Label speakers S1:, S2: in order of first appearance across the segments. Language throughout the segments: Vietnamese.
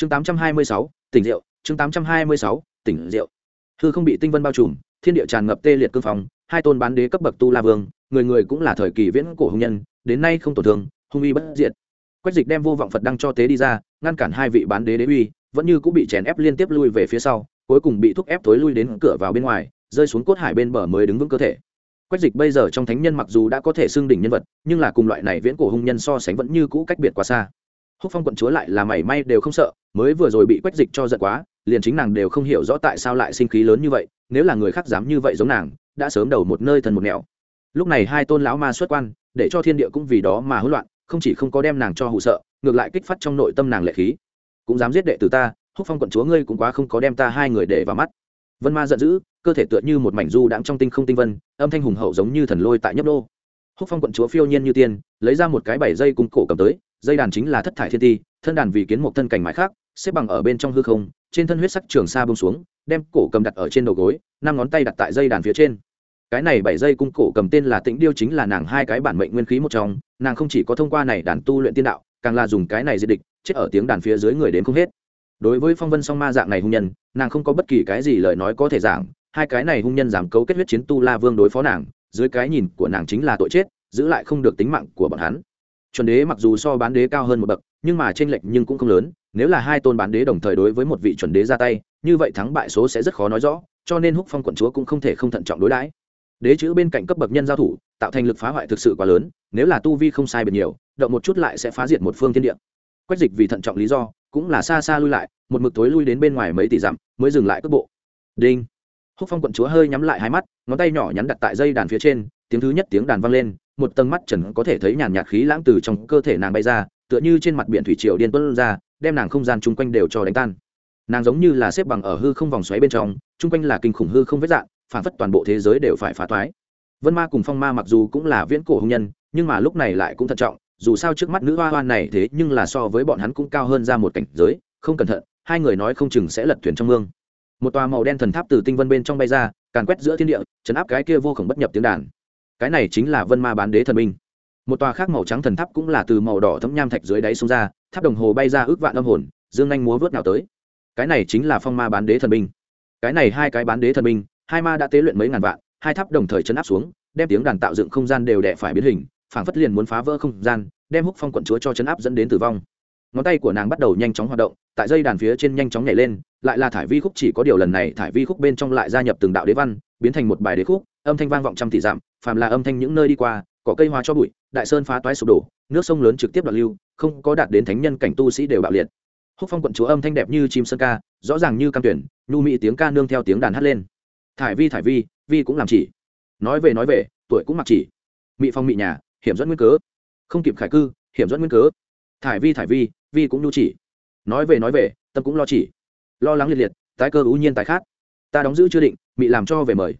S1: chương tám trăm hai mươi sáu, tỉnh rượu, chương tám trăm hai mươi sáu, tỉnh rượu. Hư không bị tinh vân bao trùm, thiên địa tràn ngập tê liệt cương phòng hai tôn bán đế cấp bậc tu la vương, người người cũng là thời kỳ viễn cổ hùng nhân, đến nay không tổn thương, hung uy bất diệt. Quách dịch đem vô vọng phật đăng cho tế đi ra, ngăn cản hai vị bán đế đế uy, vẫn như cũng bị chèn ép liên tiếp lui về phía sau, cuối cùng bị thúc ép thối lui đến cửa vào bên ngoài, rơi xuống cốt hải bên bờ mới đứng vững cơ thể. Quách dịch bây giờ trong thánh nhân mặc dù đã có thể xưng đỉnh nhân vật, nhưng là cùng loại này viễn cổ hung nhân so sánh vẫn như cũ cách biệt quá xa húc phong quận chúa lại là mảy may đều không sợ, mới vừa rồi bị quách dịch cho giận quá, liền chính nàng đều không hiểu rõ tại sao lại sinh khí lớn như vậy, nếu là người khác dám như vậy giống nàng, đã sớm đầu một nơi thần một nẻo. Lúc này hai tôn lão ma xuất quan, để cho thiên địa cũng vì đó mà hỗn loạn, không chỉ không có đem nàng cho hụ sợ, ngược lại kích phát trong nội tâm nàng lệ khí. Cũng dám giết đệ tử ta, húc phong quận chúa ngươi cũng quá không có đem ta hai người để vào mắt. Vân ma giận dữ, cơ thể tựa như một mảnh du đãng trong tinh không tinh vân, âm thanh hùng hậu giống như thần lôi tại nhấp đô húc phong quận chúa phiêu nhiên như tiên, lấy ra một cái bảy dây cung cổ cầm tới dây đàn chính là thất thải thiên ti, thân đàn vì kiến một thân cảnh mãi khác, xếp bằng ở bên trong hư không, trên thân huyết sắc trường xa bông xuống, đem cổ cầm đặt ở trên đầu gối, năm ngón tay đặt tại dây đàn phía trên. Cái này bảy dây cung cổ cầm tên là tĩnh điêu chính là nàng hai cái bản mệnh nguyên khí một trong, nàng không chỉ có thông qua này đàn tu luyện tiên đạo, càng là dùng cái này diệt địch, chết ở tiếng đàn phía dưới người đến không hết. Đối với phong vân song ma dạng này hung nhân, nàng không có bất kỳ cái gì lời nói có thể giảng, hai cái này hung nhân giảm cấu kết huyết chiến tu la vương đối phó nàng, dưới cái nhìn của nàng chính là tội chết, giữ lại không được tính mạng của bọn hắn chuẩn đế mặc dù so bán đế cao hơn một bậc, nhưng mà tranh lệch nhưng cũng không lớn, nếu là hai tôn bán đế đồng thời đối với một vị chuẩn đế ra tay, như vậy thắng bại số sẽ rất khó nói rõ, cho nên húc phong quận chúa cũng không thể không thận trọng đối đãi. Đế chữ bên cạnh cấp bậc nhân giao thủ, tạo thành lực phá hoại thực sự quá lớn, nếu là tu vi không sai biệt nhiều, động một chút lại sẽ phá diệt một phương thiên địa. Quách dịch vì thận trọng lý do, cũng là xa xa lui lại, một mực tối lui đến bên ngoài mấy tỷ dặm, mới dừng lại cước bộ. Đinh. Húc phong quận chúa hơi nhắm lại hai mắt, ngón tay nhỏ nhắn đặt tại dây đàn phía trên, tiếng thứ nhất tiếng đàn vang lên một tầng mắt trần có thể thấy nhàn nhạt khí lãng từ trong cơ thể nàng bay ra, tựa như trên mặt biển thủy triều điên tuân ra, đem nàng không gian chung quanh đều cho đánh tan. Nàng giống như là xếp bằng ở hư không vòng xoáy bên trong, chung quanh là kinh khủng hư không vết dạng, phản phất toàn bộ thế giới đều phải phá toái. Vân ma cùng phong ma mặc dù cũng là viễn cổ hùng nhân, nhưng mà lúc này lại cũng thận trọng, dù sao trước mắt nữ hoa hoa này thế nhưng là so với bọn hắn cũng cao hơn ra một cảnh giới, không cẩn thận, hai người nói không chừng sẽ lật thuyền trong mương. Một tòa màu đen thần tháp từ tinh vân bên trong bay ra, càn quét giữa thiên địa, chấn áp cái kia vô khổng bất nhập tiếng đàn cái này chính là vân ma bán đế thần minh. Một tòa khác màu trắng thần tháp cũng là từ màu đỏ thấm nham thạch dưới đáy xuống ra, tháp đồng hồ bay ra ước vạn âm hồn, dương anh múa vớt nào tới. Cái này chính là phong ma bán đế thần minh. Cái này hai cái bán đế thần minh, hai ma đã tế luyện mấy ngàn vạn, hai tháp đồng thời chấn áp xuống, đem tiếng đàn tạo dựng không gian đều đẻ phải biến hình, phảng phất liền muốn phá vỡ không gian, đem húc phong quận chúa cho chấn áp dẫn đến tử vong. Ngón tay của nàng bắt đầu nhanh chóng hoạt động, tại dây đàn phía trên nhanh chóng nhảy lên, lại là thải vi khúc chỉ có điều lần này thải vi khúc bên trong lại gia nhập từng đạo đế văn, biến thành một bài đế khúc âm thanh vang vọng trăm tỷ dặm, phàm là âm thanh những nơi đi qua có cây hoa cho bụi, đại sơn phá toái sụp đổ, nước sông lớn trực tiếp đoạn lưu, không có đạt đến thánh nhân cảnh tu sĩ đều bạo liệt. Húc phong quận chúa âm thanh đẹp như chim sơn ca, rõ ràng như cam tuyển, nhu mỹ tiếng ca nương theo tiếng đàn hát lên. Thải vi thải vi vi cũng làm chỉ. Nói về nói về, tuổi cũng mặc chỉ. Mỹ phong mỹ nhà, hiểm dẫn nguyên cớ. Không kịp khải cư, hiểm dẫn nguyên cớ. Thải vi thải vi vi cũng nhu chỉ. Nói về nói về, tâm cũng lo chỉ. Lo lắng liệt liệt, tái cơ ưu nhiên tái khát. Ta đóng giữ chưa định bị làm cho về mời.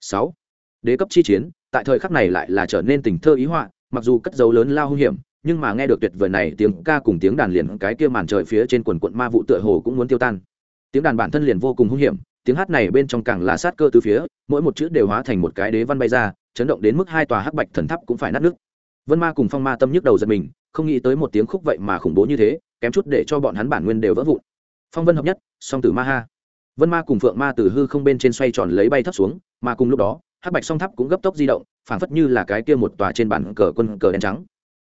S1: Sáu đế cấp chi chiến, tại thời khắc này lại là trở nên tình thơ ý họa, mặc dù cất dấu lớn lao hung hiểm, nhưng mà nghe được tuyệt vời này tiếng ca cùng tiếng đàn liền cái kia màn trời phía trên quần quận ma vụ tựa hồ cũng muốn tiêu tan. Tiếng đàn bản thân liền vô cùng hung hiểm, tiếng hát này bên trong càng là sát cơ từ phía, mỗi một chữ đều hóa thành một cái đế văn bay ra, chấn động đến mức hai tòa hắc bạch thần tháp cũng phải nát nước. Vân ma cùng phong ma tâm nhức đầu giật mình, không nghĩ tới một tiếng khúc vậy mà khủng bố như thế, kém chút để cho bọn hắn bản nguyên đều vỡ vụn. Phong vân hợp nhất, song tử ma ha. Vân ma cùng phượng ma từ hư không bên trên xoay tròn lấy bay thấp xuống, mà cùng lúc đó hắc bạch song tháp cũng gấp tốc di động, phảng phất như là cái kia một tòa trên bản cờ quân cờ đen trắng.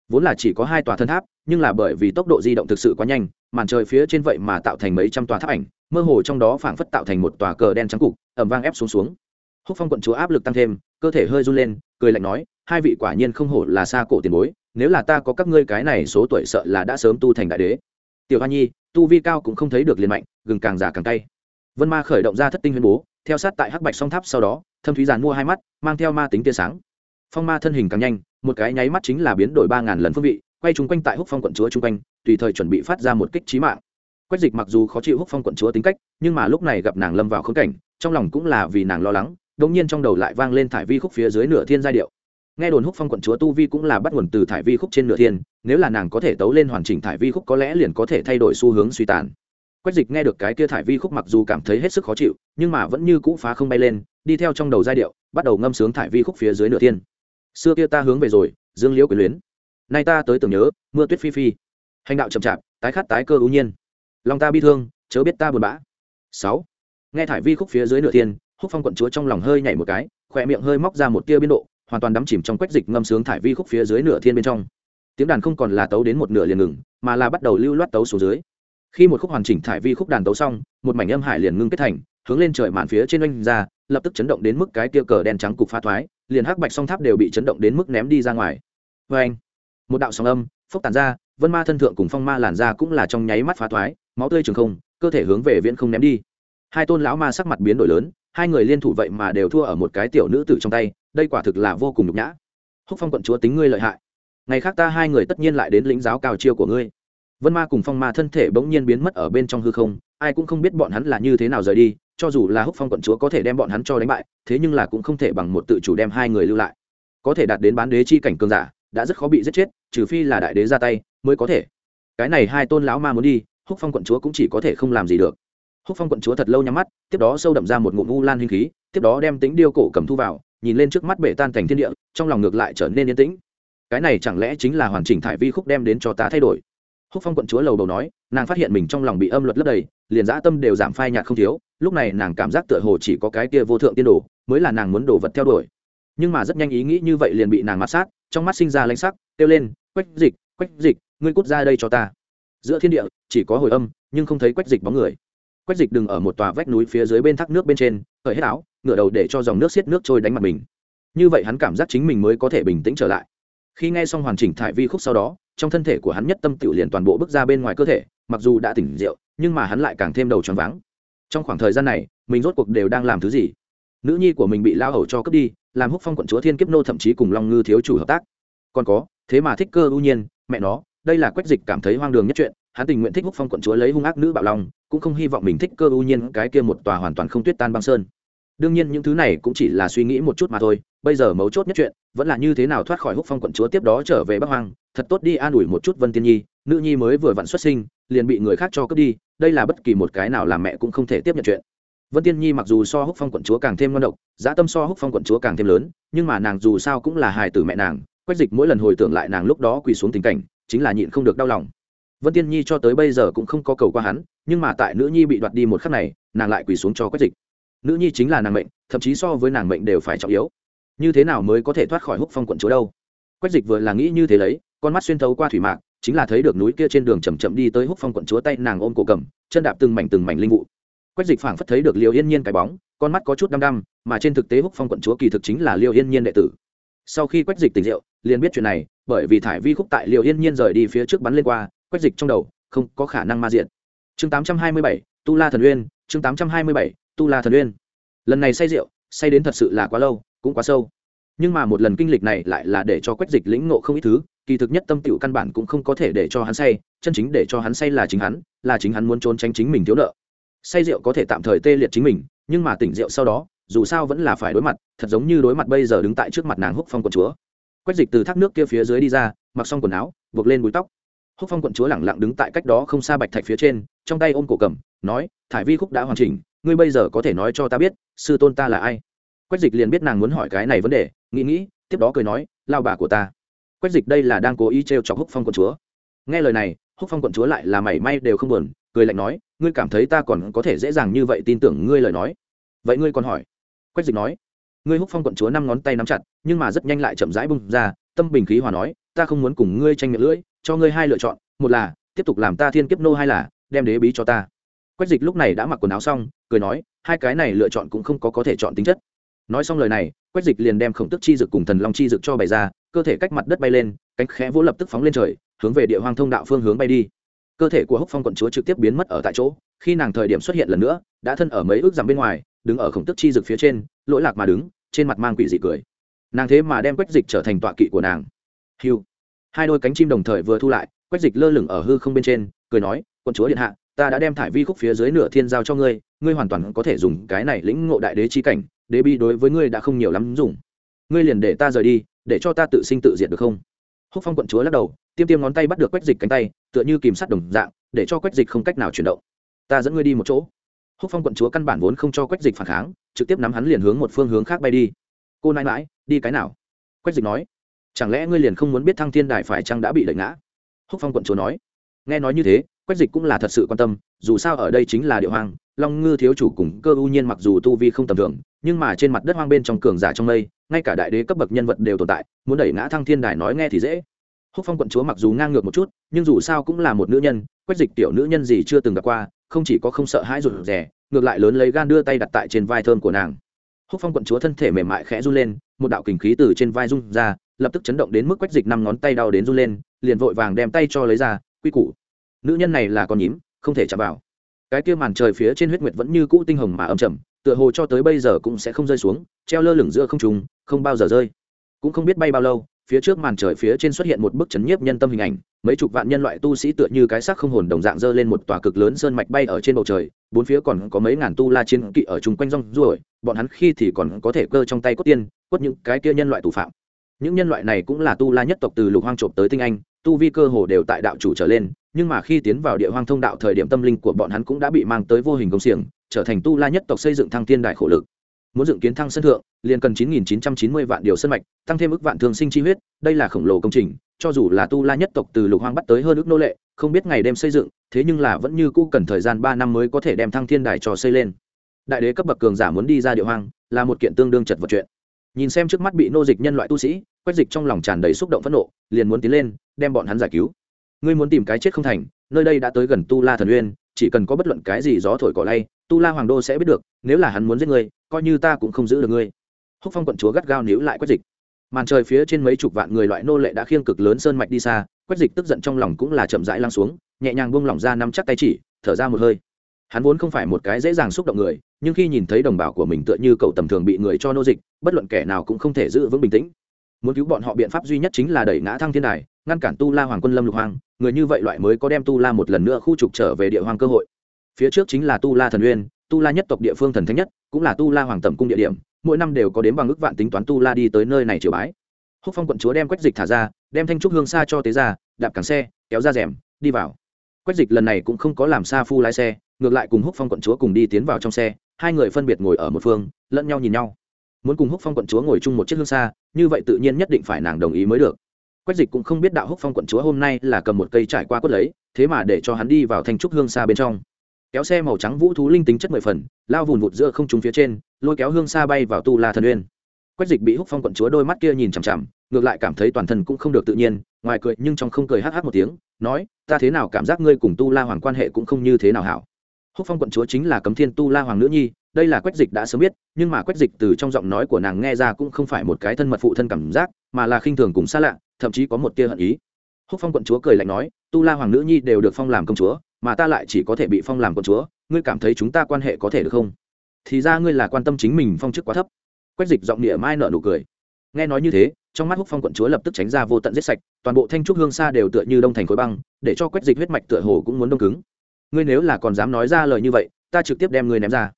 S1: Vốn là chỉ có hai tòa thân tháp, nhưng là bởi vì tốc độ di động thực sự quá nhanh, màn trời phía trên vậy mà tạo thành mấy trăm tòa tháp ảnh, mơ hồ trong đó phảng phất tạo thành một tòa cờ đen trắng cục ẩm vang ép xuống xuống. Húc phong quận chúa áp lực tăng thêm, cơ thể hơi run lên, cười lạnh nói, hai vị quả nhiên không hổ là xa cổ tiền bối, nếu là ta có các ngươi cái này số tuổi sợ là đã sớm tu thành đại đế. Tiểu hoa nhi, tu vi cao cũng không thấy được liền mạnh, gừng càng già càng cay. Vân ma khởi động ra thất tinh huyền bố theo sát tại hắc bạch song tháp sau đó, thâm thúy giàn mua hai mắt, mang theo ma tính tia sáng. Phong ma thân hình càng nhanh, một cái nháy mắt chính là biến đổi ba ngàn lần phương vị, quay chung quanh tại húc phong quận chúa chung quanh, tùy thời chuẩn bị phát ra một kích trí mạng. Quách dịch mặc dù khó chịu húc phong quận chúa tính cách, nhưng mà lúc này gặp nàng lâm vào khống cảnh, trong lòng cũng là vì nàng lo lắng đống nhiên trong đầu lại vang lên thải vi khúc phía dưới nửa thiên giai điệu. Nghe đồn húc phong quận chúa tu vi cũng là bắt nguồn từ thải vi khúc trên nửa thiên, nếu là nàng có thể tấu lên hoàn chỉnh thải vi khúc có lẽ liền có thể thay đổi xu hướng suy tàn quách dịch nghe được cái kia thải vi khúc mặc dù cảm thấy hết sức khó chịu, nhưng mà vẫn như cũ phá không bay lên, đi theo trong đầu giai điệu, bắt đầu ngâm sướng thải vi khúc phía dưới nửa thiên. Xưa kia ta hướng về rồi, dương liễu quyền luyến. Nay ta tới tưởng nhớ, mưa tuyết phi phi. Hành đạo chậm chạp, tái khát tái cơ ưu nhiên. Lòng ta bi thương, chớ biết ta buồn bã. Sáu. Nghe thải vi khúc phía dưới nửa thiên, húc phong quận chúa trong lòng hơi nhảy một cái, khỏe miệng hơi móc ra một tia biên độ, hoàn toàn đắm chìm trong quách dịch ngâm sướng thải vi khúc phía dưới nửa thiên bên trong. Tiếng đàn không còn là tấu đến một nửa liền ngừng, mà là bắt đầu lưu loát tấu xuống dưới khi một khúc hoàn chỉnh thải vi khúc đàn tấu xong, một mảnh âm hải liền ngưng kết thành, hướng lên trời màn phía trên oanh ra, lập tức chấn động đến mức cái kia cờ đen trắng cục phá thoái, liền hắc bạch song tháp đều bị chấn động đến mức ném đi ra ngoài. Vê anh một đạo sóng âm, phốc tàn ra, vân ma thân thượng cùng phong ma làn ra cũng là trong nháy mắt phá thoái, máu tươi trường không, cơ thể hướng về viễn không ném đi. Hai tôn lão ma sắc mặt biến đổi lớn, hai người liên thủ vậy mà đều thua ở một cái tiểu nữ tử trong tay, đây quả thực là vô cùng nhục nhã. Húc phong quận chúa tính ngươi lợi hại. Ngày khác ta hai người tất nhiên lại đến lĩnh giáo cao chiêu của ngươi vân ma cùng phong ma thân thể bỗng nhiên biến mất ở bên trong hư không, ai cũng không biết bọn hắn là như thế nào rời đi, cho dù là húc phong quận chúa có thể đem bọn hắn cho đánh bại, thế nhưng là cũng không thể bằng một tự chủ đem hai người lưu lại. Có thể đạt đến bán đế chi cảnh cường giả, đã rất khó bị giết chết, trừ phi là đại đế ra tay, mới có thể. Cái này hai tôn lão ma muốn đi, húc phong quận chúa cũng chỉ có thể không làm gì được. Húc phong quận chúa thật lâu nhắm mắt, tiếp đó sâu đậm ra một ngụm u lan hinh khí, tiếp đó đem tính điêu cổ cầm thu vào, nhìn lên trước mắt bể tan thành thiên địa, trong lòng ngược lại trở nên yên tĩnh. Cái này chẳng lẽ chính là hoàn chỉnh thải vi khúc đem đến cho ta thay đổi? Húc phong quận chúa lầu đầu nói, nàng phát hiện mình trong lòng bị âm luật lấp đầy, liền dã tâm đều giảm phai nhạt không thiếu, lúc này nàng cảm giác tựa hồ chỉ có cái kia vô thượng tiên đồ, mới là nàng muốn đổ vật theo đuổi. Nhưng mà rất nhanh ý nghĩ như vậy liền bị nàng mát sát, trong mắt sinh ra lãnh sắc, kêu lên, quách dịch quách dịch, ngươi cút ra đây cho ta. Giữa thiên địa, chỉ có hồi âm, nhưng không thấy quách dịch bóng người. Quách dịch đừng ở một tòa vách núi phía dưới bên thác nước bên trên khởi hết áo, ngửa đầu để cho dòng nước xiết nước trôi đánh mặt mình. Như vậy hắn cảm giác chính mình mới có thể bình tĩnh trở lại khi nghe xong hoàn chỉnh thải vi khúc sau đó, trong thân thể của hắn nhất tâm tiểu liền toàn bộ bước ra bên ngoài cơ thể, mặc dù đã tỉnh rượu, nhưng mà hắn lại càng thêm đầu tròn váng. Trong khoảng thời gian này, mình rốt cuộc đều đang làm thứ gì? Nữ nhi của mình bị lao hầu cho cướp đi, làm húc phong quận chúa thiên kiếp nô thậm chí cùng long ngư thiếu chủ hợp tác. Còn có, thế mà thích cơ ưu nhiên, mẹ nó, đây là quách dịch cảm thấy hoang đường nhất chuyện, hắn tình nguyện thích húc phong quận chúa lấy hung ác nữ bạo long cũng không hy vọng mình thích cơ ưu nhiên cái kia một tòa hoàn toàn không tuyết tan băng sơn đương nhiên những thứ này cũng chỉ là suy nghĩ một chút mà thôi, bây giờ mấu chốt nhất chuyện, vẫn là như thế nào thoát khỏi húc phong quận chúa tiếp đó trở về bắc hoang, thật tốt đi an ủi một chút vân tiên nhi, nữ nhi mới vừa vặn xuất sinh, liền bị người khác cho cướp đi, đây là bất kỳ một cái nào làm mẹ cũng không thể tiếp nhận chuyện. Vân tiên nhi mặc dù so húc phong quận chúa càng thêm ngon độc dã tâm so húc phong quận chúa càng thêm lớn, nhưng mà nàng dù sao cũng là hài tử mẹ nàng, quách dịch mỗi lần hồi tưởng lại nàng lúc đó quỳ xuống tình cảnh, chính là nhịn không được đau lòng. Vân tiên nhi cho tới bây giờ cũng không có cầu qua hắn, nhưng mà tại nữ nhi bị đoạt đi một khắc này, nàng lại quỳ xuống cho quách dịch nữ nhi chính là nàng mệnh thậm chí so với nàng mệnh đều phải trọng yếu. Như thế nào mới có thể thoát khỏi húc phong quận chúa đâu? Quách dịch vừa là nghĩ như thế lấy con mắt xuyên thấu qua thủy mạc chính là thấy được núi kia trên đường chầm chậm đi tới húc phong quận chúa tay nàng ôm cổ cầm chân đạp từng mảnh từng mảnh linh vụ. Quách dịch phảng phất thấy được liều yên nhiên cái bóng con mắt có chút đăm đăm mà trên thực tế húc phong quận chúa kỳ thực chính là liều yên nhiên đệ tử. Sau khi quách dịch tỉnh rượu liền biết chuyện này bởi vì thải vi khúc tại liều yên nhiên rời đi phía trước bắn lên qua quách dịch trong đầu không có khả năng ma diện. Chương 827, tu la thần uyên chương 827, tu la thần uyên. Lần này say rượu, say đến thật sự là quá lâu, cũng quá sâu. Nhưng mà một lần kinh lịch này lại là để cho quách dịch lĩnh ngộ không ít thứ, kỳ thực nhất tâm tiểu căn bản cũng không có thể để cho hắn say, chân chính để cho hắn say là chính hắn, là chính hắn muốn trốn tránh chính mình thiếu nợ. Say rượu có thể tạm thời tê liệt chính mình, nhưng mà tỉnh rượu sau đó, dù sao vẫn là phải đối mặt, thật giống như đối mặt bây giờ đứng tại trước mặt nàng húc phong quận chúa. Quách dịch từ thác nước kia phía dưới đi ra, mặc xong quần áo, buộc lên búi tóc. Húc phong quận chúa lẳng lặng đứng tại cách đó không xa bạch thạch phía trên, trong tay ôm cổ cầm, nói, thải vi khúc đã hoàn chỉnh ngươi bây giờ có thể nói cho ta biết, sư tôn ta là ai? Quách dịch liền biết nàng muốn hỏi cái này vấn đề, nghĩ nghĩ, tiếp đó cười nói, lao bà của ta. Quách dịch đây là đang cố ý t r e o chọc húc phong quận chúa. Nghe lời này, húc phong quận chúa lại là mảy may đều không buồn, cười lạnh nói, ngươi cảm thấy ta còn có thể dễ dàng như vậy tin tưởng ngươi lời nói? Vậy ngươi còn hỏi. Quách dịch nói, ngươi húc phong quận chúa năm ngón tay nắm chặt, nhưng mà rất nhanh lại chậm rãi bung ra, tâm bình khí hòa nói, ta không muốn cùng ngươi tranh miệng lưỡi, cho ngươi hai lựa chọn, một là, tiếp tục làm ta thiên kiếp nô, hai là, đem đế bí cho ta. Quách dịch lúc này đã mặc quần áo xong cười nói, hai cái này lựa chọn cũng không có có thể chọn tính chất. Nói xong lời này, quách dịch liền đem khổng tức chi dực cùng thần long chi dực cho bày ra, cơ thể cách mặt đất bay lên, cánh khẽ vỗ lập tức phóng lên trời, hướng về địa hoang thông đạo phương hướng bay đi. Cơ thể của húc phong quận chúa trực tiếp biến mất ở tại chỗ, khi nàng thời điểm xuất hiện lần nữa, đã thân ở mấy ước dặm bên ngoài, đứng ở khổng tức chi dực phía trên, lỗi lạc mà đứng, trên mặt mang quỷ dị cười. Nàng thế mà đem quách dịch trở thành tọa kỵ của nàng. Hiu hai đôi cánh chim đồng thời vừa thu lại, quách dịch lơ lửng ở hư không bên trên, cười nói, quận chúa điện hạ ta đã đem thải vi khúc phía dưới nửa thiên giao cho ngươi ngươi hoàn toàn có thể dùng cái này lĩnh ngộ đại đế chi cảnh, đế bi đối với ngươi đã không nhiều lắm dùng. Ngươi liền để ta rời đi, để cho ta tự sinh tự diệt được không? Húc phong quận chúa lắc đầu, tiêm tiêm ngón tay bắt được quách dịch cánh tay, tựa như kìm sắt đồng dạng, để cho quách dịch không cách nào chuyển động. Ta dẫn ngươi đi một chỗ. Húc phong quận chúa căn bản vốn không cho quách dịch phản kháng, trực tiếp nắm hắn liền hướng một phương hướng khác bay đi. Cô nãi mãi đi cái nào? Quách dịch nói. Chẳng lẽ ngươi liền không muốn biết thăng thiên đài phải chăng đã bị đẩy ngã? Húc phong quận chúa nói. Nghe nói như thế quách dịch cũng là thật sự quan tâm, dù sao ở đây chính là địa hoang, long ngư thiếu chủ cùng cơ ưu nhiên mặc dù tu vi không tầm thường, nhưng mà trên mặt đất hoang bên trong cường giả trong mây, ngay cả đại đế cấp bậc nhân vật đều tồn tại, muốn đẩy ngã thăng thiên đài nói nghe thì dễ. Húc phong quận chúa mặc dù ngang ngược một chút, nhưng dù sao cũng là một nữ nhân, quách dịch tiểu nữ nhân gì chưa từng gặp qua, không chỉ có không sợ hãi rụt rè, ngược lại lớn lấy gan đưa tay đặt tại trên vai thơm của nàng. Húc phong quận chúa thân thể mềm mại khẽ run lên, một đạo kình khí từ trên vai rung ra, lập tức chấn động đến mức quách dịch năm ngón tay đau đến run lên, liền vội vàng đem tay cho lấy ra, quy củ nữ nhân này là con nhím, không thể chạm vào. Cái kia màn trời phía trên huyết nguyệt vẫn như cũ tinh hồng mà âm trầm, tựa hồ cho tới bây giờ cũng sẽ không rơi xuống, treo lơ lửng giữa không trùng không bao giờ rơi. Cũng không biết bay bao lâu, phía trước màn trời phía trên xuất hiện một bức chấn nhiếp nhân tâm hình ảnh, mấy chục vạn nhân loại tu sĩ tựa như cái xác không hồn đồng dạng dơ lên một tòa cực lớn sơn mạch bay ở trên bầu trời, bốn phía còn có mấy ngàn tu la chiến kỵ ở chung quanh rong ruổi, bọn hắn khi thì còn có thể cơ trong tay cốt tiên quất những cái kia nhân loại tù phạm. Những nhân loại này cũng là tu la nhất tộc từ lục hoang trộm tới tinh anh, tu vi cơ hồ đều tại đạo chủ trở lên nhưng mà khi tiến vào địa hoang thông đạo thời điểm tâm linh của bọn hắn cũng đã bị mang tới vô hình công xiềng, trở thành tu la nhất tộc xây dựng thăng thiên đại khổ lực. Muốn dựng kiến thăng sân thượng, liền cần 9.990 vạn điều sân mạch, tăng thêm ước vạn thương sinh chi huyết, đây là khổng lồ công trình, cho dù là tu la nhất tộc từ lục hoang bắt tới hơn ước nô lệ, không biết ngày đêm xây dựng, thế nhưng là vẫn như cũ cần thời gian ba năm mới có thể đem thăng thiên đài trò xây lên. Đại đế cấp bậc cường giả muốn đi ra địa hoang, là một kiện tương đương chật vật chuyện. Nhìn xem trước mắt bị nô dịch nhân loại tu sĩ, quách dịch trong lòng tràn đầy xúc động phẫn nộ, liền muốn tiến lên, đem bọn hắn giải cứu ngươi muốn tìm cái chết không thành, nơi đây đã tới gần tu la thần uyên, chỉ cần có bất luận cái gì gió thổi cỏ lay, tu la hoàng đô sẽ biết được, nếu là hắn muốn giết ngươi, coi như ta cũng không giữ được ngươi. Húc phong quận chúa gắt gao níu lại quách dịch. Màn trời phía trên mấy chục vạn người loại nô lệ đã khiêng cực lớn sơn mạch đi xa, quách dịch tức giận trong lòng cũng là chậm rãi lăng xuống, nhẹ nhàng buông lỏng ra nắm chắc tay chỉ, thở ra một hơi. Hắn vốn không phải một cái dễ dàng xúc động người, nhưng khi nhìn thấy đồng bào của mình tựa như cậu tầm thường bị người cho nô dịch, bất luận kẻ nào cũng không thể giữ vững bình tĩnh. Muốn cứu bọn họ biện pháp duy nhất chính là đẩy ngã thăng thiên đài, ngăn cản tu la hoàng quân lâm lục hoàng người như vậy loại mới có đem tu la một lần nữa khu trục trở về địa hoàng cơ hội. Phía trước chính là tu la thần uyên tu la nhất tộc địa phương thần thánh nhất, cũng là tu la hoàng tẩm cung địa điểm, mỗi năm đều có đến bằng ước vạn tính toán tu la đi tới nơi này triều bái. Húc phong quận chúa đem quách dịch thả ra, đem thanh trúc hương xa cho tế ra đạp càng xe, kéo ra rèm, đi vào. Quách dịch lần này cũng không có làm xa phu lái xe, ngược lại cùng húc phong quận chúa cùng đi tiến vào trong xe, hai người phân biệt ngồi ở một phương, lẫn nhau nhìn nhau. Muốn cùng húc phong quận chúa ngồi chung một chiếc hương xa như vậy tự nhiên nhất định phải nàng đồng ý mới được quách dịch cũng không biết đạo húc phong quận chúa hôm nay là cầm một cây trải qua quất lấy, thế mà để cho hắn đi vào thanh trúc hương xa bên trong. Kéo xe màu trắng vũ thú linh tính chất mười phần, lao vùn vụt giữa không trúng phía trên, lôi kéo hương xa bay vào tu la thần uyên. Quách dịch bị húc phong quận chúa đôi mắt kia nhìn chằm chằm, ngược lại cảm thấy toàn thân cũng không được tự nhiên, ngoài cười nhưng trong không cười hắc hắc một tiếng, nói, ta thế nào cảm giác ngươi cùng tu la hoàng quan hệ cũng không như thế nào hảo. Húc phong quận chúa chính là cấm thiên tu la hoàng nữ nhi, đây là quách dịch đã sớm biết, nhưng mà quách dịch từ trong giọng nói của nàng nghe ra cũng không phải một cái thân mật phụ thân cảm giác, mà là khinh thường cùng xa lạ thậm chí có một tia hận ý. Húc phong quận chúa cười lạnh nói, tu la hoàng nữ nhi đều được phong làm công chúa, mà ta lại chỉ có thể bị phong làm quận chúa, ngươi cảm thấy chúng ta quan hệ có thể được không? Thì ra ngươi là quan tâm chính mình phong chức quá thấp. Quách dịch giọng địa mai nợ nụ cười. Nghe nói như thế, trong mắt húc phong quận chúa lập tức tránh ra vô tận giết sạch, toàn bộ thanh trúc hương xa đều tựa như đông thành khối băng, để cho quách dịch huyết mạch tựa hồ cũng muốn đông cứng. Ngươi nếu là còn dám nói ra lời như vậy, ta trực tiếp đem ngươi ném ra.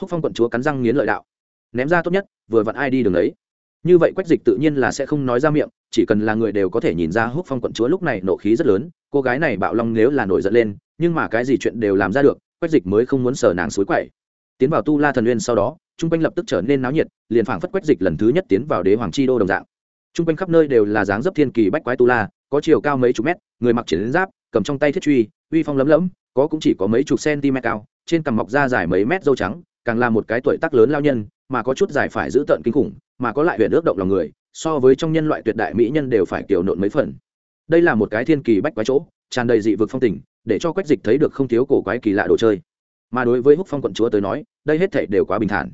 S1: Húc phong quận chúa cắn răng nghiến lợi đạo. Ném ra tốt nhất, vừa vặn ai đi đường đấy. Như vậy quách dịch tự nhiên là sẽ không nói ra miệng chỉ cần là người đều có thể nhìn ra húc phong quận chúa lúc này nộ khí rất lớn, cô gái này bạo long nếu là nổi giận lên, nhưng mà cái gì chuyện đều làm ra được, quách dịch mới không muốn sờ nàng suối quậy. Tiến vào tu la thần uyên sau đó, trung quanh lập tức trở nên náo nhiệt, liền phảng phất quách dịch lần thứ nhất tiến vào đế hoàng chi đô đồng dạng. Trung quanh khắp nơi đều là dáng dấp thiên kỳ bách quái tu la, có chiều cao mấy chục mét, người mặc triển giáp, cầm trong tay thiết truy, uy phong lấm lấm có cũng chỉ có mấy chục cm cao, trên cằm mọc da dài mấy mét dâu trắng, càng là một cái tuổi tác lớn lao nhân, mà có chút dài phải giữ tận kinh khủng, mà có lại huyện ước động lòng người so với trong nhân loại tuyệt đại mỹ nhân đều phải kiểu nộn mấy phần. Đây là một cái thiên kỳ bách quái chỗ, tràn đầy dị vực phong tình, để cho quách dịch thấy được không thiếu cổ quái kỳ lạ đồ chơi. Mà đối với húc phong quận chúa tới nói, đây hết thể đều quá bình thản.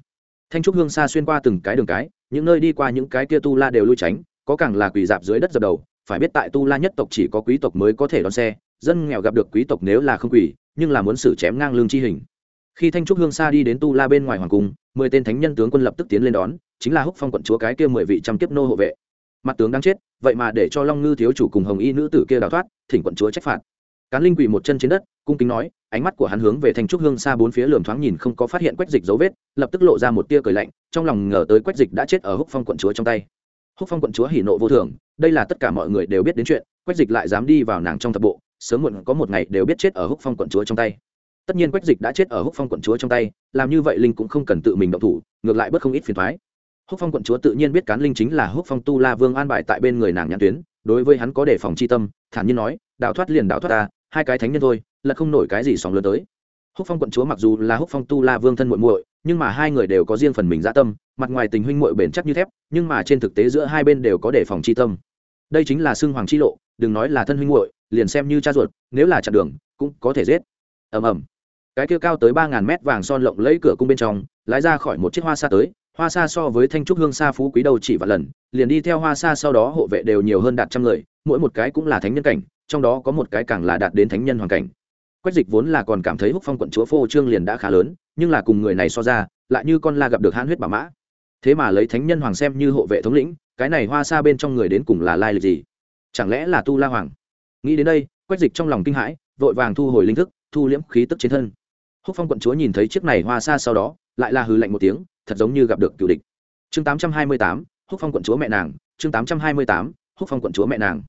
S1: Thanh trúc hương xa xuyên qua từng cái đường cái, những nơi đi qua những cái kia tu la đều lui tránh, có càng là quỳ dạp dưới đất dập đầu, phải biết tại tu la nhất tộc chỉ có quý tộc mới có thể đón xe, dân nghèo gặp được quý tộc nếu là không quỳ, nhưng là muốn xử chém ngang lương chi hình. Khi thanh trúc hương xa đi đến tu la bên ngoài hoàng cung, mười tên thánh nhân tướng quân lập tức tiến lên đón chính là húc phong quận chúa cái kia mười vị trăm kiếp nô hộ vệ. Mặt tướng đang chết, vậy mà để cho long ngư thiếu chủ cùng hồng y nữ tử kia đào thoát, thỉnh quận chúa trách phạt. Cán linh quỳ một chân trên đất, cung kính nói, ánh mắt của hắn hướng về Thành trúc hương xa bốn phía lườm thoáng nhìn không có phát hiện quách dịch dấu vết, lập tức lộ ra một tia cười lạnh, trong lòng ngờ tới quách dịch đã chết ở húc phong quận chúa trong tay. Húc phong quận chúa hỉ nộ vô thường, đây là tất cả mọi người đều biết đến chuyện, quách dịch lại dám đi vào nàng trong thập bộ, sớm muộn có một ngày đều biết chết ở húc phong quận chúa trong tay. Tất nhiên quách dịch đã chết ở húc phong quận chúa trong tay, làm như vậy linh cũng không cần tự mình động thủ, ngược lại bớt không ít phiền thoái húc phong quận chúa tự nhiên biết cán linh chính là húc phong tu la vương an bài tại bên người nàng nhãn tuyến, đối với hắn có đề phòng c h i tâm, thản nhiên nói, đào thoát liền đào thoát ta, hai cái thánh nhân thôi, là không nổi cái gì sóng lớn tới. Húc phong quận chúa mặc dù là húc phong tu la vương thân muội muội, nhưng mà hai người đều có riêng phần mình dạ tâm, mặt ngoài tình huynh muội bền chắc như thép, nhưng mà trên thực tế giữa hai bên đều có đề phòng chi tâm. Đây chính là xưng hoàng chi lộ, đừng nói là thân huynh muội, liền xem như cha ruột, nếu là chặn đường, cũng có thể giết. Ầm ầm. Cái kia cao tới ba ngàn mét vàng son lộng lẫy cửa cung bên trong, lái ra khỏi một chiếc hoa xa tới hoa xa so với thanh trúc hương xa phú quý đầu chỉ vài lần, liền đi theo hoa xa sau đó hộ vệ đều nhiều hơn đạt trăm người, mỗi một cái cũng là thánh nhân cảnh, trong đó có một cái càng là đạt đến thánh nhân hoàn cảnh. Quách dịch vốn là còn cảm thấy húc phong quận chúa phô trương liền đã khá lớn, nhưng là cùng người này so ra, lại như con la gặp được hãn huyết bà mã. Thế mà lấy thánh nhân hoàng xem như hộ vệ thống lĩnh, cái này hoa xa bên trong người đến cùng là lai lịch gì? Chẳng lẽ là tu la hoàng? Nghĩ đến đây, quách dịch trong lòng kinh hãi, vội vàng thu hồi linh thức, thu liễm khí tức trên thân. Húc phong quận chúa nhìn thấy chiếc này hoa xa sau đó, lại là hư lạnh một tiếng thật giống như gặp được cựu địch. Chương tám trăm hai mươi tám, húc phong quận chúa mẹ nàng. Chương tám trăm hai mươi tám, húc phong quận chúa mẹ nàng.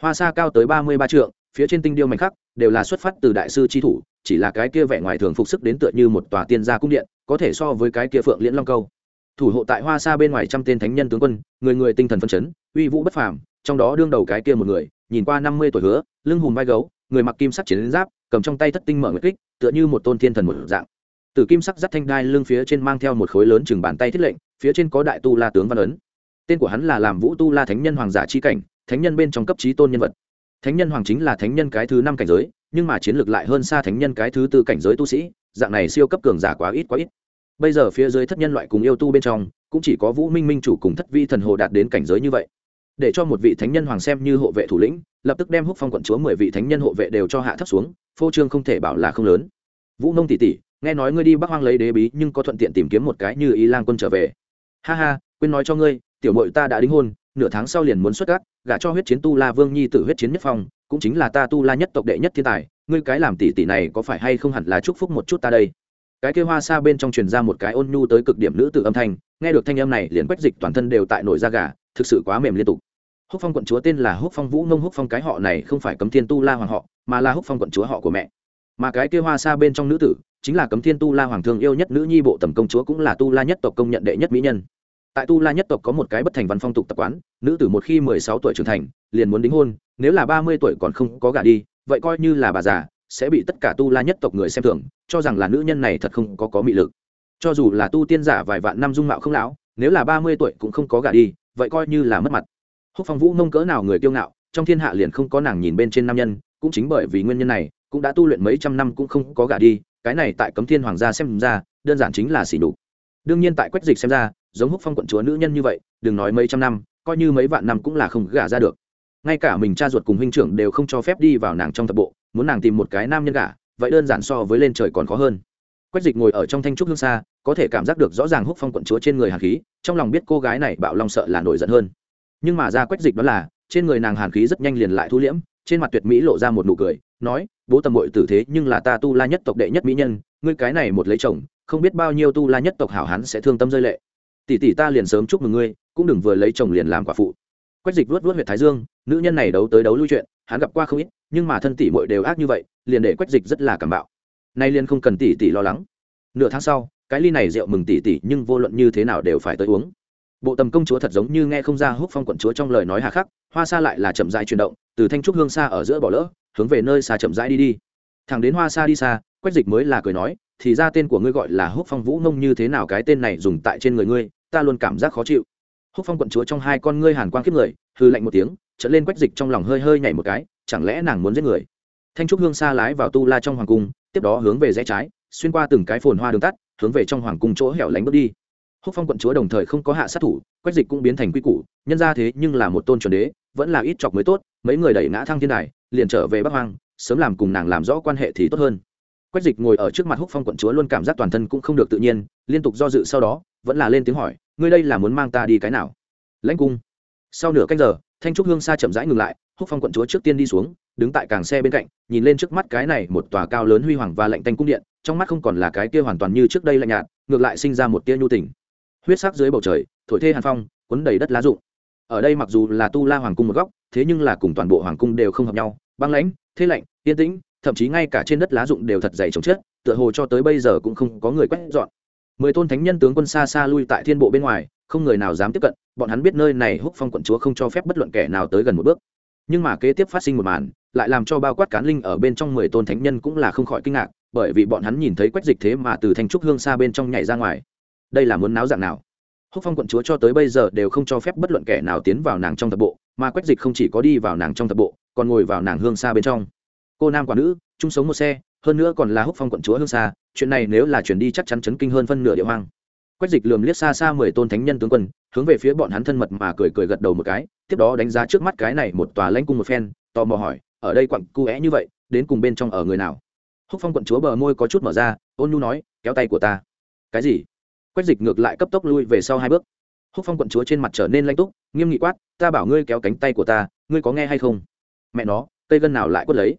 S1: Hoa xa cao tới ba mươi ba trượng, phía trên tinh điêu mảnh khắc đều là xuất phát từ đại sư tri thủ, chỉ là cái kia vẻ ngoài thường phục sức đến tựa như một tòa tiên gia cung điện, có thể so với cái kia phượng liễn long câu. Thủ hộ tại hoa xa bên ngoài trăm tên thánh nhân tướng quân, người người tinh thần phân chấn, uy vũ bất phàm, trong đó đương đầu cái kia một người, nhìn qua năm mươi tuổi hứa, lưng hùm vai gấu, người mặc kim sắc chiến giáp, cầm trong tay thất tinh mở nguyệt kích, tựa như một tôn thiên thần một dạng từ kim sắc dắt thanh đai lưng phía trên mang theo một khối lớn chừng bàn tay thiết lệnh, phía trên có đại tu la tướng văn ấn. Tên của hắn là làm vũ tu la thánh nhân hoàng giả chi cảnh, thánh nhân bên trong cấp trí tôn nhân vật. Thánh nhân hoàng chính là thánh nhân cái thứ năm cảnh giới, nhưng mà chiến lược lại hơn xa thánh nhân cái thứ tư cảnh giới tu sĩ, dạng này siêu cấp cường giả quá ít quá ít. Bây giờ phía dưới thất nhân loại cùng yêu tu bên trong, cũng chỉ có vũ minh minh chủ cùng thất vi thần hồ đạt đến cảnh giới như vậy. Để cho một vị thánh nhân hoàng xem như hộ vệ thủ lĩnh, lập tức đem húc phong quận chúa mười vị thánh nhân hộ vệ đều cho hạ thấp xuống, phô trương không thể bảo là không lớn. Vũ nông tỷ tỷ nghe nói ngươi đi bắc hoang lấy đế bí nhưng có thuận tiện tìm kiếm một cái như ý lang quân trở về. Ha ha, quên nói cho ngươi, tiểu mội ta đã đính hôn, nửa tháng sau liền muốn xuất gác, gả cho huyết chiến tu la vương nhi tử huyết chiến nhất phong, cũng chính là ta tu la nhất tộc đệ nhất thiên tài, ngươi cái làm tỷ tỷ này có phải hay không hẳn là chúc phúc một chút ta đây? Cái kia hoa xa bên trong truyền ra một cái ôn nhu tới cực điểm nữ tử âm thanh, nghe được thanh âm này liền quách dịch toàn thân đều tại nổi da gà, thực sự quá mềm liên tục. Húc phong quận chúa tên là húc phong vũ nông húc phong cái họ này không phải cấm thiên tu la hoàng họ, mà là húc phong quận chúa họ của mẹ. Mà cái kia hoa xa bên trong nữ tử chính là cấm thiên tu la hoàng thương yêu nhất nữ nhi bộ tầm công chúa cũng là tu la nhất tộc công nhận đệ nhất mỹ nhân. Tại tu la nhất tộc có một cái bất thành văn phong tục tập quán, nữ tử một khi mười sáu tuổi trưởng thành, liền muốn đính hôn, nếu là ba mươi tuổi còn không có gả đi, vậy coi như là bà già, sẽ bị tất cả tu la nhất tộc người xem thường, cho rằng là nữ nhân này thật không có có mị lực. Cho dù là tu tiên giả vài vạn năm dung mạo không lão, nếu là ba mươi tuổi cũng không có gả đi, vậy coi như là mất mặt. Húc phong vũ mông cỡ nào người kiêu ngạo, trong thiên hạ liền không có nàng nhìn bên trên nam nhân, cũng chính bởi vì nguyên nhân này, cũng đã tu luyện mấy trăm năm cũng không có gả đi cái này tại cấm thiên hoàng gia xem ra, đơn giản chính là xỉ đục đương nhiên tại quách dịch xem ra, giống húc phong quận chúa nữ nhân như vậy, đừng nói mấy trăm năm, coi như mấy vạn năm cũng là không gả ra được. Ngay cả mình cha ruột cùng huynh trưởng đều không cho phép đi vào nàng trong tập bộ, muốn nàng tìm một cái nam nhân gả, vậy đơn giản so với lên trời còn khó hơn. Quách dịch ngồi ở trong thanh trúc hương xa, có thể cảm giác được rõ ràng húc phong quận chúa trên người hàn khí, trong lòng biết cô gái này bạo long sợ là nổi giận hơn. Nhưng mà ra quách dịch đó là, trên người nàng hàn khí rất nhanh liền lại thu liễm trên mặt tuyệt mỹ lộ ra một nụ cười, nói, bố tầm mội tử thế nhưng là ta tu la nhất tộc đệ nhất mỹ nhân, ngươi cái này một lấy chồng, không biết bao nhiêu tu la nhất tộc hảo hán sẽ thương tâm rơi lệ. Tỷ tỷ ta liền sớm chúc mừng ngươi, cũng đừng vừa lấy chồng liền làm quả phụ. Quách dịch vuốt vuốt huyện thái dương, nữ nhân này đấu tới đấu lui chuyện, hắn gặp qua không ít, nhưng mà thân tỷ muội đều ác như vậy, liền để quách dịch rất là cảm bạo. Nay liền không cần tỷ tỷ lo lắng. Nửa tháng sau, cái ly này rượu mừng tỷ tỷ nhưng vô luận như thế nào đều phải tới uống. Bộ tầm công chúa thật giống như nghe không ra húc phong quận chúa trong lời nói hà khắc, hoa xa lại là chậm rãi chuyển động từ thanh trúc hương xa ở giữa bỏ lỡ, hướng về nơi xa chậm rãi đi đi. Thằng đến hoa xa đi xa, quách dịch mới là cười nói, thì ra tên của ngươi gọi là húc phong vũ nông như thế nào cái tên này dùng tại trên người ngươi, ta luôn cảm giác khó chịu. Húc phong quận chúa trong hai con ngươi hàn quang kiếp người hư lạnh một tiếng trở lên quách dịch trong lòng hơi hơi nhảy một cái, chẳng lẽ nàng muốn giết người? Thanh trúc hương xa lái vào tu la trong hoàng cung, tiếp đó hướng về rẽ trái, xuyên qua từng cái phồn hoa đường tắt, hướng về trong hoàng cung chỗ hẻo lánh bước đi. Húc phong quận chúa đồng thời không có hạ sát thủ, quách dịch cũng biến thành quy củ, nhân ra thế nhưng là một tôn chuẩn đế vẫn là ít chọc mới tốt, mấy người đẩy ngã thăng thiên đài, liền trở về bắc hoang, sớm làm cùng nàng làm rõ quan hệ thì tốt hơn. Quách dịch ngồi ở trước mặt húc phong quận chúa luôn cảm giác toàn thân cũng không được tự nhiên, liên tục do dự sau đó, vẫn là lên tiếng hỏi, ngươi đây là muốn mang ta đi cái nào? Lãnh cung. Sau nửa canh giờ, thanh trúc hương xa chậm rãi ngừng lại, húc phong quận chúa trước tiên đi xuống, đứng tại càng xe bên cạnh, nhìn lên trước mắt cái này một tòa cao lớn huy hoàng và lạnh tanh cung điện, trong mắt không còn là cái kia hoàn toàn như trước đây lạnh nhạt, ngược lại sinh ra một tia nhu tình. Huyết sắc dưới bầu trời, thổi thê hàn phong, cuốn đầy đất lá rụng ở đây mặc dù là tu la hoàng cung một góc, thế nhưng là cùng toàn bộ hoàng cung đều không hợp nhau, băng lãnh, thế lạnh, yên tĩnh, thậm chí ngay cả trên đất lá rụng đều thật dày trồng chết tựa hồ cho tới bây giờ cũng không có người quét dọn. Mười tôn thánh nhân tướng quân xa xa lui tại thiên bộ bên ngoài, không người nào dám tiếp cận, bọn hắn biết nơi này húc phong quận chúa không cho phép bất luận kẻ nào tới gần một bước. Nhưng mà kế tiếp phát sinh một màn, lại làm cho bao quát cán linh ở bên trong mười tôn thánh nhân cũng là không khỏi kinh ngạc, bởi vì bọn hắn nhìn thấy quách dịch thế mà từ thanh trúc hương xa bên trong nhảy ra ngoài. Đây là muốn náo dạng nào? Húc phong quận chúa cho tới bây giờ đều không cho phép bất luận kẻ nào tiến vào nàng trong thập bộ, mà quách dịch không chỉ có đi vào nàng trong thập bộ, còn ngồi vào nàng hương xa bên trong. Cô nam quả nữ, chung sống một xe, hơn nữa còn là húc phong quận chúa hương xa, chuyện này nếu là chuyển đi chắc chắn chấn kinh hơn phân nửa địa hoang. Quách dịch lườm liếc xa xa mười tôn thánh nhân tướng quân, hướng về phía bọn hắn thân mật mà cười cười gật đầu một cái, tiếp đó đánh giá trước mắt cái này một tòa lãnh cung một phen, tò mò hỏi, ở đây quặng cu é như vậy, đến cùng bên trong ở người nào? Húc phong quận chúa bờ môi có chút mở ra, ôn nhu nói, kéo tay của ta. Cái gì? Quách dịch ngược lại cấp tốc lui về sau hai bước. Húc phong quận chúa trên mặt trở nên lanh túc, nghiêm nghị quát, ta bảo ngươi kéo cánh tay của ta, ngươi có nghe hay không? Mẹ nó, cây gân nào lại quất lấy?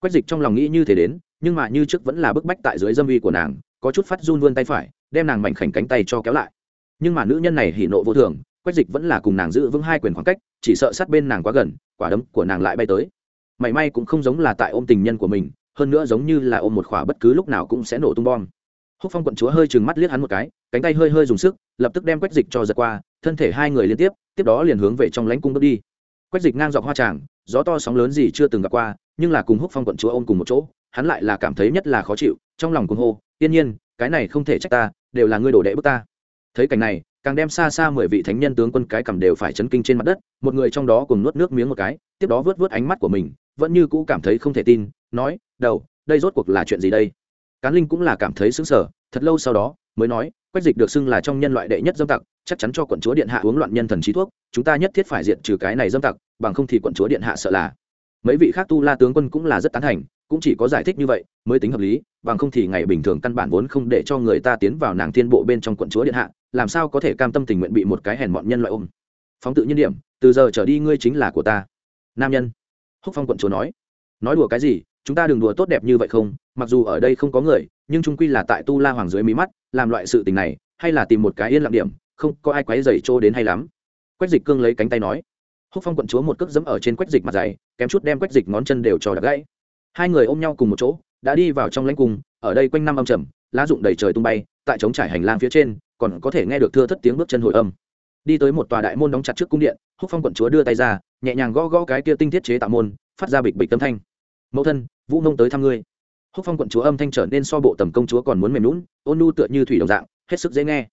S1: Quách dịch trong lòng nghĩ như thế đến, nhưng mà như trước vẫn là bức bách tại dưới dâm uy của nàng, có chút phát run vươn tay phải, đem nàng mảnh khảnh cánh tay cho kéo lại. Nhưng mà nữ nhân này hỉ nộ vô thường, quách dịch vẫn là cùng nàng giữ vững hai quyền khoảng cách, chỉ sợ sát bên nàng quá gần, quả đấm của nàng lại bay tới. Mảy may cũng không giống là tại ôm tình nhân của mình, hơn nữa giống như là ôm một khỏa bất cứ lúc nào cũng sẽ nổ tung bom húc phong quận chúa hơi trừng mắt liếc hắn một cái, cánh tay hơi hơi dùng sức, lập tức đem quách dịch cho giật qua, thân thể hai người liên tiếp tiếp đó liền hướng về trong lãnh cung bước đi. Quách dịch ngang dọc hoa tràng, gió to sóng lớn gì chưa từng gặp qua, nhưng là cùng húc phong quận chúa ôm cùng một chỗ, hắn lại là cảm thấy nhất là khó chịu, trong lòng cuồng hô, tiên nhiên, cái này không thể trách ta, đều là ngươi đổ đệ bức ta. Thấy cảnh này, càng đem xa xa mười vị thánh nhân tướng quân cái cầm đều phải chấn kinh trên mặt đất, một người trong đó cùng nuốt nước miếng một cái, tiếp đó vớt vớt ánh mắt của mình, vẫn như cũ cảm thấy không thể tin, nói, đầu, đây rốt cuộc là chuyện gì đây? Cán linh cũng là cảm thấy xứng sở thật lâu sau đó, mới nói, quách dịch được xưng là trong nhân loại đệ nhất dâm tặc, chắc chắn cho quận chúa điện hạ uống loạn nhân thần trí thuốc, chúng ta nhất thiết phải diệt trừ cái này dâm tặc, bằng không thì quận chúa điện hạ sợ là. Mấy vị khác tu la tướng quân cũng là rất tán thành, cũng chỉ có giải thích như vậy mới tính hợp lý, bằng không thì ngày bình thường căn bản vốn không để cho người ta tiến vào nàng thiên bộ bên trong quận chúa điện hạ, làm sao có thể cam tâm tình nguyện bị một cái hèn mọn nhân loại ôm. Phóng tự nhiên điểm, từ giờ trở đi ngươi chính là của ta. Nam nhân. Húc phong quận chúa nói. Nói đùa cái gì, chúng ta đừng đùa tốt đẹp như vậy không mặc dù ở đây không có người, nhưng trung quy là tại tu la hoàng dưới mí mắt, làm loại sự tình này, hay là tìm một cái yên lặng điểm, không có ai quấy dày trô đến hay lắm. Quách dịch cương lấy cánh tay nói. Húc phong quận chúa một cước dẫm ở trên quách dịch mặt dày, kém chút đem quách dịch ngón chân đều cho đập gãy. Hai người ôm nhau cùng một chỗ, đã đi vào trong lãnh cung, ở đây quanh năm âm trầm, lá rụng đầy trời tung bay, tại trống trải hành lang phía trên, còn có thể nghe được thưa thất tiếng bước chân hồi âm. Đi tới một tòa đại môn đóng chặt trước cung điện, húc phong quận chúa đưa tay ra, nhẹ nhàng gõ gõ cái kia tinh thiết chế tạo môn, phát ra bịch bịch tâm thanh. Mẫu thân, vũ nông tới thăm ngươi húc phong quận chúa âm thanh trở nên so bộ tầm công chúa còn muốn mềm lún ôn nu tựa như thủy đồng dạng, hết sức dễ nghe.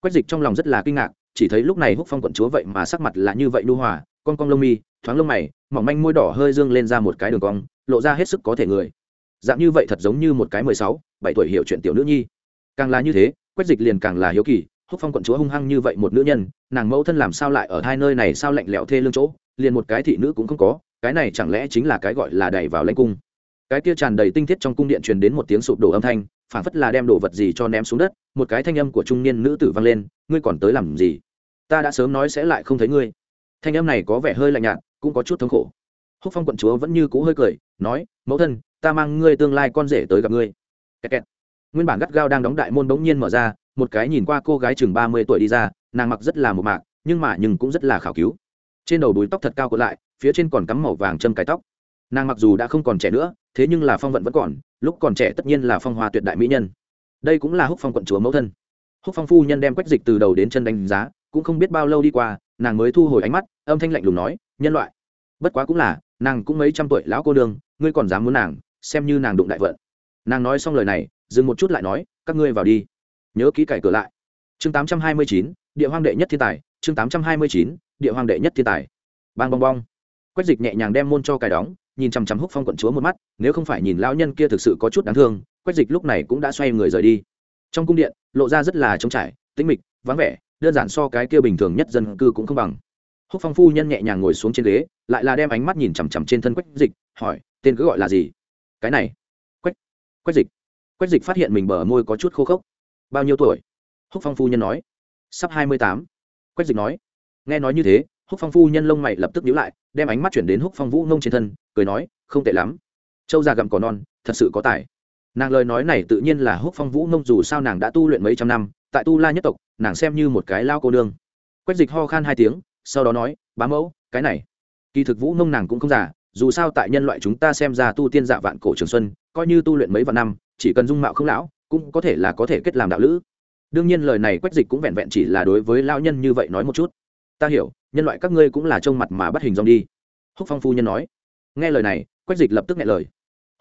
S1: Quách dịch trong lòng rất là kinh ngạc, chỉ thấy lúc này húc phong quận chúa vậy mà sắc mặt là như vậy nu hòa, con cong lông mi, thoáng lông mày, mỏng manh môi đỏ hơi dương lên ra một cái đường cong, lộ ra hết sức có thể người. Dạng như vậy thật giống như một cái mười sáu, bảy tuổi hiểu chuyện tiểu nữ nhi. Càng là như thế, quách dịch liền càng là hiếu kỳ, húc phong quận chúa hung hăng như vậy một nữ nhân, nàng mẫu thân làm sao lại ở hai nơi này sao lạnh lẽo thê lương chỗ, liền một cái thị nữ cũng không có, cái này chẳng lẽ chính là cái gọi là đẩy vào lãnh cung cái kia tràn đầy tinh thiết trong cung điện truyền đến một tiếng sụp đổ âm thanh phản phất là đem đồ vật gì cho ném xuống đất, một cái thanh âm của trung niên nữ tử vang lên, ngươi còn tới làm gì? Ta đã sớm nói sẽ lại không thấy ngươi. Thanh âm này có vẻ hơi lạnh nhạt, cũng có chút thống khổ. Húc phong quận chúa vẫn như cũ hơi cười, nói, mẫu thân, ta mang ngươi tương lai con rể tới gặp ngươi. Kẹt kẹt. nguyên bản gắt gao đang đóng đại môn bỗng nhiên mở ra, một cái nhìn qua cô gái chừng ba mươi tuổi đi ra, nàng mặc rất là một mạc, nhưng mà nhưng cũng rất là khảo cứu. Trên đầu búi tóc thật cao cột lại, phía trên còn cắm màu vàng châm cái tóc nàng mặc dù đã không còn trẻ nữa thế nhưng là phong vận vẫn còn lúc còn trẻ tất nhiên là phong hoa tuyệt đại mỹ nhân. Đây cũng là húc phong quận chúa mẫu thân. Húc phong phu nhân đem quách dịch từ đầu đến chân đánh giá cũng không biết bao lâu đi qua nàng mới thu hồi ánh mắt âm thanh lạnh lùng nói nhân loại bất quá cũng là nàng cũng mấy trăm tuổi lão cô đường, ngươi còn dám muốn nàng xem như nàng đụng đại vận. Nàng nói xong lời này dừng một chút lại nói các ngươi vào đi nhớ kỹ cải cửa lại. Chương tám trăm hai mươi chín địa hoang đệ nhất thiên tài chương tám trăm hai mươi chín địa hoang đệ nhất thiên tài. Bang bong bong. Quách dịch nhẹ nhàng đem môn cho cài đóng nhìn chằm chằm húc phong quận chúa một mắt, nếu không phải nhìn lão nhân kia thực sự có chút đáng thương, quách dịch lúc này cũng đã xoay người rời đi. Trong cung điện, lộ ra rất là trống trải, tĩnh mịch, vắng vẻ, đơn giản so cái kia bình thường nhất dân cư cũng không bằng. Húc phong phu nhân nhẹ nhàng ngồi xuống trên ghế, lại là đem ánh mắt nhìn chằm chằm trên thân quách dịch, hỏi, tên cứ gọi là gì? Cái này. Quách quách dịch. Quách dịch phát hiện mình bờ môi có chút khô khốc. Bao nhiêu tuổi? Húc phong phu nhân nói. Sắp hai mươi tám. Quách dịch nói. Nghe nói như thế húc phong phu nhân lông mày lập tức nhíu lại, đem ánh mắt chuyển đến húc phong vũ ngông trên thân, cười nói, không tệ lắm. Châu già gặm cỏ non, thật sự có tài. Nàng lời nói này tự nhiên là húc phong vũ ngông dù sao nàng đã tu luyện mấy trăm năm, tại tu la nhất tộc, nàng xem như một cái lao cô nương. Quách dịch ho khan hai tiếng, sau đó nói, bá mẫu, cái này. Kỳ thực vũ ngông nàng cũng không giả dù sao tại nhân loại chúng ta xem ra tu tiên dạ vạn cổ trường xuân, coi như tu luyện mấy vạn năm, chỉ cần dung mạo không lão, cũng có thể là có thể kết làm đạo lữ. Đương nhiên lời này quách dịch cũng vẹn vẹn chỉ là đối với lao nhân như vậy nói một chút ta hiểu, nhân loại các ngươi cũng là trông mặt mà bắt hình dong đi. Húc phong phu nhân nói. Nghe lời này, quách dịch lập tức nghe lời.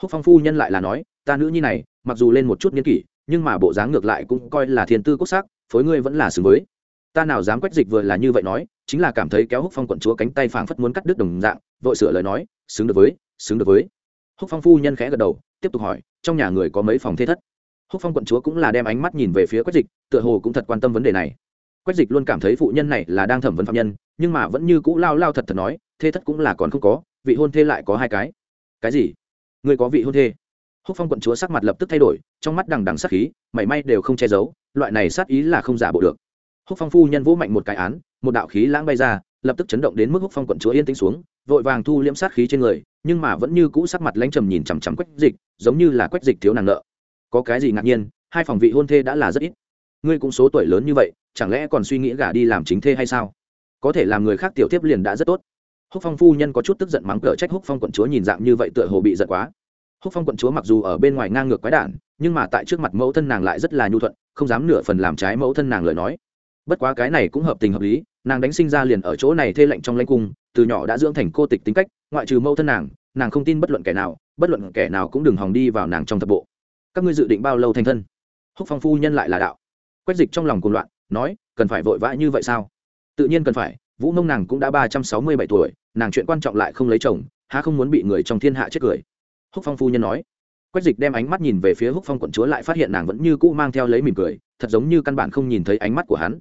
S1: Húc phong phu nhân lại là nói, ta nữ nhi này, mặc dù lên một chút nghiên kỷ, nhưng mà bộ dáng ngược lại cũng coi là thiên tư quốc sắc, phối ngươi vẫn là xứng với. Ta nào dám quách dịch vừa là như vậy nói, chính là cảm thấy kéo húc phong quận chúa cánh tay phảng phất muốn cắt đứt đồng dạng, vội sửa lời nói, xứng được với, xứng được với. Húc phong phu nhân khẽ gật đầu, tiếp tục hỏi, trong nhà người có mấy phòng thế thất? Húc phong quận chúa cũng là đem ánh mắt nhìn về phía quách dịch, tựa hồ cũng thật quan tâm vấn đề này quách dịch luôn cảm thấy phụ nhân này là đang thẩm vấn phạm nhân, nhưng mà vẫn như cũ lao lao thật thật nói, thê thất cũng là còn không có, vị hôn thê lại có hai cái. Cái gì? Người có vị hôn thê? Húc phong quận chúa sắc mặt lập tức thay đổi, trong mắt đằng đằng sắc khí, mảy may đều không che giấu, loại này sát ý là không giả bộ được. Húc phong phu nhân vỗ mạnh một cái án, một đạo khí lãng bay ra, lập tức chấn động đến mức húc phong quận chúa yên tĩnh xuống, vội vàng thu liễm sát khí trên người, nhưng mà vẫn như cũ sắc mặt lãnh trầm nhìn chằm chằm quách dịch, giống như là quách dịch thiếu nàng nợ. Có cái gì ngạc nhiên, hai phòng vị hôn thê đã là rất ít ngươi cũng số tuổi lớn như vậy, chẳng lẽ còn suy nghĩ gả đi làm chính thê hay sao? Có thể làm người khác tiểu tiếp liền đã rất tốt. Húc phong phu nhân có chút tức giận mắng cờ trách húc phong quận chúa nhìn dạng như vậy tựa hồ bị giận quá. Húc phong quận chúa mặc dù ở bên ngoài ngang ngược quái đản, nhưng mà tại trước mặt mẫu thân nàng lại rất là nhu thuận, không dám nửa phần làm trái mẫu thân nàng lời nói. Bất quá cái này cũng hợp tình hợp lý, nàng đánh sinh ra liền ở chỗ này thê lệnh trong lãnh cung, từ nhỏ đã dưỡng thành cô tịch tính cách, ngoại trừ mẫu thân nàng nàng không tin bất luận kẻ nào, bất luận kẻ nào cũng đừng hòng đi vào nàng trong thập bộ. Các ngươi dự định bao lâu thành thân? Húc phong phu nhân lại là đạo quách dịch trong lòng cuồng loạn, nói, cần phải vội vã như vậy sao? Tự nhiên cần phải, vũ mông nàng cũng đã ba trăm sáu mươi bảy tuổi, nàng chuyện quan trọng lại không lấy chồng, há không muốn bị người trong thiên hạ chết cười. Húc phong phu nhân nói. Quách dịch đem ánh mắt nhìn về phía húc phong quận chúa lại phát hiện nàng vẫn như cũ mang theo lấy mỉm cười, thật giống như căn bản không nhìn thấy ánh mắt của hắn.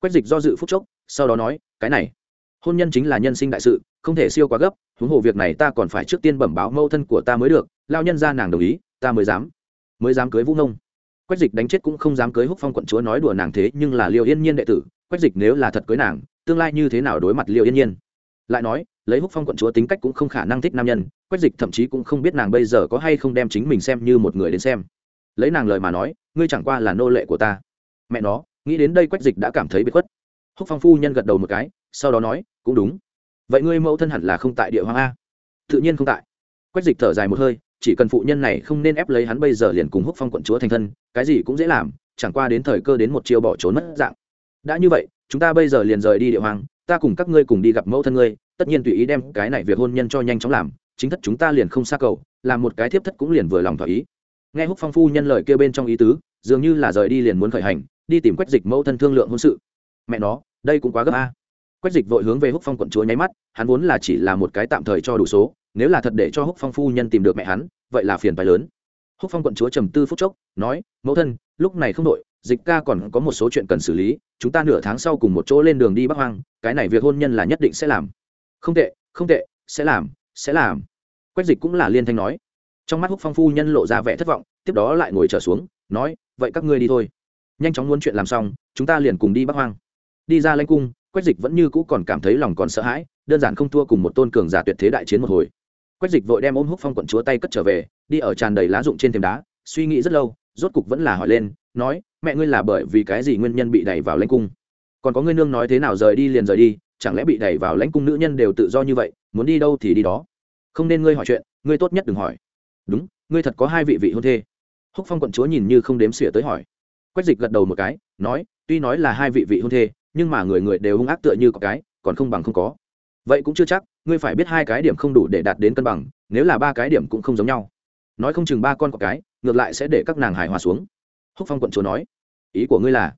S1: Quách dịch do dự phút chốc, sau đó nói, cái này, hôn nhân chính là nhân sinh đại sự, không thể siêu quá gấp, huống hồ việc này ta còn phải trước tiên bẩm báo mâu thân của ta mới được, lao nhân ra nàng đồng ý, ta mới dám mới dám cưới vũ nông quách dịch đánh chết cũng không dám cưới húc phong quận chúa nói đùa nàng thế, nhưng là liệu yên nhiên đệ tử, quách dịch nếu là thật cưới nàng, tương lai như thế nào đối mặt liệu yên nhiên? Lại nói, lấy húc phong quận chúa tính cách cũng không khả năng thích nam nhân, quách dịch thậm chí cũng không biết nàng bây giờ có hay không đem chính mình xem như một người đến xem. Lấy nàng lời mà nói, ngươi chẳng qua là nô lệ của ta. Mẹ nó, nghĩ đến đây quách dịch đã cảm thấy bị khuất. Húc phong phu nhân gật đầu một cái, sau đó nói, cũng đúng. Vậy ngươi mẫu thân hẳn là không tại địa hoàng a? Tự nhiên không tại. Quách dịch thở dài một hơi chỉ cần phụ nhân này không nên ép lấy hắn bây giờ liền cùng húc phong quận chúa thành thân, cái gì cũng dễ làm, chẳng qua đến thời cơ đến một chiêu bỏ trốn mất dạng. Đã như vậy, chúng ta bây giờ liền rời đi địa hoàng, ta cùng các ngươi cùng đi gặp mẫu thân ngươi, tất nhiên tùy ý đem cái này việc hôn nhân cho nhanh chóng làm, chính thất chúng ta liền không xa cầu, làm một cái thiếp thất cũng liền vừa lòng thỏa ý. Nghe húc phong phu nhân lời kêu bên trong ý tứ, dường như là rời đi liền muốn khởi hành, đi tìm quách dịch mẫu thân thương lượng hôn sự. Mẹ nó, đây cũng quá gấp a. Quách dịch vội hướng về húc phong quận chúa nháy mắt, hắn vốn là chỉ là một cái tạm thời cho đủ số nếu là thật để cho húc phong phu nhân tìm được mẹ hắn, vậy là phiền phái lớn. Húc phong quận chúa trầm tư phút chốc, nói, mẫu thân, lúc này không đội, dịch ca còn có một số chuyện cần xử lý, chúng ta nửa tháng sau cùng một chỗ lên đường đi bắc hoang, cái này việc hôn nhân là nhất định sẽ làm. Không tệ không tệ, sẽ làm sẽ làm. Quách dịch cũng là liên thanh nói. Trong mắt húc phong phu nhân lộ ra vẻ thất vọng, tiếp đó lại ngồi trở xuống, nói, vậy các ngươi đi thôi. Nhanh chóng muốn chuyện làm xong, chúng ta liền cùng đi bắc hoang. Đi ra lanh cung, quách dịch vẫn như cũ còn cảm thấy lòng còn sợ hãi, đơn giản không thua cùng một tôn cường giả tuyệt thế đại chiến một hồi quách dịch vội đem ôm húc phong quận chúa tay cất trở về, đi ở tràn đầy lá rụng trên thềm đá, suy nghĩ rất lâu, rốt cục vẫn là hỏi lên, nói, mẹ ngươi là bởi vì cái gì nguyên nhân bị đẩy vào lãnh cung? Còn có ngươi nương nói thế nào rời đi liền rời đi, chẳng lẽ bị đẩy vào lãnh cung nữ nhân đều tự do như vậy, muốn đi đâu thì đi đó? Không nên ngươi hỏi chuyện, ngươi tốt nhất đừng hỏi. Đúng, ngươi thật có hai vị vị hôn thê. Húc phong quận chúa nhìn như không đếm xỉa tới hỏi. Quách dịch gật đầu một cái, nói, tuy nói là hai vị vị hôn thê, nhưng mà người người đều hung ác tựa như có cái, còn không bằng không có vậy cũng chưa chắc, ngươi phải biết hai cái điểm không đủ để đạt đến cân bằng, nếu là ba cái điểm cũng không giống nhau. Nói không chừng ba con có cái, ngược lại sẽ để các nàng hài hòa xuống. Húc phong quận chúa nói, ý của ngươi là,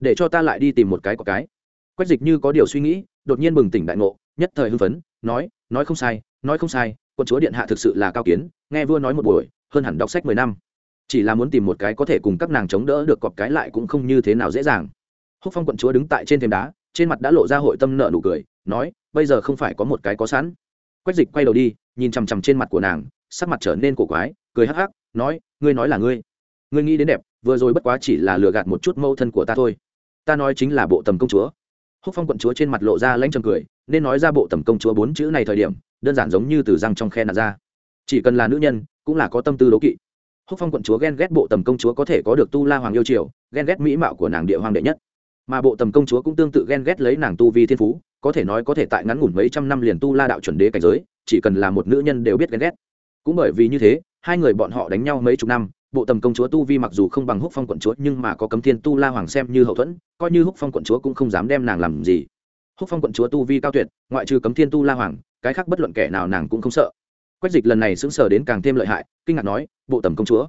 S1: để cho ta lại đi tìm một cái có cái. Quách dịch như có điều suy nghĩ, đột nhiên bừng tỉnh đại ngộ, nhất thời hưng phấn, nói nói không sai, nói không sai, quận chúa điện hạ thực sự là cao kiến, nghe vua nói một buổi, hơn hẳn đọc sách mười năm. Chỉ là muốn tìm một cái có thể cùng các nàng chống đỡ được cọp cái lại cũng không như thế nào dễ dàng. Húc phong quận chúa đứng tại trên thềm đá, trên mặt đã lộ ra hội tâm nợ nụ cười, nói bây giờ không phải có một cái có sẵn. Quách dịch quay đầu đi, nhìn chằm chằm trên mặt của nàng, sắc mặt trở nên cổ quái, cười hắc hắc, nói, ngươi nói là ngươi. Ngươi nghĩ đến đẹp, vừa rồi bất quá chỉ là lừa gạt một chút mâu thân của ta thôi. Ta nói chính là bộ tầm công chúa. Húc phong quận chúa trên mặt lộ ra lãnh trầm cười, nên nói ra bộ tầm công chúa bốn chữ này thời điểm, đơn giản giống như từ răng trong khe nạt ra. Chỉ cần là nữ nhân, cũng là có tâm tư đố kỵ. Húc phong quận chúa ghen ghét bộ tầm công chúa có thể có được tu la hoàng yêu triều, ghen ghét mỹ mạo của nàng địa hoàng đệ nhất. Mà bộ tầm công chúa cũng tương tự ghen ghét lấy nàng tu vi thiên phú có thể nói có thể tại ngắn ngủn mấy trăm năm liền tu la đạo chuẩn đế cảnh giới, chỉ cần là một nữ nhân đều biết ghen ghét. Cũng bởi vì như thế, hai người bọn họ đánh nhau mấy chục năm, bộ tầm công chúa tu vi mặc dù không bằng húc phong quận chúa, nhưng mà có cấm thiên tu la hoàng xem như hậu thuẫn, coi như húc phong quận chúa cũng không dám đem nàng làm gì. Húc phong quận chúa tu vi cao tuyệt, ngoại trừ cấm thiên tu la hoàng, cái khác bất luận kẻ nào nàng cũng không sợ. Quách dịch lần này sững sờ đến càng thêm lợi hại, kinh ngạc nói, bộ tầm công chúa,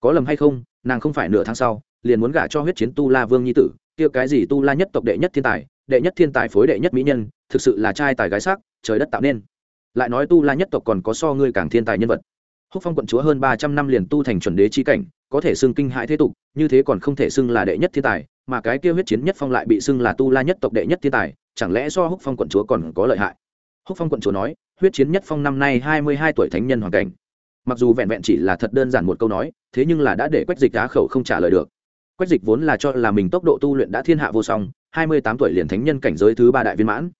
S1: có lầm hay không? Nàng không phải nửa tháng sau, liền muốn gả cho huyết chiến tu la vương nhi tử, kia cái gì tu la nhất tộc đệ nhất thiên tài đệ nhất thiên tài phối đệ nhất mỹ nhân, thực sự là trai tài gái sắc, trời đất tạo nên. Lại nói tu la nhất tộc còn có so ngươi càng thiên tài nhân vật. Húc phong quận chúa hơn ba trăm năm liền tu thành chuẩn đế chi cảnh, có thể xưng kinh hãi thế tục, như thế còn không thể xưng là đệ nhất thiên tài, mà cái kia huyết chiến nhất phong lại bị xưng là tu la nhất tộc đệ nhất thiên tài, chẳng lẽ do húc phong quận chúa còn có lợi hại? Húc phong quận chúa nói, huyết chiến nhất phong năm nay hai mươi hai tuổi thánh nhân hoàn cảnh. Mặc dù vẹn vẹn chỉ là thật đơn giản một câu nói, thế nhưng là đã để quách dịch đá khẩu không trả lời được. Quách dịch vốn là cho là mình tốc độ tu luyện đã thiên hạ vô song hai mươi tám tuổi liền thánh nhân cảnh giới thứ ba đại viên mãn.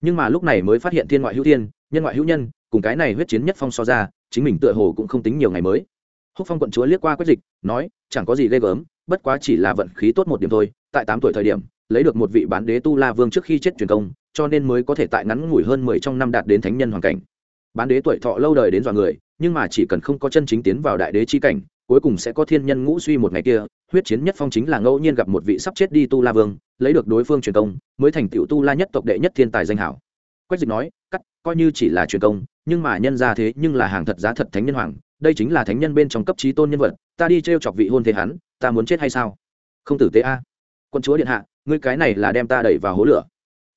S1: Nhưng mà lúc này mới phát hiện thiên ngoại hữu thiên, nhân ngoại hữu nhân, cùng cái này huyết chiến nhất phong so ra, chính mình tựa hồ cũng không tính nhiều ngày mới. Húc phong quận chúa liếc qua quách dịch, nói, chẳng có gì ghê gớm, bất quá chỉ là vận khí tốt một điểm thôi, tại tám tuổi thời điểm, lấy được một vị bán đế tu la vương trước khi chết truyền công, cho nên mới có thể tại ngắn ngủi hơn mười trong năm đạt đến thánh nhân hoàn cảnh. Bán đế tuổi thọ lâu đời đến dọa người, nhưng mà chỉ cần không có chân chính tiến vào đại đế chi cảnh cuối cùng sẽ có thiên nhân ngũ suy một ngày kia, huyết chiến nhất phong chính là ngẫu nhiên gặp một vị sắp chết đi tu la vương, lấy được đối phương truyền công, mới thành tựu tu la nhất tộc đệ nhất thiên tài danh hảo. Quách dịch nói, cắt, coi như chỉ là truyền công, nhưng mà nhân ra thế nhưng là hàng thật giá thật thánh nhân hoàng, đây chính là thánh nhân bên trong cấp trí tôn nhân vật, ta đi t r e o chọc vị hôn thế hắn, ta muốn chết hay sao? Không tử tế a. Quân chúa điện hạ, ngươi cái này là đem ta đẩy vào hố lửa.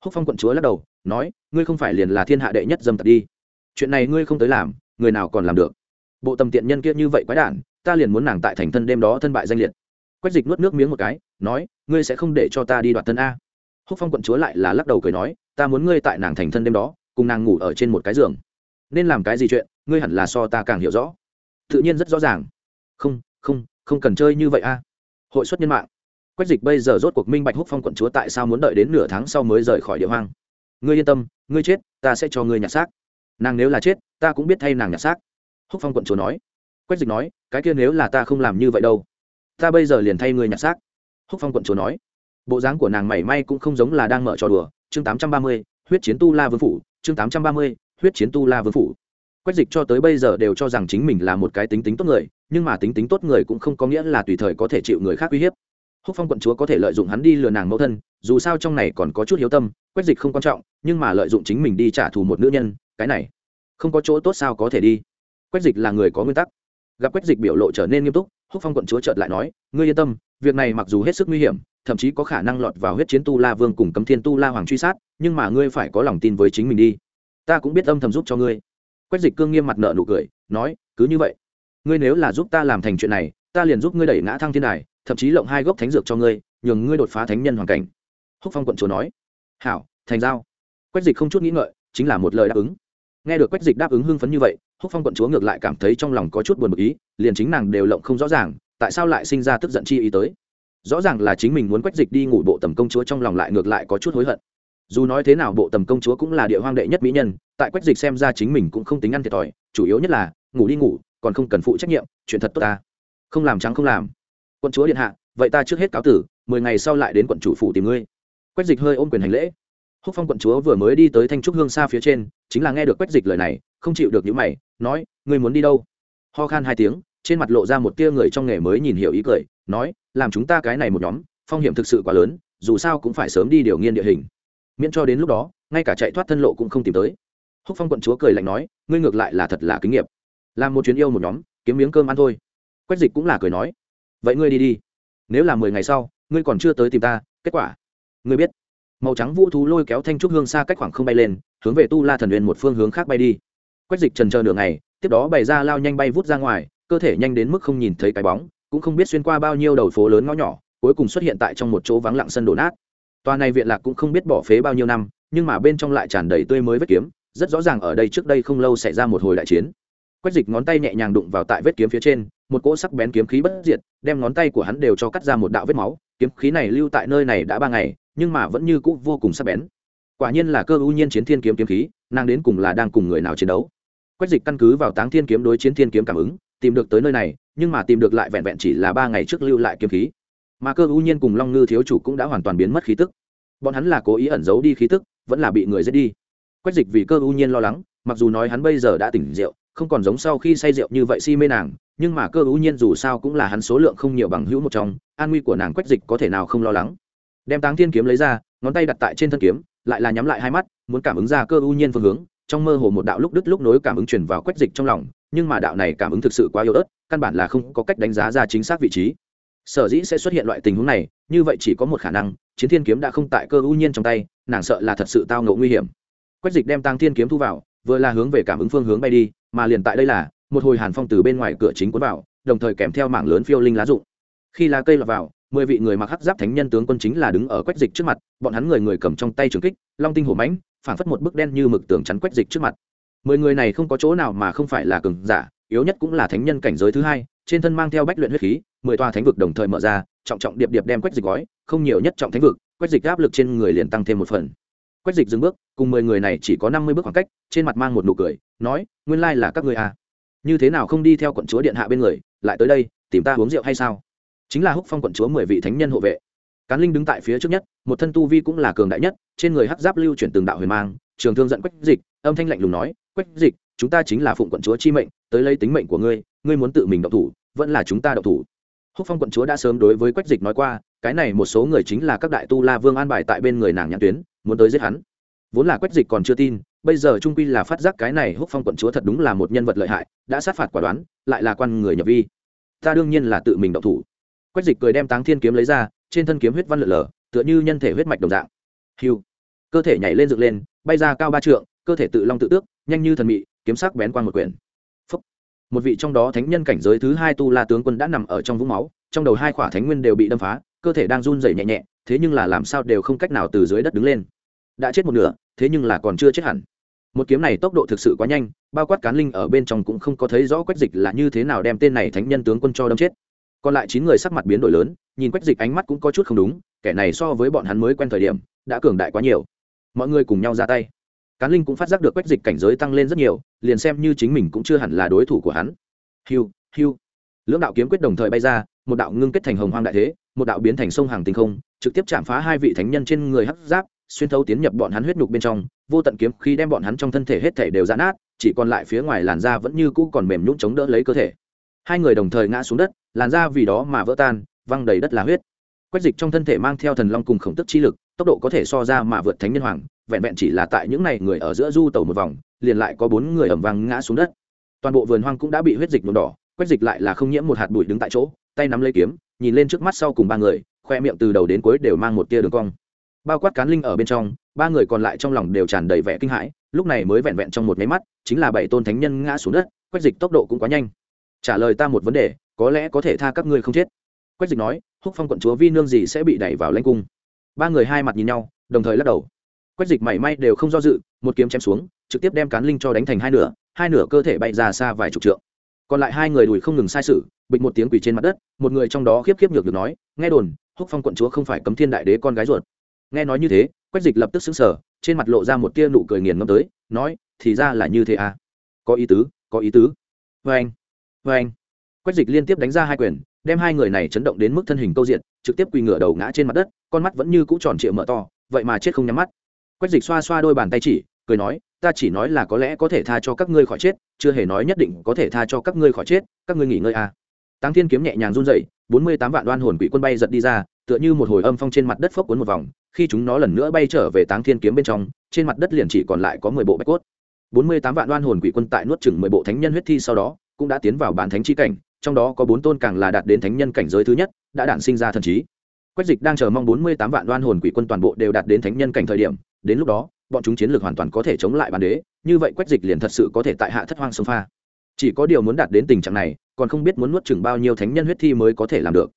S1: Húc phong quận chúa lắc đầu, nói, ngươi không phải liền là thiên hạ đệ nhất dâm tật đi. Chuyện này ngươi không tới làm, người nào còn làm được? Bộ tầm tiện nhân kia như vậy quái đản ta liền muốn nàng tại thành thân đêm đó thân bại danh liệt. Quách dịch nuốt nước miếng một cái, nói, ngươi sẽ không để cho ta đi đoạt thân a. Húc phong quận chúa lại là lắc đầu cười nói, ta muốn ngươi tại nàng thành thân đêm đó, cùng nàng ngủ ở trên một cái giường. Nên làm cái gì chuyện, ngươi hẳn là so ta càng hiểu rõ. Tự nhiên rất rõ ràng. Không không không cần chơi như vậy a. Hội xuất nhân mạng. Quách dịch bây giờ rốt cuộc minh bạch húc phong quận chúa tại sao muốn đợi đến nửa tháng sau mới rời khỏi địa hoang. Ngươi yên tâm, ngươi chết, ta sẽ cho ngươi nhặt xác. Nàng nếu là chết, ta cũng biết thay nàng nhặt xác. Húc phong quận chúa nói quách dịch nói, cái kia nếu là ta không làm như vậy đâu, ta bây giờ liền thay người nhặt xác. Húc phong quận chúa nói, bộ dáng của nàng mảy may cũng không giống là đang mở trò đùa. Chương tám trăm ba mươi, huyết chiến tu la vương phủ. Chương tám trăm ba mươi, huyết chiến tu la vương phủ. Quách dịch cho tới bây giờ đều cho rằng chính mình là một cái tính tính tốt người, nhưng mà tính tính tốt người cũng không có nghĩa là tùy thời có thể chịu người khác uy hiếp. Húc phong quận chúa có thể lợi dụng hắn đi lừa nàng mẫu thân, dù sao trong này còn có chút hiếu tâm, quách dịch không quan trọng, nhưng mà lợi dụng chính mình đi trả thù một nữ nhân, cái này không có chỗ tốt sao có thể đi. Quách dịch là người có nguyên tắc gặp quách dịch biểu lộ trở nên nghiêm túc, húc phong quận chúa chợt lại nói, ngươi yên tâm, việc này mặc dù hết sức nguy hiểm, thậm chí có khả năng lọt vào huyết chiến tu la vương cùng cấm thiên tu la hoàng truy sát, nhưng mà ngươi phải có lòng tin với chính mình đi. Ta cũng biết âm thầm giúp cho ngươi. Quách dịch cương nghiêm mặt nợ nụ cười, nói, cứ như vậy, ngươi nếu là giúp ta làm thành chuyện này, ta liền giúp ngươi đẩy ngã thăng thiên đài, thậm chí lộng hai gốc thánh dược cho ngươi, nhường ngươi đột phá thánh nhân hoàn cảnh. Húc phong quận chúa nói, hảo, thành giao. Quách dịch không chút nghĩ ngợi, chính là một lời đáp ứng. Nghe được quách dịch đáp ứng hưng phấn như vậy húc phong quận chúa ngược lại cảm thấy trong lòng có chút buồn bực ý, liền chính nàng đều lộng không rõ ràng, tại sao lại sinh ra tức giận chi ý tới. Rõ ràng là chính mình muốn quách dịch đi ngủ, bộ tầm công chúa trong lòng lại ngược lại có chút hối hận. Dù nói thế nào bộ tầm công chúa cũng là địa hoang đệ nhất mỹ nhân, tại quách dịch xem ra chính mình cũng không tính ăn thiệt thòi, chủ yếu nhất là, ngủ đi ngủ, còn không cần phụ trách nhiệm, chuyện thật tốt ta. Không làm trắng không làm. Quận chúa điện hạ, vậy ta trước hết cáo tử, mười ngày sau lại đến quận chủ phủ tìm ngươi. Quách dịch hơi ôm quyền hành lễ. Húc phong quận chúa vừa mới đi tới thanh trúc hương xa phía trên, chính là nghe được quách dịch lời này không chịu được những mày, nói, ngươi muốn đi đâu? Ho khan hai tiếng, trên mặt lộ ra một tia người trong nghề mới nhìn hiểu ý cười, nói, làm chúng ta cái này một nhóm, phong hiểm thực sự quá lớn, dù sao cũng phải sớm đi điều nghiên địa hình. Miễn cho đến lúc đó, ngay cả chạy thoát thân lộ cũng không tìm tới. Húc phong quận chúa cười lạnh nói, ngươi ngược lại là thật là kinh nghiệm làm một chuyến yêu một nhóm, kiếm miếng cơm ăn thôi. Quách dịch cũng là cười nói, vậy ngươi đi đi. Nếu là mười ngày sau, ngươi còn chưa tới tìm ta, kết quả? Ngươi biết. Màu trắng vũ thú lôi kéo thanh trúc hương xa cách khoảng không bay lên, hướng về tu la thần huyền một phương hướng khác bay đi quách dịch trần chờ nửa ngày, tiếp đó bày ra lao nhanh bay vút ra ngoài, cơ thể nhanh đến mức không nhìn thấy cái bóng, cũng không biết xuyên qua bao nhiêu đầu phố lớn ngõ nhỏ, cuối cùng xuất hiện tại trong một chỗ vắng lặng sân đổ nát. Tòa này viện lạc cũng không biết bỏ phế bao nhiêu năm, nhưng mà bên trong lại tràn đầy tươi mới vết kiếm, rất rõ ràng ở đây trước đây không lâu xảy ra một hồi đại chiến. Quách dịch ngón tay nhẹ nhàng đụng vào tại vết kiếm phía trên, một cỗ sắc bén kiếm khí bất diệt, đem ngón tay của hắn đều cho cắt ra một đạo vết máu, kiếm khí này lưu tại nơi này đã ba ngày, nhưng mà vẫn như cũ vô cùng sắc bén. Quả nhiên là cơ ưu nhiên chiến thiên kiếm kiếm khí, nàng đến cùng là đang cùng người nào chiến đấu? Quách dịch căn cứ vào táng thiên kiếm đối chiến thiên kiếm cảm ứng, tìm được tới nơi này, nhưng mà tìm được lại vẹn vẹn chỉ là ba ngày trước lưu lại kiếm khí. Mà cơ ưu nhiên cùng long ngư thiếu chủ cũng đã hoàn toàn biến mất khí tức. Bọn hắn là cố ý ẩn giấu đi khí tức, vẫn là bị người giết đi. Quách dịch vì cơ ưu nhiên lo lắng, mặc dù nói hắn bây giờ đã tỉnh rượu, không còn giống sau khi say rượu như vậy si mê nàng, nhưng mà cơ ưu nhiên dù sao cũng là hắn số lượng không nhiều bằng hữu một trong, an nguy của nàng quách dịch có thể nào không lo lắng. Đem táng thiên kiếm lấy ra, ngón tay đặt tại trên thân kiếm, lại là nhắm lại hai mắt, muốn cảm ứng ra cơ ưu nhiên phương hướng trong mơ hồ một đạo lúc đứt lúc nối cảm ứng truyền vào quách dịch trong lòng, nhưng mà đạo này cảm ứng thực sự quá yếu ớt, căn bản là không có cách đánh giá ra chính xác vị trí. Sở dĩ sẽ xuất hiện loại tình huống này, như vậy chỉ có một khả năng, chiến thiên kiếm đã không tại cơ ưu nhiên trong tay, nàng sợ là thật sự tao ngộ nguy hiểm. Quách dịch đem tăng thiên kiếm thu vào, vừa là hướng về cảm ứng phương hướng bay đi, mà liền tại đây là, một hồi hàn phong từ bên ngoài cửa chính cuốn vào, đồng thời kèm theo mảng lớn phiêu linh lá rụng. Khi lá cây lọt vào, mười vị người mặc hắc giáp thánh nhân tướng quân chính là đứng ở quách dịch trước mặt, bọn hắn người người cầm trong tay trường kích, long tinh hổ mãnh phảng phất một bức đen như mực tường chắn quách dịch trước mặt. Mười người này không có chỗ nào mà không phải là cường giả, yếu nhất cũng là thánh nhân cảnh giới thứ hai, trên thân mang theo bách luyện huyết khí, mười toa thánh vực đồng thời mở ra, trọng trọng điệp điệp đem quách dịch gói, không nhiều nhất trọng thánh vực quách dịch áp lực trên người liền tăng thêm một phần. Quách dịch dừng bước, cùng mười người này chỉ có năm mươi bước khoảng cách, trên mặt mang một nụ cười, nói, nguyên lai là các người à. Như thế nào không đi theo quận chúa điện hạ bên người, lại tới đây, tìm ta uống rượu hay sao? Chính là húc phong quận chúa mười vị thánh nhân hộ vệ cán linh đứng tại phía trước nhất, một thân tu vi cũng là cường đại nhất, trên người hắc giáp lưu chuyển từng đạo huyền mang, trường thương giận quách dịch, âm thanh lạnh lùng nói, quách dịch, chúng ta chính là phụng quận chúa chi mệnh, tới lấy tính mệnh của ngươi ngươi muốn tự mình độc thủ, vẫn là chúng ta độc thủ. Húc phong quận chúa đã sớm đối với quách dịch nói qua, cái này một số người chính là các đại tu la vương an bài tại bên người nàng nhãn tuyến, muốn tới giết hắn. Vốn là quách dịch còn chưa tin, bây giờ trung quy là phát giác cái này húc phong quận chúa thật đúng là một nhân vật lợi hại, đã sát phạt quả đoán, lại là quan người nhập vi. Ta đương nhiên là tự mình độc thủ. Quách dịch cười đem táng thiên kiếm lấy ra trên thân kiếm huyết văn lượn lờ, tựa như nhân thể huyết mạch đồng dạng. Hiu cơ thể nhảy lên dựng lên, bay ra cao ba trượng, cơ thể tự long tự tước, nhanh như thần mị, kiếm sắc bén qua một quyển. Phúc. một vị trong đó thánh nhân cảnh giới thứ hai tu la tướng quân đã nằm ở trong vũng máu, trong đầu hai khỏa thánh nguyên đều bị đâm phá, cơ thể đang run rẩy nhẹ nhẹ, thế nhưng là làm sao đều không cách nào từ dưới đất đứng lên. Đã chết một nửa, thế nhưng là còn chưa chết hẳn. Một kiếm này tốc độ thực sự quá nhanh, bao quát cán linh ở bên trong cũng không có thấy rõ quách dịch là như thế nào đem tên này thánh nhân tướng quân cho đâm chết còn lại chín người sắc mặt biến đổi lớn, nhìn quách dịch ánh mắt cũng có chút không đúng, kẻ này so với bọn hắn mới quen thời điểm, đã cường đại quá nhiều. Mọi người cùng nhau ra tay. Cán linh cũng phát giác được quách dịch cảnh giới tăng lên rất nhiều, liền xem như chính mình cũng chưa hẳn là đối thủ của hắn. Hiu hiu. Lưỡng đạo kiếm quyết đồng thời bay ra, một đạo ngưng kết thành hồng hoang đại thế, một đạo biến thành sông hàng tinh không, trực tiếp chạm phá hai vị thánh nhân trên người hắc giáp, xuyên thấu tiến nhập bọn hắn huyết nhục bên trong, vô tận kiếm khi đem bọn hắn trong thân thể hết thể đều giãn nát, chỉ còn lại phía ngoài làn da vẫn như cũ còn mềm nhũn chống đỡ lấy cơ thể hai người đồng thời ngã xuống đất, làn da vì đó mà vỡ tan, văng đầy đất là huyết. Quách dịch trong thân thể mang theo thần long cùng khổng tức chi lực, tốc độ có thể so ra mà vượt thánh nhân hoàng, vẹn vẹn chỉ là tại những này người ở giữa du tàu một vòng, liền lại có bốn người ẩm vang ngã xuống đất. Toàn bộ vườn hoang cũng đã bị huyết dịch nhuộm đỏ, quách dịch lại là không nhiễm một hạt bụi đứng tại chỗ, tay nắm lấy kiếm, nhìn lên trước mắt sau cùng ba người, khoe miệng từ đầu đến cuối đều mang một tia đường cong. Bao quát cán linh ở bên trong, ba người còn lại trong lòng đều tràn đầy vẻ kinh hãi, lúc này mới vẹn vẹn trong một máy mắt, chính là bảy tôn thánh nhân ngã xuống đất, quách dịch tốc độ cũng quá nhanh trả lời ta một vấn đề, có lẽ có thể tha các ngươi không chết. Quách dịch nói, húc phong quận chúa vi nương gì sẽ bị đẩy vào lãnh cung. Ba người hai mặt nhìn nhau, đồng thời lắc đầu. Quách dịch mảy may đều không do dự, một kiếm chém xuống, trực tiếp đem cán linh cho đánh thành hai nửa hai nửa cơ thể bay ra xa vài chục trượng. Còn lại hai người đùi không ngừng sai sự, bịch một tiếng quỷ trên mặt đất, một người trong đó khiếp khiếp nhược được nói, nghe đồn, húc phong quận chúa không phải cấm thiên đại đế con gái ruột. Nghe nói như thế, quách dịch lập tức xứng sở trên mặt lộ ra một tia nụ cười nghiền ngâm tới, nói, thì ra là như thế à? Có ý tứ, có ý tứ. Vê anh vê anh, quách dịch liên tiếp đánh ra hai quyền, đem hai người này chấn động đến mức thân hình câu diện, trực tiếp quỳ ngửa đầu ngã trên mặt đất, con mắt vẫn như cũ tròn trịa mở to, vậy mà chết không nhắm mắt quách dịch xoa xoa đôi bàn tay chỉ, cười nói, ta chỉ nói là có lẽ có thể tha cho các ngươi khỏi chết, chưa hề nói nhất định có thể tha cho các ngươi khỏi chết, các ngươi nghỉ ngơi à. tăng thiên kiếm nhẹ nhàng run dậy bốn mươi tám vạn đoan hồn quỷ quân bay giật đi ra, tựa như một hồi âm phong trên mặt đất phốc cuốn một vòng, khi chúng nó lần nữa bay trở về táng thiên kiếm bên trong, trên mặt đất liền chỉ còn lại có mười bộ bạch cốt bốn mươi tám vạn đoan hồn quỷ quân tại nuốt chừng mười bộ thánh nhân huyết thi sau đó cũng đã tiến vào bản thánh chi cảnh, trong đó có bốn tôn càng là đạt đến thánh nhân cảnh giới thứ nhất, đã đản sinh ra thần trí. Quách dịch đang chờ mong bốn mươi tám vạn đoan hồn quỷ quân toàn bộ đều đạt đến thánh nhân cảnh thời điểm, đến lúc đó, bọn chúng chiến lược hoàn toàn có thể chống lại bản đế, như vậy quách dịch liền thật sự có thể tại hạ thất hoang sông pha. Chỉ có điều muốn đạt đến tình trạng này, còn không biết muốn nuốt chừng bao nhiêu thánh nhân huyết thi mới có thể làm được.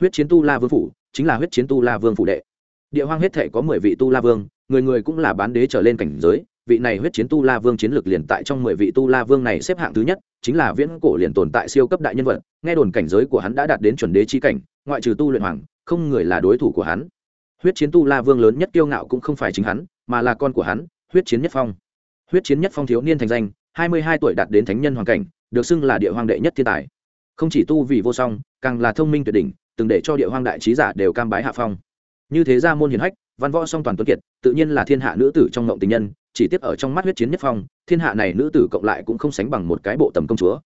S1: Huyết chiến tu la vương phủ, chính là huyết chiến tu la vương phủ đệ. Địa hoang hết thể có mười vị tu la vương, người người cũng là bán đế trở lên cảnh giới vị này huyết chiến tu la vương chiến lược liền tại trong mười vị tu la vương này xếp hạng thứ nhất, chính là viễn cổ liền tồn tại siêu cấp đại nhân vật, nghe đồn cảnh giới của hắn đã đạt đến chuẩn đế chi cảnh, ngoại trừ tu luyện hoàng, không người là đối thủ của hắn. Huyết chiến tu la vương lớn nhất kiêu ngạo cũng không phải chính hắn, mà là con của hắn, huyết chiến nhất phong. Huyết chiến nhất phong thiếu niên thành danh, hai mươi hai tuổi đạt đến thánh nhân hoàng cảnh, được xưng là địa hoàng đệ nhất thiên tài. Không chỉ tu vì vô song, càng là thông minh tuyệt đỉnh, từng để cho địa hoàng đại trí giả đều cam bái hạ phong. Như thế ra môn hiền hách, văn võ song toàn tuấn kiệt, tự nhiên là thiên hạ nữ tử trong ngộng tình nhân chỉ tiếp ở trong mắt huyết chiến nhất phong, thiên hạ này nữ tử cộng lại cũng không sánh bằng một cái bộ tầm công chúa.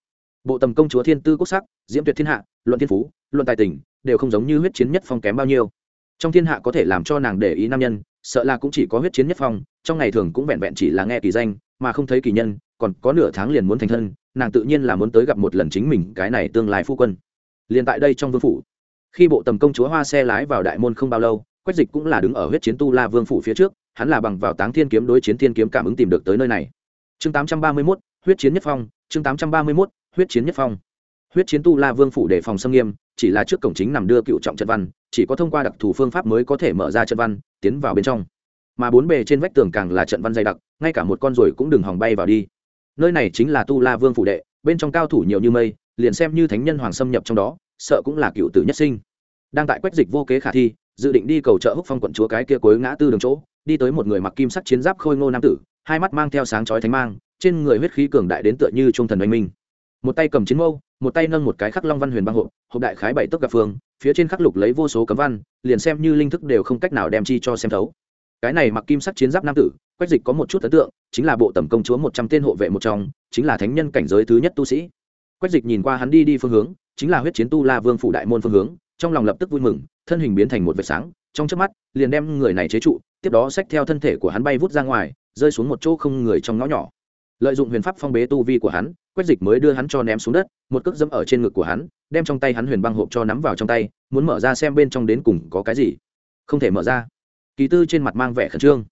S1: Bộ tầm công chúa thiên tư quốc sắc, diễm tuyệt thiên hạ, luận thiên phú, luận tài tình, đều không giống như huyết chiến nhất phong kém bao nhiêu. Trong thiên hạ có thể làm cho nàng để ý nam nhân, sợ là cũng chỉ có huyết chiến nhất phong, trong ngày thường cũng vẹn vẹn chỉ là nghe kỳ danh, mà không thấy kỳ nhân, còn có nửa tháng liền muốn thành thân, nàng tự nhiên là muốn tới gặp một lần chính mình, cái này tương lai phu quân. Liền tại đây trong vương phủ, khi bộ tầm công chúa hoa xe lái vào đại môn không bao lâu, quách dịch cũng là đứng ở huyết chiến tu la vương phủ phía trước hắn là bằng vào táng thiên kiếm đối chiến thiên kiếm cảm ứng tìm được tới nơi này. Chương tám trăm ba mươi mốt, huyết chiến nhất phong, chương tám trăm ba mươi mốt, huyết chiến nhất phong. Huyết chiến tu la vương phủ để phòng xâm nghiêm, chỉ là trước cổng chính nằm đưa cựu trọng trận văn, chỉ có thông qua đặc thù phương pháp mới có thể mở ra trận văn, tiến vào bên trong. Mà bốn bề trên vách tường càng là trận văn dày đặc, ngay cả một con ruồi cũng đừng hòng bay vào đi. Nơi này chính là tu la vương phủ đệ, bên trong cao thủ nhiều như mây, liền xem như thánh nhân hoàng xâm nhập trong đó, sợ cũng là cựu tử nhất sinh. Đang tại quách dịch vô kế khả thi, dự định đi cầu trợ húc phong quận chúa cái kia cuối ngã tư đường chỗ đi tới một người mặc kim sắc chiến giáp khôi ngô nam tử, hai mắt mang theo sáng chói thánh mang, trên người huyết khí cường đại đến tựa như trung thần oanh minh. Một tay cầm chiến mâu, một tay nâng một cái khắc long văn huyền băng hộp hộp đại khái bảy tấc gặp phương, phía trên khắc lục lấy vô số cấm văn, liền xem như linh thức đều không cách nào đem chi cho xem thấu. Cái này mặc kim sắc chiến giáp nam tử, quách dịch có một chút ấn tượng, chính là bộ tầm công chúa một trăm tên hộ vệ một trong, chính là thánh nhân cảnh giới thứ nhất tu sĩ. Quách dịch nhìn qua hắn đi đi phương hướng, chính là huyết chiến tu la vương phủ đại môn phương hướng, trong lòng lập tức vui mừng, thân hình biến thành một vệt sáng, trong trước mắt, liền đem người này chế trụ tiếp đó xách theo thân thể của hắn bay vút ra ngoài, rơi xuống một chỗ không người trong ngõ nhỏ. Lợi dụng huyền pháp phong bế tu vi của hắn, quách dịch mới đưa hắn cho ném xuống đất, một cước dẫm ở trên ngực của hắn, đem trong tay hắn huyền băng hộp cho nắm vào trong tay, muốn mở ra xem bên trong đến cùng có cái gì. Không thể mở ra. Kỳ tư trên mặt mang vẻ khẩn trương.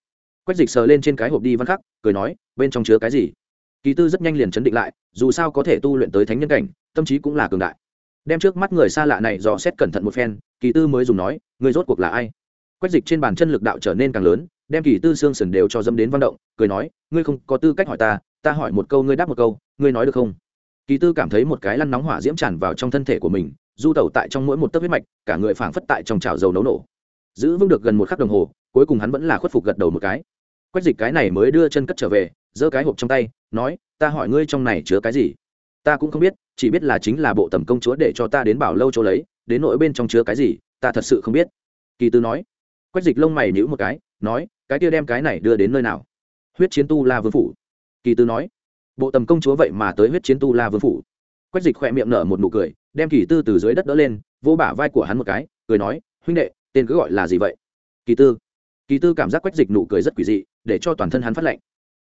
S1: Quách dịch sờ lên trên cái hộp đi văn khắc, cười nói, bên trong chứa cái gì? Kỳ tư rất nhanh liền chấn định lại, dù sao có thể tu luyện tới thánh nhân cảnh, tâm trí cũng là cường đại. Đem trước mắt người xa lạ này dò xét cẩn thận một phen, kỳ tư mới dùng nói, người rốt cuộc là ai? Quách dịch trên bàn chân lực đạo trở nên càng lớn, đem kỳ tư xương sần đều cho dâm đến văn động, cười nói, ngươi không có tư cách hỏi ta ta hỏi một câu ngươi đáp một câu, ngươi nói được không? Kỳ tư cảm thấy một cái lăn nóng hỏa diễm tràn vào trong thân thể của mình, du tẩu tại trong mỗi một tấc huyết mạch, cả người phảng phất tại trong chảo dầu nấu nổ. Giữ vững được gần một khắc đồng hồ, cuối cùng hắn vẫn là khuất phục gật đầu một cái. Quách dịch cái này mới đưa chân cất trở về, giơ cái hộp trong tay, nói, ta hỏi ngươi trong này chứa cái gì? Ta cũng không biết, chỉ biết là chính là bộ tầm công chúa để cho ta đến bảo lâu chỗ lấy, đến nỗi bên trong chứa cái gì, ta thật sự không biết. Kỳ tư nói quách dịch lông mày nhữ một cái, nói, cái kia đem cái này đưa đến nơi nào? Huyết chiến tu la vương phủ. Kỳ tư nói, bộ tầm công chúa vậy mà tới huyết chiến tu la vương phủ. Quách dịch khỏe miệng nở một nụ cười, đem kỳ tư từ dưới đất đỡ lên, vỗ bả vai của hắn một cái, cười nói, huynh đệ, tên cứ gọi là gì vậy? Kỳ tư. Kỳ tư cảm giác quách dịch nụ cười rất quỷ dị, để cho toàn thân hắn phát lạnh,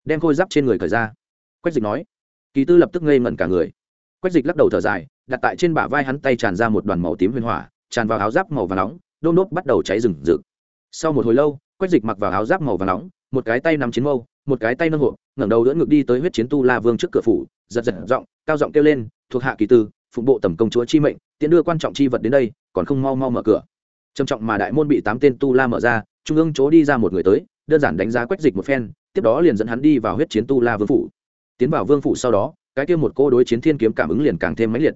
S1: đem khôi giáp trên người cởi ra. Quách dịch nói, kỳ tư lập tức ngây ngẩn cả người. Quách dịch lắc đầu thở dài, đặt tại trên bả vai hắn tay tràn ra một đoàn màu tím huyền hỏa, tràn vào áo giáp màu và nóng đôn đốt bắt đầu cháy rừng rực sau một hồi lâu, quách dịch mặc vào áo giáp màu và nóng, một cái tay nắm chiến mâu, một cái tay nâng hộ, ngẩng đầu đỡ ngược đi tới huyết chiến tu la vương trước cửa phủ, giật giật giọng, cao giọng kêu lên, thuộc hạ kỳ tư, phụng bộ tầm công chúa chi mệnh, tiễn đưa quan trọng chi vật đến đây, còn không mau mau mở cửa. Trầm trọng mà đại môn bị tám tên tu la mở ra, trung ương chỗ đi ra một người tới, đơn giản đánh giá quách dịch một phen, tiếp đó liền dẫn hắn đi vào huyết chiến tu la vương phủ. Tiến vào vương phủ sau đó, cái kia một cô đối chiến thiên kiếm cảm ứng liền càng thêm mãnh liệt.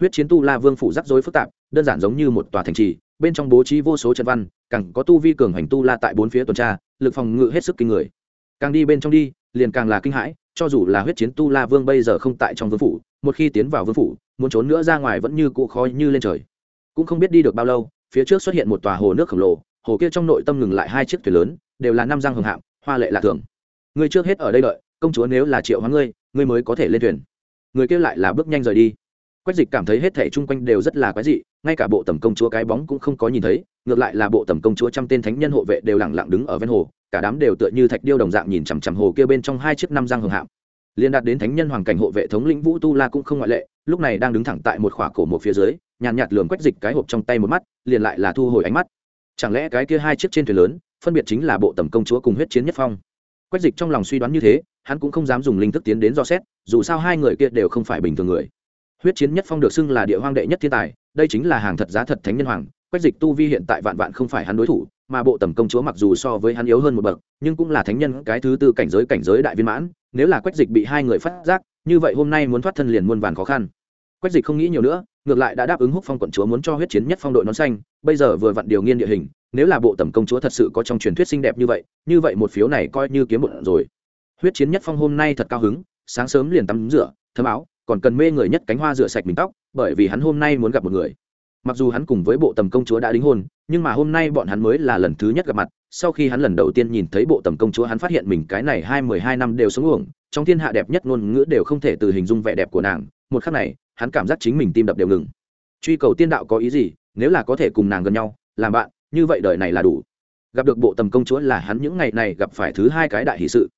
S1: Huyết chiến tu la vương phủ rắc rối phức tạp, đơn giản giống như một tòa thành trì bên trong bố trí vô số trận văn, càng có tu vi cường hành tu la tại bốn phía tuần tra, lực phòng ngự hết sức kinh người. Càng đi bên trong đi, liền càng là kinh hãi, cho dù là huyết chiến tu la vương bây giờ không tại trong vương phủ, một khi tiến vào vương phủ, muốn trốn nữa ra ngoài vẫn như cụ khó như lên trời. Cũng không biết đi được bao lâu, phía trước xuất hiện một tòa hồ nước khổng lồ, hồ kia trong nội tâm ngừng lại hai chiếc thuyền lớn, đều là năm răng hường hạm, hoa lệ lạ thường. Người trước hết ở đây đợi, công chúa nếu là triệu hóa ngươi ngươi mới có thể lên thuyền. Người kia lại là bước nhanh rời đi quách dịch cảm thấy hết thảy chung quanh đều rất là quái dị, ngay cả bộ tầm công chúa cái bóng cũng không có nhìn thấy, ngược lại là bộ tầm công chúa trăm tên thánh nhân hộ vệ đều lẳng lặng đứng ở ven hồ, cả đám đều tựa như thạch điêu đồng dạng nhìn chằm chằm hồ kia bên trong hai chiếc năm răng hường hạm. Liên đạt đến thánh nhân hoàng cảnh hộ vệ thống lĩnh vũ tu la cũng không ngoại lệ, lúc này đang đứng thẳng tại một khỏa cổ một phía dưới, nhàn nhạt lường quách dịch cái hộp trong tay một mắt, liền lại là thu hồi ánh mắt. Chẳng lẽ cái kia hai chiếc trên thuyền lớn, phân biệt chính là bộ tầm công chúa cùng huyết chiến nhất phong? Quách dịch trong lòng suy đoán như thế, hắn cũng không dám dùng linh thức tiến đến do xét, dù sao hai người kia đều không phải bình thường người huyết chiến nhất phong được xưng là địa hoang đệ nhất thiên tài, đây chính là hàng thật giá thật thánh nhân hoàng. Quách dịch tu vi hiện tại vạn vạn không phải hắn đối thủ, mà bộ tầm công chúa mặc dù so với hắn yếu hơn một bậc, nhưng cũng là thánh nhân cái thứ tư cảnh giới cảnh giới đại viên mãn. Nếu là quách dịch bị hai người phát giác, như vậy hôm nay muốn thoát thân liền muôn vàn khó khăn. Quách dịch không nghĩ nhiều nữa, ngược lại đã đáp ứng húc phong quận chúa muốn cho huyết chiến nhất phong đội nón xanh. Bây giờ vừa vặn điều nghiên địa hình, nếu là bộ tầm công chúa thật sự có trong truyền thuyết xinh đẹp như vậy như vậy một phiếu này coi như kiếm một rồi. Huyết chiến nhất phong hôm nay thật cao hứng, sáng sớm liền tắm rửa, thấm áo còn cần mê người nhất cánh hoa rửa sạch mình tóc, bởi vì hắn hôm nay muốn gặp một người. Mặc dù hắn cùng với bộ tầm công chúa đã đính hôn, nhưng mà hôm nay bọn hắn mới là lần thứ nhất gặp mặt. Sau khi hắn lần đầu tiên nhìn thấy bộ tầm công chúa, hắn phát hiện mình cái này hai mười hai năm đều sống uổng, trong thiên hạ đẹp nhất ngôn ngữ đều không thể từ hình dung vẻ đẹp của nàng. Một khắc này, hắn cảm giác chính mình tim đập đều ngừng. Truy cầu tiên đạo có ý gì? Nếu là có thể cùng nàng gần nhau, làm bạn, như vậy đời này là đủ. Gặp được bộ tầm công chúa là hắn những ngày này gặp phải thứ hai cái đại hỷ sự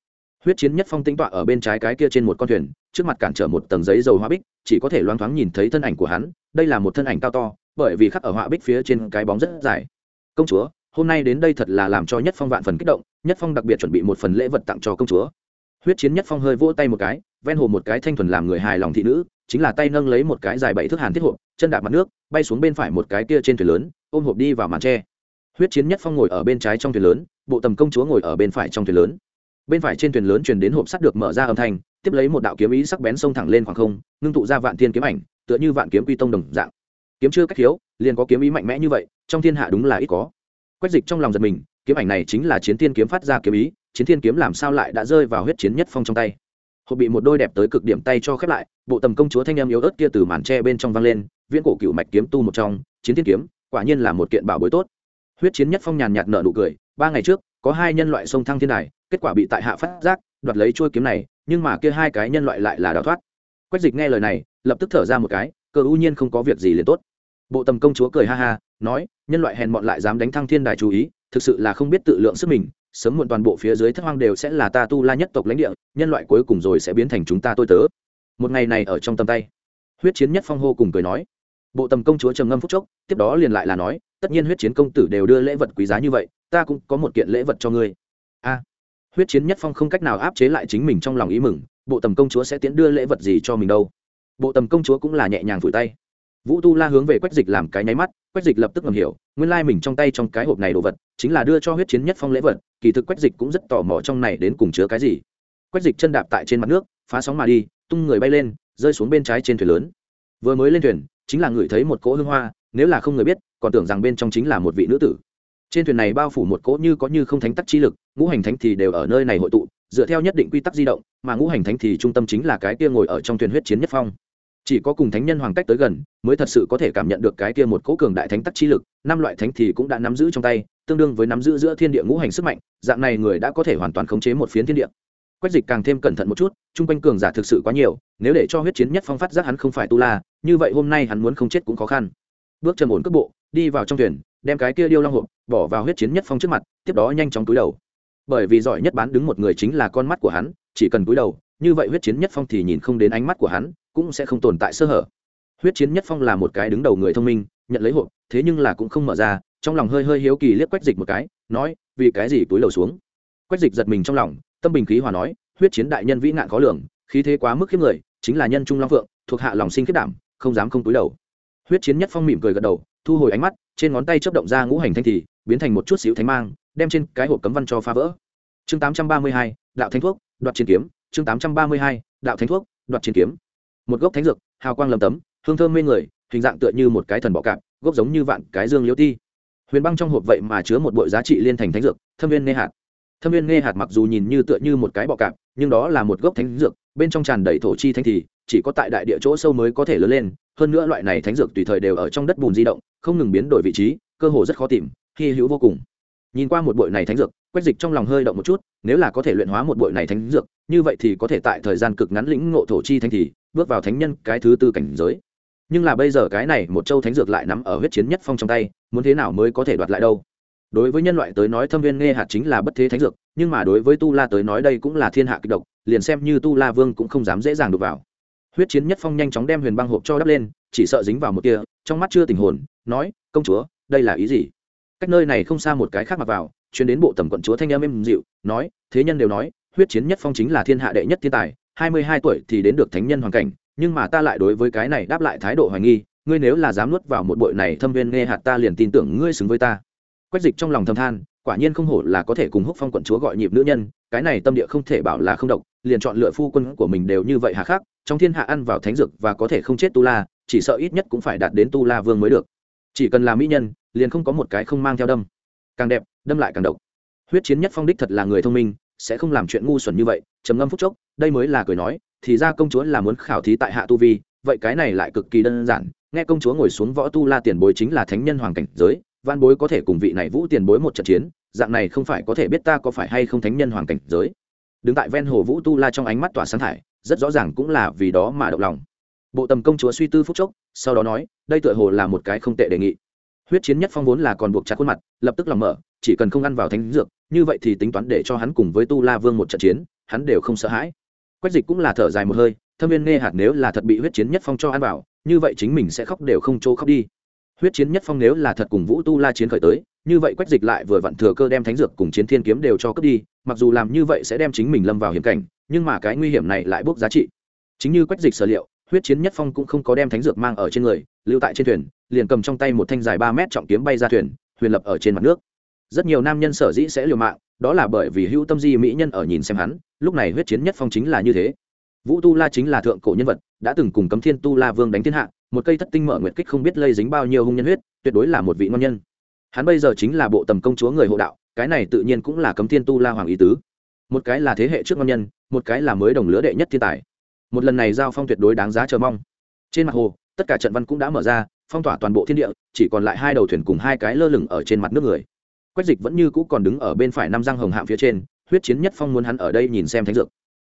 S1: huyết chiến nhất phong tĩnh tọa ở bên trái cái kia trên một con thuyền, trước mặt cản trở một tầng giấy dầu hoa bích, chỉ có thể loáng thoáng nhìn thấy thân ảnh của hắn, đây là một thân ảnh cao to, bởi vì khắc ở họa bích phía trên cái bóng rất dài. Công chúa, hôm nay đến đây thật là làm cho nhất phong vạn phần kích động, nhất phong đặc biệt chuẩn bị một phần lễ vật tặng cho công chúa. Huyết chiến nhất phong hơi vỗ tay một cái, ven hồ một cái thanh thuần làm người hài lòng thị nữ, chính là tay nâng lấy một cái dài bảy thước hàn thiết hộp, chân đạp mặt nước, bay xuống bên phải một cái kia trên thuyền lớn, ôm hộp đi vào màn tre. Huyết chiến nhất phong ngồi ở bên trái trong thuyền lớn, bộ tầm công chúa ngồi ở bên phải trong thuyền lớn bên phải trên thuyền lớn truyền đến hộp sắt được mở ra âm thanh, tiếp lấy một đạo kiếm ý sắc bén xông thẳng lên khoảng không, ngưng tụ ra vạn thiên kiếm ảnh, tựa như vạn kiếm quy tông đồng dạng. Kiếm chưa cách thiếu, liền có kiếm ý mạnh mẽ như vậy, trong thiên hạ đúng là ít có. Quách dịch trong lòng giật mình, kiếm ảnh này chính là chiến thiên kiếm phát ra kiếm ý, chiến thiên kiếm làm sao lại đã rơi vào huyết chiến nhất phong trong tay? Hộp bị một đôi đẹp tới cực điểm tay cho khép lại, bộ tầm công chúa thanh em yếu ớt kia từ màn tre bên trong vang lên, viễn cổ cựu mạch kiếm tu một trong, chiến thiên kiếm, quả nhiên là một kiện bảo bối tốt. Huyết chiến nhất phong nhàn nhạt nợ nụ cười, ba ngày trước có hai nhân loại sông thăng thiên đài, kết quả bị tại hạ phát giác, đoạt lấy trôi kiếm này, nhưng mà kia hai cái nhân loại lại là đào thoát. Quách dịch nghe lời này, lập tức thở ra một cái, cơ ưu nhiên không có việc gì liền tốt. Bộ tầm công chúa cười ha ha, nói, nhân loại hèn mọn lại dám đánh thăng thiên đài chú ý, thực sự là không biết tự lượng sức mình, sớm muộn toàn bộ phía dưới thất hoang đều sẽ là ta tu la nhất tộc lãnh địa, nhân loại cuối cùng rồi sẽ biến thành chúng ta tôi tớ. Một ngày này ở trong tầm tay, huyết chiến nhất phong hô cùng cười nói. Bộ tầm công chúa trầm ngâm phúc chốc, tiếp đó liền lại là nói tất nhiên huyết chiến công tử đều đưa lễ vật quý giá như vậy, ta cũng có một kiện lễ vật cho ngươi. A. Huyết chiến nhất phong không cách nào áp chế lại chính mình trong lòng ý mừng, bộ tầm công chúa sẽ tiến đưa lễ vật gì cho mình đâu? Bộ tầm công chúa cũng là nhẹ nhàng vùi tay. Vũ tu la hướng về quách dịch làm cái nháy mắt, quách dịch lập tức ngầm hiểu, nguyên lai mình trong tay trong cái hộp này đồ vật, chính là đưa cho huyết chiến nhất phong lễ vật, kỳ thực quách dịch cũng rất tò mò trong này đến cùng chứa cái gì. Quách dịch chân đạp tại trên mặt nước, phá sóng mà đi, tung người bay lên, rơi xuống bên trái trên thuyền lớn. Vừa mới lên thuyền, chính là ngửi thấy một cỗ hương hoa nếu là không người biết, còn tưởng rằng bên trong chính là một vị nữ tử. Trên thuyền này bao phủ một cỗ như có như không thánh tắc chi lực, ngũ hành thánh thì đều ở nơi này hội tụ, dựa theo nhất định quy tắc di động, mà ngũ hành thánh thì trung tâm chính là cái kia ngồi ở trong thuyền huyết chiến nhất phong. Chỉ có cùng thánh nhân hoàng cách tới gần, mới thật sự có thể cảm nhận được cái kia một cỗ cường đại thánh tắc chi lực, năm loại thánh thì cũng đã nắm giữ trong tay, tương đương với nắm giữ giữa thiên địa ngũ hành sức mạnh, dạng này người đã có thể hoàn toàn khống chế một phiến thiên địa. Quách dịch càng thêm cẩn thận một chút, chung quanh cường giả thực sự quá nhiều, nếu để cho huyết chiến nhất phong phát giác hắn không phải tu la, như vậy hôm nay hắn muốn không chết cũng khó khăn bước trầm ổn cước bộ, đi vào trong thuyền, đem cái kia điêu long hộp bỏ vào huyết chiến nhất phong trước mặt, tiếp đó nhanh chóng túi đầu. Bởi vì giỏi nhất bán đứng một người chính là con mắt của hắn, chỉ cần túi đầu, như vậy huyết chiến nhất phong thì nhìn không đến ánh mắt của hắn, cũng sẽ không tồn tại sơ hở. Huyết chiến nhất phong là một cái đứng đầu người thông minh, nhận lấy hộp, thế nhưng là cũng không mở ra, trong lòng hơi hơi hiếu kỳ liếc quách dịch một cái, nói, vì cái gì túi đầu xuống? Quách dịch giật mình trong lòng, tâm bình khí hòa nói, huyết chiến đại nhân vĩ nạn khó lường, khí thế quá mức khiếp người, chính là nhân trung long phượng, thuộc hạ lòng sinh khiết đảm, không dám không túi đầu huyết chiến nhất phong mỉm cười gật đầu, thu hồi ánh mắt, trên ngón tay chấp động ra ngũ hành thanh thì, biến thành một chút xíu thánh mang, đem trên cái hộp cấm văn cho phá vỡ. Chương tám trăm ba mươi hai, đạo thánh thuốc, đoạt chiến kiếm. Chương tám trăm ba mươi hai, đạo thánh thuốc, đoạt chiến kiếm. Một gốc thánh dược, hào quang lầm tấm, hương thơm mê người, hình dạng tựa như một cái thần bọ cạp, gốc giống như vạn cái dương liễu ti. Huyền băng trong hộp vậy mà chứa một bội giá trị liên thành thánh dược, thâm viên nghe hạt. Thâm viên nghe hạt mặc dù nhìn như tựa như một cái bọ cạp, nhưng đó là một gốc thánh dược, bên trong tràn đầy thổ chi thanh thì chỉ có tại đại địa chỗ sâu mới có thể lớn lên, hơn nữa loại này thánh dược tùy thời đều ở trong đất bùn di động, không ngừng biến đổi vị trí, cơ hồ rất khó tìm, hy hữu vô cùng. Nhìn qua một bội này thánh dược, quách dịch trong lòng hơi động một chút, nếu là có thể luyện hóa một bội này thánh dược, như vậy thì có thể tại thời gian cực ngắn lĩnh ngộ thổ chi thanh thì bước vào thánh nhân cái thứ tư cảnh giới. Nhưng là bây giờ cái này một châu thánh dược lại nắm ở huyết chiến nhất phong trong tay, muốn thế nào mới có thể đoạt lại đâu? Đối với nhân loại tới nói thâm viên nghe hạt chính là bất thế thánh dược, nhưng mà đối với tu la tới nói đây cũng là thiên hạ kịch độc, liền xem như tu la vương cũng không dám dễ dàng đụng vào huyết chiến nhất phong nhanh chóng đem huyền băng hộp cho đắp lên, chỉ sợ dính vào một kia, trong mắt chưa tình hồn, nói, công chúa, đây là ý gì? Cách nơi này không xa một cái khác mặc vào chuyến đến bộ tầm quận chúa thanh em êm dịu, nói, thế nhân đều nói, huyết chiến nhất phong chính là thiên hạ đệ nhất thiên tài, hai mươi hai tuổi thì đến được thánh nhân hoàn cảnh, nhưng mà ta lại đối với cái này đáp lại thái độ hoài nghi, ngươi nếu là dám nuốt vào một bội này thâm viên nghe hạt ta liền tin tưởng ngươi xứng với ta. Quách dịch trong lòng thầm than, quả nhiên không hổ là có thể cùng húc phong quận chúa gọi nhịp nữ nhân, cái này tâm địa không thể bảo là không độc, liền chọn lựa phu quân của mình đều như vậy hà khắc trong thiên hạ ăn vào thánh dược và có thể không chết tu la, chỉ sợ ít nhất cũng phải đạt đến tu la vương mới được. Chỉ cần là mỹ nhân, liền không có một cái không mang theo đâm. Càng đẹp, đâm lại càng độc. Huyết chiến nhất phong đích thật là người thông minh, sẽ không làm chuyện ngu xuẩn như vậy, trầm ngâm phúc chốc, đây mới là cười nói, thì ra công chúa là muốn khảo thí tại hạ tu vi, vậy cái này lại cực kỳ đơn giản, nghe công chúa ngồi xuống võ tu la tiền bối chính là thánh nhân hoàng cảnh giới, văn bối có thể cùng vị này vũ tiền bối một trận chiến, dạng này không phải có thể biết ta có phải hay không thánh nhân hoàng cảnh giới. Đứng tại ven hồ vũ tu la trong ánh mắt tỏa sáng thải rất rõ ràng cũng là vì đó mà động lòng. Bộ tầm công chúa suy tư phúc chốc, sau đó nói, đây tựa hồ là một cái không tệ đề nghị. Huyết chiến nhất phong vốn là còn buộc chặt khuôn mặt, lập tức lòng mở, chỉ cần không ăn vào thánh dược, như vậy thì tính toán để cho hắn cùng với tu la vương một trận chiến, hắn đều không sợ hãi. Quách dịch cũng là thở dài một hơi, thâm viên nghe hạt nếu là thật bị huyết chiến nhất phong cho ăn vào, như vậy chính mình sẽ khóc đều không chỗ khóc đi. Huyết chiến nhất phong nếu là thật cùng vũ tu la chiến khởi tới, như vậy quách dịch lại vừa vặn thừa cơ đem thánh dược cùng chiến thiên kiếm đều cho cướp đi, mặc dù làm như vậy sẽ đem chính mình lâm vào hiểm cảnh nhưng mà cái nguy hiểm này lại bốc giá trị. Chính như quách dịch sở liệu, huyết chiến nhất phong cũng không có đem thánh dược mang ở trên người, lưu tại trên thuyền, liền cầm trong tay một thanh dài ba mét trọng kiếm bay ra thuyền, huyền lập ở trên mặt nước. Rất nhiều nam nhân sở dĩ sẽ liều mạng, đó là bởi vì hữu tâm di mỹ nhân ở nhìn xem hắn, lúc này huyết chiến nhất phong chính là như thế. Vũ tu la chính là thượng cổ nhân vật, đã từng cùng cấm thiên tu la vương đánh thiên hạ, một cây thất tinh mở nguyệt kích không biết lây dính bao nhiêu hung nhân huyết, tuyệt đối là một vị ngon nhân. Hắn bây giờ chính là bộ tầm công chúa người hộ đạo, cái này tự nhiên cũng là cấm thiên tu la hoàng ý tứ một cái là thế hệ trước ngon nhân, một cái là mới đồng lứa đệ nhất thiên tài. Một lần này giao phong tuyệt đối đáng giá chờ mong. Trên mặt hồ, tất cả trận văn cũng đã mở ra, phong tỏa toàn bộ thiên địa, chỉ còn lại hai đầu thuyền cùng hai cái lơ lửng ở trên mặt nước người. Quách dịch vẫn như cũ còn đứng ở bên phải năm răng hồng hạm phía trên, huyết chiến nhất phong muốn hắn ở đây nhìn xem thánh dược.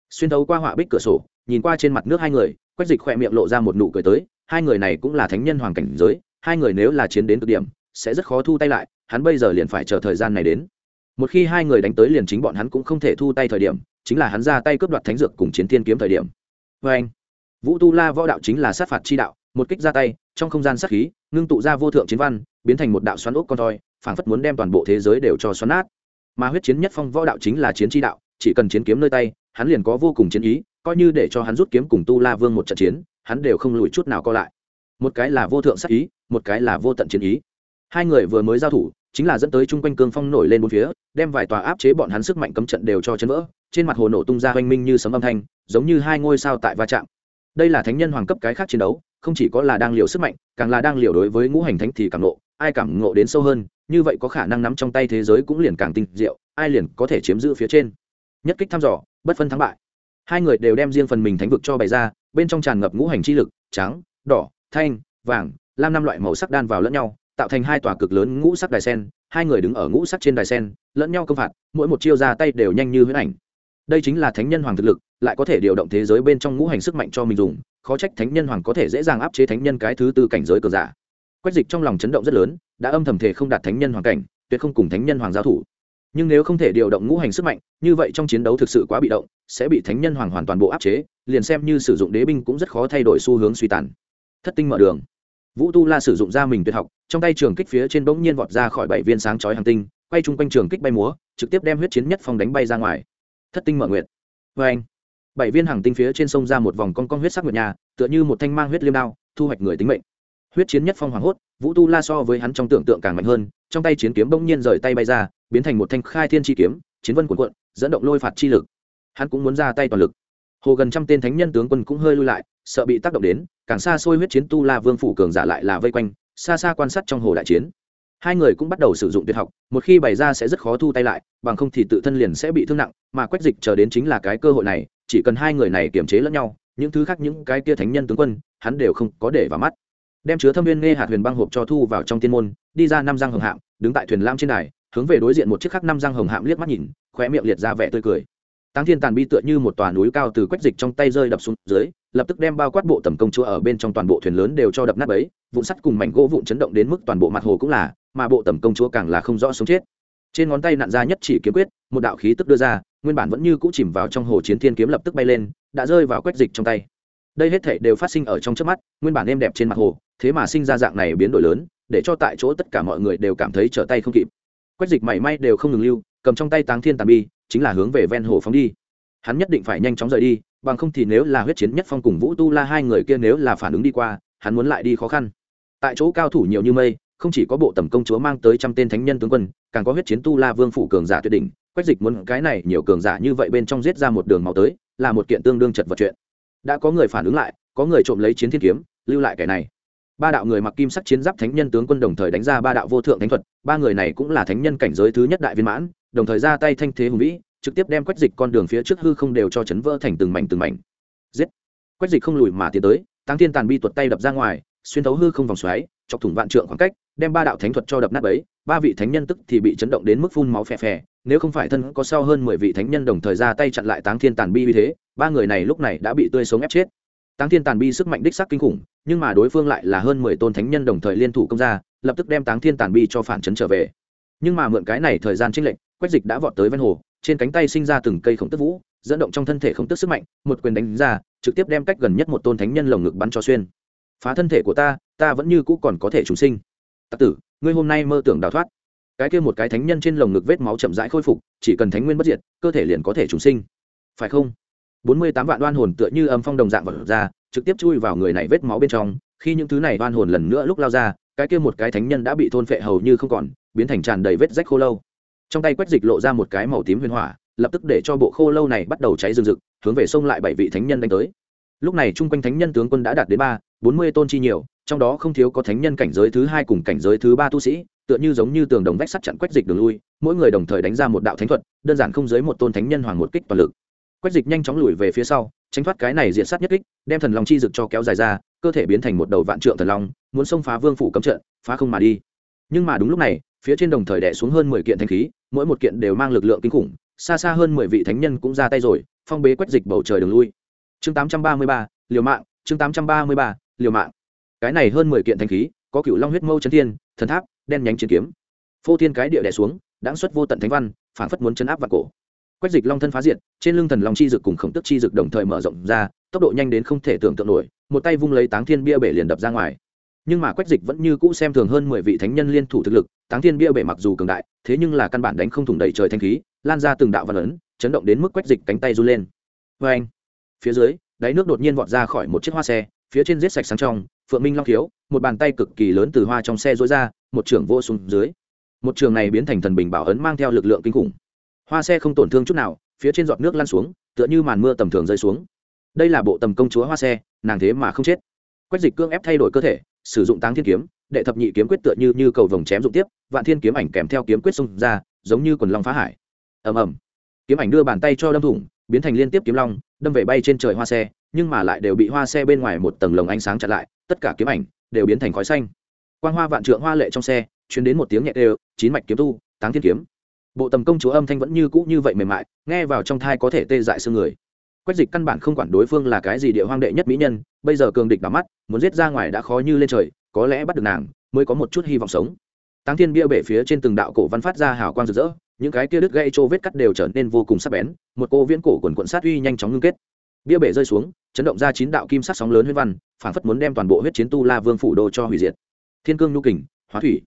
S1: Xuyên thấu qua họa bích cửa sổ, nhìn qua trên mặt nước hai người, quách dịch khỏe miệng lộ ra một nụ cười tới, hai người này cũng là thánh nhân hoàng cảnh giới, hai người nếu là chiến đến cực điểm, sẽ rất khó thu tay lại, hắn bây giờ liền phải chờ thời gian này đến một khi hai người đánh tới liền chính bọn hắn cũng không thể thu tay thời điểm, chính là hắn ra tay cướp đoạt thánh dược cùng chiến thiên kiếm thời điểm. Vê anh vũ tu la võ đạo chính là sát phạt chi đạo, một kích ra tay, trong không gian sát khí, ngưng tụ ra vô thượng chiến văn, biến thành một đạo xoắn ốc con thoi, phảng phất muốn đem toàn bộ thế giới đều cho xoắn nát. Mà huyết chiến nhất phong võ đạo chính là chiến chi đạo, chỉ cần chiến kiếm nơi tay, hắn liền có vô cùng chiến ý, coi như để cho hắn rút kiếm cùng tu la vương một trận chiến, hắn đều không lùi chút nào co lại. Một cái là vô thượng sát ý, một cái là vô tận chiến ý. Hai người vừa mới giao thủ chính là dẫn tới chung quanh cương phong nổi lên bốn phía, đem vài tòa áp chế bọn hắn sức mạnh cấm trận đều cho chấn vỡ, trên mặt hồ nổ tung ra oanh minh như sấm âm thanh, giống như hai ngôi sao tại va chạm. Đây là thánh nhân hoàng cấp cái khác chiến đấu, không chỉ có là đang liều sức mạnh, càng là đang liều đối với ngũ hành thánh thì càng nộ, ai cảm ngộ đến sâu hơn, như vậy có khả năng nắm trong tay thế giới cũng liền càng tinh diệu, ai liền có thể chiếm giữ phía trên. Nhất kích thăm dò, bất phân thắng bại. Hai người đều đem riêng phần mình thánh vực cho bày ra, bên trong tràn ngập ngũ hành chi lực, trắng, đỏ, thanh, vàng, lam năm loại màu sắc đan vào lẫn nhau tạo thành hai tòa cực lớn ngũ sắc đài sen, hai người đứng ở ngũ sắc trên đài sen, lẫn nhau công phạt, mỗi một chiêu ra tay đều nhanh như huyễn ảnh. Đây chính là thánh nhân hoàng thực lực, lại có thể điều động thế giới bên trong ngũ hành sức mạnh cho mình dùng, khó trách thánh nhân hoàng có thể dễ dàng áp chế thánh nhân cái thứ tư cảnh giới cờ giả. Quách dịch trong lòng chấn động rất lớn, đã âm thầm thể không đạt thánh nhân hoàng cảnh, tuyệt không cùng thánh nhân hoàng giao thủ. Nhưng nếu không thể điều động ngũ hành sức mạnh, như vậy trong chiến đấu thực sự quá bị động, sẽ bị thánh nhân hoàng hoàn toàn bộ áp chế, liền xem như sử dụng đế binh cũng rất khó thay đổi xu hướng suy tàn. Thất tinh mở đường vũ tu la sử dụng ra mình tuyệt học, trong tay trường kích phía trên bỗng nhiên vọt ra khỏi bảy viên sáng chói hàng tinh, quay chung quanh trường kích bay múa, trực tiếp đem huyết chiến nhất phong đánh bay ra ngoài. Thất tinh mở nguyệt. Vê anh, bảy viên hàng tinh phía trên sông ra một vòng con con huyết sắc nguyệt nhà, tựa như một thanh mang huyết liêm đao, thu hoạch người tính mệnh. Huyết chiến nhất phong hoảng hốt, vũ tu la so với hắn trong tưởng tượng càng mạnh hơn, trong tay chiến kiếm bỗng nhiên rời tay bay ra, biến thành một thanh khai thiên chi kiếm, chiến vân cuộn cuộn, dẫn động lôi phạt chi lực. Hắn cũng muốn ra tay toàn lực. Hồ gần trăm tên thánh nhân tướng quân cũng hơi lui lại, sợ bị tác động đến càng xa xôi huyết chiến tu la vương phủ cường giả lại là vây quanh, xa xa quan sát trong hồ đại chiến. Hai người cũng bắt đầu sử dụng tuyệt học, một khi bày ra sẽ rất khó thu tay lại, bằng không thì tự thân liền sẽ bị thương nặng, mà quách dịch chờ đến chính là cái cơ hội này, chỉ cần hai người này kiềm chế lẫn nhau, những thứ khác những cái kia thánh nhân tướng quân, hắn đều không có để vào mắt. Đem chứa thâm viên nghe hạt huyền băng hộp cho thu vào trong tiên môn, đi ra năm răng hồng hạm, đứng tại thuyền lam trên đài, hướng về đối diện một chiếc khắc năm răng hồng hạm liếc mắt nhìn, khóe miệng liệt ra vẻ tươi cười. Táng Thiên Tàn Bi tựa như một tòa núi cao từ quách dịch trong tay rơi đập xuống dưới, lập tức đem bao quát bộ tầm công chúa ở bên trong toàn bộ thuyền lớn đều cho đập nát bấy, vụn sắt cùng mảnh gỗ vụn chấn động đến mức toàn bộ mặt hồ cũng là, mà bộ tầm công chúa càng là không rõ sống chết. Trên ngón tay nặn ra nhất chỉ kiếm quyết, một đạo khí tức đưa ra, nguyên bản vẫn như cũ chìm vào trong hồ chiến thiên kiếm lập tức bay lên, đã rơi vào quách dịch trong tay. Đây hết thảy đều phát sinh ở trong chớp mắt, nguyên bản êm đẹp trên mặt hồ, thế mà sinh ra dạng này biến đổi lớn, để cho tại chỗ tất cả mọi người đều cảm thấy trở tay không kịp. Quách dịch mảy may đều không ngừng lưu, cầm trong tay Táng Thiên Tàn Bi, chính là hướng về ven hồ phóng đi. Hắn nhất định phải nhanh chóng rời đi, bằng không thì nếu là huyết chiến nhất phong cùng vũ tu la hai người kia nếu là phản ứng đi qua, hắn muốn lại đi khó khăn. Tại chỗ cao thủ nhiều như mây, không chỉ có bộ tầm công chúa mang tới trăm tên thánh nhân tướng quân, càng có huyết chiến tu la vương phủ cường giả tuyệt đỉnh, quách dịch muốn cái này nhiều cường giả như vậy bên trong giết ra một đường máu tới, là một kiện tương đương chật vật chuyện. Đã có người phản ứng lại, có người trộm lấy chiến thiên kiếm, lưu lại cái này. Ba đạo người mặc kim sắc chiến giáp thánh nhân tướng quân đồng thời đánh ra ba đạo vô thượng thánh thuật, ba người này cũng là thánh nhân cảnh giới thứ nhất đại viên mãn đồng thời ra tay thanh thế hùng vĩ, trực tiếp đem quách dịch con đường phía trước hư không đều cho chấn vỡ thành từng mảnh từng mảnh. Giết! Quách dịch không lùi mà tiến tới tăng thiên tàn bi tuột tay đập ra ngoài, xuyên thấu hư không vòng xoáy, chọc thủng vạn trượng khoảng cách, đem ba đạo thánh thuật cho đập nát ấy ba vị thánh nhân tức thì bị chấn động đến mức phun máu phè phè, nếu không phải thân có sau hơn mười vị thánh nhân đồng thời ra tay chặn lại táng thiên tàn bi như thế, ba người này lúc này đã bị tươi sống ép chết. Táng thiên tàn bi sức mạnh đích sắc kinh khủng, nhưng mà đối phương lại là hơn mười tôn thánh nhân đồng thời liên thủ công ra, lập tức đem táng thiên tàn bi cho phản chấn trở về. Nhưng mà mượn cái này thời gian trinh lệnh quách dịch đã vọt tới ven hồ, trên cánh tay sinh ra từng cây khổng tức vũ, dẫn động trong thân thể khổng tức sức mạnh, một quyền đánh ra, trực tiếp đem cách gần nhất một tôn thánh nhân lồng ngực bắn cho xuyên. Phá thân thể của ta ta vẫn như cũ còn có thể trùng sinh. Tặc tử, ngươi hôm nay mơ tưởng đào thoát. Cái kia một cái thánh nhân trên lồng ngực vết máu chậm rãi khôi phục, chỉ cần thánh nguyên bất diệt, cơ thể liền có thể trùng sinh. Phải không? Bốn mươi tám vạn đoan hồn tựa như âm phong đồng dạng vật ra, trực tiếp chui vào người này vết máu bên trong. Khi những thứ này đoan hồn lần nữa lúc lao ra, cái kia một cái thánh nhân đã bị thôn phệ hầu như không còn, biến thành tràn đầy vết rách khô lâu trong tay quét dịch lộ ra một cái màu tím huyền hỏa, lập tức để cho bộ khô lâu này bắt đầu cháy rừng rực, hướng về sông lại bảy vị thánh nhân đánh tới. Lúc này chung quanh thánh nhân tướng quân đã đạt đến ba, bốn mươi tôn chi nhiều, trong đó không thiếu có thánh nhân cảnh giới thứ hai cùng cảnh giới thứ ba tu sĩ, tựa như giống như tường đồng vách sắt chặn quét dịch đường lui, mỗi người đồng thời đánh ra một đạo thánh thuật, đơn giản không dưới một tôn thánh nhân hoàng một kích toàn lực. Quét dịch nhanh chóng lùi về phía sau, tránh thoát cái này diện sát nhất kích, đem thần long chi dực cho kéo dài ra, cơ thể biến thành một đầu vạn trượng thần long, muốn xông phá vương phủ cấm trận, phá không mà đi. Nhưng mà đúng lúc này, phía trên đồng thời đẻ xuống hơn mười kiện thanh khí mỗi một kiện đều mang lực lượng kinh khủng, xa xa hơn mười vị thánh nhân cũng ra tay rồi, phong bế quét dịch bầu trời đường lui. Chương tám trăm ba mươi ba, liều mạng, chương tám trăm ba mươi ba, liều mạng. Cái này hơn mười kiện thanh khí, có cựu long huyết mâu chấn thiên, thần tháp, đen nhánh chiến kiếm. Phô thiên cái địa đẻ xuống, đáng xuất vô tận thánh văn, phản phất muốn chấn áp vào cổ. Quét dịch long thân phá diệt, trên lưng thần long chi dực cùng khổng tức chi dực đồng thời mở rộng ra, tốc độ nhanh đến không thể tưởng tượng nổi, một tay vung lấy táng thiên bia bể liền đập ra ngoài nhưng mà quách dịch vẫn như cũ xem thường hơn mười vị thánh nhân liên thủ thực lực, táng thiên bia bể mặc dù cường đại, thế nhưng là căn bản đánh không thủng đầy trời thanh khí, lan ra từng đạo văn ấn, chấn động đến mức quách dịch cánh tay run lên. Vê anh, phía dưới, đáy nước đột nhiên vọt ra khỏi một chiếc hoa xe, phía trên giết sạch sáng trong, phượng minh long thiếu, một bàn tay cực kỳ lớn từ hoa trong xe rối ra, một trường vô xuống dưới. Một trường này biến thành thần bình bảo ấn mang theo lực lượng kinh khủng. Hoa xe không tổn thương chút nào, phía trên giọt nước lăn xuống, tựa như màn mưa tầm thường rơi xuống. Đây là bộ tầm công chúa hoa xe, nàng thế mà không chết. Quách dịch cương ép thay đổi cơ thể sử dụng táng thiên kiếm, đệ thập nhị kiếm quyết tựa như như cầu vồng chém dụng tiếp, vạn thiên kiếm ảnh kèm theo kiếm quyết xông ra, giống như quần long phá hải. Ầm ầm. Kiếm ảnh đưa bàn tay cho đâm thủng, biến thành liên tiếp kiếm long, đâm về bay trên trời hoa xe, nhưng mà lại đều bị hoa xe bên ngoài một tầng lồng ánh sáng chặn lại, tất cả kiếm ảnh đều biến thành khói xanh. Quang hoa vạn trượng hoa lệ trong xe chuyến đến một tiếng nhẹ đều, chín mạch kiếm tu, táng thiên kiếm. Bộ tầm công chúa âm thanh vẫn như cũ như vậy mềm mại, nghe vào trong thai có thể tê dại xương người quách dịch căn bản không quản đối phương là cái gì địa hoang đệ nhất mỹ nhân, bây giờ cường địch đỏ mắt, muốn giết ra ngoài đã khó như lên trời, có lẽ bắt được nàng, mới có một chút hy vọng sống. Táng thiên bia bể phía trên từng đạo cổ văn phát ra hào quang rực rỡ, những cái kia đứt gây trô vết cắt đều trở nên vô cùng sắc bén, một cô viễn cổ quần quận sát uy nhanh chóng ngưng kết. Bia bể rơi xuống, chấn động ra chín đạo kim sắc sóng lớn huyết văn phản phất muốn đem toàn bộ huyết chiến tu la vương phủ đô cho hủy diệt. Thiên cương nhu kình, hóa thủy.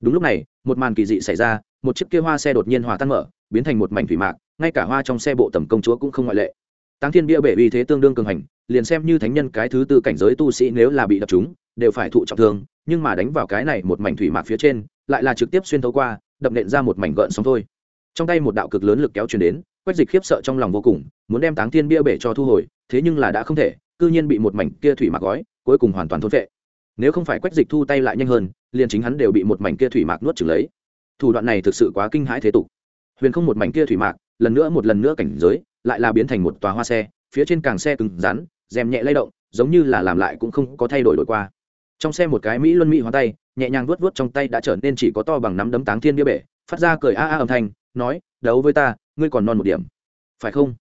S1: Đúng lúc này, một màn kỳ dị xảy ra, một chiếc kia hoa xe đột nhiên hòa tan mở, biến thành một mảnh thủy mạc, ngay cả hoa trong xe bộ tầm công chúa cũng không ngoại lệ táng thiên bia bể uy thế tương đương cường hành, liền xem như thánh nhân cái thứ tư cảnh giới tu sĩ nếu là bị đập chúng, đều phải thụ trọng thương, nhưng mà đánh vào cái này một mảnh thủy mạc phía trên, lại là trực tiếp xuyên thấu qua, đập nện ra một mảnh gợn sóng thôi. Trong tay một đạo cực lớn lực kéo truyền đến, quách dịch khiếp sợ trong lòng vô cùng, muốn đem táng thiên bia bể cho thu hồi, thế nhưng là đã không thể, cư nhiên bị một mảnh kia thủy mạc gói, cuối cùng hoàn toàn thôn vệ nếu không phải quách dịch thu tay lại nhanh hơn, liền chính hắn đều bị một mảnh kia thủy mạc nuốt chửng lấy. Thủ đoạn này thực sự quá kinh hãi thế tục. Huyền không một mảnh kia thủy mạc, lần nữa một lần nữa cảnh giới lại là biến thành một tòa hoa xe, phía trên càng xe cứng rắn, rèm nhẹ lay động, giống như là làm lại cũng không có thay đổi đổi qua. Trong xe một cái mỹ luân mỹ hoa tay, nhẹ nhàng vuốt vuốt trong tay đã trở nên chỉ có to bằng nắm đấm táng thiên bia bể, phát ra cười a a âm thanh, nói, đấu với ta, ngươi còn non một điểm. Phải không?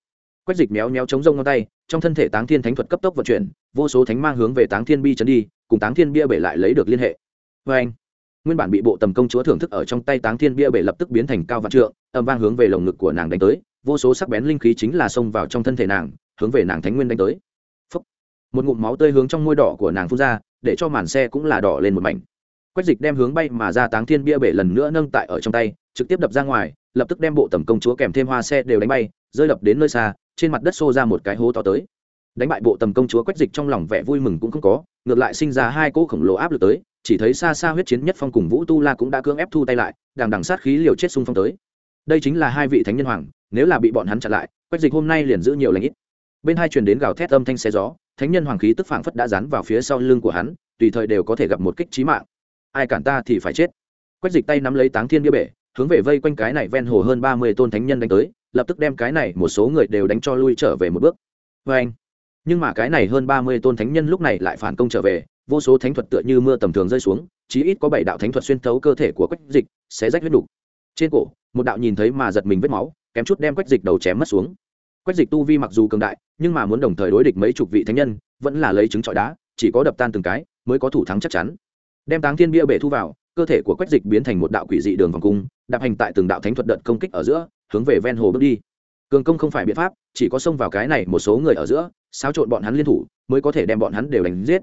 S1: Quách dịch méo méo chống rông ngón tay, trong thân thể táng thiên thánh thuật cấp tốc vận chuyển, vô số thánh mang hướng về táng thiên bi trấn đi, cùng táng thiên bia bể lại lấy được liên hệ. Vê anh, nguyên bản bị bộ tầm công chúa thưởng thức ở trong tay táng thiên bia bể lập tức biến thành cao vạn trượng, âm vang hướng về lồng ngực của nàng đánh tới vô số sắc bén linh khí chính là xông vào trong thân thể nàng, hướng về nàng thánh nguyên đánh tới. Phúc. một ngụm máu tươi hướng trong môi đỏ của nàng phun ra, để cho màn xe cũng là đỏ lên một mảnh. Quách dịch đem hướng bay mà ra táng thiên bia bể lần nữa nâng tại ở trong tay, trực tiếp đập ra ngoài, lập tức đem bộ tầm công chúa kèm thêm hoa xe đều đánh bay, rơi đập đến nơi xa, trên mặt đất xô ra một cái hố to tới. Đánh bại bộ tầm công chúa quách dịch trong lòng vẻ vui mừng cũng không có, ngược lại sinh ra hai cỗ khổng lồ áp lực tới, chỉ thấy xa xa huyết chiến nhất phong cùng vũ tu la cũng đã cưỡng ép thu tay lại, đằng đằng sát khí liều chết xung phong tới. Đây chính là hai vị thánh nhân hoàng nếu là bị bọn hắn chặn lại, quách dịch hôm nay liền giữ nhiều lãnh ít. Bên hai truyền đến gào thét âm thanh xe gió, thánh nhân hoàng khí tức phảng phất đã dán vào phía sau lưng của hắn, tùy thời đều có thể gặp một kích trí mạng. Ai cản ta thì phải chết. Quách dịch tay nắm lấy táng thiên bia bể, hướng về vây quanh cái này ven hồ hơn ba mươi tôn thánh nhân đánh tới, lập tức đem cái này một số người đều đánh cho lui trở về một bước. Vê anh, nhưng mà cái này hơn ba mươi tôn thánh nhân lúc này lại phản công trở về, vô số thánh thuật tựa như mưa tầm thường rơi xuống, chí ít có bảy đạo thánh thuật xuyên thấu cơ thể của quách dịch sẽ rách huyết đục trên cổ, một đạo nhìn thấy mà giật mình vết máu kém chút đem quách dịch đầu chém mất xuống. Quách dịch tu vi mặc dù cường đại, nhưng mà muốn đồng thời đối địch mấy chục vị thánh nhân, vẫn là lấy trứng trọi đá, chỉ có đập tan từng cái, mới có thủ thắng chắc chắn. Đem táng thiên bia bể thu vào, cơ thể của quách dịch biến thành một đạo quỷ dị đường vòng cung, đạp hành tại từng đạo thánh thuật đợt công kích ở giữa, hướng về ven hồ bước đi. Cường công không phải biện pháp, chỉ có xông vào cái này một số người ở giữa, xáo trộn bọn hắn liên thủ, mới có thể đem bọn hắn đều đánh giết.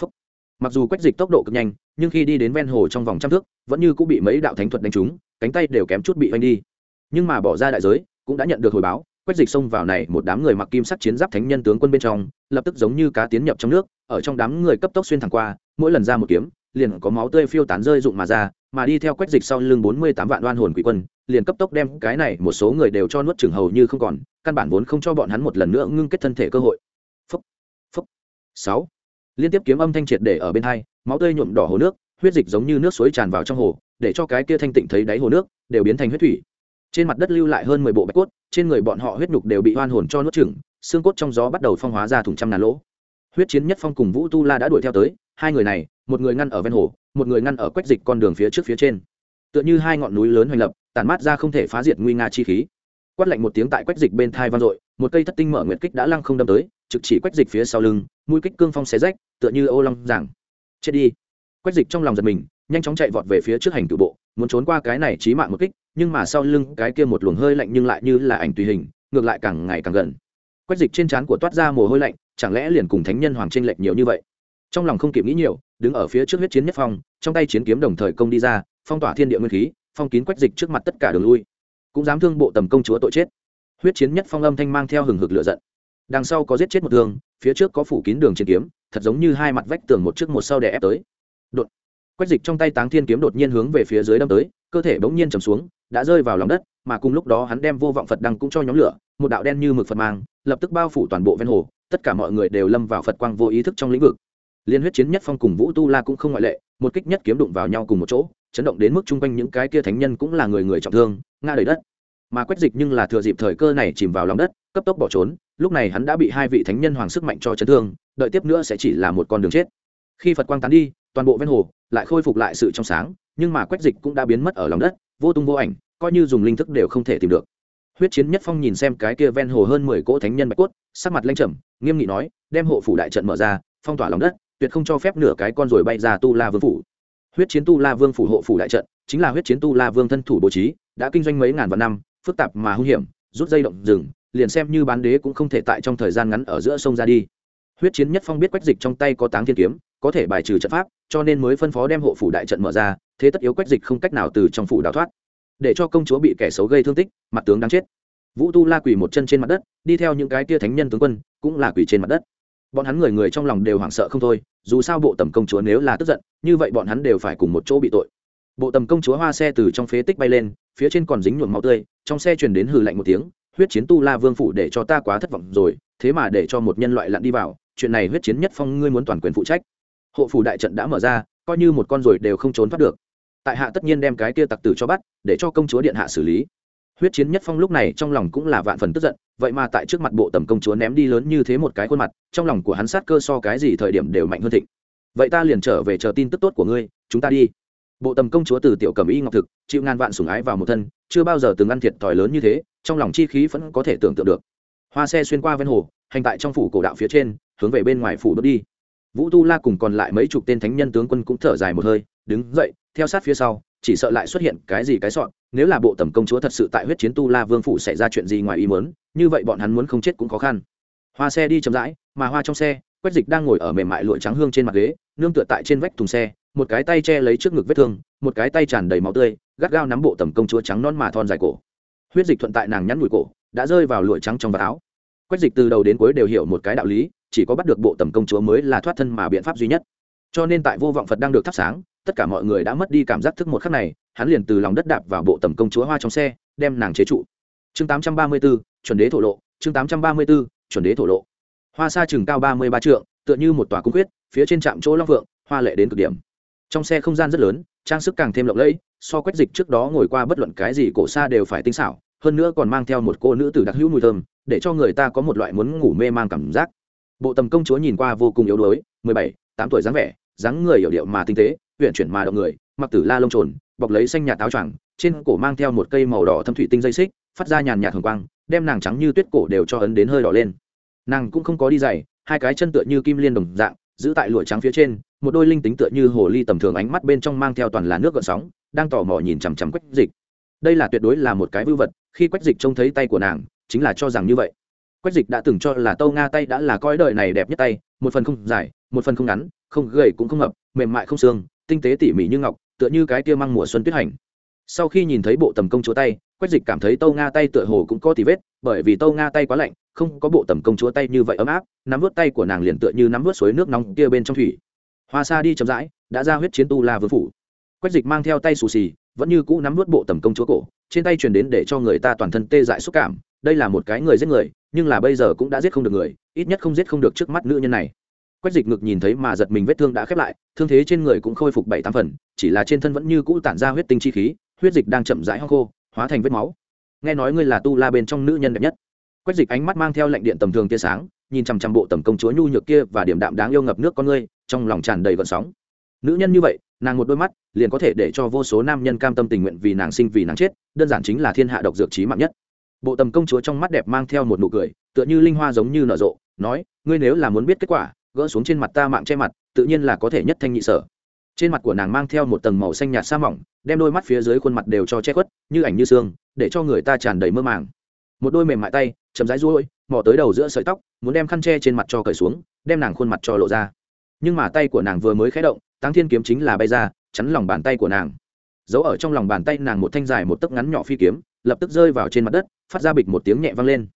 S1: Phúc. mặc dù quách dịch tốc độ cực nhanh, nhưng khi đi đến ven hồ trong vòng trăm thước, vẫn như cũng bị mấy đạo thánh thuật đánh trúng, cánh tay đều kém chút bị oanh đi nhưng mà bỏ ra đại giới, cũng đã nhận được hồi báo, quách dịch xông vào này một đám người mặc kim sắc chiến giáp thánh nhân tướng quân bên trong, lập tức giống như cá tiến nhập trong nước, ở trong đám người cấp tốc xuyên thẳng qua, mỗi lần ra một kiếm, liền có máu tươi phiêu tán rơi rụng mà ra, mà đi theo quách dịch sau lưng bốn mươi tám vạn đoan hồn quỷ quân, liền cấp tốc đem cái này một số người đều cho nuốt chừng hầu như không còn, căn bản vốn không cho bọn hắn một lần nữa ngưng kết thân thể cơ hội. Phúc phúc. Sáu. Liên tiếp kiếm âm thanh triệt để ở bên hai, máu tươi nhuộm đỏ hồ nước, huyết dịch giống như nước suối tràn vào trong hồ, để cho cái kia thanh tịnh thấy đáy hồ nước đều biến thành huyết thủy trên mặt đất lưu lại hơn mười bộ bạch cốt, trên người bọn họ huyết nhục đều bị hoan hồn cho nuốt chửng, xương cốt trong gió bắt đầu phong hóa ra thùng trăm ngàn lỗ. Huyết chiến nhất phong cùng vũ tu la đã đuổi theo tới, hai người này, một người ngăn ở ven hồ, một người ngăn ở quách dịch con đường phía trước phía trên. Tựa như hai ngọn núi lớn hoành lập, tản mát ra không thể phá diệt nguy nga chi khí. Quát lạnh một tiếng tại quách dịch bên thai vang dội, một cây thất tinh mở nguyệt kích đã lăng không đâm tới, trực chỉ quách dịch phía sau lưng, mũi kích cương phong xé rách, tựa như ô long giảng. Chết đi. Quách dịch trong lòng giật mình, nhanh chóng chạy vọt về phía trước hành tự bộ, muốn trốn qua cái này chí mạng một kích nhưng mà sau lưng cái kia một luồng hơi lạnh nhưng lại như là ảnh tùy hình, ngược lại càng ngày càng gần. Quách dịch trên trán của toát ra mồ hôi lạnh, chẳng lẽ liền cùng thánh nhân hoàng tranh lệch nhiều như vậy? Trong lòng không kịp nghĩ nhiều, đứng ở phía trước huyết chiến nhất phong, trong tay chiến kiếm đồng thời công đi ra, phong tỏa thiên địa nguyên khí, phong kín quách dịch trước mặt tất cả đường lui. Cũng dám thương bộ tầm công chúa tội chết. Huyết chiến nhất phong âm thanh mang theo hừng hực lửa giận. Đằng sau có giết chết một thương phía trước có phủ kín đường chiến kiếm, thật giống như hai mặt vách tường một trước một sau đè ép tới. Đột. Quách dịch trong tay táng thiên kiếm đột nhiên hướng về phía dưới đâm tới, cơ thể bỗng nhiên trầm xuống đã rơi vào lòng đất, mà cùng lúc đó hắn đem vô vọng phật đăng cũng cho nhóm lửa, một đạo đen như mực phật mang, lập tức bao phủ toàn bộ ven hồ, tất cả mọi người đều lâm vào phật quang vô ý thức trong lĩnh vực. Liên huyết chiến nhất phong cùng vũ tu la cũng không ngoại lệ, một kích nhất kiếm đụng vào nhau cùng một chỗ, chấn động đến mức chung quanh những cái kia thánh nhân cũng là người người trọng thương, ngã đầy đất. Mà quét dịch nhưng là thừa dịp thời cơ này chìm vào lòng đất, cấp tốc bỏ trốn, lúc này hắn đã bị hai vị thánh nhân hoàng sức mạnh cho chấn thương, đợi tiếp nữa sẽ chỉ là một con đường chết. Khi phật quang tán đi, toàn bộ ven hồ lại khôi phục lại sự trong sáng, nhưng mà quét dịch cũng đã biến mất ở lòng đất, vô tung vô ảnh coi như dùng linh thức đều không thể tìm được. Huyết chiến nhất phong nhìn xem cái kia ven hồ hơn mười cỗ thánh nhân bạch cốt, sắc mặt lanh trầm, nghiêm nghị nói, đem hộ phủ đại trận mở ra, phong tỏa lòng đất, tuyệt không cho phép nửa cái con rồi bay ra tu la vương phủ. Huyết chiến tu la vương phủ hộ phủ đại trận, chính là huyết chiến tu la vương thân thủ bố trí, đã kinh doanh mấy ngàn vạn năm, phức tạp mà hung hiểm, rút dây động rừng, liền xem như bán đế cũng không thể tại trong thời gian ngắn ở giữa sông ra đi. Huyết chiến nhất phong biết quách dịch trong tay có táng thiên kiếm, có thể bài trừ trận pháp, cho nên mới phân phó đem hộ phủ đại trận mở ra, thế tất yếu quách dịch không cách nào từ trong phủ đào thoát để cho công chúa bị kẻ xấu gây thương tích, mặt tướng đáng chết. Vũ tu la quỳ một chân trên mặt đất, đi theo những cái tia thánh nhân tướng quân, cũng là quỳ trên mặt đất. Bọn hắn người người trong lòng đều hoảng sợ không thôi, dù sao bộ tầm công chúa nếu là tức giận, như vậy bọn hắn đều phải cùng một chỗ bị tội. Bộ tầm công chúa hoa xe từ trong phế tích bay lên, phía trên còn dính nhuộm máu tươi, trong xe truyền đến hừ lạnh một tiếng, huyết chiến tu la vương phủ để cho ta quá thất vọng rồi, thế mà để cho một nhân loại lặn đi vào, chuyện này huyết chiến nhất phong ngươi muốn toàn quyền phụ trách. Hộ phủ đại trận đã mở ra, coi như một con rồi đều không trốn thoát được tại hạ tất nhiên đem cái kia tặc tử cho bắt, để cho công chúa điện hạ xử lý. Huyết chiến nhất phong lúc này trong lòng cũng là vạn phần tức giận, vậy mà tại trước mặt bộ tầm công chúa ném đi lớn như thế một cái khuôn mặt, trong lòng của hắn sát cơ so cái gì thời điểm đều mạnh hơn thịnh. Vậy ta liền trở về chờ tin tức tốt của ngươi, chúng ta đi. Bộ tầm công chúa từ tiểu cầm y ngọc thực, chịu ngàn vạn sủng ái vào một thân, chưa bao giờ từng ăn thiệt thòi lớn như thế, trong lòng chi khí vẫn có thể tưởng tượng được. Hoa xe xuyên qua ven hồ, hành tại trong phủ cổ đạo phía trên, hướng về bên ngoài phủ bước đi. Vũ tu la cùng còn lại mấy chục tên thánh nhân tướng quân cũng thở dài một hơi đứng dậy, theo sát phía sau, chỉ sợ lại xuất hiện cái gì cái sọn, nếu là bộ tầm công chúa thật sự tại huyết chiến tu la vương phủ xảy ra chuyện gì ngoài ý muốn, như vậy bọn hắn muốn không chết cũng khó khăn. Hoa xe đi chậm rãi, mà hoa trong xe, quách dịch đang ngồi ở mềm mại lụa trắng hương trên mặt ghế, nương tựa tại trên vách thùng xe, một cái tay che lấy trước ngực vết thương, một cái tay tràn đầy máu tươi, gắt gao nắm bộ tầm công chúa trắng non mà thon dài cổ. Huyết dịch thuận tại nàng nhắn nhủi cổ, đã rơi vào lụa trắng trong vạt áo. Quách dịch từ đầu đến cuối đều hiểu một cái đạo lý, chỉ có bắt được bộ tầm công chúa mới là thoát thân mà biện pháp duy nhất. Cho nên tại vô vọng phật đang được thắp sáng tất cả mọi người đã mất đi cảm giác thức một khắc này hắn liền từ lòng đất đạp vào bộ tầm công chúa hoa trong xe đem nàng chế trụ. Chương 834, chuẩn đế thổ lộ chương 834, chuẩn đế thổ lộ. Hoa sa chừng cao ba mươi ba trượng tựa như một tòa cung quyết phía trên trạm chỗ long vượng hoa lệ đến cực điểm. Trong xe không gian rất lớn trang sức càng thêm lộng lẫy so quét dịch trước đó ngồi qua bất luận cái gì cổ xa đều phải tinh xảo hơn nữa còn mang theo một cô nữ tử đặc hữu mùi thơm để cho người ta có một loại muốn ngủ mê man cảm giác. Bộ tầm công chúa nhìn qua vô cùng yếu đuối mười bảy tám tuổi dáng vẻ dáng người hiểu điệu mà tinh tế huyện chuyển mà động người, mặc tử la lông trồn, bọc lấy xanh nhạt áo choàng, trên cổ mang theo một cây màu đỏ thâm thủy tinh dây xích, phát ra nhàn nhạt hồng quang, đem nàng trắng như tuyết cổ đều cho ấn đến hơi đỏ lên. Nàng cũng không có đi giày, hai cái chân tựa như kim liên đồng dạng, giữ tại lụa trắng phía trên, một đôi linh tính tựa như hồ ly tầm thường ánh mắt bên trong mang theo toàn là nước gợn sóng, đang tò mò nhìn chằm chằm quách dịch. Đây là tuyệt đối là một cái vưu vật, khi quách dịch trông thấy tay của nàng, chính là cho rằng như vậy. Quách dịch đã từng cho là tâu nga tay đã là coi đời này đẹp nhất tay, một phần không dài, một phần không ngắn, không gầy cũng không mập, mềm mại không xương tinh tế tỉ mỉ như ngọc, tựa như cái kia măng mùa xuân tuyết hành. Sau khi nhìn thấy bộ tầm công chúa tay, quách dịch cảm thấy tâu nga tay tựa hồ cũng có tí vết, bởi vì tâu nga tay quá lạnh, không có bộ tầm công chúa tay như vậy ấm áp, nắm vớt tay của nàng liền tựa như nắm vớt suối nước nóng kia bên trong thủy. Hoa xa đi chậm rãi, đã ra huyết chiến tu la vương phủ. Quách dịch mang theo tay xù xì, vẫn như cũ nắm vớt bộ tầm công chúa cổ, trên tay truyền đến để cho người ta toàn thân tê dại xúc cảm. Đây là một cái người giết người, nhưng là bây giờ cũng đã giết không được người, ít nhất không giết không được trước mắt nữ nhân này quách dịch ngực nhìn thấy mà giật mình vết thương đã khép lại, thương thế trên người cũng khôi phục bảy tám phần, chỉ là trên thân vẫn như cũ tản ra huyết tinh chi khí, huyết dịch đang chậm rãi ho khô, hóa thành vết máu. Nghe nói ngươi là tu la bên trong nữ nhân đẹp nhất. Quách dịch ánh mắt mang theo lệnh điện tầm thường tia sáng, nhìn chằm chằm bộ tầm công chúa nhu nhược kia và điểm đạm đáng yêu ngập nước con ngươi, trong lòng tràn đầy vận sóng. Nữ nhân như vậy, nàng một đôi mắt, liền có thể để cho vô số nam nhân cam tâm tình nguyện vì nàng sinh vì nàng chết, đơn giản chính là thiên hạ độc dược trí mạng nhất. Bộ tầm công chúa trong mắt đẹp mang theo một nụ cười, tựa như linh hoa giống như nở rộ, nói, ngươi nếu là muốn biết kết quả gỡ xuống trên mặt ta mạng che mặt, tự nhiên là có thể nhất thanh nhị sở. Trên mặt của nàng mang theo một tầng màu xanh nhạt sa mỏng, đem đôi mắt phía dưới khuôn mặt đều cho che khuất, như ảnh như xương, để cho người ta tràn đầy mơ màng. Một đôi mềm mại tay, chậm rãi ruôi mò tới đầu giữa sợi tóc, muốn đem khăn che trên mặt cho cởi xuống, đem nàng khuôn mặt cho lộ ra. Nhưng mà tay của nàng vừa mới khé động, táng thiên kiếm chính là bay ra, chắn lòng bàn tay của nàng. Giấu ở trong lòng bàn tay nàng một thanh dài một tấc ngắn nhỏ phi kiếm, lập tức rơi vào trên mặt đất, phát ra bịch một tiếng nhẹ vang lên.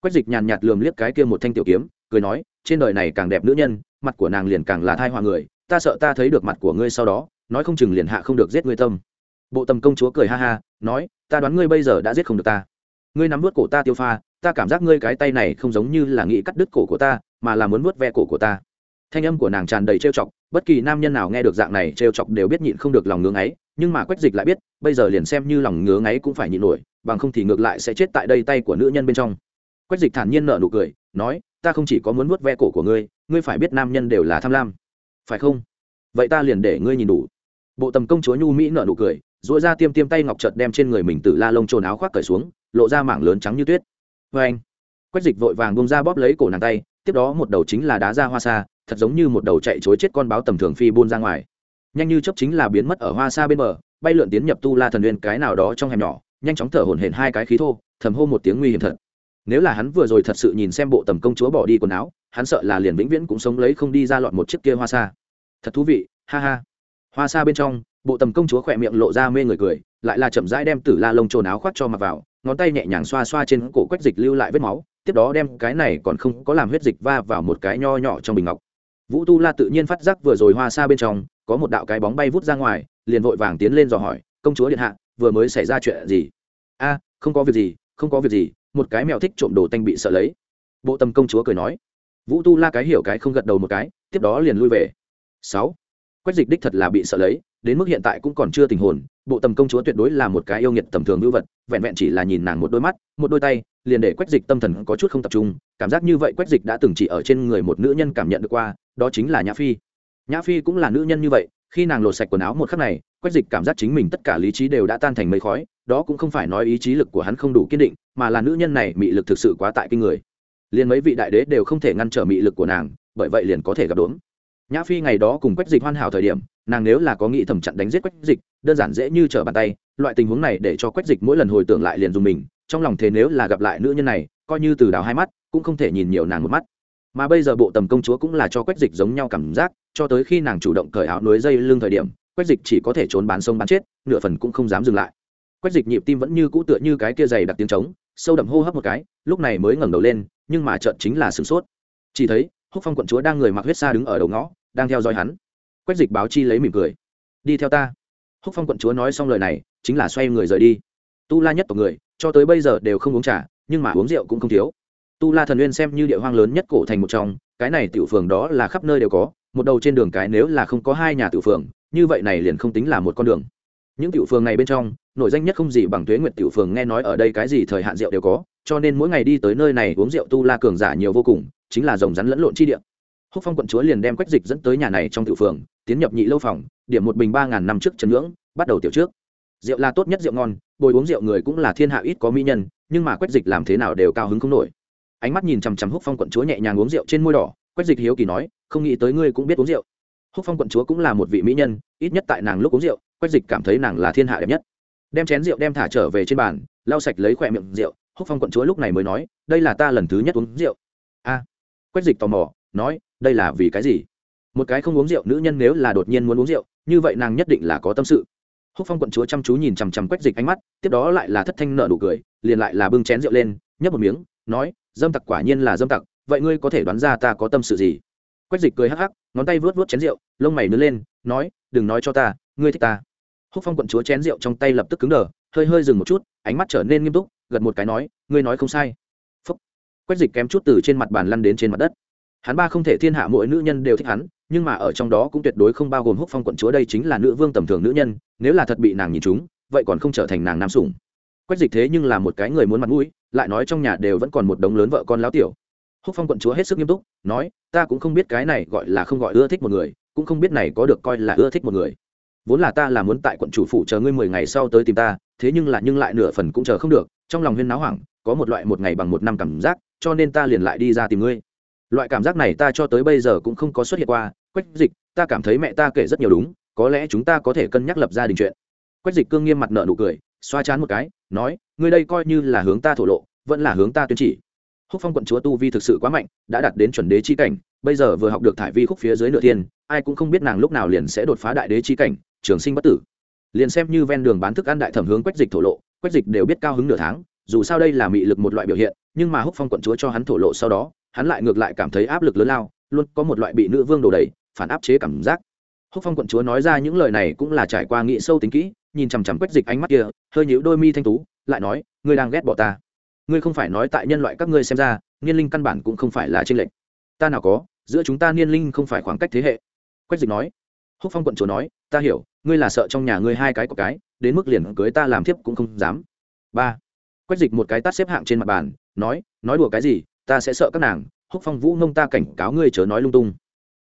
S1: Quách dịch nhàn nhạt lườm liếc cái kia một thanh tiểu kiếm cười nói, trên đời này càng đẹp nữ nhân, mặt của nàng liền càng là thai hoa người, ta sợ ta thấy được mặt của ngươi sau đó, nói không chừng liền hạ không được giết ngươi tâm. Bộ tầm công chúa cười ha ha, nói, ta đoán ngươi bây giờ đã giết không được ta. Ngươi nắm vớt cổ ta tiêu pha, ta cảm giác ngươi cái tay này không giống như là nghĩ cắt đứt cổ của ta, mà là muốn vớt ve cổ của ta. Thanh âm của nàng tràn đầy trêu chọc, bất kỳ nam nhân nào nghe được dạng này trêu chọc đều biết nhịn không được lòng ngưỡng ấy nhưng mà quách dịch lại biết, bây giờ liền xem như lòng ngứa ấy cũng phải nhịn nổi, bằng không thì ngược lại sẽ chết tại đây tay của nữ nhân bên trong. Quách dịch thản nhiên nở nụ cười, nói ta không chỉ có muốn vuốt ve cổ của ngươi ngươi phải biết nam nhân đều là tham lam. Phải không? Vậy ta liền để ngươi nhìn đủ. Bộ tầm công chúa nhu mỹ nở nụ cười, duỗi ra tiêm tiêm tay ngọc trợt đem trên người mình từ la lông trồn áo khoác cởi xuống, lộ ra mảng lớn trắng như tuyết. Vê anh, quách dịch vội vàng bông ra bóp lấy cổ nàng tay, tiếp đó một đầu chính là đá ra hoa xa thật giống như một đầu chạy chối chết con báo tầm thường phi buôn ra ngoài. Nhanh như chấp chính là biến mất ở hoa xa bên bờ, bay lượn tiến nhập tu la thần nguyên cái nào đó trong hẻm nhỏ, nhanh chóng thở hổn hển hai cái khí thô, thầm hô một tiếng nguy hiểm thật nếu là hắn vừa rồi thật sự nhìn xem bộ tầm công chúa bỏ đi quần áo, hắn sợ là liền vĩnh viễn cũng sống lấy không đi ra lọt một chiếc kia hoa xa thật thú vị, ha ha. Hoa xa bên trong, bộ tầm công chúa khỏe miệng lộ ra mê người cười, lại là chậm rãi đem tử la lông trồn áo khoác cho mặc vào, ngón tay nhẹ nhàng xoa xoa trên cổ quách dịch lưu lại vết máu, tiếp đó đem cái này còn không có làm huyết dịch va vào một cái nho nhỏ trong bình ngọc. Vũ tu la tự nhiên phát giác vừa rồi hoa xa bên trong, có một đạo cái bóng bay vút ra ngoài, liền vội vàng tiến lên dò hỏi, công chúa điện hạ, vừa mới xảy ra chuyện gì? A, không có việc gì, không có việc gì một cái mèo thích trộm đồ tanh bị sợ lấy. Bộ tâm công chúa cười nói, vũ tu la cái hiểu cái không gật đầu một cái, tiếp đó liền lui về. Sáu, quách dịch đích thật là bị sợ lấy, đến mức hiện tại cũng còn chưa tình hồn, bộ tầm công chúa tuyệt đối là một cái yêu nghiệt tầm thường hữu vật, vẹn vẹn chỉ là nhìn nàng một đôi mắt, một đôi tay, liền để quách dịch tâm thần có chút không tập trung, cảm giác như vậy quách dịch đã từng chỉ ở trên người một nữ nhân cảm nhận được qua, đó chính là nhã phi. Nhã phi cũng là nữ nhân như vậy, khi nàng lột sạch quần áo một khắc này, quách dịch cảm giác chính mình tất cả lý trí đều đã tan thành mây khói đó cũng không phải nói ý chí lực của hắn không đủ kiên định, mà là nữ nhân này mị lực thực sự quá tại kinh người. Liền mấy vị đại đế đều không thể ngăn trở mị lực của nàng, bởi vậy liền có thể gặp đốn. Nhã phi ngày đó cùng quách dịch hoàn hảo thời điểm, nàng nếu là có nghĩ thầm chặn đánh giết quách dịch, đơn giản dễ như trở bàn tay, loại tình huống này để cho quách dịch mỗi lần hồi tưởng lại liền dùng mình, trong lòng thế nếu là gặp lại nữ nhân này, coi như từ đào hai mắt, cũng không thể nhìn nhiều nàng một mắt. Mà bây giờ bộ tầm công chúa cũng là cho quách dịch giống nhau cảm giác, cho tới khi nàng chủ động cởi áo núi dây lưng thời điểm, quách dịch chỉ có thể trốn bán sông bán chết, nửa phần cũng không dám dừng lại quách dịch nhịp tim vẫn như cũ tựa như cái kia dày đặc tiếng trống, sâu đậm hô hấp một cái, lúc này mới ngẩng đầu lên, nhưng mà trợn chính là sửng sốt. Chỉ thấy, húc phong quận chúa đang người mặc huyết xa đứng ở đầu ngõ, đang theo dõi hắn. Quách dịch báo chi lấy mỉm cười. Đi theo ta. Húc phong quận chúa nói xong lời này, chính là xoay người rời đi. Tu la nhất tộc người, cho tới bây giờ đều không uống trà, nhưng mà uống rượu cũng không thiếu. Tu la thần uyên xem như địa hoang lớn nhất cổ thành một trong, cái này tiểu phường đó là khắp nơi đều có, một đầu trên đường cái nếu là không có hai nhà tiểu phường, như vậy này liền không tính là một con đường những tiểu phường này bên trong, nổi danh nhất không gì bằng tuế nguyệt tiểu phường nghe nói ở đây cái gì thời hạn rượu đều có, cho nên mỗi ngày đi tới nơi này uống rượu tu la cường giả nhiều vô cùng, chính là rồng rắn lẫn lộn chi địa. Húc phong quận chúa liền đem quách dịch dẫn tới nhà này trong tiểu phường, tiến nhập nhị lâu phòng, điểm một bình ba ngàn năm trước trần ngưỡng, bắt đầu tiểu trước. Rượu là tốt nhất rượu ngon, bồi uống rượu người cũng là thiên hạ ít có mỹ nhân, nhưng mà quách dịch làm thế nào đều cao hứng không nổi. Ánh mắt nhìn chằm chằm húc phong quận chúa nhẹ nhàng uống rượu trên môi đỏ, quách dịch hiếu kỳ nói, không nghĩ tới ngươi cũng biết uống rượu. Húc phong quận chúa cũng là một vị mỹ nhân, ít nhất tại nàng lúc uống rượu quách dịch cảm thấy nàng là thiên hạ đẹp nhất. Đem chén rượu đem thả trở về trên bàn, lau sạch lấy khỏe miệng rượu, húc phong quận chúa lúc này mới nói, đây là ta lần thứ nhất uống rượu. A. Quách dịch tò mò, nói, đây là vì cái gì? Một cái không uống rượu nữ nhân nếu là đột nhiên muốn uống rượu, như vậy nàng nhất định là có tâm sự. Húc phong quận chúa chăm chú nhìn chằm chằm quách dịch ánh mắt, tiếp đó lại là thất thanh nợ nụ cười, liền lại là bưng chén rượu lên, nhấp một miếng, nói, dâm tặc quả nhiên là dâm tặc, vậy ngươi có thể đoán ra ta có tâm sự gì? Quách dịch cười hắc hắc, ngón tay vớt vớt chén rượu, lông mày nứa lên, nói, đừng nói cho ta, ngươi thích ta húc phong quận chúa chén rượu trong tay lập tức cứng đờ, hơi hơi dừng một chút, ánh mắt trở nên nghiêm túc, gật một cái nói, ngươi nói không sai. Phúc. Quách dịch kém chút từ trên mặt bàn lăn đến trên mặt đất. Hắn ba không thể thiên hạ mỗi nữ nhân đều thích hắn, nhưng mà ở trong đó cũng tuyệt đối không bao gồm húc phong quận chúa đây chính là nữ vương tầm thường nữ nhân, nếu là thật bị nàng nhìn chúng vậy còn không trở thành nàng nam sủng. Quách dịch thế nhưng là một cái người muốn mặt mũi, lại nói trong nhà đều vẫn còn một đống lớn vợ con láo tiểu. Húc phong quận chúa hết sức nghiêm túc, nói, ta cũng không biết cái này gọi là không gọi ưa thích một người, cũng không biết này có được coi là ưa thích một người vốn là ta là muốn tại quận chủ phủ chờ ngươi mười ngày sau tới tìm ta, thế nhưng là nhưng lại nửa phần cũng chờ không được, trong lòng huyên náo hoảng, có một loại một ngày bằng một năm cảm giác, cho nên ta liền lại đi ra tìm ngươi. Loại cảm giác này ta cho tới bây giờ cũng không có xuất hiện qua, quách dịch, ta cảm thấy mẹ ta kể rất nhiều đúng, có lẽ chúng ta có thể cân nhắc lập gia đình chuyện. Quách dịch cương nghiêm mặt nợ nụ cười, xoa chán một cái, nói, ngươi đây coi như là hướng ta thổ lộ, vẫn là hướng ta tuyên chỉ. Húc phong quận chúa tu vi thực sự quá mạnh, đã đạt đến chuẩn đế chi cảnh, bây giờ vừa học được thải vi khúc phía dưới nửa thiên, ai cũng không biết nàng lúc nào liền sẽ đột phá đại đế chi cảnh trường sinh bất tử. Liền xem như ven đường bán thức ăn đại thẩm hướng quách dịch thổ lộ, quách dịch đều biết cao hứng nửa tháng, dù sao đây là mị lực một loại biểu hiện, nhưng mà húc phong quận chúa cho hắn thổ lộ sau đó, hắn lại ngược lại cảm thấy áp lực lớn lao, luôn có một loại bị nữ vương đổ đầy phản áp chế cảm giác. Húc phong quận chúa nói ra những lời này cũng là trải qua nghĩ sâu tính kỹ, nhìn chằm chằm quách dịch ánh mắt kia, hơi nhíu đôi mi thanh tú, lại nói, ngươi đang ghét bỏ ta. Ngươi không phải nói tại nhân loại các ngươi xem ra, niên linh căn bản cũng không phải là tranh lệch. Ta nào có, giữa chúng ta niên linh không phải khoảng cách thế hệ. Quách dịch nói. Húc phong quận chúa nói, ta hiểu ngươi là sợ trong nhà ngươi hai cái có cái, đến mức liền cưới ta làm thiếp cũng không dám. Ba, quách dịch một cái tát xếp hạng trên mặt bàn, nói nói đùa cái gì, ta sẽ sợ các nàng, húc phong vũ nông ta cảnh cáo ngươi chớ nói lung tung.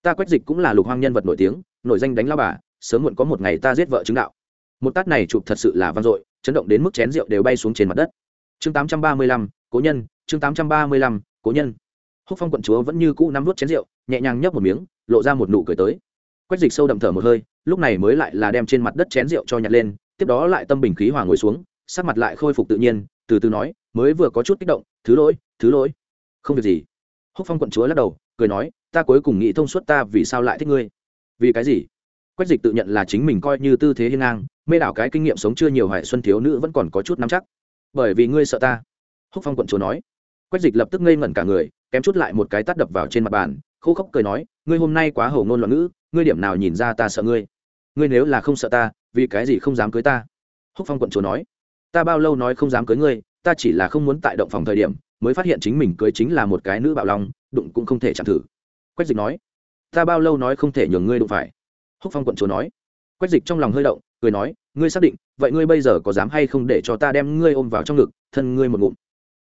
S1: Ta quách dịch cũng là lục hoang nhân vật nổi tiếng, nổi danh đánh lao bà, sớm muộn có một ngày ta giết vợ chứng đạo. Một tát này chụp thật sự là vang dội, chấn động đến mức chén rượu đều bay xuống trên mặt đất. Chương tám trăm ba mươi lăm, cố nhân, chương tám trăm ba mươi lăm, cố nhân. Húc phong quận chúa vẫn như cũ nắm vút chén rượu, nhẹ nhàng nhấp một miếng, lộ ra một nụ cười tới quách dịch sâu đậm thở một hơi, lúc này mới lại là đem trên mặt đất chén rượu cho nhặt lên, tiếp đó lại tâm bình khí hòa ngồi xuống, sắc mặt lại khôi phục tự nhiên, từ từ nói, mới vừa có chút kích động, thứ lỗi thứ lỗi. Không việc gì. Húc phong quận chúa lắc đầu, cười nói, ta cuối cùng nghĩ thông suốt ta vì sao lại thích ngươi. Vì cái gì? Quách dịch tự nhận là chính mình coi như tư thế hiên ngang, mê đảo cái kinh nghiệm sống chưa nhiều hoài xuân thiếu nữ vẫn còn có chút nắm chắc. Bởi vì ngươi sợ ta. Húc phong quận chúa nói. Quách dịch lập tức ngây ngẩn cả người, kém chút lại một cái tắt đập vào trên mặt bàn, khô khốc cười nói, ngươi hôm nay quá hầu ngôn loạn ngữ ngươi điểm nào nhìn ra ta sợ ngươi? Ngươi nếu là không sợ ta, vì cái gì không dám cưới ta? Húc phong quận chúa nói. Ta bao lâu nói không dám cưới ngươi, ta chỉ là không muốn tại động phòng thời điểm, mới phát hiện chính mình cưới chính là một cái nữ bạo long, đụng cũng không thể chạm thử. Quách dịch nói. Ta bao lâu nói không thể nhường ngươi đụng phải? Húc phong quận chúa nói. Quách dịch trong lòng hơi động, cười nói. Ngươi xác định, vậy ngươi bây giờ có dám hay không để cho ta đem ngươi ôm vào trong ngực, thân ngươi một ngụm?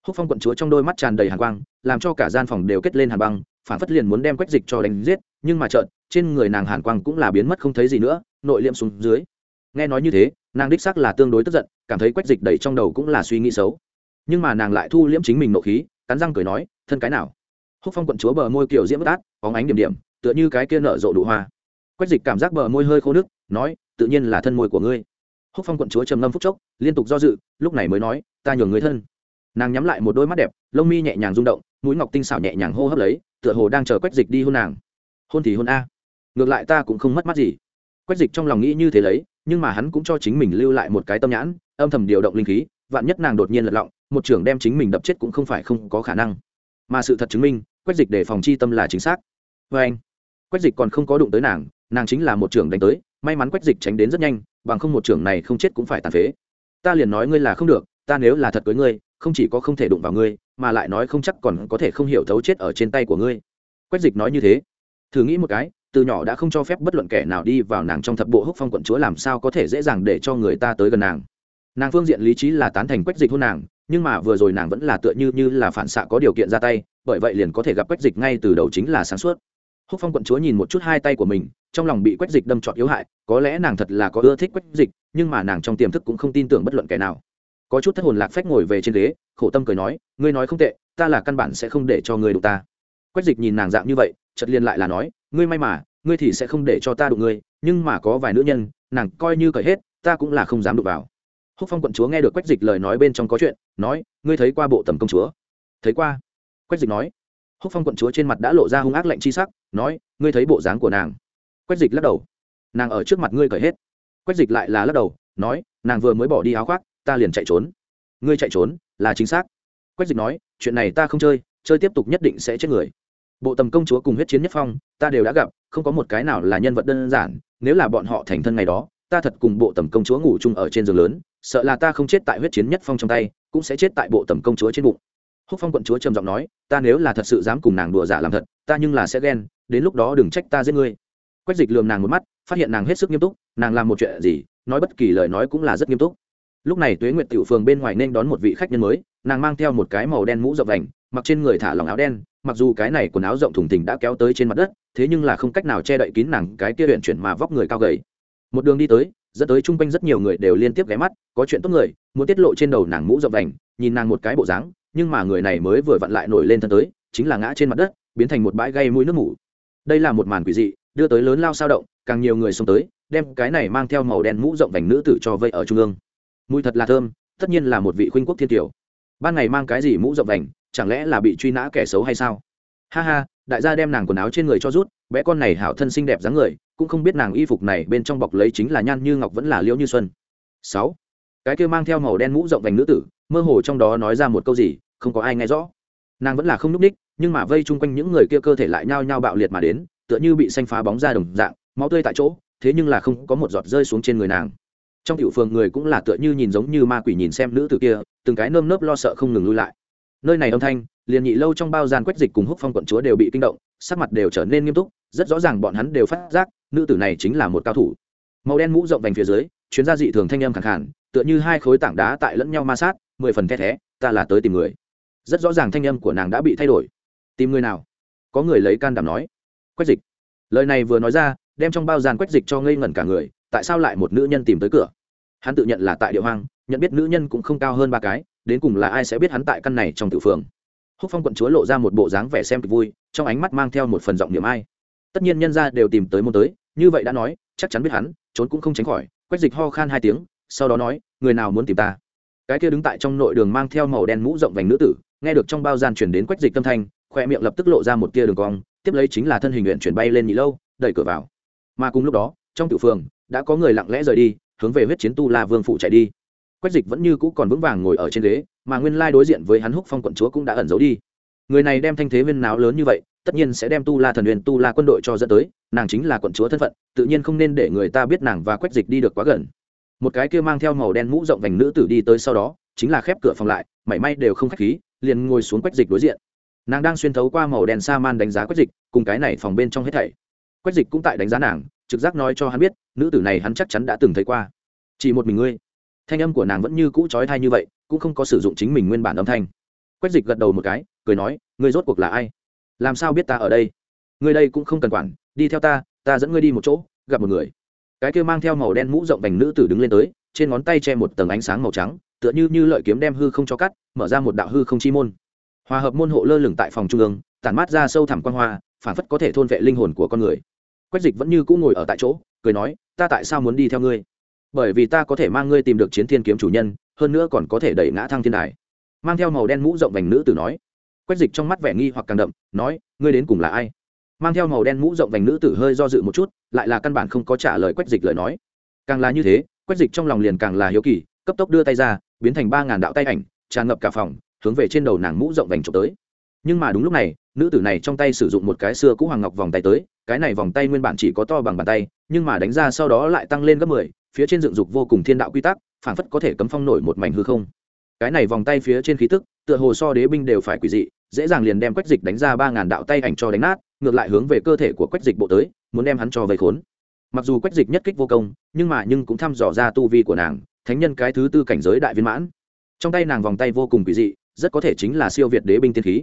S1: Húc phong quận chúa trong đôi mắt tràn đầy hàn quang, làm cho cả gian phòng đều kết lên hàn băng phản phất liền muốn đem quách dịch cho đánh giết nhưng mà trợn trên người nàng hàn quang cũng là biến mất không thấy gì nữa, nội liệm xuống dưới. Nghe nói như thế, nàng đích xác là tương đối tức giận, cảm thấy quách dịch đầy trong đầu cũng là suy nghĩ xấu. Nhưng mà nàng lại thu liễm chính mình nộ khí, cắn răng cười nói, thân cái nào? Húc phong quận chúa bờ môi kiểu diễm bất át có ánh điểm điểm, tựa như cái kia nở rộ đủ hoa. Quách dịch cảm giác bờ môi hơi khô nước nói, tự nhiên là thân môi của ngươi. Húc phong quận chúa trầm ngâm phúc chốc, liên tục do dự, lúc này mới nói, ta nhường người thân. Nàng nhắm lại một đôi mắt đẹp, lông mi nhẹ nhàng rung động, mũi ngọc tinh xảo nhẹ nhàng hô hấp lấy, tựa hồ đang chờ quách dịch đi hôn nàng hôn thì hôn a. Ngược lại ta cũng không mất mát gì. Quách dịch trong lòng nghĩ như thế lấy, nhưng mà hắn cũng cho chính mình lưu lại một cái tâm nhãn, âm thầm điều động linh khí, vạn nhất nàng đột nhiên lật lọng, một trưởng đem chính mình đập chết cũng không phải không có khả năng. Mà sự thật chứng minh, quách dịch để phòng chi tâm là chính xác. Vê anh, quách dịch còn không có đụng tới nàng nàng chính là một trưởng đánh tới, may mắn quách dịch tránh đến rất nhanh, bằng không một trưởng này không chết cũng phải tàn phế. Ta liền nói ngươi là không được, ta nếu là thật cưới ngươi, không chỉ có không thể đụng vào ngươi, mà lại nói không chắc còn có thể không hiểu thấu chết ở trên tay của ngươi. Quách dịch nói như thế thử nghĩ một cái, từ nhỏ đã không cho phép bất luận kẻ nào đi vào nàng trong thập bộ húc phong quận chúa làm sao có thể dễ dàng để cho người ta tới gần nàng. Nàng phương diện lý trí là tán thành quách dịch hôn nàng, nhưng mà vừa rồi nàng vẫn là tựa như như là phản xạ có điều kiện ra tay, bởi vậy liền có thể gặp quách dịch ngay từ đầu chính là sáng suốt. Húc phong quận chúa nhìn một chút hai tay của mình, trong lòng bị quách dịch đâm trọt yếu hại, có lẽ nàng thật là có ưa thích quách dịch, nhưng mà nàng trong tiềm thức cũng không tin tưởng bất luận kẻ nào. Có chút thất hồn lạc phách ngồi về trên ghế, khổ tâm cười nói, ngươi nói không tệ, ta là căn bản sẽ không để cho ngươi đụng ta. Quách dịch nhìn nàng dạng như vậy chật liền lại là nói, ngươi may mà, ngươi thì sẽ không để cho ta đụng ngươi, nhưng mà có vài nữ nhân, nàng coi như cởi hết, ta cũng là không dám đụng vào. Húc phong quận chúa nghe được quách dịch lời nói bên trong có chuyện, nói, ngươi thấy qua bộ tầm công chúa? Thấy qua. Quách dịch nói. Húc phong quận chúa trên mặt đã lộ ra hung ác lạnh chi sắc, nói, ngươi thấy bộ dáng của nàng? Quách dịch lắc đầu. Nàng ở trước mặt ngươi cởi hết. Quách dịch lại là lắc đầu, nói, nàng vừa mới bỏ đi áo khoác, ta liền chạy trốn. Ngươi chạy trốn, là chính xác. Quách dịch nói, chuyện này ta không chơi chơi tiếp tục nhất định sẽ chết người bộ tầm công chúa cùng huyết chiến nhất phong, ta đều đã gặp, không có một cái nào là nhân vật đơn giản, nếu là bọn họ thành thân ngày đó, ta thật cùng bộ tầm công chúa ngủ chung ở trên giường lớn, sợ là ta không chết tại huyết chiến nhất phong trong tay, cũng sẽ chết tại bộ tầm công chúa trên bụng. Húc phong quận chúa trầm giọng nói, ta nếu là thật sự dám cùng nàng đùa giả làm thật, ta nhưng là sẽ ghen, đến lúc đó đừng trách ta giết ngươi. Quách dịch lườm nàng một mắt, phát hiện nàng hết sức nghiêm túc, nàng làm một chuyện gì, nói bất kỳ lời nói cũng là rất nghiêm túc. Lúc này tuế nguyệt tiểu phường bên ngoài nên đón một vị khách nhân mới, nàng mang theo một cái màu đen mũ rộng vành mặc trên người thả lòng áo đen, mặc dù cái này quần áo rộng thùng thình đã kéo tới trên mặt đất, thế nhưng là không cách nào che đậy kín nàng cái kia luyện chuyển mà vóc người cao gầy. Một đường đi tới, dẫn tới chung quanh rất nhiều người đều liên tiếp ghé mắt, có chuyện tốt người, muốn tiết lộ trên đầu nàng mũ rộng vành, nhìn nàng một cái bộ dáng, nhưng mà người này mới vừa vặn lại nổi lên thân tới, chính là ngã trên mặt đất, biến thành một bãi gây mũi nước mủ. Đây là một màn quỷ dị, đưa tới lớn lao sao động, càng nhiều người xông tới, đem cái này mang theo màu đen mũ rộng vành nữ tử cho vây ở trung ương. Mùi thật là thơm, tất nhiên là một vị khuynh quốc thiên tiểu ban ngày mang cái gì mũ rộng vành chẳng lẽ là bị truy nã kẻ xấu hay sao? Ha ha, đại gia đem nàng quần áo trên người cho rút, bé con này hảo thân xinh đẹp dáng người, cũng không biết nàng y phục này bên trong bọc lấy chính là nhan như ngọc vẫn là liễu như xuân. Sáu, cái kia mang theo màu đen mũ rộng vành nữ tử, mơ hồ trong đó nói ra một câu gì, không có ai nghe rõ. Nàng vẫn là không núp ních nhưng mà vây chung quanh những người kia cơ thể lại nhao nhao bạo liệt mà đến, tựa như bị xanh phá bóng ra đồng dạng, máu tươi tại chỗ, thế nhưng là không có một giọt rơi xuống trên người nàng. Trong tiểu phường người cũng là tựa như nhìn giống như ma quỷ nhìn xem nữ tử kia, từng cái nơm nớp lo sợ không ngừng lui lại nơi này âm thanh, liền nhị lâu trong bao gian quách dịch cùng húc phong quận chúa đều bị kinh động, sắc mặt đều trở nên nghiêm túc, rất rõ ràng bọn hắn đều phát giác, nữ tử này chính là một cao thủ. Màu đen mũ rộng vành phía dưới, chuyến gia dị thường thanh âm khẳng khản tựa như hai khối tảng đá tại lẫn nhau ma sát, mười phần the thé, ta là tới tìm người. Rất rõ ràng thanh âm của nàng đã bị thay đổi. Tìm người nào? Có người lấy can đảm nói. Quách dịch. Lời này vừa nói ra, đem trong bao gian quách dịch cho ngây ngẩn cả người, tại sao lại một nữ nhân tìm tới cửa? Hắn tự nhận là tại địa hoang, nhận biết nữ nhân cũng không cao hơn ba cái đến cùng là ai sẽ biết hắn tại căn này trong tự phường. Húc phong quận chúa lộ ra một bộ dáng vẻ xem kịch vui, trong ánh mắt mang theo một phần giọng niềm ai. Tất nhiên nhân ra đều tìm tới môn tới, như vậy đã nói, chắc chắn biết hắn, trốn cũng không tránh khỏi, quách dịch ho khan hai tiếng, sau đó nói, người nào muốn tìm ta? Cái kia đứng tại trong nội đường mang theo màu đen mũ rộng vành nữ tử, nghe được trong bao gian chuyển đến quách dịch tâm thanh, khoe miệng lập tức lộ ra một tia đường cong, tiếp lấy chính là thân hình nguyện chuyển bay lên nhị lâu, đẩy cửa vào. Mà cùng lúc đó, trong tiểu phường, đã có người lặng lẽ rời đi, hướng về huyết chiến tu la vương phụ chạy đi quách dịch vẫn như cũ còn vững vàng ngồi ở trên ghế, mà nguyên lai đối diện với hắn húc phong quận chúa cũng đã ẩn giấu đi. Người này đem thanh thế viên náo lớn như vậy, tất nhiên sẽ đem tu la thần huyền tu la quân đội cho dẫn tới, nàng chính là quận chúa thân phận, tự nhiên không nên để người ta biết nàng và quách dịch đi được quá gần. Một cái kia mang theo màu đen mũ rộng vành nữ tử đi tới sau đó, chính là khép cửa phòng lại, mảy may đều không khách khí, liền ngồi xuống quách dịch đối diện. Nàng đang xuyên thấu qua màu đen sa man đánh giá quách dịch, cùng cái này phòng bên trong hết thảy. Quách dịch cũng tại đánh giá nàng, trực giác nói cho hắn biết, nữ tử này hắn chắc chắn đã từng thấy qua. Chỉ một mình ngươi thanh âm của nàng vẫn như cũ trói thai như vậy, cũng không có sử dụng chính mình nguyên bản âm thanh. Quách dịch gật đầu một cái, cười nói, ngươi rốt cuộc là ai? Làm sao biết ta ở đây? Ngươi đây cũng không cần quản, đi theo ta ta dẫn ngươi đi một chỗ, gặp một người. Cái kia mang theo màu đen mũ rộng vành nữ tử đứng lên tới, trên ngón tay che một tầng ánh sáng màu trắng, tựa như như lợi kiếm đem hư không cho cắt, mở ra một đạo hư không chi môn. Hòa hợp môn hộ lơ lửng tại phòng trung ương, tản mát ra sâu thẳm quan hoa, phản phất có thể thôn vệ linh hồn của con người. Quách dịch vẫn như cũ ngồi ở tại chỗ, cười nói, ta tại sao muốn đi theo ngươi? Bởi vì ta có thể mang ngươi tìm được chiến thiên kiếm chủ nhân, hơn nữa còn có thể đẩy ngã thăng thiên đài. Mang theo màu đen mũ rộng vành nữ tử nói. Quách dịch trong mắt vẻ nghi hoặc càng đậm, nói, ngươi đến cùng là ai? Mang theo màu đen mũ rộng vành nữ tử hơi do dự một chút, lại là căn bản không có trả lời quách dịch lời nói. Càng là như thế, quách dịch trong lòng liền càng là hiếu kỳ, cấp tốc đưa tay ra, biến thành ba ngàn đạo tay ảnh, tràn ngập cả phòng, hướng về trên đầu nàng mũ rộng vành trộm tới. Nhưng mà đúng lúc này, nữ tử này trong tay sử dụng một cái xưa cũ hoàng ngọc vòng tay tới, cái này vòng tay nguyên bản chỉ có to bằng bàn tay, nhưng mà đánh ra sau đó lại tăng lên gấp mười phía trên dựng dục vô cùng thiên đạo quy tắc, phảng phất có thể cấm phong nổi một mảnh hư không. Cái này vòng tay phía trên khí tức, tựa hồ so đế binh đều phải quỷ dị, dễ dàng liền đem quách dịch đánh ra ba ngàn đạo tay ảnh cho đánh nát, ngược lại hướng về cơ thể của quách dịch bộ tới, muốn đem hắn cho vây khốn. Mặc dù quách dịch nhất kích vô công, nhưng mà nhưng cũng thăm dò ra tu vi của nàng, thánh nhân cái thứ tư cảnh giới đại viên mãn. Trong tay nàng vòng tay vô cùng quỷ dị, rất có thể chính là siêu việt đế binh tiên khí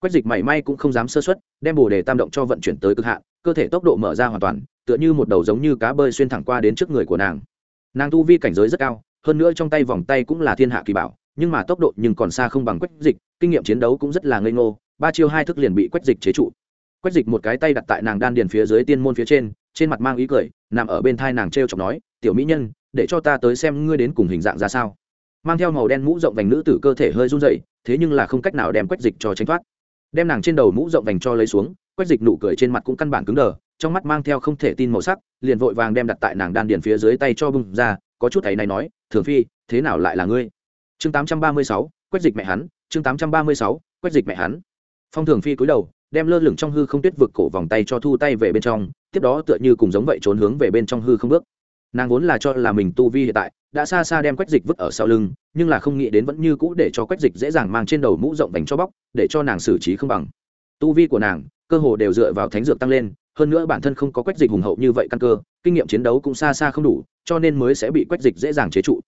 S1: quách dịch mảy may cũng không dám sơ xuất đem bồ đề tam động cho vận chuyển tới cực hạn, cơ thể tốc độ mở ra hoàn toàn, tựa như một đầu giống như cá bơi xuyên thẳng qua đến trước người của nàng. Nàng tu vi cảnh giới rất cao, hơn nữa trong tay vòng tay cũng là thiên hạ kỳ bảo, nhưng mà tốc độ nhưng còn xa không bằng quách dịch, kinh nghiệm chiến đấu cũng rất là ngây ngô, ba chiêu hai thức liền bị quách dịch chế trụ. Quách dịch một cái tay đặt tại nàng đan điền phía dưới tiên môn phía trên trên mặt mang ý cười, nằm ở bên thai nàng t r e o chọc nói, tiểu mỹ nhân, để cho ta tới xem ngươi đến cùng hình dạng ra sao. Mang theo màu đen mũ rộng vành nữ tử cơ thể hơi run dậy thế nhưng là không cách nào đem quách dịch cho tránh thoát đem nàng trên đầu mũ rộng vành cho lấy xuống quách dịch nụ cười trên mặt cũng căn bản cứng đờ, trong mắt mang theo không thể tin màu sắc, liền vội vàng đem đặt tại nàng đan điền phía dưới tay cho bung ra, có chút thầy này nói, thường phi, thế nào lại là ngươi? Chương tám trăm ba mươi sáu quách dịch mẹ hắn, chương tám trăm ba mươi sáu quách dịch mẹ hắn. Phong thường phi cúi đầu, đem lơ lửng trong hư không tuyết vực cổ vòng tay cho thu tay về bên trong, tiếp đó tựa như cùng giống vậy trốn hướng về bên trong hư không bước nàng vốn là cho là mình tu vi hiện tại đã xa xa đem quách dịch vứt ở sau lưng, nhưng là không nghĩ đến vẫn như cũ để cho quách dịch dễ dàng mang trên đầu mũ rộng vành cho bóc, để cho nàng xử trí không bằng. Tu vi của nàng, cơ hồ đều dựa vào thánh dược tăng lên, hơn nữa bản thân không có quách dịch hùng hậu như vậy căn cơ, kinh nghiệm chiến đấu cũng xa xa không đủ, cho nên mới sẽ bị quách dịch dễ dàng chế trụ.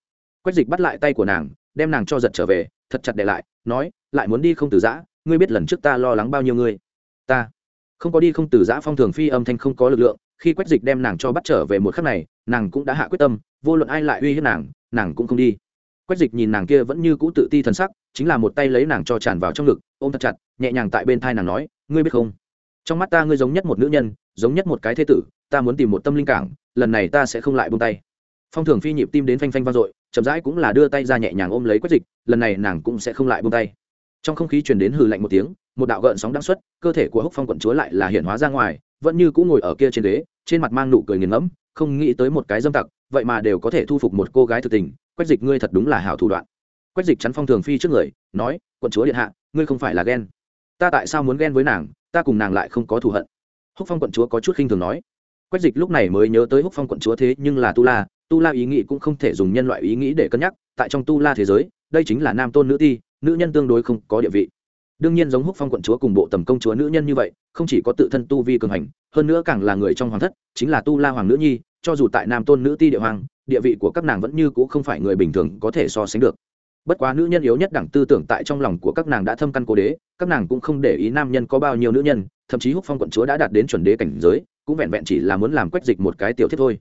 S1: Quách dịch bắt lại tay của nàng, đem nàng cho giật trở về, thật chặt để lại, nói, lại muốn đi không từ giã, ngươi biết lần trước ta lo lắng bao nhiêu ngươi ta không có đi không từ giã phong thường phi âm thanh không có lực lượng khi quách dịch đem nàng cho bắt trở về một khắc này, nàng cũng đã hạ quyết tâm, vô luận ai lại uy hiếp nàng nàng cũng không đi. Quách dịch nhìn nàng kia vẫn như cũ tự ti thần sắc, chính là một tay lấy nàng cho tràn vào trong ngực, ôm thật chặt, nhẹ nhàng tại bên thai nàng nói, ngươi biết không? Trong mắt ta ngươi giống nhất một nữ nhân, giống nhất một cái thế tử, ta muốn tìm một tâm linh cảng, lần này ta sẽ không lại buông tay. Phong thường phi nhịp tim đến phanh phanh vang dội, chậm rãi cũng là đưa tay ra nhẹ nhàng ôm lấy quách dịch, lần này nàng cũng sẽ không lại buông tay. Trong không khí truyền đến hừ lạnh một tiếng, một đạo gợn sóng đăng xuất, cơ thể của húc phong quận chúa lại là hiện hóa ra ngoài vẫn như cũng ngồi ở kia trên ghế, trên mặt mang nụ cười nghiền ngẫm, không nghĩ tới một cái dâm tặc, vậy mà đều có thể thu phục một cô gái thực tình, quách dịch ngươi thật đúng là hảo thủ đoạn. Quách dịch chắn phong thường phi trước người, nói, quận chúa điện hạ, ngươi không phải là ghen. Ta tại sao muốn ghen với nàng, ta cùng nàng lại không có thù hận. Húc phong quận chúa có chút khinh thường nói. Quách dịch lúc này mới nhớ tới húc phong quận chúa thế nhưng là tu la tu la ý nghĩ cũng không thể dùng nhân loại ý nghĩ để cân nhắc, tại trong tu la thế giới, đây chính là nam tôn nữ ti, nữ nhân tương đối không có địa vị đương nhiên giống húc phong quận chúa cùng bộ tầm công chúa nữ nhân như vậy, không chỉ có tự thân tu vi cường hành, hơn nữa càng là người trong hoàng thất, chính là tu la hoàng nữ nhi, cho dù tại nam tôn nữ ti địa hoàng, địa vị của các nàng vẫn như c ũ không phải người bình thường có thể so sánh được. Bất quá nữ nhân yếu nhất đẳng tư tưởng tại trong lòng của các nàng đã thâm căn cố đế, các nàng cũng không để ý nam nhân có bao nhiêu nữ nhân, thậm chí húc phong quận chúa đã đạt đến chuẩn đế cảnh giới, cũng vẹn vẹn chỉ là muốn làm quách dịch một cái tiểu thiết thôi.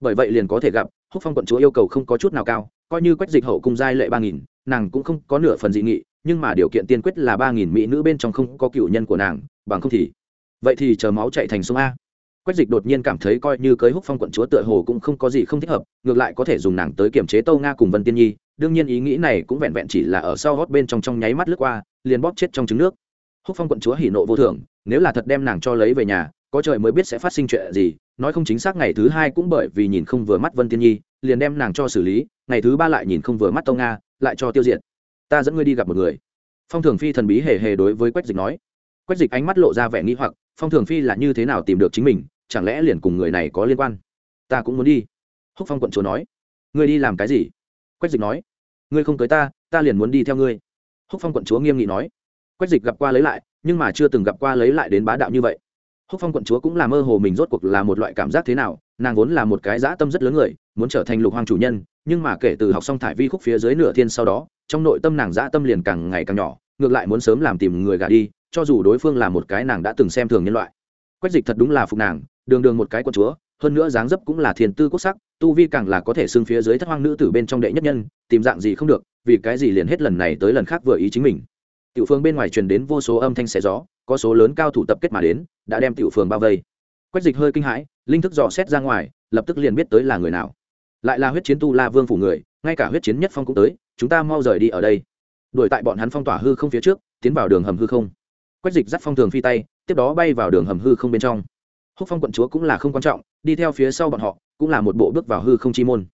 S1: Bởi vậy liền có thể gặp, húc phong quận chúa yêu cầu không có chút nào cao, coi như quách dịch hậu cung giai lệ ba nghìn, nàng cũng không có nửa phần dị nghị nhưng mà điều kiện tiên quyết là ba nghìn mỹ nữ bên trong không có cựu nhân của nàng, bằng không thì, vậy thì chờ máu chạy thành sông a. Quách dịch đột nhiên cảm thấy coi như cưới húc phong quận chúa tựa hồ cũng không có gì không thích hợp, ngược lại có thể dùng nàng tới kiểm chế tâu nga cùng vân tiên nhi, đương nhiên ý nghĩ này cũng vẹn vẹn chỉ là ở sau gót bên trong trong nháy mắt lướt qua, liền bóp chết trong trứng nước. Húc phong quận chúa hỉ nộ vô thường, nếu là thật đem nàng cho lấy về nhà, có trời mới biết sẽ phát sinh chuyện gì, nói không chính xác ngày thứ hai cũng bởi vì nhìn không vừa mắt vân tiên nhi, liền đem nàng cho xử lý, ngày thứ ba lại nhìn không vừa mắt tâu nga, lại cho tiêu diệt ta dẫn ngươi đi gặp một người. Phong thường phi thần bí hề hề đối với quách dịch nói. Quách dịch ánh mắt lộ ra vẻ nghi hoặc, phong thường phi là như thế nào tìm được chính mình, chẳng lẽ liền cùng người này có liên quan? Ta cũng muốn đi. Húc phong quận chúa nói. Ngươi đi làm cái gì? Quách dịch nói. Ngươi không cưới ta ta liền muốn đi theo ngươi. Húc phong quận chúa nghiêm nghị nói. Quách dịch gặp qua lấy lại, nhưng mà chưa từng gặp qua lấy lại đến bá đạo như vậy. Húc phong quận chúa cũng là mơ hồ mình rốt cuộc là một loại cảm giác thế nào, nàng vốn là một cái dã tâm rất lớn người, muốn trở thành lục hoàng chủ nhân, nhưng mà kể từ học xong thải vi khúc phía dưới nửa thiên sau đó trong nội tâm nàng dã tâm liền càng ngày càng nhỏ, ngược lại muốn sớm làm tìm người gả đi, cho dù đối phương là một cái nàng đã từng xem thường nhân loại. Quách dịch thật đúng là phục nàng, đường đường một cái quận chúa, hơn nữa dáng dấp cũng là thiền tư quốc sắc, tu vi càng là có thể xưng phía dưới thất hoang nữ tử bên trong đệ nhất nhân, tìm dạng gì không được, vì cái gì liền hết lần này tới lần khác vừa ý chính mình. Tiểu phương bên ngoài truyền đến vô số âm thanh xé gió, có số lớn cao thủ tập kết mà đến, đã đem tiểu phường bao vây. Quách dịch hơi kinh hãi, linh thức dò xét ra ngoài, lập tức liền biết tới là người nào. Lại là huyết chiến tu la vương phủ người, ngay cả huyết chiến nhất phong cũng tới chúng ta mau rời đi ở đây. Đuổi tại bọn hắn phong tỏa hư không phía trước, tiến vào đường hầm hư không. Quách dịch dắt phong thường phi tay, tiếp đó bay vào đường hầm hư không bên trong. Húc phong quận chúa cũng là không quan trọng, đi theo phía sau bọn họ, cũng là một bộ bước vào hư không chi môn.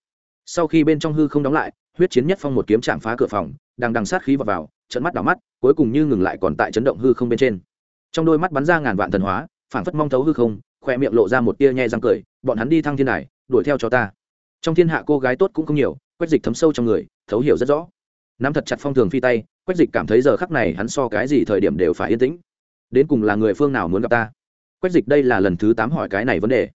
S1: Sau khi bên trong hư không đóng lại, huyết chiến nhất phong một kiếm chạm phá cửa phòng, đang đằng sát khí vào vào trận mắt đỏ mắt, cuối cùng như ngừng lại còn tại chấn động hư không bên trên. Trong đôi mắt bắn ra ngàn vạn thần hóa, phảng phất mong thấu hư không khoe miệng lộ ra một tia nhai răng cười, bọn hắn đi thăng thiên đài, đuổi theo cho ta. Trong thiên hạ cô gái tốt cũng không nhiều quét dịch thấm sâu trong người thấu hiểu rất rõ. Nắm thật chặt phong thường phi tay, quách dịch cảm thấy giờ khắc này hắn so cái gì thời điểm đều phải yên tĩnh. Đến cùng là người phương nào muốn gặp ta? Quách dịch đây là lần thứ tám hỏi cái này vấn đề.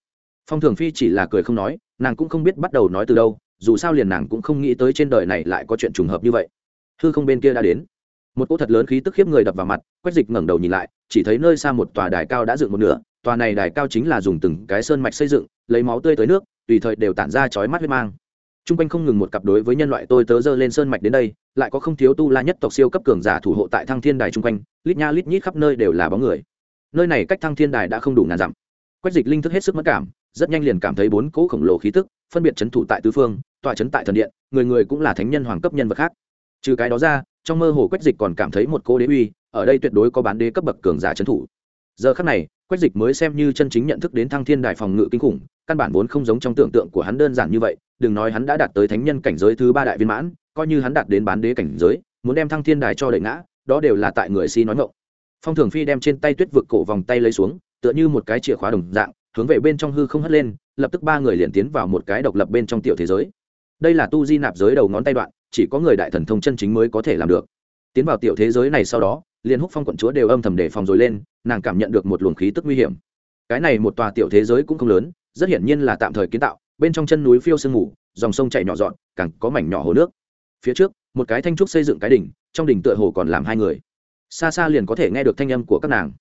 S1: Phong thường phi chỉ là cười không nói, nàng cũng không biết bắt đầu nói từ đâu, dù sao liền nàng cũng không nghĩ tới trên đời này lại có chuyện trùng hợp như vậy. Hư không bên kia đã đến. Một cỗ thật lớn khí tức khiếp người đập vào mặt, quách dịch ngẩng đầu nhìn lại, chỉ thấy nơi xa một tòa đài cao đã dựng một nửa, tòa này đài cao chính là dùng từng cái sơn mạch xây dựng, lấy máu tươi tới nước, tùy thời đều tản ra chói mắt huyết mang t r u n g quanh không ngừng một cặp đối với nhân loại tôi tớ dơ lên sơn mạch đến đây, lại có không thiếu tu la nhất tộc siêu cấp cường giả thủ hộ tại thăng thiên đài t r u n g quanh, lít nha lít nhít khắp nơi đều là bóng người. Nơi này cách thăng thiên đài đã không đủ ngàn dặm. Quách dịch linh thức hết sức mất cảm, rất nhanh liền cảm thấy bốn cỗ khổng lồ khí tức phân biệt c thủ tại tứ phương tọa c tại thần điện, người người cũng là thánh nhân hoàng cấp nhân vật khác. Trừ cái đó ra, trong mơ hồ quách dịch còn cảm thấy một cỗ đế uy, ở đây tuyệt đối có bán đế cấp bậc cường giả trấn thủ. Giờ khắc này, quách dịch mới xem như chân chính nhận thức đến thăng thiên đài phòng ngự kinh khủng, căn bản vốn không giống trong tưởng tượng của hắn đơn giản như vậy đừng nói hắn đã đạt tới thánh nhân cảnh giới thứ ba đại viên mãn, coi như hắn đạt đến bán đế cảnh giới, muốn đem thăng thiên đài cho đẩy ngã, đó đều là tại người si nói ngộng phong thường phi đem trên tay tuyết vực cổ vòng tay lấy xuống, tựa như một cái chìa khóa đồng dạng, hướng về bên trong hư không hất lên, lập tức ba người liền tiến vào một cái độc lập bên trong tiểu thế giới. Đây là tu di nạp giới đầu ngón tay đoạn, chỉ có người đại thần thông chân chính mới có thể làm được. Tiến vào tiểu thế giới này sau đó, liền húc phong quận chúa đều âm thầm để phòng rồi lên, nàng cảm nhận được một luồng khí tức nguy hiểm. Cái này một tòa tiểu thế giới cũng không lớn, rất hiển nhiên là tạm thời kiến tạo bên trong chân núi phiêu sương ngủ dòng sông chảy nhỏ dọn, càng có mảnh nhỏ hồ nước. Phía trước, một cái thanh trúc xây dựng cái đỉnh, trong đỉnh tựa hồ còn làm hai người. Xa xa liền có thể nghe được thanh âm của các nàng.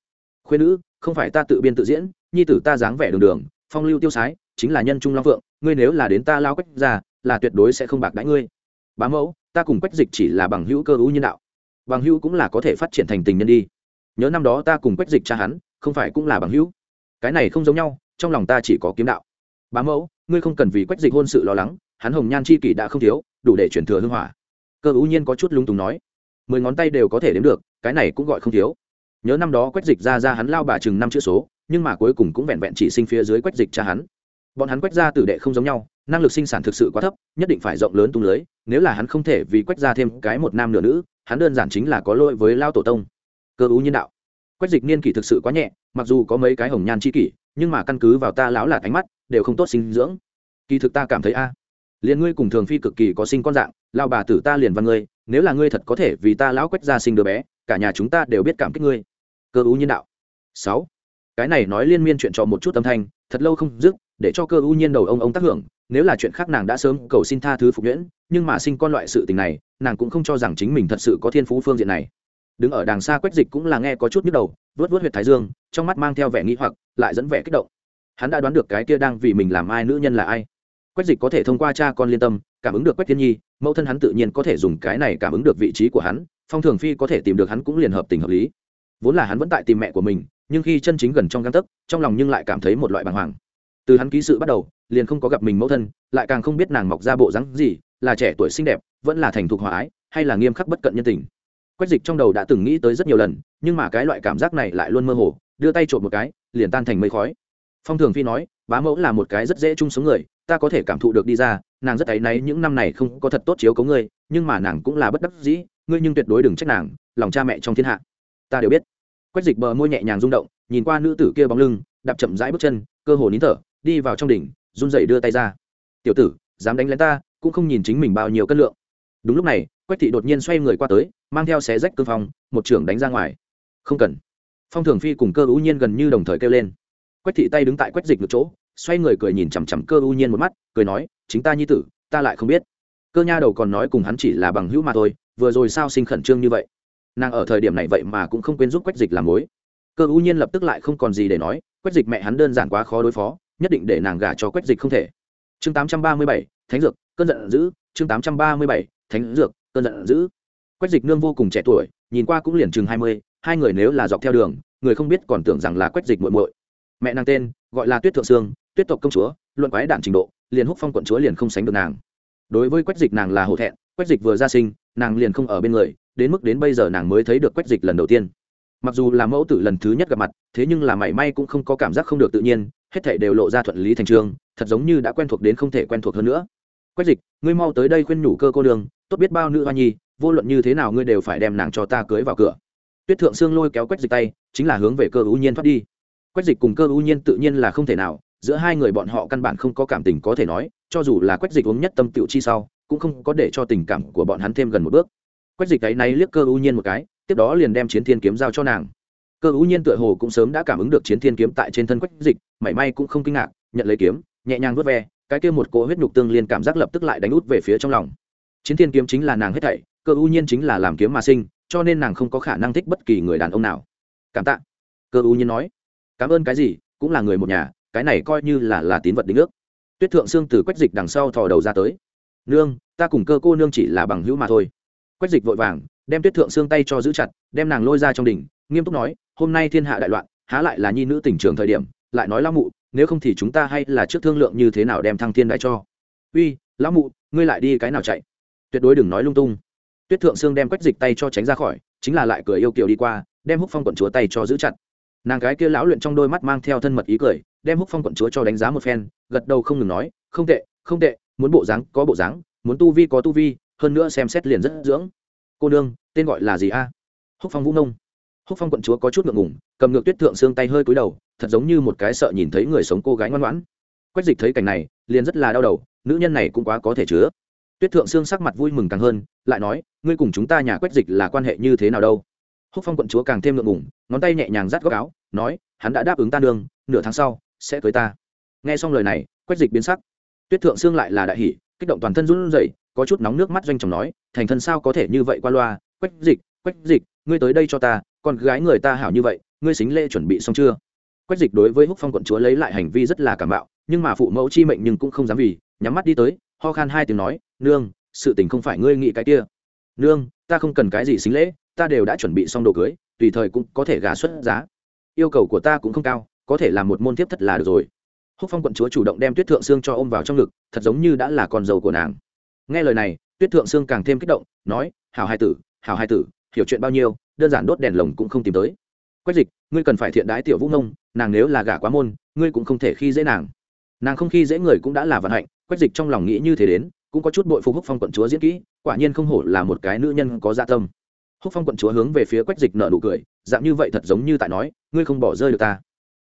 S1: Khuyên nữ, không phải ta tự biên tự diễn, nhi tử ta dáng vẻ đường đường, phong lưu tiêu sái, chính là nhân trung long phượng, ngươi nếu là đến ta lao quách ra, là tuyệt đối sẽ không bạc đãi ngươi. Bá mẫu, ta cùng quách dịch chỉ là bằng hữu cơ hữu nhân đạo. Bằng hữu cũng là có thể phát triển thành tình nhân đi. Nhớ năm đó ta cùng quách dịch cha hắn, không phải cũng là bằng hữu. Cái này không giống nhau, trong lòng ta chỉ có kiếm đạo. Bá mẫu ngươi không cần vì quách dịch hôn sự lo lắng, hắn hồng nhan chi kỷ đã không thiếu, đủ để chuyển thừa hưng hỏa. Cơ ưu nhiên có chút lung tùng nói, mười ngón tay đều có thể đếm được, cái này cũng gọi không thiếu. Nhớ năm đó quách dịch ra ra hắn lao bà chừng năm chữ số, nhưng mà cuối cùng cũng vẹn vẹn chỉ sinh phía dưới quách dịch cha hắn. Bọn hắn quách ra tử đệ không giống nhau, năng lực sinh sản thực sự quá thấp, nhất định phải rộng lớn tung lưới, nếu là hắn không thể vì quách ra thêm cái một nam nửa nữ, hắn đơn giản chính là có lỗi với lao tổ tông. Cơ ưu nhiên đạo, quách dịch niên kỷ thực sự quá nhẹ, mặc dù có mấy cái hồng nhan chi kỷ nhưng mà căn cứ vào ta lão là ánh mắt, đều không tốt sinh dưỡng. Kỳ thực ta cảm thấy a à. liền ngươi cùng thường phi cực kỳ có sinh con dạng lao bà tử ta liền văn ngươi, nếu là ngươi thật có thể vì ta lão quách ra sinh đứa bé, cả nhà chúng ta đều biết cảm kích ngươi. Cơ ưu nhiên đạo. Sáu, cái này nói liên miên chuyện trò một chút âm thanh, thật lâu không dứt, để cho cơ ưu nhiên đầu ông ông tác hưởng, nếu là chuyện khác nàng đã sớm cầu xin tha thứ phục nhuyễn, nhưng mà sinh con loại sự tình này, nàng cũng không cho rằng chính mình thật sự có thiên phú phương diện này đứng ở đàng xa quách dịch cũng là nghe có chút nhức đầu vớt vớt huyệt thái dương, trong mắt mang theo vẻ nghĩ hoặc, lại dẫn vẻ kích động. Hắn đã đoán được cái kia đang vì mình làm ai nữ nhân là ai. Quách dịch có thể thông qua cha con liên tâm, cảm ứng được quách thiên nhi, mẫu thân hắn tự nhiên có thể dùng cái này cảm ứng được vị trí của hắn, phong thường phi có thể tìm được hắn cũng liền hợp tình hợp lý. Vốn là hắn vẫn tại tìm mẹ của mình, nhưng khi chân chính gần trong găng tấc, trong lòng nhưng lại cảm thấy một loại bàng hoàng. Từ hắn ký sự bắt đầu, liền không có gặp mình mẫu thân, lại càng không biết nàng mọc ra bộ rắn gì, là trẻ tuổi xinh đẹp, vẫn là thành thục hòa ái, hay là nghiêm khắc bất cận nhân tình quách dịch trong đầu đã từng nghĩ tới rất nhiều lần, nhưng mà cái loại cảm giác này lại luôn mơ hồ, đưa tay trộm một cái, liền tan thành mây khói. Phong thường phi nói, bá mẫu là một cái rất dễ chung sống người, ta có thể cảm thụ được đi ra, nàng rất áy náy, những năm này không có thật tốt chiếu cấu ngươi, nhưng mà nàng cũng là bất đắc dĩ, ngươi nhưng tuyệt đối đừng trách nàng, lòng cha mẹ trong thiên hạ. Ta đều biết. Quách dịch bờ môi nhẹ nhàng rung động, nhìn qua nữ tử kia bóng lưng, đạp chậm rãi bước chân, cơ hồ nín thở, đi vào trong đỉnh, run dậy đưa tay ra. Tiểu tử, dám đánh lén ta, cũng không nhìn chính mình bao nhiêu cân lượng. Đúng lúc này quách thị đột nhiên xoay người qua tới, mang theo xé rách cương phong, một trưởng đánh ra ngoài. Không cần. Phong thường phi cùng cơ ưu nhiên gần như đồng thời kêu lên. Quách thị tay đứng tại quách dịch ngược chỗ, xoay người cười nhìn chằm chằm cơ ưu nhiên một mắt, cười nói, chính ta nhi tử, ta lại không biết. Cơ nha đầu còn nói cùng hắn chỉ là bằng hữu mà thôi, vừa rồi sao sinh khẩn trương như vậy? Nàng ở thời điểm này vậy mà cũng không quên giúp quách dịch làm mối. Cơ ưu nhiên lập tức lại không còn gì để nói, quách dịch mẹ hắn đơn giản quá khó đối phó, nhất định để nàng gả cho quách dịch không thể. Chương tám trăm ba mươi bảy, thánh dược, cơn giận dữ, chương tám trăm ba mươi bảy, thánh dược cơn giận dữ. Quách dịch nương vô cùng trẻ tuổi, nhìn qua cũng liền chừng hai mươi, hai người nếu là dọc theo đường, người không biết còn tưởng rằng là quách dịch muội muội. Mẹ nàng tên, gọi là tuyết thượng sương, tuyết tộc công chúa, luận quái đản trình độ, liền húc phong quận chúa liền không sánh được nàng. Đối với quách dịch nàng là hổ thẹn, quách dịch vừa ra sinh, nàng liền không ở bên người, đến mức đến bây giờ nàng mới thấy được quách dịch lần đầu tiên. Mặc dù là mẫu tử lần thứ nhất gặp mặt, thế nhưng là mảy may cũng không có cảm giác không được tự nhiên, hết thể đều lộ ra thuận lý thành trường thật giống như đã quen thuộc đến không thể quen thuộc hơn nữa quách dịch, ngươi mau tới đây khuyên nhủ cơ cô đường tốt biết bao nữ hoa nhi, vô luận như thế nào ngươi đều phải đem nàng cho ta cưới vào cửa. Tuyết thượng sương lôi kéo quách dịch tay, chính là hướng về cơ ưu nhiên thoát đi. Quách dịch cùng cơ ưu nhiên tự nhiên là không thể nào, giữa hai người bọn họ căn bản không có cảm tình có thể nói, cho dù là quách dịch uống nhất tâm tiểu chi sau, cũng không có để cho tình cảm của bọn hắn thêm gần một bước. Quách dịch ấy náy liếc cơ ưu nhiên một cái, tiếp đó liền đem chiến thiên kiếm giao cho nàng. Cơ ưu nhiên tựa hồ cũng sớm đã cảm ứng được chiến thiên kiếm tại trên thân quách dịch, mảy may cũng không kinh ngạc, nhận lấy kiếm, nhẹ nhàng vớt ve cái kia một cỗ huyết nhục tương liên cảm giác lập tức lại đánh út về phía trong lòng. Chiến thiên kiếm chính là nàng hết thảy, cơ ưu nhiên chính là làm kiếm mà sinh, cho nên nàng không có khả năng thích bất kỳ người đàn ông nào. Cảm tạ. Cơ ưu nhiên nói. Cảm ơn cái gì, cũng là người một nhà, cái này coi như là là tín vật đính ước. Tuyết thượng xương từ quách dịch đằng sau thò đầu ra tới. Nương, ta cùng cơ cô nương chỉ là bằng hữu mà thôi. Quách dịch vội vàng, đem tuyết thượng xương tay cho giữ chặt, đem nàng lôi ra trong đỉnh, nghiêm túc nói, hôm nay thiên hạ đại loạn, há lại là nhi nữ tỉnh trường thời điểm, lại nói lão mụ nếu không thì chúng ta hay là trước thương lượng như thế nào đem thăng thiên đại cho. Uy, lão mụ, ngươi lại đi cái nào chạy? Tuyệt đối đừng nói lung tung. Tuyết thượng sương đem quách dịch tay cho tránh ra khỏi, chính là lại cười yêu kiều đi qua, đem húc phong quận chúa tay cho giữ chặt. Nàng gái kia lão luyện trong đôi mắt mang theo thân mật ý cười, đem húc phong quận chúa cho đánh giá một phen, gật đầu không ngừng nói, không tệ không tệ, muốn bộ dáng có bộ dáng, muốn tu vi có tu vi, hơn nữa xem xét liền rất dưỡng. Cô nương, tên gọi là gì a? Húc phong vũ nông. Húc phong quận chúa có chút ngượng ngủng cầm ngược tuyết thượng xương tay hơi cúi đầu thật giống như một cái sợ nhìn thấy người sống cô gái ngoan ngoãn. Quách dịch thấy cảnh này, liền rất là đau đầu, nữ nhân này cũng quá có thể chứa. Tuyết thượng xương sắc mặt vui mừng càng hơn, lại nói, ngươi cùng chúng ta nhà quách dịch là quan hệ như thế nào đâu? Húc phong quận chúa càng thêm ngượng ngủng ngón tay nhẹ nhàng rát góc áo, nói, hắn đã đáp ứng ta nương, nửa tháng sau sẽ cưới ta. Nghe xong lời này, quách dịch biến sắc. Tuyết thượng xương lại là đại hỷ kích động toàn thân run rẩy, có chút nóng nước mắt doanh chồng nói, thành thân sao có thể như vậy qua loa? Quách dịch quách dịch, ngươi tới đây cho ta, con gái người ta hảo như vậy, ngươi xính lễ chuẩn bị xong chưa? Quách dịch đối với húc phong quận chúa lấy lại hành vi rất là cảm bạo, nhưng mà phụ mẫu chi mệnh nhưng cũng không dám vì, nhắm mắt đi tới, ho khan hai tiếng nói, nương, sự tình không phải ngươi nghĩ cái kia. Nương, ta không cần cái gì xính lễ, ta đều đã chuẩn bị xong đồ cưới, tùy thời cũng có thể gả xuất giá. Yêu cầu của ta cũng không cao, có thể làm một môn thiếp thất là được rồi. Húc phong quận chúa chủ động đem tuyết thượng sương cho ôm vào trong ngực, thật giống như đã là con dâu của nàng. Nghe lời này, tuyết thượng sương càng thêm kích động, nói, hảo hai tử, hảo hai tử, hiểu chuyện bao nhiêu, đơn giản đốt đèn lồng cũng không tìm tới quách dịch, ngươi cần phải thiện đái tiểu vũ nông nàng nếu là gả quá môn, ngươi cũng không thể khi dễ nàng. Nàng không khi dễ người cũng đã là vận hạnh, quách dịch trong lòng nghĩ như thế đến, cũng có chút bội phục húc phong quận chúa diễn kỹ, quả nhiên không hổ là một cái nữ nhân có dạ tâm. Húc phong quận chúa hướng về phía quách dịch nợ nụ cười, dạng như vậy thật giống như tại nói, ngươi không bỏ rơi được ta.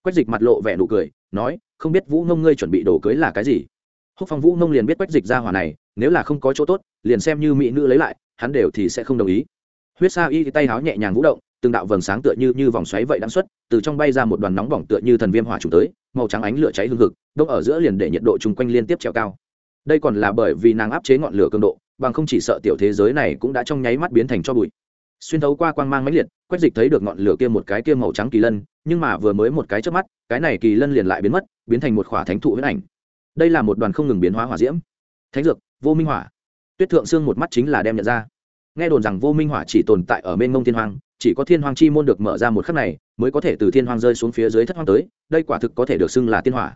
S1: Quách dịch mặt lộ vẻ nụ cười, nói, không biết vũ nông ngươi chuẩn bị đồ cưới là cái gì? Húc phong vũ nông liền biết quách dịch ra hỏa này, nếu là không có chỗ tốt, liền xem như mỹ nữ lấy lại, hắn đều thì sẽ không đồng ý. Huyết sa y tay háo nhẹ nhàng vũ động từng đạo vầng sáng tựa như như vòng xoáy vậy đang xuất, từ trong bay ra một đoàn nóng bỏng tựa như thần viêm hỏa trùng tới, màu trắng ánh lửa cháy hung hực đông ở giữa liền để nhiệt độ chung quanh liên tiếp treo cao. Đây còn là bởi vì nàng áp chế ngọn lửa cường độ, bằng không chỉ sợ tiểu thế giới này cũng đã trong nháy mắt biến thành cho bụi. Xuyên thấu qua quang mang mãnh liệt quách dịch thấy được ngọn lửa kia một cái kia màu trắng kỳ lân, nhưng mà vừa mới một cái chớp mắt, cái này kỳ lân liền lại biến mất, biến thành một khỏa thánh thụ huyết ảnh. Đây là một đoàn không ngừng biến hóa hỏa diễm. Thánh dược, vô minh hỏa. Tuyết thượng xương một mắt chính là đem nhận ra. Nghe đồn rằng vô minh hỏa chỉ tồn tại ở bên ngông thiên hoàng chỉ có thiên hoàng chi môn được mở ra một khắc này, mới có thể từ thiên hoàng rơi xuống phía dưới thất hoàng tới, đây quả thực có thể được xưng là tiên hỏa.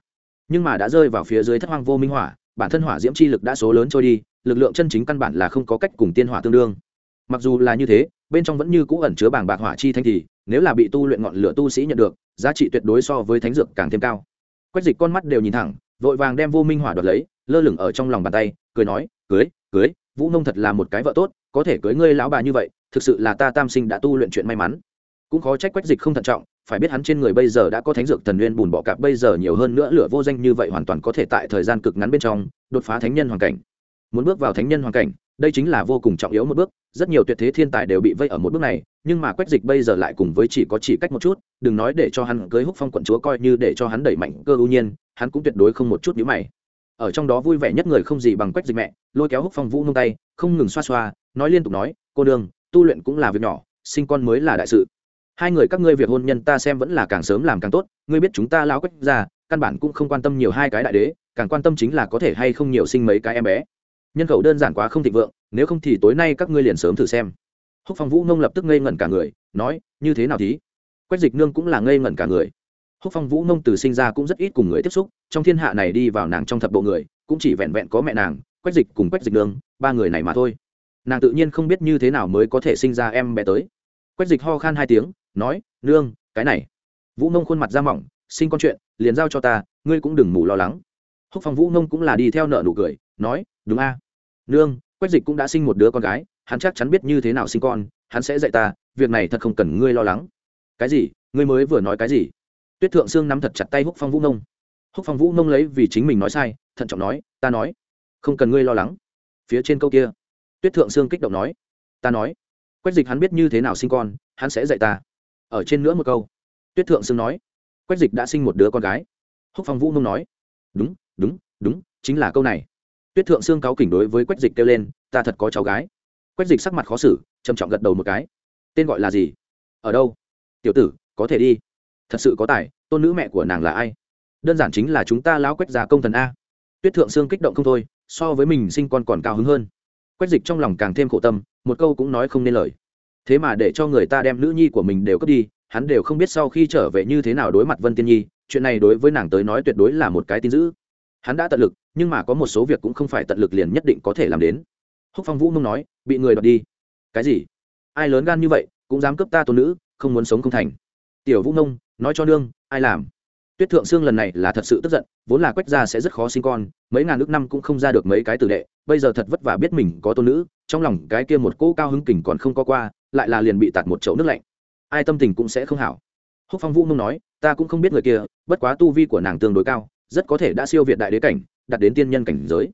S1: Nhưng mà đã rơi vào phía dưới thất hoàng vô minh hỏa, bản thân hỏa diễm chi lực đã số lớn trôi đi, lực lượng chân chính căn bản là không có cách cùng tiên hỏa tương đương. Mặc dù là như thế, bên trong vẫn như cũ ẩn chứa bảng bạc hỏa chi thanh thì, nếu là bị tu luyện ngọn lửa tu sĩ nhận được, giá trị tuyệt đối so với thánh dược càng thêm cao. Quách dịch con mắt đều nhìn thẳng, vội vàng đem vô minh hỏa đoạt lấy, lơ lửng ở trong lòng bàn tay, cười nói, cưới cưới, vũ nông thật là một cái vợ tốt có thể cưới ngươi lão bà như vậy, thực sự là ta tam sinh đã tu luyện chuyện may mắn. Cũng khó trách quách dịch không thận trọng, phải biết hắn trên người bây giờ đã có thánh dược thần nguyên bùn bọ cạp, bây giờ nhiều hơn nữa lửa vô danh như vậy hoàn toàn có thể tại thời gian cực ngắn bên trong đột phá thánh nhân hoàn cảnh. Muốn bước vào thánh nhân hoàn cảnh, đây chính là vô cùng trọng yếu một bước, rất nhiều tuyệt thế thiên tài đều bị vây ở một bước này, nhưng mà quách dịch bây giờ lại cùng với chỉ có chỉ cách một chút, đừng nói để cho hắn cưới húc phong quận chúa coi như để cho hắn đẩy mạnh cơ ưu nhiên, hắn cũng tuyệt đối không một chút nhữ mày. Ở trong đó vui vẻ nhất người không gì bằng quách dịch mẹ, lôi kéo húc phong vũ nông tay, không ngừng xoa xoa nói liên tục nói, cô đường tu luyện cũng là việc nhỏ, sinh con mới là đại sự. Hai người các ngươi việc hôn nhân ta xem vẫn là càng sớm làm càng tốt, ngươi biết chúng ta lao quách ra, căn bản cũng không quan tâm nhiều hai cái đại đế, càng quan tâm chính là có thể hay không nhiều sinh mấy cái em bé. Nhân khẩu đơn giản quá không thịnh vượng, nếu không thì tối nay các ngươi liền sớm thử xem. Húc phong vũ nông lập tức ngây ngẩn cả người, nói, như thế nào thí? Quách dịch nương cũng là ngây ngẩn cả người. Húc phong vũ nông từ sinh ra cũng rất ít cùng người tiếp xúc, trong thiên hạ này đi vào nàng trong thập bộ người, cũng chỉ vẹn vẹn có mẹ nàng, quách dịch cùng quách dịch nương, ba người này mà thôi nàng tự nhiên không biết như thế nào mới có thể sinh ra em bé tới. Quách dịch ho khan hai tiếng, nói, nương, cái này. Vũ nông khuôn mặt ra mỏng, sinh con chuyện, liền giao cho ta, ngươi cũng đừng mù lo lắng. Húc phong vũ nông cũng là đi theo nợ nụ cười, nói, đúng a. Nương, quách dịch cũng đã sinh một đứa con gái, hắn chắc chắn biết như thế nào sinh con, hắn sẽ dạy ta, việc này thật không cần ngươi lo lắng. Cái gì? Ngươi mới vừa nói cái gì? Tuyết thượng sương nắm thật chặt tay húc phong vũ nông. Húc phong vũ nông lấy vì chính mình nói sai, thận trọng nói, ta nói, không cần ngươi lo lắng. Phía trên câu kia tuyết thượng sương kích động nói, ta nói, quách dịch hắn biết như thế nào sinh con, hắn sẽ dạy ta. Ở trên nữa một câu, tuyết thượng sương nói, quách dịch đã sinh một đứa con gái. Húc phong vũ nông nói, đúng đúng đúng, chính là câu này. Tuyết thượng sương cáo kỉnh đối với quách dịch kêu lên, ta thật có cháu gái. Quách dịch sắc mặt khó xử, trầm trọng gật đầu một cái, tên gọi là gì? Ở đâu? Tiểu tử, có thể đi. Thật sự có tài, tôn nữ mẹ của nàng là ai? Đơn giản chính là chúng ta lão quách già công thần a. Tuyết thượng sương kích động không thôi, so với mình sinh con còn cao hứng hơn quách dịch trong lòng càng thêm khổ tâm, một câu cũng nói không nên lời. Thế mà để cho người ta đem nữ nhi của mình đều cướp đi, hắn đều không biết sau khi trở về như thế nào đối mặt vân tiên nhi, chuyện này đối với nàng tới nói tuyệt đối là một cái tin dữ. Hắn đã tận lực, nhưng mà có một số việc cũng không phải tận lực liền nhất định có thể làm đến. Húc phong vũ mông nói, bị người đoạt đi. Cái gì? Ai lớn gan như vậy, cũng dám cướp ta tôn nữ, không muốn sống không thành. Tiểu vũ mông nói cho nương, ai làm? Tuyết thượng sương lần này là thật sự tức giận, vốn là quách gia sẽ rất khó sinh con, mấy ngàn nước năm cũng không ra được mấy cái tử đệ, bây giờ thật vất vả biết mình có tôn nữ, trong lòng cái kia một cỗ cao hứng kình còn không có qua, lại là liền bị tạt một chậu nước lạnh. Ai tâm tình cũng sẽ không hảo. Húc phong vũ mông nói, ta cũng không biết người kia, bất quá tu vi của nàng tương đối cao, rất có thể đã siêu việt đại đế cảnh đặt đến tiên nhân cảnh giới.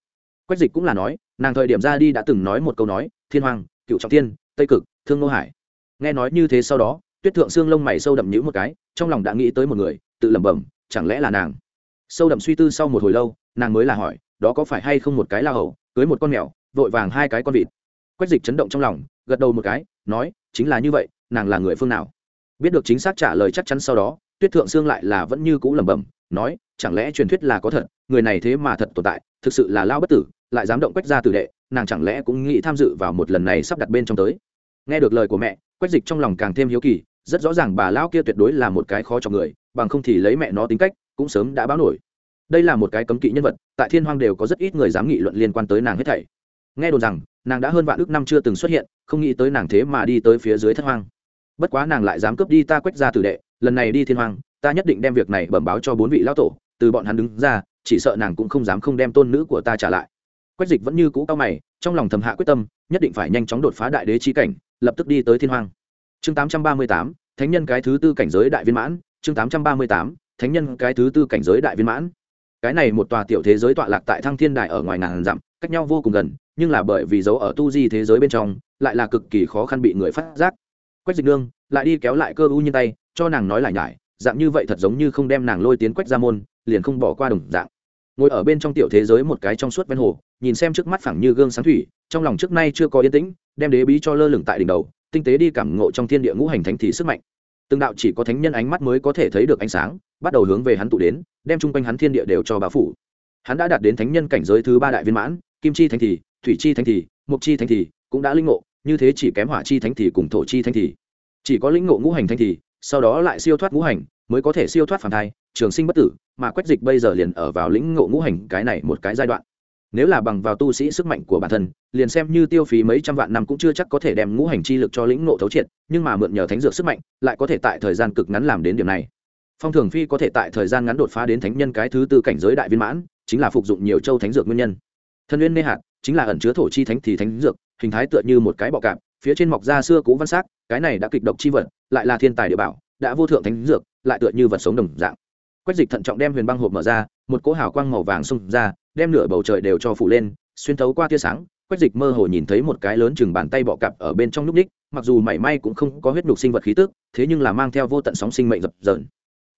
S1: Quách dịch cũng là nói, nàng thời điểm ra đi đã từng nói một câu nói, thiên hoàng, cựu trọng tiên tây cực, thương ngô hải. Nghe nói như thế sau đó, tuyết thượng xương lông mày sâu đậm nhữ một cái, trong lòng đã nghĩ tới một người, tự lẩm bẩm chẳng lẽ là nàng? Sâu đậm suy tư sau một hồi lâu, nàng mới là hỏi, đó có phải hay không một cái la hầu, cưới một con mèo, vội vàng hai cái con vịt? Quách dịch chấn động trong lòng, gật đầu một cái, nói, chính là như vậy, nàng là người phương nào? Biết được chính xác trả lời chắc chắn sau đó, tuyết thượng xương lại là vẫn như cũ lẩm bẩm, nói, chẳng lẽ truyền thuyết là có thật, người này thế mà thật tồn tại, thực sự là lao bất tử, lại dám động quách ra tử đệ, nàng chẳng lẽ cũng nghĩ tham dự vào một lần này sắp đặt bên trong tới? Nghe được lời của mẹ, quách dịch trong lòng càng thêm hiếu kỳ, rất rõ ràng bà lão kia tuyệt đối là một cái khó cho người bằng không thì lấy mẹ nó tính cách, cũng sớm đã báo nổi. Đây là một cái cấm kỵ nhân vật, tại thiên hoang đều có rất ít người dám nghị luận liên quan tới nàng hết thảy. Nghe đồn rằng, nàng đã hơn vạn ước năm chưa từng xuất hiện, không nghĩ tới nàng thế mà đi tới phía dưới thất hoang. Bất quá nàng lại dám cướp đi ta quách ra tử đệ, lần này đi thiên hoang, ta nhất định đem việc này bẩm báo cho bốn vị lão tổ, từ bọn hắn đứng ra, chỉ sợ nàng cũng không dám không đem tôn nữ của ta trả lại. Quách dịch vẫn như cũ cao mày, trong lòng thầm hạ quyết tâm, nhất định phải nhanh chóng đột phá đại đế chi cảnh, lập tức đi tới thiên hoang. Chương tám trăm ba mươi tám, thánh nhân cái thứ tư cảnh giới đại viên mãn chương tám trăm ba mươi tám, thánh nhân cái thứ tư cảnh giới đại viên mãn. Cái này một tòa tiểu thế giới tọa lạc tại thăng thiên đại ở ngoài ngàn dặm, cách nhau vô cùng gần, nhưng là bởi vì dấu ở tu di thế giới bên trong, lại là cực kỳ khó khăn bị người phát giác. Quách dịch nương lại đi kéo lại cơ u như tay, cho nàng nói lại nhải, dạng như vậy thật giống như không đem nàng lôi tiến quách ra môn, liền không bỏ qua đồng dạng. Ngồi ở bên trong tiểu thế giới một cái trong suốt ven hồ, nhìn xem trước mắt phẳng như gương sáng thủy, trong lòng trước nay chưa có yên tĩnh, đem đế bí cho lơ lửng tại đỉnh đầu, tinh tế đi cảm ngộ trong thiên địa ngũ hành thánh thì sức mạnh từng đạo chỉ có thánh nhân ánh mắt mới có thể thấy được ánh sáng, bắt đầu hướng về hắn tụ đến, đem chung quanh hắn thiên địa đều cho bao phủ. Hắn đã đạt đến thánh nhân cảnh giới thứ ba đại viên mãn, kim chi thánh thì, thủy chi thánh thì mục chi thánh thì, cũng đã linh ngộ, như thế chỉ kém hỏa chi thánh thì cùng thổ chi thánh thì. Chỉ có lĩnh ngộ ngũ hành thánh thì, sau đó lại siêu thoát ngũ hành, mới có thể siêu thoát phản thai, trường sinh bất tử, mà quách dịch bây giờ liền ở vào lĩnh ngộ ngũ hành cái này một cái giai đoạn nếu là bằng vào tu sĩ sức mạnh của bản thân, liền xem như tiêu phí mấy trăm vạn năm cũng chưa chắc có thể đem ngũ hành chi lực cho lĩnh ngộ thấu triệt, nhưng mà mượn nhờ thánh dược sức mạnh, lại có thể tại thời gian cực ngắn làm đến điểm này. Phong thường phi có thể tại thời gian ngắn đột phá đến thánh nhân cái thứ tư cảnh giới đại viên mãn, chính là phục dụng nhiều châu thánh dược nguyên nhân. Thân uyên nê hạt, chính là ẩn chứa thổ chi thánh thì thánh dược, hình thái tựa như một cái bọ cạp, phía trên mọc da xưa cũ văn sắc, cái này đã kịch độc chi vật, lại là thiên tài địa bảo, đã vô thượng thánh dược, lại tựa như vật sống đồng dạng. Quách dịch thận trọng đem huyền băng hộp mở ra, một cỗ hào quang màu vàng xung ra đem nửa bầu trời đều cho phủ lên, xuyên thấu qua tia sáng, quách dịch mơ hồ nhìn thấy một cái lớn chừng bàn tay bọ cạp ở bên trong lúc ních, mặc dù mảy may cũng không có huyết nhục sinh vật khí tức, thế nhưng là mang theo vô tận sóng sinh mệnh dập dờn.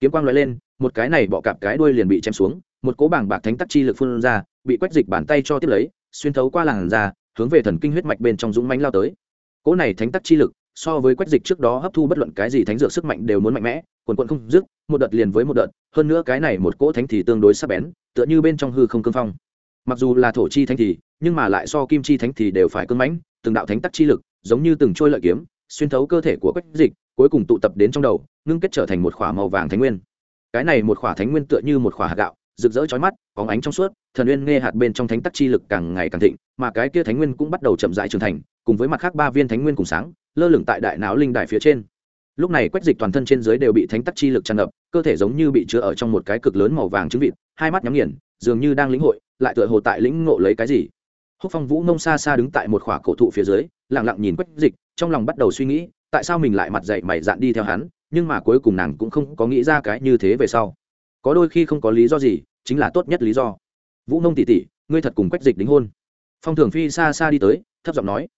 S1: Kiếm quang loại lên, một cái này bọ cạp cái đuôi liền bị chém xuống, một cỗ bảng bạc thánh tắc chi lực phun ra, bị quách dịch bàn tay cho tiếp lấy, xuyên thấu qua làn da, hướng về thần kinh huyết mạch bên trong dũng mánh lao tới. Cỗ này thánh tắc chi lực so với quách dịch trước đó hấp thu bất luận cái gì thánh dược sức mạnh đều muốn mạnh mẽ, quần quận không dứt, một đợt liền với một đợt, hơn nữa cái này một cỗ thánh thì tương đối sắc bén, tựa như bên trong hư không cương phong. Mặc dù là thổ chi thánh thì, nhưng mà lại so kim chi thánh thì đều phải cương mãnh, từng đạo thánh tắc chi lực, giống như từng trôi lợi kiếm, xuyên thấu cơ thể của quách dịch, cuối cùng tụ tập đến trong đầu, ngưng kết trở thành một khỏa màu vàng thánh nguyên. Cái này một khỏa thánh nguyên tựa như một khỏa hạt gạo, rực rỡ chói mắt có ánh trong suốt, thần nguyên nghe hạt bên trong thánh tắc chi lực càng ngày càng thịnh, mà cái kia thánh nguyên cũng bắt đầu chậm rãi trưởng thành, cùng với mặt khác ba viên thánh nguyên cùng sáng lơ lửng tại đại não linh đài phía trên. Lúc này quách dịch toàn thân trên dưới đều bị thánh tắc chi lực tràn ngập, cơ thể giống như bị chứa ở trong một cái cực lớn màu vàng trứng vịt, hai mắt nhắm nghiền, dường như đang lĩnh hội, lại tựa hồ tại lĩnh ngộ lấy cái gì. Húc phong vũ nông xa xa đứng tại một khỏa cổ thụ phía dưới lẳng lặng nhìn quách dịch, trong lòng bắt đầu suy nghĩ, tại sao mình lại mặt dậy mày dạn đi theo hắn, nhưng mà cuối cùng nàng cũng không có nghĩ ra cái như thế về sau. Có đôi khi không có lý do gì, chính là tốt nhất lý do. Vũ nông tỉ tỉ, ngươi thật cùng quách dịch đính hôn. Phong thường phi xa xa đi tới, thấp giọng nói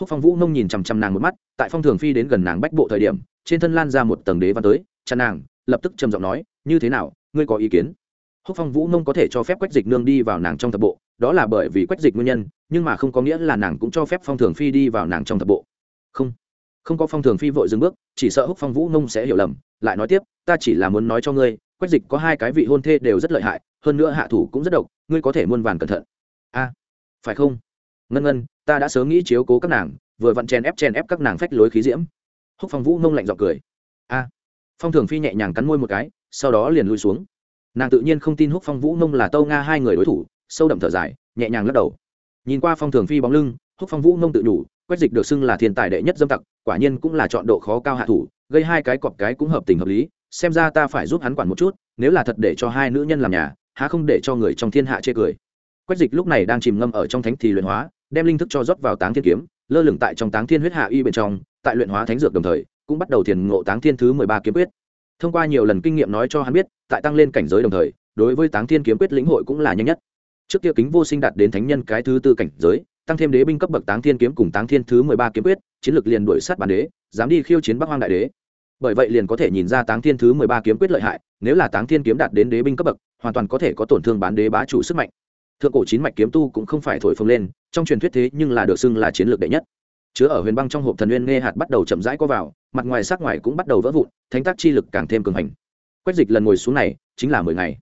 S1: húc phong vũ nông nhìn chằm chằm nàng một mắt, tại phong thường phi đến gần nàng bách bộ thời điểm, trên thân lan ra một tầng đế văn tới chăn nàng, lập tức trầm giọng nói, như thế nào, ngươi có ý kiến? Húc phong vũ nông có thể cho phép quách dịch nương đi vào nàng trong thập bộ, đó là bởi vì quách dịch nguyên nhân, nhưng mà không có nghĩa là nàng cũng cho phép phong thường phi đi vào nàng trong thập bộ. Không không có phong thường phi vội dừng bước, chỉ sợ húc phong vũ nông sẽ hiểu lầm, lại nói tiếp, ta chỉ là muốn nói cho ngươi, quách dịch có hai cái vị hôn thê đều rất lợi hại, hơn nữa hạ thủ cũng rất độc, ngươi có thể muôn vàn cẩn thận. A, phải không? Ngân ngân ta đã sớm nghĩ chiếu cố các nàng vừa vặn chèn ép chèn ép các nàng phách lối khí diễm. Húc phong vũ mông lạnh dọc cười. A. Phong thường phi nhẹ nhàng cắn môi một cái sau đó liền lui xuống. Nàng tự nhiên không tin húc phong vũ mông là tâu nga hai người đối thủ sâu đậm thở dài nhẹ nhàng lắc đầu. Nhìn qua phong thường phi bóng lưng húc phong vũ mông tự nhủ, quách dịch được xưng là thiên tài đệ nhất dâm tặc quả nhiên cũng là chọn độ khó cao hạ thủ gây hai cái cọp cái cũng hợp tình hợp lý xem ra ta phải giúp hắn quản một chút nếu là thật để cho hai nữ nhân làm nhà há không để cho người trong thiên hạ chê cười. Quách dịch lúc này đang chìm ngâm ở trong thánh thì luyện hóa đem linh thức cho rót vào táng thiên kiếm, lơ lửng tại trong táng thiên huyết hạ y bên trong, tại luyện hóa thánh dược đồng thời, cũng bắt đầu thiền ngộ táng thiên thứ mười ba kiếm quyết. Thông qua nhiều lần kinh nghiệm nói cho hắn biết, tại tăng lên cảnh giới đồng thời, đối với táng thiên kiếm quyết lĩnh hội cũng là nhanh nhất. Trước kia kính vô sinh đạt đến thánh nhân cái thứ tư cảnh giới, tăng thêm đế binh cấp bậc táng thiên kiếm cùng táng thiên thứ mười ba kiếm quyết, chiến lược liền đuổi sát bản đế, dám đi khiêu chiến bắc hoang đại đế. Bởi vậy liền có thể nhìn ra táng thiên thứ mười ba kiếm quyết lợi hại, nếu là táng thiên kiếm đạt đến đế binh cấp bậc, hoàn toàn có thể có tổn thương bán đế bá chủ sức mạnh thượng cổ chín mạch kiếm tu cũng không phải thổi phồng lên, trong truyền thuyết thế nhưng là được xưng là chiến lược đệ nhất. Chứa ở huyền băng trong hộp thần nguyên nghe hạt bắt đầu chậm rãi có vào, mặt ngoài sắc ngoài cũng bắt đầu vỡ vụn, thánh tác chi lực càng thêm cường hành. Quách dịch lần ngồi xuống này, chính là mười ngày.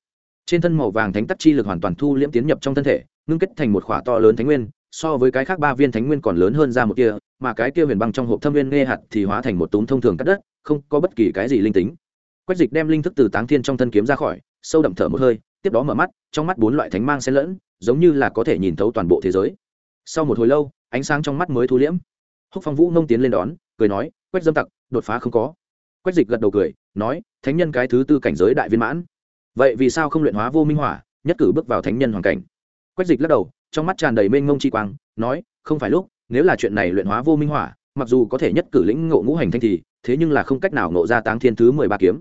S1: Trên thân màu vàng thánh tác chi lực hoàn toàn thu liễm tiến nhập trong thân thể, ngưng kết thành một khỏa to lớn thánh nguyên, so với cái khác ba viên thánh nguyên còn lớn hơn ra một kia, mà cái kia huyền băng trong hộp thâm nguyên nghe hạt thì hóa thành một túm thông thường cắt đất, không có bất kỳ cái gì linh tính. Quách dịch đem linh thức từ táng thiên trong thân kiếm ra khỏi, sâu đậm thở một hơi, tiếp đó mở mắt, trong mắt bốn loại thánh mang xen lẫn giống như là có thể nhìn thấu toàn bộ thế giới. Sau một hồi lâu, ánh sáng trong mắt mới thu liễm. Húc phong vũ nông tiến lên đón, cười nói, quách dâm tặc, đột phá không có. Quách dịch gật đầu cười, nói, thánh nhân cái thứ tư cảnh giới đại viên mãn. Vậy vì sao không luyện hóa vô minh hỏa, nhất cử bước vào thánh nhân hoàn cảnh? Quách dịch lắc đầu, trong mắt tràn đầy mênh ngông chi quang, nói, không phải lúc, nếu là chuyện này luyện hóa vô minh hỏa, mặc dù có thể nhất cử lĩnh ngộ ngũ hành thanh thì, thế nhưng là không cách nào ngộ ra táng thiên thứ mười ba kiếm.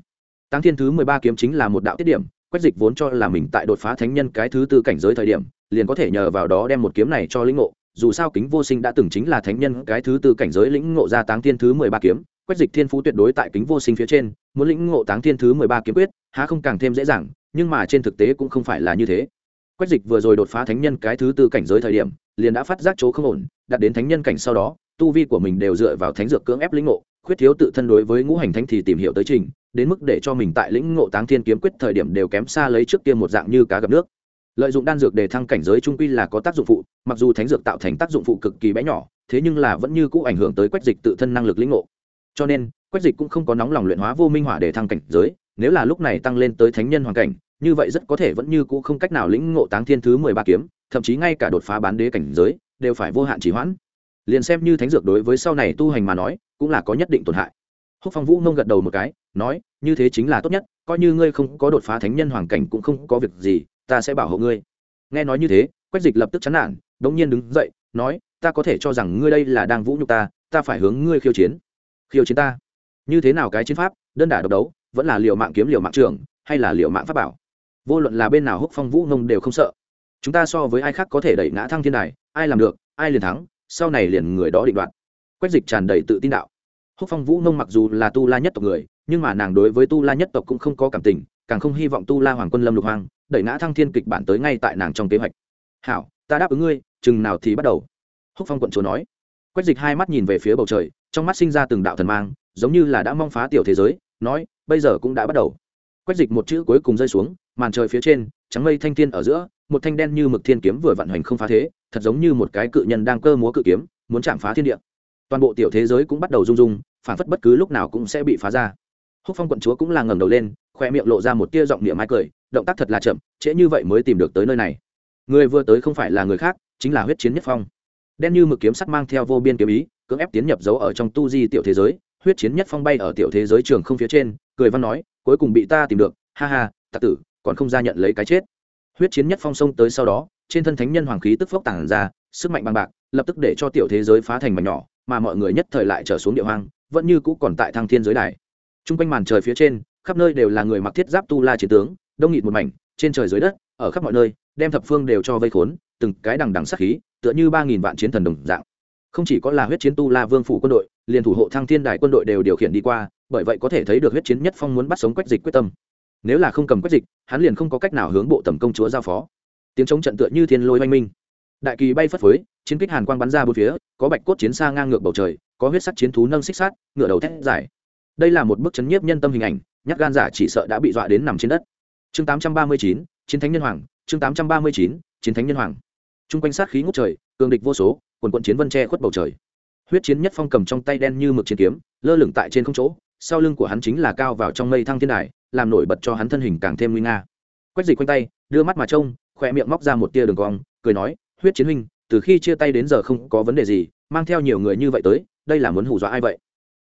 S1: Táng thiên thứ mười ba kiếm chính là một đạo tiết điểm quách dịch vốn cho là mình tại đột phá thánh nhân cái thứ tư cảnh giới thời điểm, liền có thể nhờ vào đó đem một kiếm này cho lĩnh ngộ. Dù sao kính vô sinh đã từng chính là thánh nhân cái thứ tư cảnh giới lĩnh ngộ ra táng thiên thứ mười ba kiếm, quách dịch thiên phú tuyệt đối tại kính vô sinh phía trên, muốn lĩnh ngộ táng thiên thứ mười ba kiếm quyết, há không càng thêm dễ dàng, nhưng mà trên thực tế cũng không phải là như thế. Quách dịch vừa rồi đột phá thánh nhân cái thứ tư cảnh giới thời điểm, liền đã phát giác chỗ không ổn, đạt đến thánh nhân cảnh sau đó, tu vi của mình đều dựa vào thánh dược cưỡng ép lĩnh ngộ, khuyết thiếu tự thân đối với ngũ hành thánh thì tìm hiểu tới trình đến mức để cho mình tại lĩnh ngộ táng thiên kiếm quyết thời điểm đều kém xa lấy trước kia một dạng như cá gặp nước. Lợi dụng đan dược để thăng cảnh giới trung quy là có tác dụng phụ, mặc dù thánh dược tạo thành tác dụng phụ cực kỳ bé nhỏ, thế nhưng là vẫn như cũ ảnh hưởng tới quách dịch tự thân năng lực lĩnh ngộ. Cho nên, quách dịch cũng không có nóng lòng luyện hóa vô minh hỏa để thăng cảnh giới, nếu là lúc này tăng lên tới thánh nhân hoàn cảnh, như vậy rất có thể vẫn như cũ không cách nào lĩnh ngộ táng thiên thứ mười ba kiếm, thậm chí ngay cả đột phá bán đế cảnh giới, đều phải vô hạn trì hoãn. Liền xem như thánh dược đối với sau này tu hành mà nói, cũng là có nhất định tổn hại húc phong vũ nông gật đầu một cái, nói, như thế chính là tốt nhất, coi như ngươi không có đột phá thánh nhân hoàng cảnh cũng không có việc gì, ta sẽ bảo hộ ngươi. Nghe nói như thế, quách dịch lập tức chán nản, đống nhiên đứng dậy, nói, ta có thể cho rằng ngươi đây là đang vũ nhục ta ta phải hướng ngươi khiêu chiến. Khiêu chiến ta? Như thế nào cái chiến pháp, đơn đả độc đấu, vẫn là liệu mạng kiếm liệu mạng trường, hay là liệu mạng pháp bảo? Vô luận là bên nào húc phong vũ nông đều không sợ. Chúng ta so với ai khác có thể đẩy ngã thăng thiên đài, ai làm được, ai liền thắng, sau này liền người đó định đoạt. Quách dịch tràn đầy tự tin đạo húc phong vũ nông mặc dù là tu la nhất tộc người, nhưng mà nàng đối với tu la nhất tộc cũng không có cảm tình, càng không hy vọng tu la hoàng quân lâm lục hoang đẩy ngã thăng thiên kịch bản tới ngay tại nàng trong kế hoạch. Hảo, ta đáp ứng ngươi, chừng nào thì bắt đầu. Húc phong quận chúa nói. Quách dịch hai mắt nhìn về phía bầu trời, trong mắt sinh ra từng đạo thần mang, giống như là đã mong phá tiểu thế giới, nói, bây giờ cũng đã bắt đầu. Quách dịch một chữ cuối cùng rơi xuống, màn trời phía trên, trắng mây thanh thiên ở giữa, một thanh đen như mực thiên kiếm vừa vận hành không phá thế, thật giống như một cái cự nhân đang cơ múa cự kiếm, muốn chạm phá thiên địa toàn bộ tiểu thế giới cũng bắt đầu rung rung, phản phất bất cứ lúc nào cũng sẽ bị phá ra. Húc phong quận chúa cũng là ngẩng đầu lên, khoe miệng lộ ra một tia giọng niệm mai cười, động tác thật là chậm, trễ như vậy mới tìm được tới nơi này. Người vừa tới không phải là người khác, chính là huyết chiến nhất phong. Đen như mực kiếm sắt mang theo vô biên kiếm ý, cưỡng ép tiến nhập dấu ở trong tu di tiểu thế giới, huyết chiến nhất phong bay ở tiểu thế giới trường không phía trên, cười văn nói, cuối cùng bị ta tìm được, ha ha tặc tử, còn không ra nhận lấy cái chết. Huyết chiến nhất phong sông tới sau đó, trên thân thánh nhân hoàng khí tức phốc tản ra, sức mạnh bằng bạc, lập tức để cho tiểu thế giới phá thành mảnh nhỏ mà mọi người nhất thời lại trở xuống địa hoang, vẫn như cũ còn tại thăng thiên giới đài. T r u n g quanh màn trời phía trên, khắp nơi đều là người mặc thiết giáp tu la chiến tướng, đông nghịt một mảnh, trên trời dưới đất, ở khắp mọi nơi, đem thập phương đều cho vây khốn, từng cái đằng đằng sắc khí, tựa như ba nghìn vạn chiến thần đồng dạng. Không chỉ có là huyết chiến tu la vương phủ quân đội, liền thủ hộ thăng thiên đài quân đội đều điều khiển đi qua, bởi vậy có thể thấy được huyết chiến nhất phong muốn bắt sống quách dịch quyết tâm. Nếu là không cầm quách dịch, hắn liền không có cách nào hướng bộ tầm công chúa giao phó. Tiếng chống trận tựa như thiên lôi oanh minh đại kỳ bay phất phới, chiến kích hàn quang bắn ra bốn phía, có bạch cốt chiến xa ngang ngược bầu trời, có huyết sắc chiến thú nâng xích sát ngựa đầu thét dài. Đây là một bức chấn nhiếp nhân tâm hình ảnh nhắc gan giả chỉ sợ đã bị dọa đến nằm trên đất. Chương tám trăm ba mươi chín, chiến thánh nhân hoàng, chương tám trăm ba mươi chín, chiến thánh nhân hoàng. Chung quanh sát khí ngút trời, cường địch vô số, quần quận chiến vân tre khuất bầu trời. Huyết chiến nhất phong cầm trong tay đen như mực chiến kiếm, lơ lửng tại trên không chỗ, sau lưng của hắn chính là cao vào trong mây thăng thiên đài, làm nổi bật cho hắn thân hình càng thêm nguy nga. Quách dịch quanh tay, đưa mắt mà trông, khoe miệng móc ra một tia đường cong, cười nói huyết chiến huynh, từ khi chia tay đến giờ không có vấn đề gì, mang theo nhiều người như vậy tới, đây là muốn hù dọa ai vậy?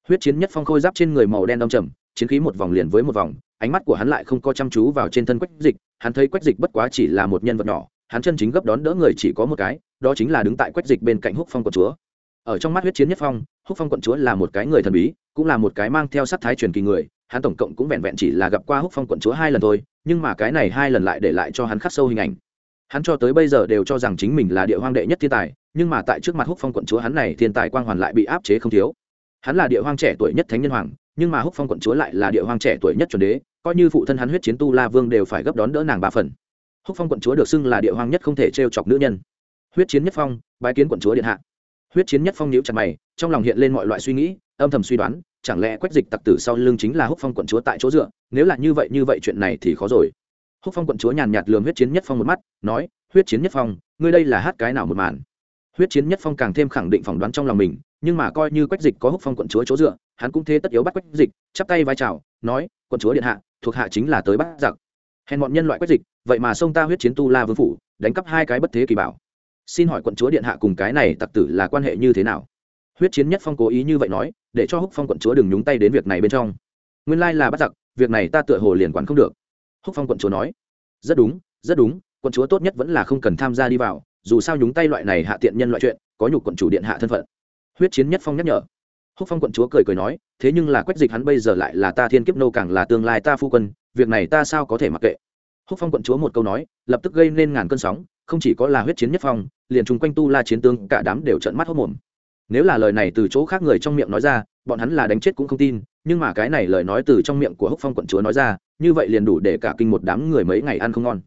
S1: Huyết chiến nhất phong khôi giáp trên người màu đen đông trầm, chiến khí một vòng liền với một vòng, ánh mắt của hắn lại không có chăm chú vào trên thân quách dịch, hắn thấy quách dịch bất quá chỉ là một nhân vật nhỏ, hắn chân chính gấp đón đỡ người chỉ có một cái, đó chính là đứng tại quách dịch bên cạnh húc phong quận chúa. Ở trong mắt huyết chiến nhất phong, húc phong quận chúa là một cái người thần bí, cũng là một cái mang theo sắc thái truyền kỳ người, hắn tổng cộng cũng vẹn vẹn chỉ là gặp qua húc phong quận chúa hai lần thôi, nhưng mà cái này hai lần lại để lại cho hắn khắc sâu hình ảnh hắn cho tới bây giờ đều cho rằng chính mình là địa hoang đệ nhất thiên tài, nhưng mà tại trước mặt húc phong quận chúa hắn này thiên tài quang hoàn lại bị áp chế không thiếu. Hắn là địa hoang trẻ tuổi nhất thánh nhân hoàng, nhưng mà húc phong quận chúa lại là địa hoang trẻ tuổi nhất chuẩn đế, coi như phụ thân hắn huyết chiến tu la vương đều phải gấp đón đỡ nàng ba phần. Húc phong quận chúa được xưng là địa hoang nhất không thể t chọc nữ nhân. Huyết chiến nhất phong, bái kiến quận chúa điện hạ. Huyết chiến nhất phong nhíu chặt mày, trong lòng hiện lên mọi loại suy nghĩ, âm thầm suy đoán, chẳng lẽ quách dịch tặc tử sau lưng chính là húc phong quận chúa tại chỗ dựa, nếu là như vậy như vậy chuyện này thì khó rồi húc phong quận chúa nhàn nhạt lườm huyết chiến nhất phong một mắt, nói, huyết chiến nhất phong, ngươi đây là hát cái nào một màn? Huyết chiến nhất phong càng thêm khẳng định phỏng đoán trong lòng mình, nhưng mà coi như quách dịch có húc phong quận chúa chỗ dựa, hắn cũng thế tất yếu bắt quách dịch, chắp tay vai trào nói, quận chúa điện hạ, thuộc hạ chính là tới bắt giặc. Hèn bọn nhân loại quách dịch, vậy mà sông ta huyết chiến tu la vương phủ, đánh cắp hai cái bất thế kỳ bảo. Xin hỏi quận chúa điện hạ cùng cái này tặc tử là quan hệ như thế nào? Huyết chiến nhất phong cố ý như vậy nói, để cho húc phong quận chúa đừng nhúng tay đến việc này bên trong. Nguyên lai là bắt giặc, việc này ta tựa hồ liền quản không được húc phong quận chúa nói, rất đúng rất đúng, quận chúa tốt nhất vẫn là không cần tham gia đi vào, dù sao nhúng tay loại này hạ tiện nhân loại chuyện, có nhục quận chủ điện hạ thân phận. Huyết chiến nhất phong nhắc nhở. Húc phong quận chúa cười cười nói, thế nhưng là quách dịch hắn bây giờ lại là ta thiên kiếp nô càng là tương lai ta phu quân, việc này ta sao có thể mặc kệ? Húc phong quận chúa một câu nói, lập tức gây nên ngàn cơn sóng, không chỉ có là huyết chiến nhất phong, liền chung quanh tu la chiến tướng cả đám đều trận mắt hốc mồm nếu là lời này từ chỗ khác người trong miệng nói ra bọn hắn là đánh chết cũng không tin, nhưng mà cái này lời nói từ trong miệng của húc phong quận chúa nói ra, như vậy liền đủ để cả kinh một đám người mấy ngày ăn không ngon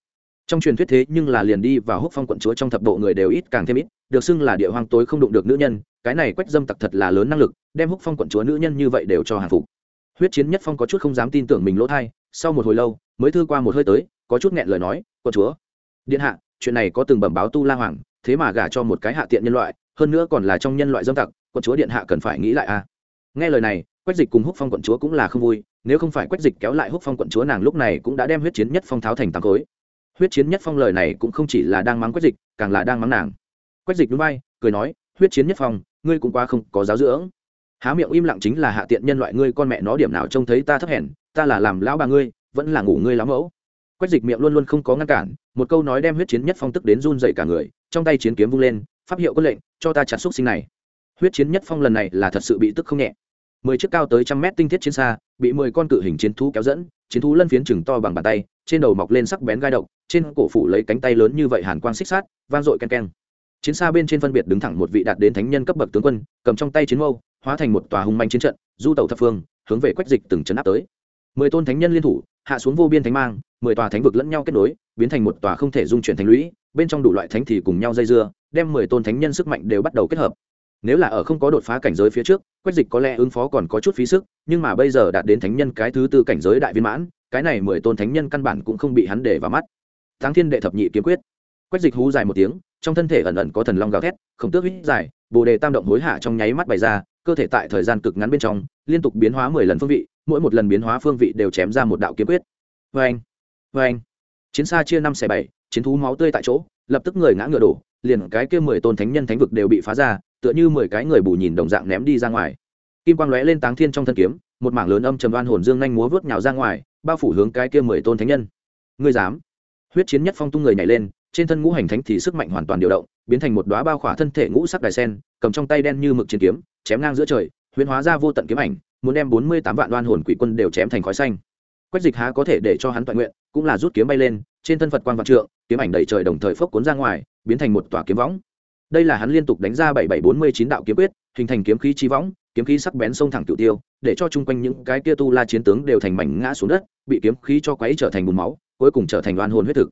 S1: trong truyền thuyết thế nhưng là liền đi vào húc phong quận chúa trong thập bộ người đều ít càng thêm ít, được xưng là địa hoang tối không đụng được nữ nhân, cái này quách dâm tặc thật là lớn năng lực, đem húc phong quận chúa nữ nhân như vậy đều cho hàng phục huyết chiến nhất phong có chút không dám tin tưởng mình lỗ thai, sau một hồi lâu, mới thư qua một hơi tới, có chút nghẹn lời nói, quận chúa, điện hạ, chuyện này có từng bẩm báo tu la hoàng, thế mà gả cho một cái hạ tiện nhân loại, hơn nữa còn là trong nhân loại dâm tặc, quận chúa điện hạ cần phải nghĩ lại a à nghe lời này, quách dịch cùng húc phong quận chúa cũng là không vui, nếu không phải quách dịch kéo lại húc phong quận chúa nàng lúc này cũng đã đem huyết chiến nhất phong tháo thành tám khối. Huyết chiến nhất phong lời này cũng không chỉ là đang mắng quách dịch, càng là đang mắng nàng. Quách dịch núi bay cười nói, huyết chiến nhất phong, ngươi cũng qua không có giáo dưỡng. Há miệng im lặng chính là hạ tiện nhân loại ngươi con mẹ nó điểm nào trông thấy ta thấp hèn, ta là làm lão bà ngươi, vẫn là ngủ ngươi lắm mẫu. Quách dịch miệng luôn luôn không có ngăn cản, một câu nói đem huyết chiến nhất phong tức đến run dậy cả người, trong tay chiến kiếm vung lên, pháp hiệu có lệnh, cho ta chặt xúc sinh này. Huyết chiến nhất phong lần này là thật sự bị tức không nhẹ mười chiếc cao tới trăm mét tinh thiết chiến xa, bị mười con cự hình chiến thú kéo dẫn, chiến thú lân phiến chừng to bằng bàn tay, trên đầu mọc lên sắc bén gai độc, trên cổ phủ lấy cánh tay lớn như vậy hàn quang xích sát vang dội ken ken chiến xa bên trên phân biệt đứng thẳng một vị đạt đến thánh nhân cấp bậc tướng quân, cầm trong tay chiến mâu, hóa thành một tòa hùng manh chiến trận, du tàu thập phương, hướng về quách dịch từng chấn áp tới. Mười tôn thánh nhân liên thủ, hạ xuống vô biên thánh mang, mười tòa thánh vực lẫn nhau kết nối, biến thành một tòa không thể dung chuyển thành lũy, bên trong đủ loại thánh thì cùng nhau dây dưa, đem mười tôn thánh nhân sức mạnh đều bắt đầu kết hợp nếu là ở không có đột phá cảnh giới phía trước, quách dịch có lẽ ứng phó còn có chút phí sức, nhưng mà bây giờ đạt đến thánh nhân cái thứ tư cảnh giới đại viên mãn, cái này mười tôn thánh nhân căn bản cũng không bị hắn để vào mắt. Tháng thiên đệ thập nhị kiếm quyết. Quách dịch hú dài một tiếng, trong thân thể ẩn ẩn có thần long gào thét không tước hít dài, bồ đề tam động hối hạ trong nháy mắt bày ra, cơ thể tại thời gian cực ngắn bên trong, liên tục biến hóa mười lần phương vị, mỗi một lần biến hóa phương vị đều chém ra một đạo kiếm quyết. Vê anh vê anh chiến xa chia năm xẻ bảy, chiến thú máu tươi tại chỗ, lập tức người ngã ngựa đổ, liền cái kia mười tôn thánh nhân thánh vực đều bị phá ra tựa như mười cái người bù nhìn đồng dạng ném đi ra ngoài. Kim quang lóe lên táng thiên trong thân kiếm, một mảng lớn âm trầm đoan hồn dương nhanh múa vớt nhào ra ngoài, bao phủ hướng cái kia mười tôn thánh nhân. Ngươi dám? Huyết chiến nhất phong tung người nhảy lên, trên thân ngũ hành thánh thì sức mạnh hoàn toàn điều động, biến thành một đoá bao khỏa thân thể ngũ sắc đài sen, cầm trong tay đen như mực chiến kiếm, chém ngang giữa trời, huyễn hóa ra vô tận kiếm ảnh, muốn đem bốn mươi tám vạn đoan hồn quỷ quân đều chém thành khói xanh. Quách dịch há có thể để cho hắn toàn nguyện, cũng là rút kiếm bay lên, trên thân phật quan vạn trượng, kiếm ảnh đầy trời đồng thời phốc cuốn ra ngoài, biến thành một tòa kiếm võng đây là hắn liên tục đánh ra bảy bảy bốn mươi chín đạo kiếm quyết, hình thành kiếm khí chi võng, kiếm khí sắc bén sông thẳng tiểu tiêu, để cho chung quanh những cái kia tu la chiến tướng đều thành mảnh ngã xuống đất, bị kiếm khí cho quấy trở thành bùn máu, cuối cùng trở thành đoan hồn huyết thực.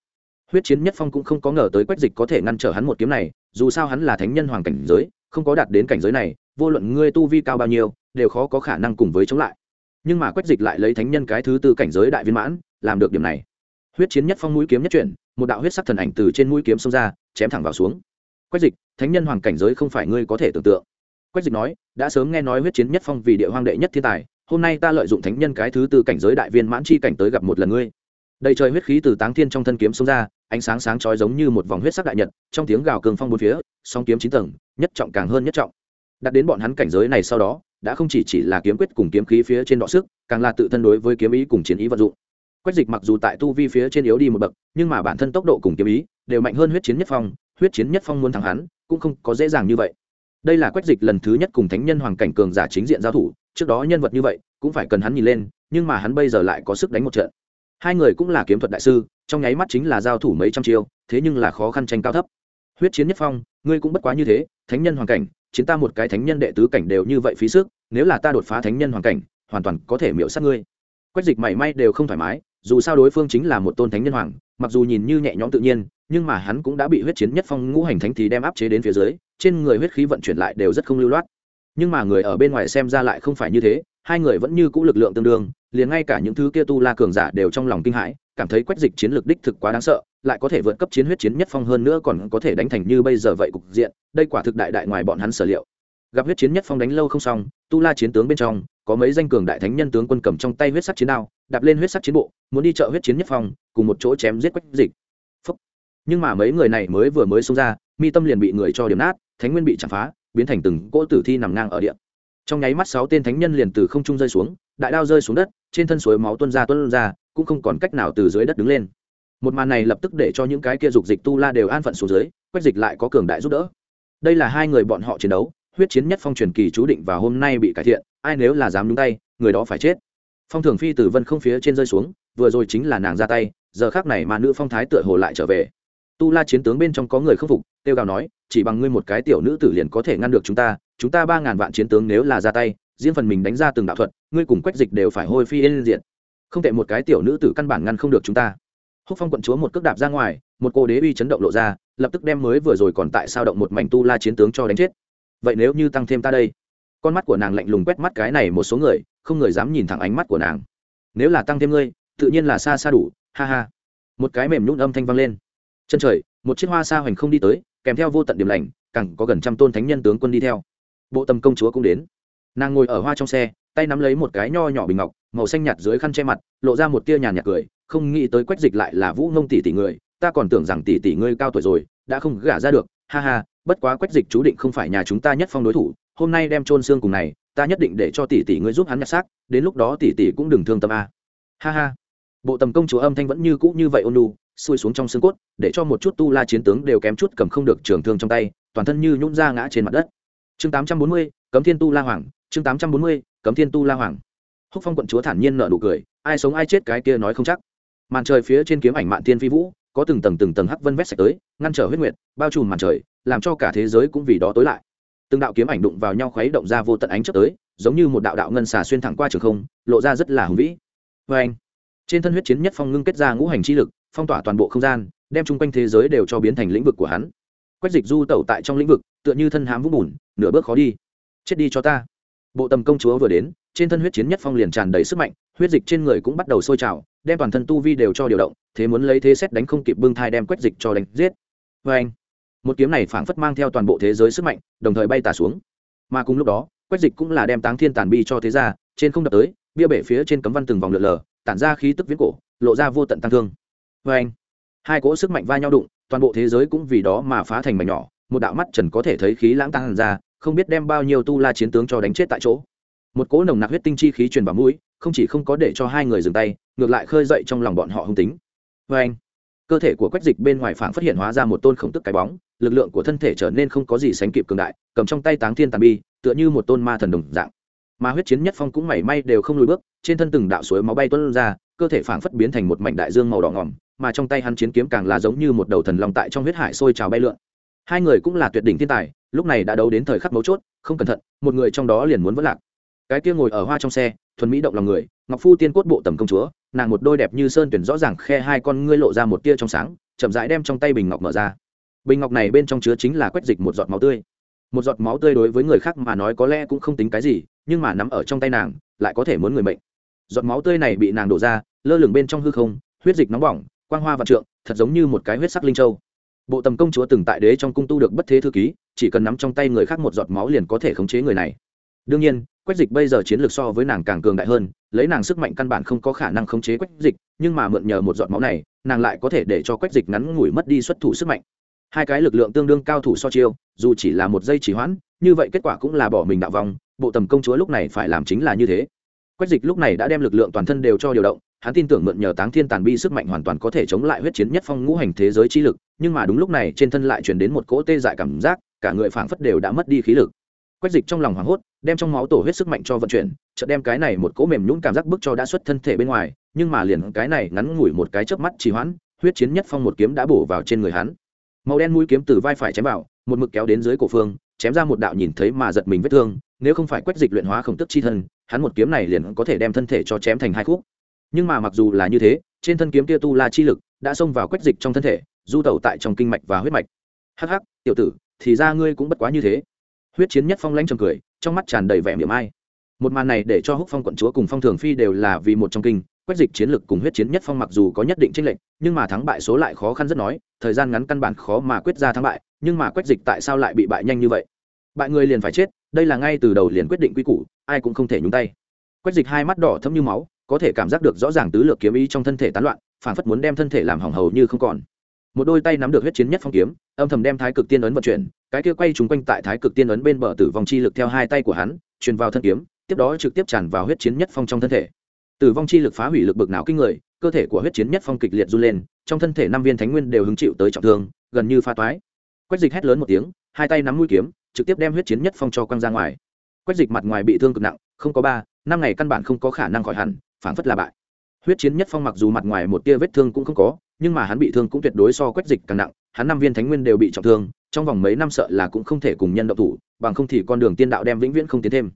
S1: Huyết chiến nhất phong cũng không có ngờ tới quách dịch có thể ngăn trở hắn một kiếm này, dù sao hắn là thánh nhân hoàng cảnh giới, không có đạt đến cảnh giới này, vô luận ngươi tu vi cao bao nhiêu, đều khó có khả năng cùng với chống lại. Nhưng mà quách dịch lại lấy thánh nhân cái thứ tư cảnh giới đại viên mãn, làm được điểm này. Huyết chiến nhất phong mũi kiếm nhất chuyển, một đạo huyết sắc thần ảnh từ trên mũi kiếm xông ra, chém thẳng vào xuống. Quách dịch thánh nhân hoàng cảnh giới không phải ngươi có thể tưởng tượng. Quách dịch nói, đã sớm nghe nói huyết chiến nhất phong vì địa hoang đệ nhất thiên tài, hôm nay ta lợi dụng thánh nhân cái thứ tư cảnh giới đại viên mãn chi cảnh tới gặp một lần ngươi. Đầy trời huyết khí từ táng thiên trong thân kiếm xông ra, ánh sáng sáng chói giống như một vòng huyết sắc đại nhật, trong tiếng gào cường phong bốn phía, song kiếm chín tầng, nhất trọng càng hơn nhất trọng. Đặt đến bọn hắn cảnh giới này sau đó, đã không chỉ chỉ là kiếm quyết cùng kiếm khí phía trên đọ sức, càng là tự thân đối với kiếm ý cùng chiến ý vận dụng. Quách dịch mặc dù tại tu vi phía trên yếu đi một bậc, nhưng mà bản thân tốc độ cùng kiếm ý đều mạnh hơn huyết chiến nhất phong, huyết chiến nhất phong muốn thắng hắn cũng không có dễ dàng như vậy. Đây là quách dịch lần thứ nhất cùng thánh nhân hoàng cảnh cường giả chính diện giao thủ, trước đó nhân vật như vậy, cũng phải cần hắn nhìn lên, nhưng mà hắn bây giờ lại có sức đánh một trận. Hai người cũng là kiếm thuật đại sư, trong nháy mắt chính là giao thủ mấy trăm chiêu, thế nhưng là khó khăn tranh cao thấp. Huyết chiến nhất phong, ngươi cũng bất quá như thế, thánh nhân hoàng cảnh, chiến ta một cái thánh nhân đệ tứ cảnh đều như vậy phí sức, nếu là ta đột phá thánh nhân hoàng cảnh, hoàn toàn có thể miễu sát ngươi. Quách dịch mảy may đều không thoải mái, dù sao đối phương chính là một tôn thánh nhân hoàng mặc dù nhìn như nhẹ nhõm tự nhiên, nhưng mà hắn cũng đã bị huyết chiến nhất phong ngũ hành thánh thì đem áp chế đến phía dưới, trên người huyết khí vận chuyển lại đều rất không lưu loát. Nhưng mà người ở bên ngoài xem ra lại không phải như thế, hai người vẫn như cũ lực lượng tương đương, liền ngay cả những thứ kia tu la cường giả đều trong lòng kinh hãi, cảm thấy quách dịch chiến lược đích thực quá đáng sợ, lại có thể vượt cấp chiến huyết chiến nhất phong hơn nữa còn có thể đánh thành như bây giờ vậy cục diện, đây quả thực đại đại ngoài bọn hắn sở liệu gặp huyết chiến nhất phong đánh lâu không xong, tu la chiến tướng bên trong, có mấy danh cường đại thánh nhân tướng quân cầm trong tay huyết sắc chiến đao, đạp lên huyết sắc chiến bộ, muốn đi chợ huyết chiến nhất phong, cùng một chỗ chém giết quách dịch. Phúc. nhưng mà mấy người này mới vừa mới xông ra, mi tâm liền bị người cho điểm nát, thánh nguyên bị chạm phá, biến thành từng cỗ tử thi nằm ngang ở địa. Trong nháy mắt sáu tên thánh nhân liền từ không trung rơi xuống, đại đao rơi xuống đất, trên thân suối máu tuôn ra tuôn ra, cũng không còn cách nào từ dưới đất đứng lên. Một màn này lập tức để cho những cái kia dục dịch tu la đều an phận xuống dưới, quách dịch lại có cường đại giúp đỡ. Đây là hai người bọn họ chiến đấu huyết chiến nhất phong truyền kỳ chú định và hôm nay bị cải thiện, ai nếu là dám đúng tay, người đó phải chết. Phong thường phi từ vân không phía trên rơi xuống, vừa rồi chính là nàng ra tay, giờ khác này mà nữ phong thái tựa hồ lại trở về. Tu la chiến tướng bên trong có người không phục tiêu gào nói, chỉ bằng ngươi một cái tiểu nữ tử liền có thể ngăn được chúng ta chúng ta ba ngàn vạn chiến tướng nếu là ra tay, riêng phần mình đánh ra từng đạo thuật, ngươi cùng quách dịch đều phải hôi phi lên diện không tệ một cái tiểu nữ tử căn bản ngăn không được chúng ta. Húc phong quận chúa một cước đạp ra ngoài, một cô đế uy chấn động lộ ra, lập tức đem mới vừa rồi còn tại sao động một mảnh tu la chiến tướng cho đánh chết vậy nếu như tăng thêm ta đây? Con mắt của nàng lạnh lùng quét mắt cái này một số người, không người dám nhìn thẳng ánh mắt của nàng. Nếu là tăng thêm ngươi, tự nhiên là xa xa đủ, ha ha. Một cái mềm nhún âm thanh vang lên. Chân trời, một chiếc hoa xa hoành không đi tới, kèm theo vô tận điểm lành cẳng có gần trăm tôn thánh nhân tướng quân đi theo. Bộ tầm công chúa cũng đến. Nàng ngồi ở hoa trong xe, tay nắm lấy một cái nho nhỏ bình ngọc, màu xanh nhạt dưới khăn che mặt, lộ ra một tia nhàn nhạt cười, không nghĩ tới quách dịch lại là vũ ngông tỷ tỷ người, ta còn tưởng rằng tỷ tỷ ngươi cao tuổi rồi, đã không gả ra được, ha ha bất quá quách dịch chú định không phải nhà chúng ta nhất phong đối thủ hôm nay đem trôn xương cùng này ta nhất định để cho tỷ tỷ ngươi giúp hắn nhặt xác đến lúc đó tỷ tỷ cũng đừng thương tâm a. Ha ha. Bộ tầm công chúa âm thanh vẫn như cũ như vậy ôn lu xuôi xuống trong xương cốt để cho một chút tu la chiến tướng đều kém chút cầm không được trường thương trong tay toàn thân như nhún ra ngã trên mặt đất. Chương 840, cấm thiên tu la hoàng chương 840, cấm thiên tu la hoàng. Húc phong quận chúa thản nhiên nở nụ cười ai sống ai chết cái kia nói không chắc. Màn trời phía trên kiếm ảnh mạn tiên phi vũ có từng tầng từng tầng hắc vân vét sạch tới ngăn trở huyết nguyệt bao trùm màn trời làm cho cả thế giới cũng vì đó tối lại. Từng đạo kiếm ảnh đụng vào nhau khuấy động ra vô tận ánh chớp tới, giống như một đạo đạo ngân xà xuyên thẳng qua trường không, lộ ra rất là hùng vĩ. Vê anh, trên thân huyết chiến nhất phong ngưng kết ra ngũ hành chi lực, phong tỏa toàn bộ không gian, đem chung quanh thế giới đều cho biến thành lĩnh vực của hắn. Quách dịch du tẩu tại trong lĩnh vực, tựa như thân hám vũng bùn, nửa bước khó đi. Chết đi cho ta. Bộ tầm công chúa vừa đến, trên thân huyết chiến nhất phong liền tràn đầy sức mạnh, huyết dịch trên người cũng bắt đầu sôi trào, đem toàn thân tu vi đều cho điều động, thế muốn lấy thế xét đánh không kịp bưng thai đem quách dịch cho đánh giết. Vê anh một kiếm này phảng phất mang theo toàn bộ thế giới sức mạnh, đồng thời bay tả xuống. Mà cùng lúc đó, quách dịch cũng là đem táng thiên tàn bi cho thế ra trên không đập tới, bia bể phía trên cấm văn từng vòng lượn lờ, tản ra khí tức viễn cổ, lộ ra vô tận tăng thương. Vê anh, hai cỗ sức mạnh va nhau đụng, toàn bộ thế giới cũng vì đó mà phá thành mảnh nhỏ, một đạo mắt trần có thể thấy khí lãng tăng ra, không biết đem bao nhiêu tu la chiến tướng cho đánh chết tại chỗ. Một cỗ nồng nặc huyết tinh chi khí truyền vào mũi, không chỉ không có để cho hai người dừng tay, ngược lại khơi dậy trong lòng bọn họ hung tính. Vê anh cơ thể của quách dịch bên ngoài phảng phát hiện hóa ra một tôn khổng tức cái bóng, lực lượng của thân thể trở nên không có gì sánh kịp cường đại, cầm trong tay táng thiên tàn bi, tựa như một tôn ma thần đồng dạng. Mà huyết chiến nhất phong cũng mảy may đều không lùi bước, trên thân từng đạo suối máu bay tuôn ra, cơ thể phảng phất biến thành một mảnh đại dương màu đỏ ngỏm, mà trong tay hắn chiến kiếm càng là giống như một đầu thần long tại trong huyết hải sôi trào bay lượn. Hai người cũng là tuyệt đỉnh thiên tài, lúc này đã đấu đến thời khắc mấu chốt, không cẩn thận, một người trong đó liền muốn vỡ lạc. Cái kia ngồi ở hoa trong xe thuần mỹ động lòng người, ngọc phu tiên cốt bộ tầm công chúa, nàng một đôi đẹp như sơn tuyển rõ ràng khe hai con ngươi lộ ra một tia trong sáng, chậm rãi đem trong tay bình ngọc mở ra. Bình ngọc này bên trong chứa chính là quét dịch một giọt máu tươi. Một giọt máu tươi đối với người khác mà nói có lẽ cũng không tính cái gì, nhưng mà nắm ở trong tay nàng, lại có thể muốn người mệnh. Giọt máu tươi này bị nàng đổ ra, lơ lửng bên trong hư không, huyết dịch nóng bỏng, quang hoa và trượng, thật giống như một cái huyết sắc linh châu. Bộ tầm công chúa từng tại đế trong cung tu được bất thế thư ký, chỉ cần nắm trong tay người khác một giọt máu liền có thể khống chế người này. Đương nhiên quách dịch bây giờ chiến lược so với nàng càng cường đại hơn, lấy nàng sức mạnh căn bản không có khả năng khống chế quách dịch, nhưng mà mượn nhờ một giọt máu này, nàng lại có thể để cho quách dịch ngắn ngủi mất đi xuất thủ sức mạnh. Hai cái lực lượng tương đương cao thủ so chiêu, dù chỉ là một giây chỉ hoãn, như vậy kết quả cũng là bỏ mình đạo vòng bộ tầm công chúa lúc này phải làm chính là như thế. Quách dịch lúc này đã đem lực lượng toàn thân đều cho điều động, hắn tin tưởng mượn nhờ táng thiên tàn bi sức mạnh hoàn toàn có thể chống lại huyết chiến nhất phong ngũ hành thế giới chi lực, nhưng mà đúng lúc này trên thân lại chuyển đến một cỗ tê dại cảm giác, cả người phảng phất đều đã mất đi khí lực quách dịch trong lòng hoảng hốt, đem trong máu tổ huyết sức mạnh cho vận chuyển, chợt đem cái này một cỗ mềm nhũn cảm giác bức cho đã xuất thân thể bên ngoài, nhưng mà liền cái này ngắn ngủi một cái chớp mắt trì hoãn, huyết chiến nhất phong một kiếm đã bổ vào trên người hắn. Màu đen mũi kiếm từ vai phải chém vào, một mực kéo đến dưới cổ phương, chém ra một đạo nhìn thấy mà giật mình vết thương, nếu không phải quách dịch luyện hóa khổng tức chi thân, hắn một kiếm này liền có thể đem thân thể cho chém thành hai khúc. Nhưng mà mặc dù là như thế, trên thân kiếm kia tu la chi lực đã xông vào quách dịch trong thân thể, du tẩu tại trong kinh mạch và huyết mạch. Hắc hắc, tiểu tử, thì ra ngươi cũng bất quá như thế huyết chiến nhất phong lãnh trầm cười, trong mắt tràn đầy vẻ miệng ai. Một màn này để cho húc phong quận chúa cùng phong thường phi đều là vì một trong kinh quách dịch chiến lược cùng huyết chiến nhất phong mặc dù có nhất định tranh lệch, nhưng mà thắng bại số lại khó khăn rất nói, thời gian ngắn căn bản khó mà quyết ra thắng bại, nhưng mà quách dịch tại sao lại bị bại nhanh như vậy? Bại người liền phải chết, đây là ngay từ đầu liền quyết định quy củ, ai cũng không thể nhúng tay. Quách dịch hai mắt đỏ thấm như máu, có thể cảm giác được rõ ràng tứ lược kiếm ý trong thân thể tán loạn phản phất muốn đem thân thể làm hỏng hầu như không còn. Một đôi tay nắm được huyết chiến nhất phong kiếm, âm thầm đem thái cực tiên ấn vận chuyển cái kia quay trúng quanh tại thái cực tiên ấn bên bờ tử vong chi lực theo hai tay của hắn, truyền vào thân kiếm, tiếp đó trực tiếp tràn vào huyết chiến nhất phong trong thân thể. Tử vong chi lực phá hủy lực bực não kinh người, cơ thể của huyết chiến nhất phong kịch liệt run lên, trong thân thể năm viên thánh nguyên đều hứng chịu tới trọng thương, gần như pha toái. Quách dịch hét lớn một tiếng, hai tay nắm mũi kiếm, trực tiếp đem huyết chiến nhất phong cho quăng ra ngoài. Quách dịch mặt ngoài bị thương cực nặng, không có ba, năm ngày căn bản không có khả năng khỏi hẳn phản phất là bại. Huyết chiến nhất phong mặc dù mặt ngoài một tia vết thương cũng không có, nhưng mà hắn bị thương cũng tuyệt đối so quách dịch càng nặng hắn năm viên thánh nguyên đều bị trọng thương, trong vòng mấy năm sợ là cũng không thể cùng nhân động thủ, bằng không thì con đường tiên đạo đem vĩnh viễn không tiến thêm.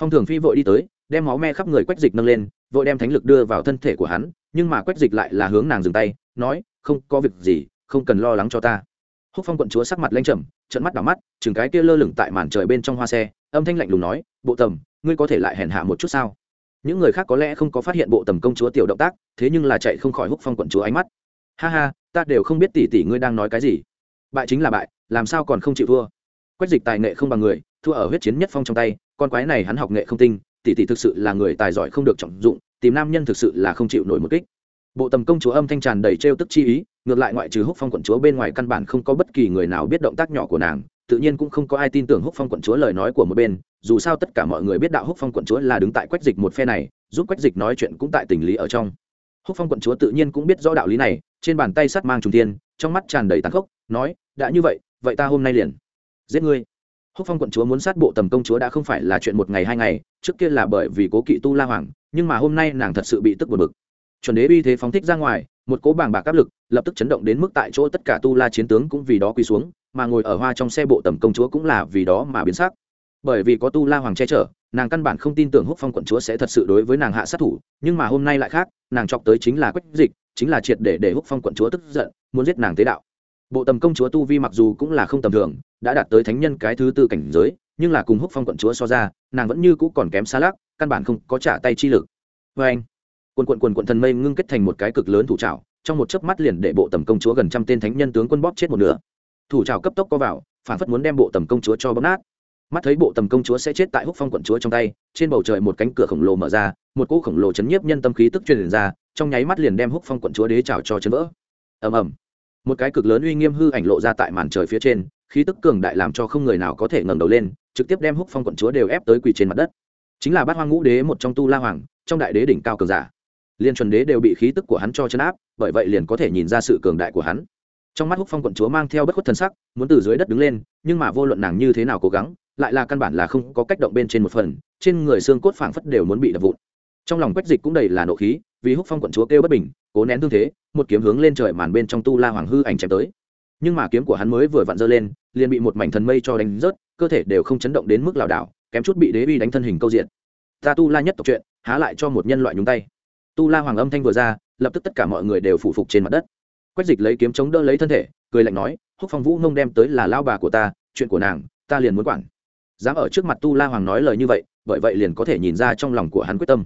S1: Phong thường phi vội đi tới, đem máu me khắp người quách dịch nâng lên, vội đem thánh lực đưa vào thân thể của hắn, nhưng mà quách dịch lại là hướng nàng dừng tay, nói, không có việc gì, không cần lo lắng cho ta. Húc phong quận chúa sắc mặt lanh trầm trận mắt đỏ mắt, chừng cái kia lơ lửng tại màn trời bên trong hoa xe, âm thanh lạnh lùng nói, bộ tầm, ngươi có thể lại hèn hạ một chút sao? Những người khác có lẽ không có phát hiện bộ tầm công chúa tiểu động tác, thế nhưng là chạy không khỏi húc phong quận chúa ánh mắt. Ha ha ta đều không biết tỷ tỷ ngươi đang nói cái gì. Bại chính là bại, làm sao còn không chịu thua? Quách dịch tài nghệ không bằng người, thua ở huyết chiến nhất phong trong tay, con quái này hắn học nghệ không tinh, tỷ tỷ thực sự là người tài giỏi không được trọng dụng, tìm nam nhân thực sự là không chịu nổi một kích. Bộ tầm công chúa âm thanh tràn đầy trêu tức chi ý, ngược lại ngoại trừ húc phong quận chúa bên ngoài căn bản không có bất kỳ người nào biết động tác nhỏ của nàng, tự nhiên cũng không có ai tin tưởng húc phong quận chúa lời nói của một bên, dù sao tất cả mọi người biết đạo húc phong quận chúa là đứng tại quách dịch một phe này, giúp quách dịch nói chuyện cũng tại tình lý ở trong. Húc phong quận chúa tự nhiên cũng biết rõ đạo lý này trên bàn tay sắt mang trùng thiên, trong mắt tràn đầy tàn khốc, nói, đã như vậy vậy ta hôm nay liền giết ngươi. Húc phong quận chúa muốn sát bộ tầm công chúa đã không phải là chuyện một ngày hai ngày, trước kia là bởi vì cố kỵ tu la hoàng, nhưng mà hôm nay nàng thật sự bị tức buồn bực. Chuẩn đế uy thế phóng thích ra ngoài, một cố bảng bạc áp lực, lập tức chấn động đến mức tại chỗ tất cả tu la chiến tướng cũng vì đó quỳ xuống, mà ngồi ở hoa trong xe bộ tầm công chúa cũng là vì đó mà biến sắc. Bởi vì có tu la hoàng che chở nàng căn bản không tin tưởng húc phong quận chúa sẽ thật sự đối với nàng hạ sát thủ, nhưng mà hôm nay lại khác, nàng chọc tới chính là quách dịch, chính là triệt để để húc phong quận chúa tức giận, muốn giết nàng tế đạo. Bộ tầm công chúa tu vi mặc dù cũng là không tầm thường, đã đạt tới thánh nhân cái thứ tư cảnh giới, nhưng là cùng húc phong quận chúa so ra, nàng vẫn như cũ còn kém xa lắc, căn bản không có trả tay chi lực. Vê anh, quần quận quần quận thần mây ngưng kết thành một cái cực lớn thủ trào trong một chớp mắt liền để bộ tầm công chúa gần trăm tên thánh nhân tướng quân bóp chết một nửa. Thủ trào cấp tốc có vào, phản phất muốn đem bộ tầm công chúa cho bóp nát mắt thấy bộ tầm công chúa sẽ chết tại húc phong quận chúa trong tay, trên bầu trời một cánh cửa khổng lồ mở ra, một cỗ khổng lồ chấn nhiếp nhân tâm khí tức truyền ra, trong nháy mắt liền đem húc phong quận chúa đế trào cho chấn vỡ. Ầm ầm. Một cái cực lớn uy nghiêm hư ảnh lộ ra tại màn trời phía trên, khí tức cường đại làm cho không người nào có thể ngẩng đầu lên, trực tiếp đem húc phong quận chúa đều ép tới quỳ trên mặt đất. Chính là bát hoang ngũ đế, một trong tu la hoàng, trong đại đế đỉnh cao cường giả. Liên chuẩn đế đều bị khí tức của hắn cho chấn áp, bởi vậy liền có thể nhìn ra sự cường đại của hắn. Trong mắt húc phong quận chúa mang theo bất khuất thân sắc, muốn từ dưới đất đứng lên, nhưng mà vô luận nàng như thế nào cố gắng lại là căn bản là không có cách động bên trên một phần, trên người xương cốt phảng phất đều muốn bị đập vụn. Trong lòng quách dịch cũng đầy là nộ khí, vì húc phong quận chúa kêu bất bình, cố nén thương thế, một kiếm hướng lên trời màn bên trong tu la hoàng hư ảnh chém tới. Nhưng mà kiếm của hắn mới vừa vặn dơ lên, liền bị một mảnh thần mây cho đánh rớt, cơ thể đều không chấn động đến mức lảo đảo, kém chút bị đế bi đánh thân hình câu diện. Ta tu la nhất tộc chuyện, há lại cho một nhân loại nhúng tay. Tu la hoàng âm thanh vừa ra, lập tức tất cả mọi người đều phủ phục trên mặt đất. Quách dịch lấy kiếm chống đỡ lấy thân thể, cười lạnh nói, húc phong vũ nông đem tới là lao bà của ta, chuyện của nàng, ta liền muốn quản dám ở trước mặt tu la hoàng nói lời như vậy, bởi vậy liền có thể nhìn ra trong lòng của hắn quyết tâm.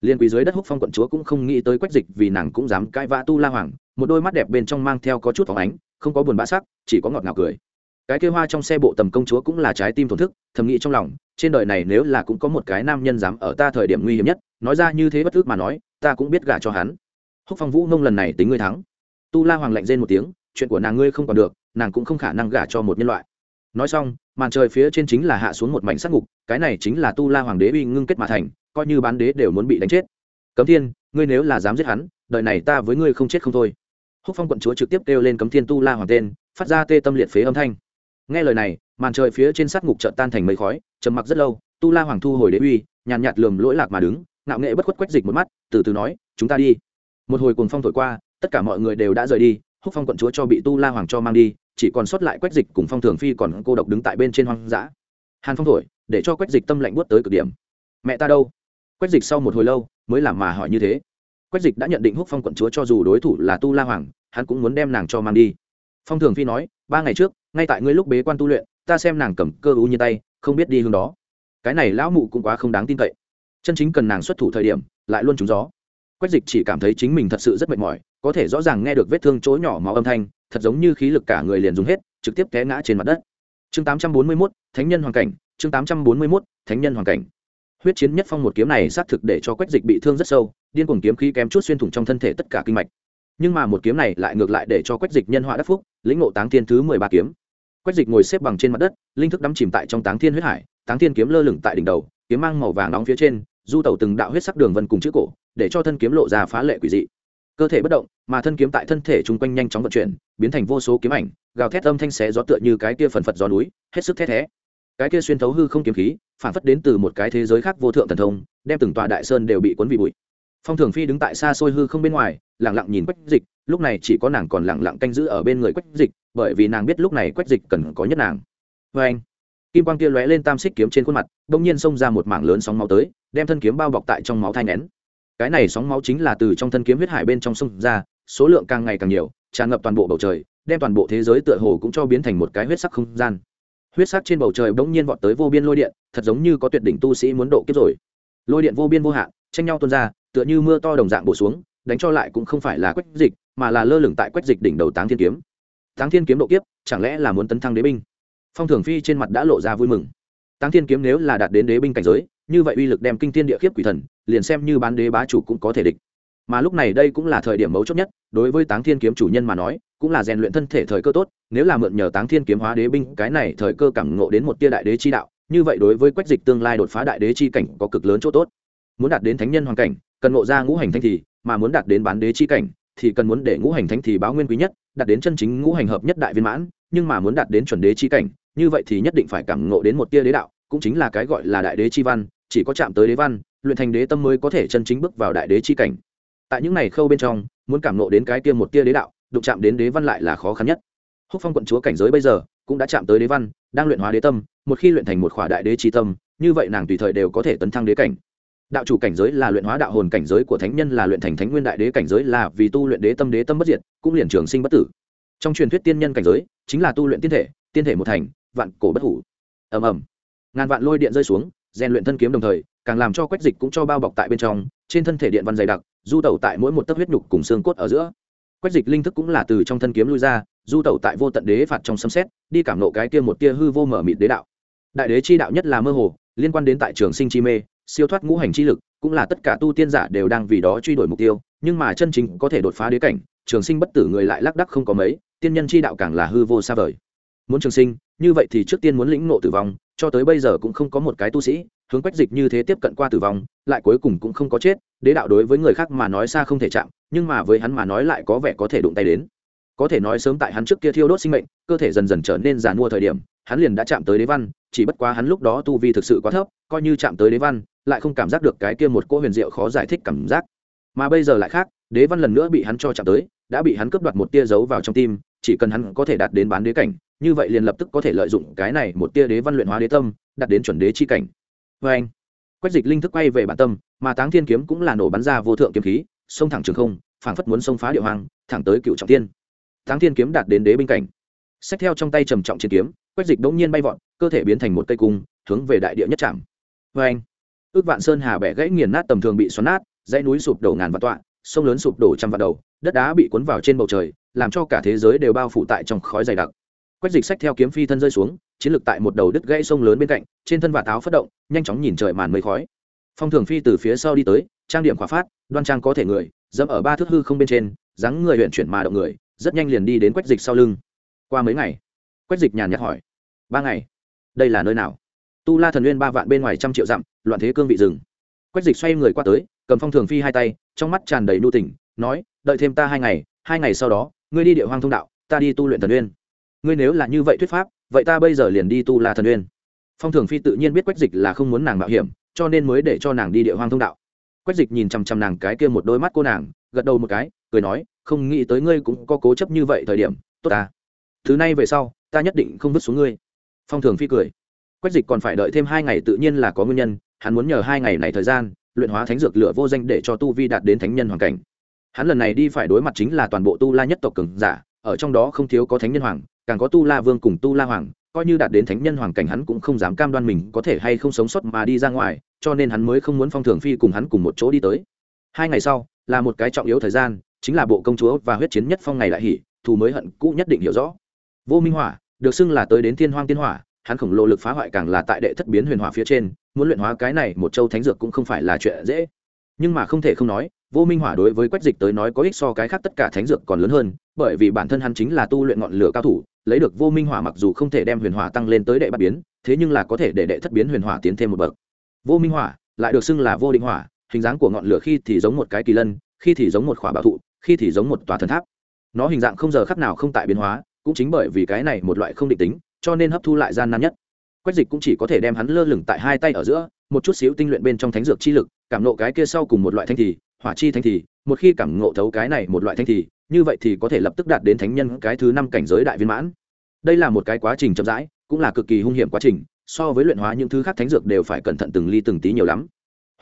S1: Liên quý dưới đất húc phong quận chúa cũng không nghĩ tới quách dịch vì nàng cũng dám cãi vã tu la hoàng, một đôi mắt đẹp bên trong mang theo có chút phóng ánh, không có buồn bã sắc, chỉ có ngọt ngào cười. Cái kia hoa trong xe bộ tầm công chúa cũng là trái tim thổn thức, thầm nghĩ trong lòng, trên đời này nếu là cũng có một cái nam nhân dám ở ta thời điểm nguy hiểm nhất, nói ra như thế bất ước mà nói, ta cũng biết gả cho hắn. Húc phong vũ nông lần này tính ngươi thắng. Tu la hoàng lạnh rên một tiếng, chuyện của nàng ngươi không còn được, nàng cũng không khả năng gả cho một nhân loại nói xong, màn trời phía trên chính là hạ xuống một mảnh sát ngục, cái này chính là tu la hoàng đế uy ngưng kết mà thành, coi như bán đế đều muốn bị đánh chết. Cấm thiên, ngươi nếu là dám giết hắn, đợi này ta với ngươi không chết không thôi. Húc phong quận chúa trực tiếp kêu lên cấm thiên tu la hoàng tên, phát ra tê tâm liệt phế âm thanh. Nghe lời này, màn trời phía trên sát ngục chợt tan thành mây khói, trầm mặc rất lâu, tu la hoàng thu hồi đế uy, nhàn nhạt lườm lỗi lạc mà đứng, ngạo nghệ bất khuất quách dịch một mắt, từ từ nói, chúng ta đi. Một hồi cuồng phong thổi qua, tất cả mọi người đều đã rời đi, húc phong quận chúa cho bị tu la hoàng cho mang đi chỉ còn sót lại quách dịch cùng phong thường phi còn cô độc đứng tại bên trên hoang dã. Hàn phong thổi, để cho quách dịch tâm lạnh buốt tới cực điểm. Mẹ ta đâu? Quách dịch sau một hồi lâu, mới làm mà hỏi như thế. Quách dịch đã nhận định húc phong quận chúa cho dù đối thủ là tu la hoàng, hắn cũng muốn đem nàng cho mang đi. Phong thường phi nói, ba ngày trước, ngay tại ngươi lúc bế quan tu luyện, ta xem nàng cầm cơ u như tay, không biết đi hướng đó. Cái này lão mụ cũng quá không đáng tin cậy. Chân chính cần nàng xuất thủ thời điểm, lại luôn trúng gió. Quách dịch chỉ cảm thấy chính mình thật sự rất mệt mỏi, có thể rõ ràng nghe được vết thương chỗ nhỏ máu âm thanh thật giống như khí lực cả người liền dùng hết trực tiếp té ngã trên mặt đất. Chương 841, thánh nhân hoàn cảnh chương 841, thánh nhân hoàn cảnh. Huyết chiến nhất phong một kiếm này xác thực để cho quách dịch bị thương rất sâu điên cuồng kiếm khí kém chút xuyên thủng trong thân thể tất cả kinh mạch. Nhưng mà một kiếm này lại ngược lại để cho quách dịch nhân họa đắc phúc lĩnh ngộ táng thiên thứ mười ba kiếm. Quách dịch ngồi xếp bằng trên mặt đất linh thức đắm chìm tại trong táng thiên huyết hải táng thiên kiếm lơ lửng tại đỉnh đầu kiếm mang màu vàng nóng phía trên du tẩu từng đạo huyết sắc đường vân cùng chữ cổ để cho thân kiếm lộ ra phá lệ quỷ dị cơ thể bất động, mà thân kiếm tại thân thể chung quanh nhanh chóng vận chuyển, biến thành vô số kiếm ảnh, gào thét âm thanh xé gió tựa như cái kia phần phật gió núi, hết sức thét thé. Cái kia xuyên thấu hư không kiếm khí, phản phất đến từ một cái thế giới khác vô thượng thần thông, đem từng tòa đại sơn đều bị cuốn vì bụi. Phong thường phi đứng tại xa xôi hư không bên ngoài lẳng lặng nhìn quách dịch, lúc này chỉ có nàng còn lẳng lặng canh giữ ở bên người quách dịch, bởi vì nàng biết lúc này quách dịch cần có nhất nàng. Vê anh, kim quang kia lóe lên tam xích kiếm trên khuôn mặt đ ỗ n g nhiên xông ra một mảng lớn sóng máu tới, đem thân kiếm bao bọc tại trong máu thai nén cái này sóng máu chính là từ trong thân kiếm huyết hải bên trong sông ra, số lượng càng ngày càng nhiều, tràn ngập toàn bộ bầu trời, đem toàn bộ thế giới tựa hồ cũng cho biến thành một cái huyết sắc không gian. Huyết sắc trên bầu trời bỗng nhiên vọt tới vô biên lôi điện, thật giống như có tuyệt đỉnh tu sĩ muốn độ kiếp rồi. Lôi điện vô biên vô hạn, tranh nhau tuôn ra, tựa như mưa to đồng dạng bổ xuống, đánh cho lại cũng không phải là quách dịch, mà là lơ lửng tại quách dịch đỉnh đầu táng thiên kiếm. Táng thiên kiếm độ kiếp, chẳng lẽ là muốn tấn thăng đế binh? Phong thường phi trên mặt đã lộ ra vui mừng táng thiên kiếm nếu là đạt đến đế binh cảnh giới, như vậy uy lực đem kinh thiên địa khiếp quỷ thần, liền xem như bán đế bá chủ cũng có thể địch. Mà lúc này đây cũng là thời điểm mấu chốt nhất, đối với táng thiên kiếm chủ nhân mà nói, cũng là rèn luyện thân thể thời cơ tốt, nếu là mượn nhờ táng thiên kiếm hóa đế binh, cái này thời cơ cảm ngộ đến một tia đại đế chi đạo, như vậy đối với quách dịch tương lai đột phá đại đế chi cảnh có cực lớn chỗ tốt. Muốn đạt đến thánh nhân hoàn cảnh, cần ngộ ra ngũ hành thanh thì, mà muốn đạt đến bán đế chi cảnh, thì cần muốn để ngũ hành thánh thì báo nguyên quý nhất, đạt đến chân chính ngũ hành hợp nhất đại viên mãn, nhưng mà muốn đạt đến chuẩn đế chi cảnh như vậy thì nhất định phải cảm ngộ đến một tia đế đạo, cũng chính là cái gọi là đại đế chi văn, chỉ có chạm tới đế văn, luyện thành đế tâm mới có thể chân chính bước vào đại đế chi cảnh. Tại những này khâu bên trong, muốn cảm ngộ đến cái tia một tia đế đạo, đụng chạm đến đế văn lại là khó khăn nhất. Húc phong quận chúa cảnh giới bây giờ, cũng đã chạm tới đế văn, đang luyện hóa đế tâm, một khi luyện thành một khỏa đại đế chi tâm, như vậy nàng tùy thời đều có thể tấn thăng đế cảnh. Đạo chủ cảnh giới là luyện hóa đạo hồn cảnh giới của thánh nhân là luyện thành thánh nguyên đại đế cảnh giới là vì tu luyện đế tâm đế tâm bất diệt, cũng liền trường sinh bất tử. Trong truyền thuyết tiên nhân cảnh giới, chính là tu luyện tiên thể tiên thể một thành vạn cổ bất hủ. Ầm ầm. Ngàn vạn lôi điện rơi xuống, rèn luyện thân kiếm đồng thời, càng làm cho quách dịch cũng cho bao bọc tại bên trong, trên thân thể điện văn dày đặc, du tẩu tại mỗi một tấc huyết nhục cùng xương cốt ở giữa. Quách dịch linh thức cũng là từ trong thân kiếm lui ra, du tẩu tại vô tận đế phạt trong sấm xét đi cảm nộ cái kia một tia hư vô mở mịt đế đạo. Đại đế chi đạo nhất là mơ hồ, liên quan đến tại trường sinh chi mê, siêu thoát ngũ hành chi lực, cũng là tất cả tu tiên giả đều đang vì đó truy đuổi mục tiêu, nhưng mà chân chính có thể đột phá đế cảnh, trường sinh bất tử người lại lác đắc không có mấy, tiên nhân chi đạo càng là hư vô xa vời. Muốn trường sinh như vậy thì trước tiên muốn lĩnh ngộ tử vong, cho tới bây giờ cũng không có một cái tu sĩ, hướng quách dịch như thế tiếp cận qua tử vong, lại cuối cùng cũng không có chết, đế đạo đối với người khác mà nói xa không thể chạm, nhưng mà với hắn mà nói lại có vẻ có thể đụng tay đến. Có thể nói sớm tại hắn trước kia thiêu đốt sinh mệnh, cơ thể dần dần trở nên giàn mua thời điểm, hắn liền đã chạm tới đế văn, chỉ bất quá hắn lúc đó tu vi thực sự quá thấp, coi như chạm tới đế văn, lại không cảm giác được cái kia một cỗ huyền diệu khó giải thích cảm giác. Mà bây giờ lại khác, đế văn lần nữa bị hắn cho chạm tới, đã bị hắn cướp đoạt một tia giấu vào trong tim, chỉ cần hắn có thể đạt đến bán đế cảnh như vậy liền lập tức có thể lợi dụng cái này một tia đế văn luyện hóa đế tâm, đạt đến chuẩn đế chi cảnh. Vê anh, quách dịch linh thức quay về bản tâm, mà táng thiên kiếm cũng là nổ bắn ra vô thượng kiếm khí, xông thẳng trường không, phảng phất muốn xông phá điệu hoàng, thẳng tới cựu trọng tiên. Táng thiên kiếm đạt đến đế binh cảnh. Xét theo trong tay trầm trọng chiến kiếm, quách dịch đống nhiên bay vọt, cơ thể biến thành một cây cung, hướng về đại địa nhất trạm. Vê anh, ước vạn sơn hà bẻ gãy nghiền nát tầm thường bị xoắn nát, dãy núi sụp đổ ngàn vạn tọa, sông lớn sụp đổ trăm vạn đầu, đất đá bị cuốn vào trên bầu trời, làm cho cả thế giới đều bao phủ tại trong khói dày đặc quách dịch sách theo kiếm phi thân rơi xuống, chiến lược tại một đầu đứt gãy sông lớn bên cạnh, trên thân và táo phất động, nhanh chóng nhìn trời màn mây khói. Phong thường phi từ phía sau đi tới, trang điểm khỏa phát, đoan trang có thể người, dẫm ở ba thước hư không bên trên, dáng người huyện chuyển mà động người, rất nhanh liền đi đến quách dịch sau lưng. Qua mấy ngày quách dịch nhàn nhạt hỏi, ba ngày, đây là nơi nào? Tu la thần nguyên ba vạn bên ngoài trăm triệu dặm, loạn thế cương vị rừng. Quách dịch xoay người qua tới, cầm phong thường phi hai tay, trong mắt tràn đầy nu tỉnh, nói, đợi thêm ta hai ngày hai ngày sau đó, ngươi đi địa hoang thông đạo, ta đi tu luyện thần nguyên ngươi nếu là như vậy thuyết pháp, vậy ta bây giờ liền đi tu la thần uyên. phong thường phi tự nhiên biết quách dịch là không muốn nàng mạo hiểm, cho nên mới để cho nàng đi địa hoang thông đạo. Quách dịch nhìn chằm chằm nàng cái kia một đôi mắt cô nàng, gật đầu một cái, cười nói, không nghĩ tới ngươi cũng có cố chấp như vậy thời điểm, tốt ta. Thứ này về sau, ta nhất định không vứt xuống ngươi. Phong thường phi cười. Quách dịch còn phải đợi thêm hai ngày tự nhiên là có nguyên nhân, hắn muốn nhờ hai ngày này thời gian, luyện hóa thánh dược lửa vô danh để cho tu vi đạt đến thánh nhân hoàn cảnh. Hắn lần này đi phải đối mặt chính là toàn bộ tu la nhất tộc cường giả, ở trong đó không thiếu có thánh nhân hoàng càng có tu la vương cùng tu la hoàng, coi như đạt đến thánh nhân hoàng cảnh hắn cũng không dám cam đoan mình có thể hay không sống sót mà đi ra ngoài, cho nên hắn mới không muốn phong thường phi cùng hắn cùng một chỗ đi tới. Hai ngày sau, là một cái trọng yếu thời gian, chính là bộ công chúa và huyết chiến nhất phong ngày đại hỷ, thù mới hận cũ nhất định hiểu rõ. Vô minh hỏa, được xưng là tới đến thiên hoang tiên hỏa, hắn khổng lồ lực phá hoại càng là tại đệ thất biến huyền hỏa phía trên, muốn luyện hóa cái này một châu thánh dược cũng không phải là chuyện dễ. Nhưng mà không thể không nói, vô minh hỏa đối với quách dịch tới nói có ích so cái khác tất cả thánh dược còn lớn hơn, bởi vì bản thân hắn chính là tu luyện ngọn lửa cao thủ lấy được vô minh hỏa mặc dù không thể đem huyền hỏa tăng lên tới đệ bát biến, thế nhưng là có thể để đệ thất biến huyền hỏa tiến thêm một bậc. Vô minh hỏa lại được xưng là vô định hỏa, hình dáng của ngọn lửa khi thì giống một cái kỳ lân, khi thì giống một khỏa bảo thụ, khi thì giống một tòa thần tháp. Nó hình dạng không giờ khắc nào không tại biến hóa, cũng chính bởi vì cái này một loại không định tính, cho nên hấp thu lại gian nan nhất. Quách dịch cũng chỉ có thể đem hắn lơ lửng tại hai tay ở giữa, một chút xíu tinh luyện bên trong thánh dược chi lực, cảm nộ cái kia sau cùng một loại thanh thì, hỏa chi thanh thì, một khi cảm ngộ thấu cái này một loại thanh thì như vậy thì có thể lập tức đạt đến thánh nhân cái thứ năm cảnh giới đại viên mãn. Đây là một cái quá trình chậm rãi, cũng là cực kỳ hung hiểm quá trình, so với luyện hóa những thứ khác thánh dược đều phải cẩn thận từng ly từng tí nhiều lắm.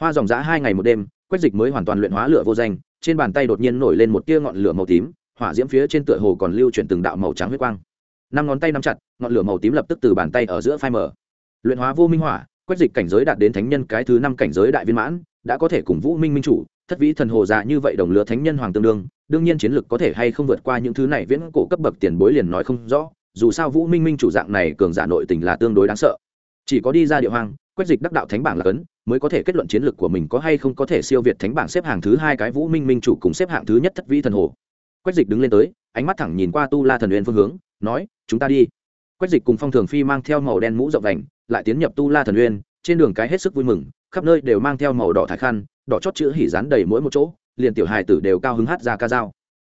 S1: Hoa dòng giã hai ngày một đêm, quách dịch mới hoàn toàn luyện hóa lửa vô danh, trên bàn tay đột nhiên nổi lên một tia ngọn lửa màu tím, hỏa diễm phía trên tựa hồ còn lưu chuyển từng đạo màu trắng huyết quang. Năm ngón tay nắm chặt, ngọn lửa màu tím lập tức từ bàn tay ở giữa phai mở luyện hóa vô minh hỏa, quách dịch cảnh giới đạt đến thánh nhân cái thứ năm cảnh giới đại viên mãn, đã có thể cùng vũ minh minh chủ, thất vĩ thần hồ dạ như vậy đồng lứa thánh nhân hoàng tương đương đương nhiên chiến lược có thể hay không vượt qua những thứ này viễn cổ cấp bậc tiền bối liền nói không rõ, dù sao vũ minh minh chủ dạng này cường giả nội tình là tương đối đáng sợ. Chỉ có đi ra địa hoàng quét dịch đắc đạo thánh bảng là cấn, mới có thể kết luận chiến lược của mình có hay không có thể siêu việt thánh bảng xếp hạng thứ hai cái vũ minh minh chủ cùng xếp hạng thứ nhất thất vĩ thần hồ. Quét dịch đứng lên tới, ánh mắt thẳng nhìn qua tu la thần uyên phương hướng, nói, chúng ta đi. Quét dịch cùng phong thường phi mang theo màu đen mũ rộng vành, lại tiến nhập tu la thần uyên, trên đường cái hết sức vui mừng, khắp nơi đều mang theo màu đỏ thải khăn, đỏ chót chữ hỉ rán đầy mỗi một chỗ liền tiểu hài tử đều cao hứng hát ra ca dao.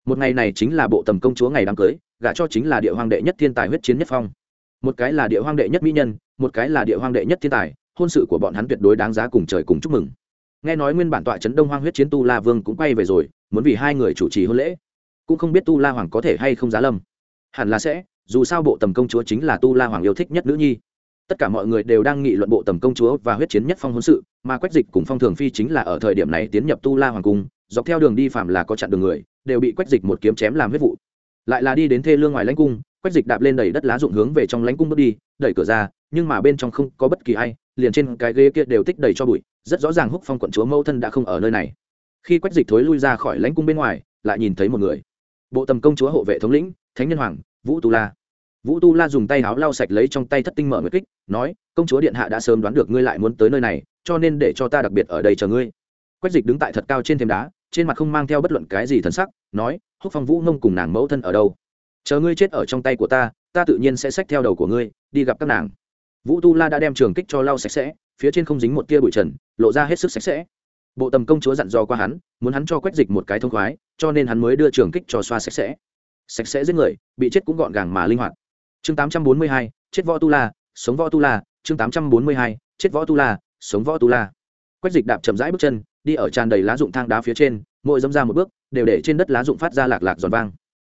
S1: Một ngày này chính là bộ tầm công chúa ngày đám cưới, gả cho chính là địa hoàng đệ nhất thiên tài huyết chiến nhất phong. Một cái là địa hoàng đệ nhất mỹ nhân, một cái là địa hoàng đệ nhất thiên tài, hôn sự của bọn hắn tuyệt đối đáng giá cùng trời cùng chúc mừng. Nghe nói nguyên bản tọa trấn đông hoang huyết chiến tu la vương cũng quay về rồi, muốn vì hai người chủ trì hôn lễ. Cũng không biết tu la hoàng có thể hay không giá lâm. Hẳn là sẽ, dù sao bộ tầm công chúa chính là tu la hoàng yêu thích nhất nữ nhi. Tất cả mọi người đều đang nghị luận bộ tầm công chúa và huyết chiến nhất phong hôn sự, mà quách dịch cùng phong thường phi chính là ở thời điểm này tiến nhập tu la hoàng cung dọc theo đường đi phạm là có chặn đường người, đều bị quách dịch một kiếm chém làm huyết vụ. Lại là đi đến thê lương ngoài lãnh cung, quách dịch đạp lên đầy đất lá dụng hướng về trong lãnh cung bước đi, đẩy cửa ra, nhưng mà bên trong không có bất kỳ ai, liền trên cái ghế kia đều tích đầy cho bụi, rất rõ ràng húc phong quận chúa mẫu thân đã không ở nơi này. Khi quách dịch thối lui ra khỏi lãnh cung bên ngoài, lại nhìn thấy một người. Bộ tầm công chúa hộ vệ thống lĩnh, thánh nhân hoàng, vũ tu la. Vũ tu la dùng tay áo lau sạch lấy trong tay thất tinh mở nguyệt kích, nói, công chúa điện hạ đã sớm đoán được ngươi lại muốn tới nơi này, cho nên để cho ta đặc biệt ở đây chờ ngươi. Quách dịch đứng tại thật cao trên thềm đá trên mặt không mang theo bất luận cái gì thần sắc, nói, húc phong vũ nông cùng nàng mẫu thân ở đâu? Chờ ngươi chết ở trong tay của ta ta tự nhiên sẽ xách theo đầu của ngươi, đi gặp các nàng. Vũ tu la đã đem trường kích cho lau sạch sẽ, phía trên không dính một tia bụi trần, lộ ra hết sức sạch sẽ. Bộ tầm công chúa dặn dò qua hắn, muốn hắn cho quét dịch một cái thông khoái, cho nên hắn mới đưa trường kích cho xoa sạch sẽ. Sạch sẽ giết người, bị chết cũng gọn gàng mà linh hoạt. Chương tám trăm bốn mươi hai, chết võ tu la, sống võ tu la. Chương tám trăm bốn mươi hai, chết võ tu la, sống võ tu la. Quét dịch đạp chậm rãi bước chân đi ở tràn đầy lá dụng thang đá phía trên, mỗi dâm ra một bước, đều để trên đất lá dụng phát ra lạc lạc giòn vang.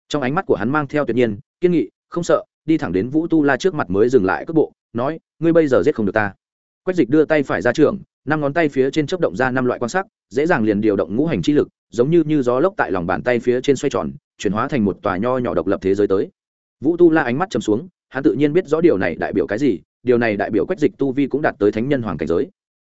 S1: Trong ánh mắt của hắn mang theo tuyệt nhiên, kiên nghị, không sợ, đi thẳng đến vũ tu la trước mặt mới dừng lại cước bộ, nói, ngươi bây giờ giết không được ta. Quách dịch đưa tay phải ra trường năm ngón tay phía trên chớp động ra năm loại quan sắc, dễ dàng liền điều động ngũ hành chi lực, giống như như gió lốc tại lòng bàn tay phía trên xoay tròn, chuyển hóa thành một tòa nho nhỏ độc lập thế giới tới. Vũ tu la ánh mắt chầm xuống, hắn tự nhiên biết rõ điều này đại biểu cái gì, điều này đại biểu quách dịch tu vi cũng đạt tới thánh nhân hoàng cảnh giới.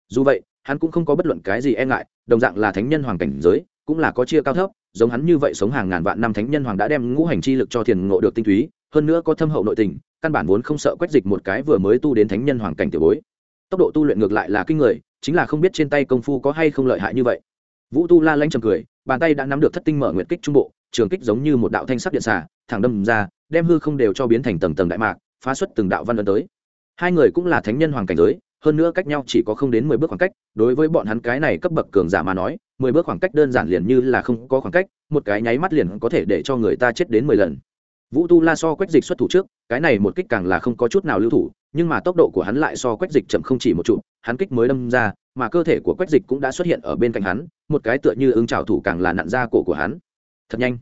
S1: Dù vậy hắn cũng không có bất luận cái gì e ngại, đồng dạng là thánh nhân hoàng cảnh giới, cũng là có chia cao thấp, giống hắn như vậy sống hàng ngàn vạn năm thánh nhân hoàng đã đem ngũ hành chi lực cho thiền ngộ được tinh túy, hơn nữa có thâm hậu nội tình, căn bản vốn không sợ quét dịch một cái vừa mới tu đến thánh nhân hoàng cảnh tiểu bối. Tốc độ tu luyện ngược lại là kinh người, chính là không biết trên tay công phu có hay không lợi hại như vậy. Vũ tu la lanh trầm cười, bàn tay đã nắm được thất tinh mở nguyện kích trung bộ, trường kích giống như một đạo thanh sắc điện xả thẳng đâm ra, đem hư không đều cho biến thành tầng tầng đại mạc, phá xuất từng đạo văn ấn tới. Hai người cũng là thánh nhân hoàng cảnh giới hơn nữa cách nhau chỉ có không đến mười bước khoảng cách, đối với bọn hắn cái này cấp bậc cường giả mà nói, mười bước khoảng cách đơn giản liền như là không có khoảng cách, một cái nháy mắt liền có thể để cho người ta chết đến mười lần. Vũ tu la so quét dịch xuất thủ trước, cái này một kích càng là không có chút nào lưu thủ, nhưng mà tốc độ của hắn lại so quét dịch chậm không chỉ một chút, hắn kích mới đâm ra, mà cơ thể của quét dịch cũng đã xuất hiện ở bên cạnh hắn, một cái tựa như ứng trảo thủ càng là nặn ra cổ của hắn. Thật nhanh.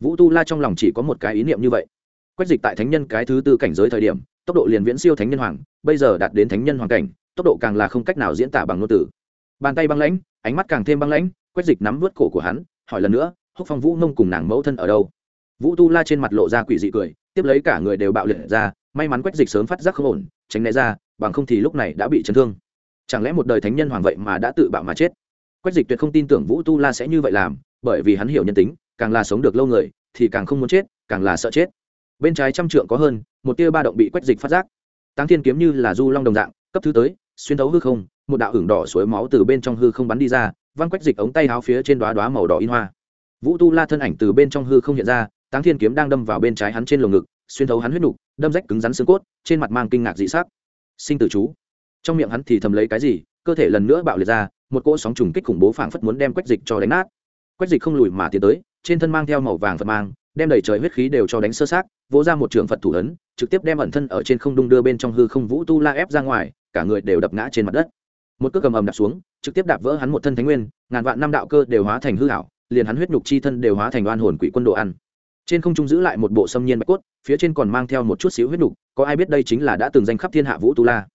S1: Vũ tu la trong lòng chỉ có một cái ý niệm như vậy. Quét dịch tại thánh nhân cái thứ tư cảnh giới thời điểm, tốc độ liền viễn siêu thánh nhân hoàng, bây giờ đạt đến thánh nhân hoàng cảnh tốc độ càng là không cách nào diễn tả bằng ngôn từ. Bàn tay băng lãnh, ánh mắt càng thêm băng lãnh quách dịch nắm vớt cổ của hắn, hỏi lần nữa, húc phong vũ nông cùng nàng mẫu thân ở đâu? Vũ tu la trên mặt lộ ra quỷ dị cười, tiếp lấy cả người đều bạo liệt ra, may mắn quách dịch sớm phát giác không ổn, tránh né ra, bằng không thì lúc này đã bị chấn thương. Chẳng lẽ một đời thánh nhân hoàng vậy mà đã tự bạo mà chết? Quách dịch tuyệt không tin tưởng vũ tu la sẽ như vậy làm, bởi vì hắn hiểu nhân tính, càng là sống được lâu người, thì càng không muốn chết, càng là sợ chết. Bên trái trăm trượng có hơn, một tia ba động bị quách dịch phát giác. Tăng thiên kiếm như là du long đồng dạng, cấp thứ tới xuyên thấu hư không, một đạo hưởng đỏ suối máu từ bên trong hư không bắn đi ra văn quách dịch ống tay áo phía trên đoá đoá màu đỏ in hoa. Vũ tu la thân ảnh từ bên trong hư không hiện ra, táng thiên kiếm đang đâm vào bên trái hắn trên lồng ngực, xuyên thấu hắn huyết nục, đâm rách cứng rắn xương cốt, trên mặt mang kinh ngạc dị sắc. Sinh tử chú. Trong miệng hắn thì thầm lấy cái gì, cơ thể lần nữa bạo liệt ra, một cỗ sóng trùng kích khủng bố phảng phất muốn đem quách dịch cho đánh nát. Quách dịch không lùi mà tiến tới, trên thân mang theo màu vàng phật mang đem đầy trời huyết khí đều cho đánh sơ sát vỗ ra một trường phật thủ ấn, trực tiếp đem ẩn thân ở trên không đung đưa bên trong hư không vũ tu la ép ra ngoài, cả người đều đập ngã trên mặt đất. Một cước cầm ầm đạp xuống, trực tiếp đạp vỡ hắn một thân thánh nguyên, ngàn vạn năm đạo cơ đều hóa thành hư hảo liền hắn huyết nhục chi thân đều hóa thành oan hồn quỷ quân đồ ăn. Trên không trung giữ lại một bộ xâm nhiên bạch cốt, phía trên còn mang theo một chút xíu huyết nhục, có ai biết đây chính là đã từng danh khắp thiên hạ vũ tu la.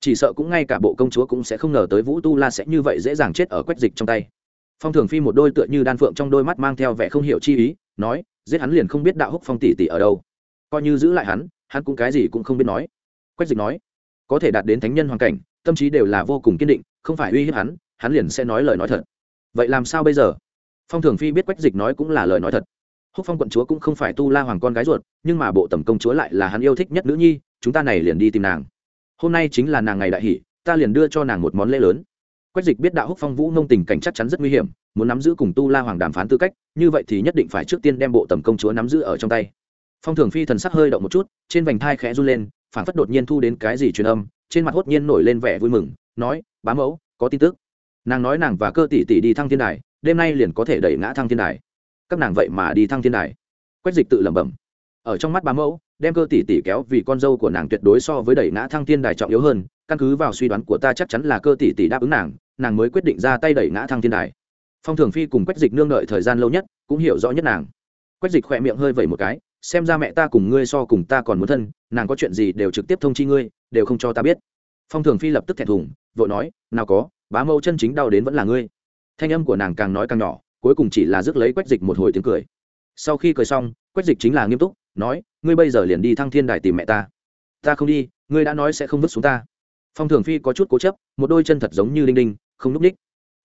S1: Chỉ sợ cũng ngay cả bộ công chúa cũng sẽ không ngờ tới vũ tu la sẽ như vậy dễ dàng chết ở quách dịch trong tay. Phong thường phi một đôi tựa như đan phượng trong đôi mắt mang theo vẻ không hiểu chi ý nói, giết hắn liền không biết đạo húc phong tỷ tỷ ở đâu. Coi như giữ lại hắn hắn cũng cái gì cũng không biết nói. Quách dịch nói, có thể đạt đến thánh nhân hoàn cảnh, tâm trí đều là vô cùng kiên định, không phải uy hiếp hắn hắn liền sẽ nói lời nói thật. Vậy làm sao bây giờ? Phong thường phi biết quách dịch nói cũng là lời nói thật. Húc phong quận chúa cũng không phải tu la hoàng con gái ruột, nhưng mà bộ tầm công chúa lại là hắn yêu thích nhất nữ nhi, chúng ta này liền đi tìm nàng. Hôm nay chính là nàng ngày đại hỷ, ta liền đưa cho nàng một món lễ lớn quách dịch biết đạo húc phong vũ nông tình cảnh chắc chắn rất nguy hiểm, muốn nắm giữ cùng tu la hoàng đàm phán tư cách, như vậy thì nhất định phải trước tiên đem bộ tầm công chúa nắm giữ ở trong tay. Phong thường phi thần sắc hơi động một chút, trên vành thai khẽ run lên phản phất đột nhiên thu đến cái gì truyền âm, trên mặt hốt nhiên nổi lên vẻ vui mừng, nói, bá mẫu, có tin tức. Nàng nói nàng và cơ tỷ tỷ đi thăng thiên đài, đêm nay liền có thể đẩy ngã thăng thiên đài. Các nàng vậy mà đi thăng thiên đài. Quách dịch tự lẩm bẩm, ở trong mắt bá mẫu, đem cơ tỷ tỷ kéo vì con dâu của nàng tuyệt đối so với đẩy ngã thăng thiên đài trọng yếu hơn căn cứ vào suy đoán của ta chắc chắn là cơ tỷ tỷ đáp ứng nàng nàng mới quyết định ra tay đẩy ngã thăng thiên đài. Phong thường phi cùng quách dịch nương đợi thời gian lâu nhất, cũng hiểu rõ nhất nàng. Quách dịch khỏe miệng hơi vẩy một cái, xem ra mẹ ta cùng ngươi so cùng ta còn muốn thân, nàng có chuyện gì đều trực tiếp thông chi ngươi, đều không cho ta biết. Phong thường phi lập tức thẹn thùng, vội nói, nào có, bá mâu chân chính đau đến vẫn là ngươi. Thanh âm của nàng càng nói càng nhỏ, cuối cùng chỉ là rước lấy quách dịch một hồi tiếng cười. Sau khi cười xong, quách dịch chính là nghiêm túc, nói, ngươi bây giờ liền đi thăng thiên đài tìm mẹ ta. Ta không đi, ngươi đã nói sẽ không vứt xuống ta phong thường phi có chút cố chấp, một đôi chân thật giống như đinh đinh, không núp ních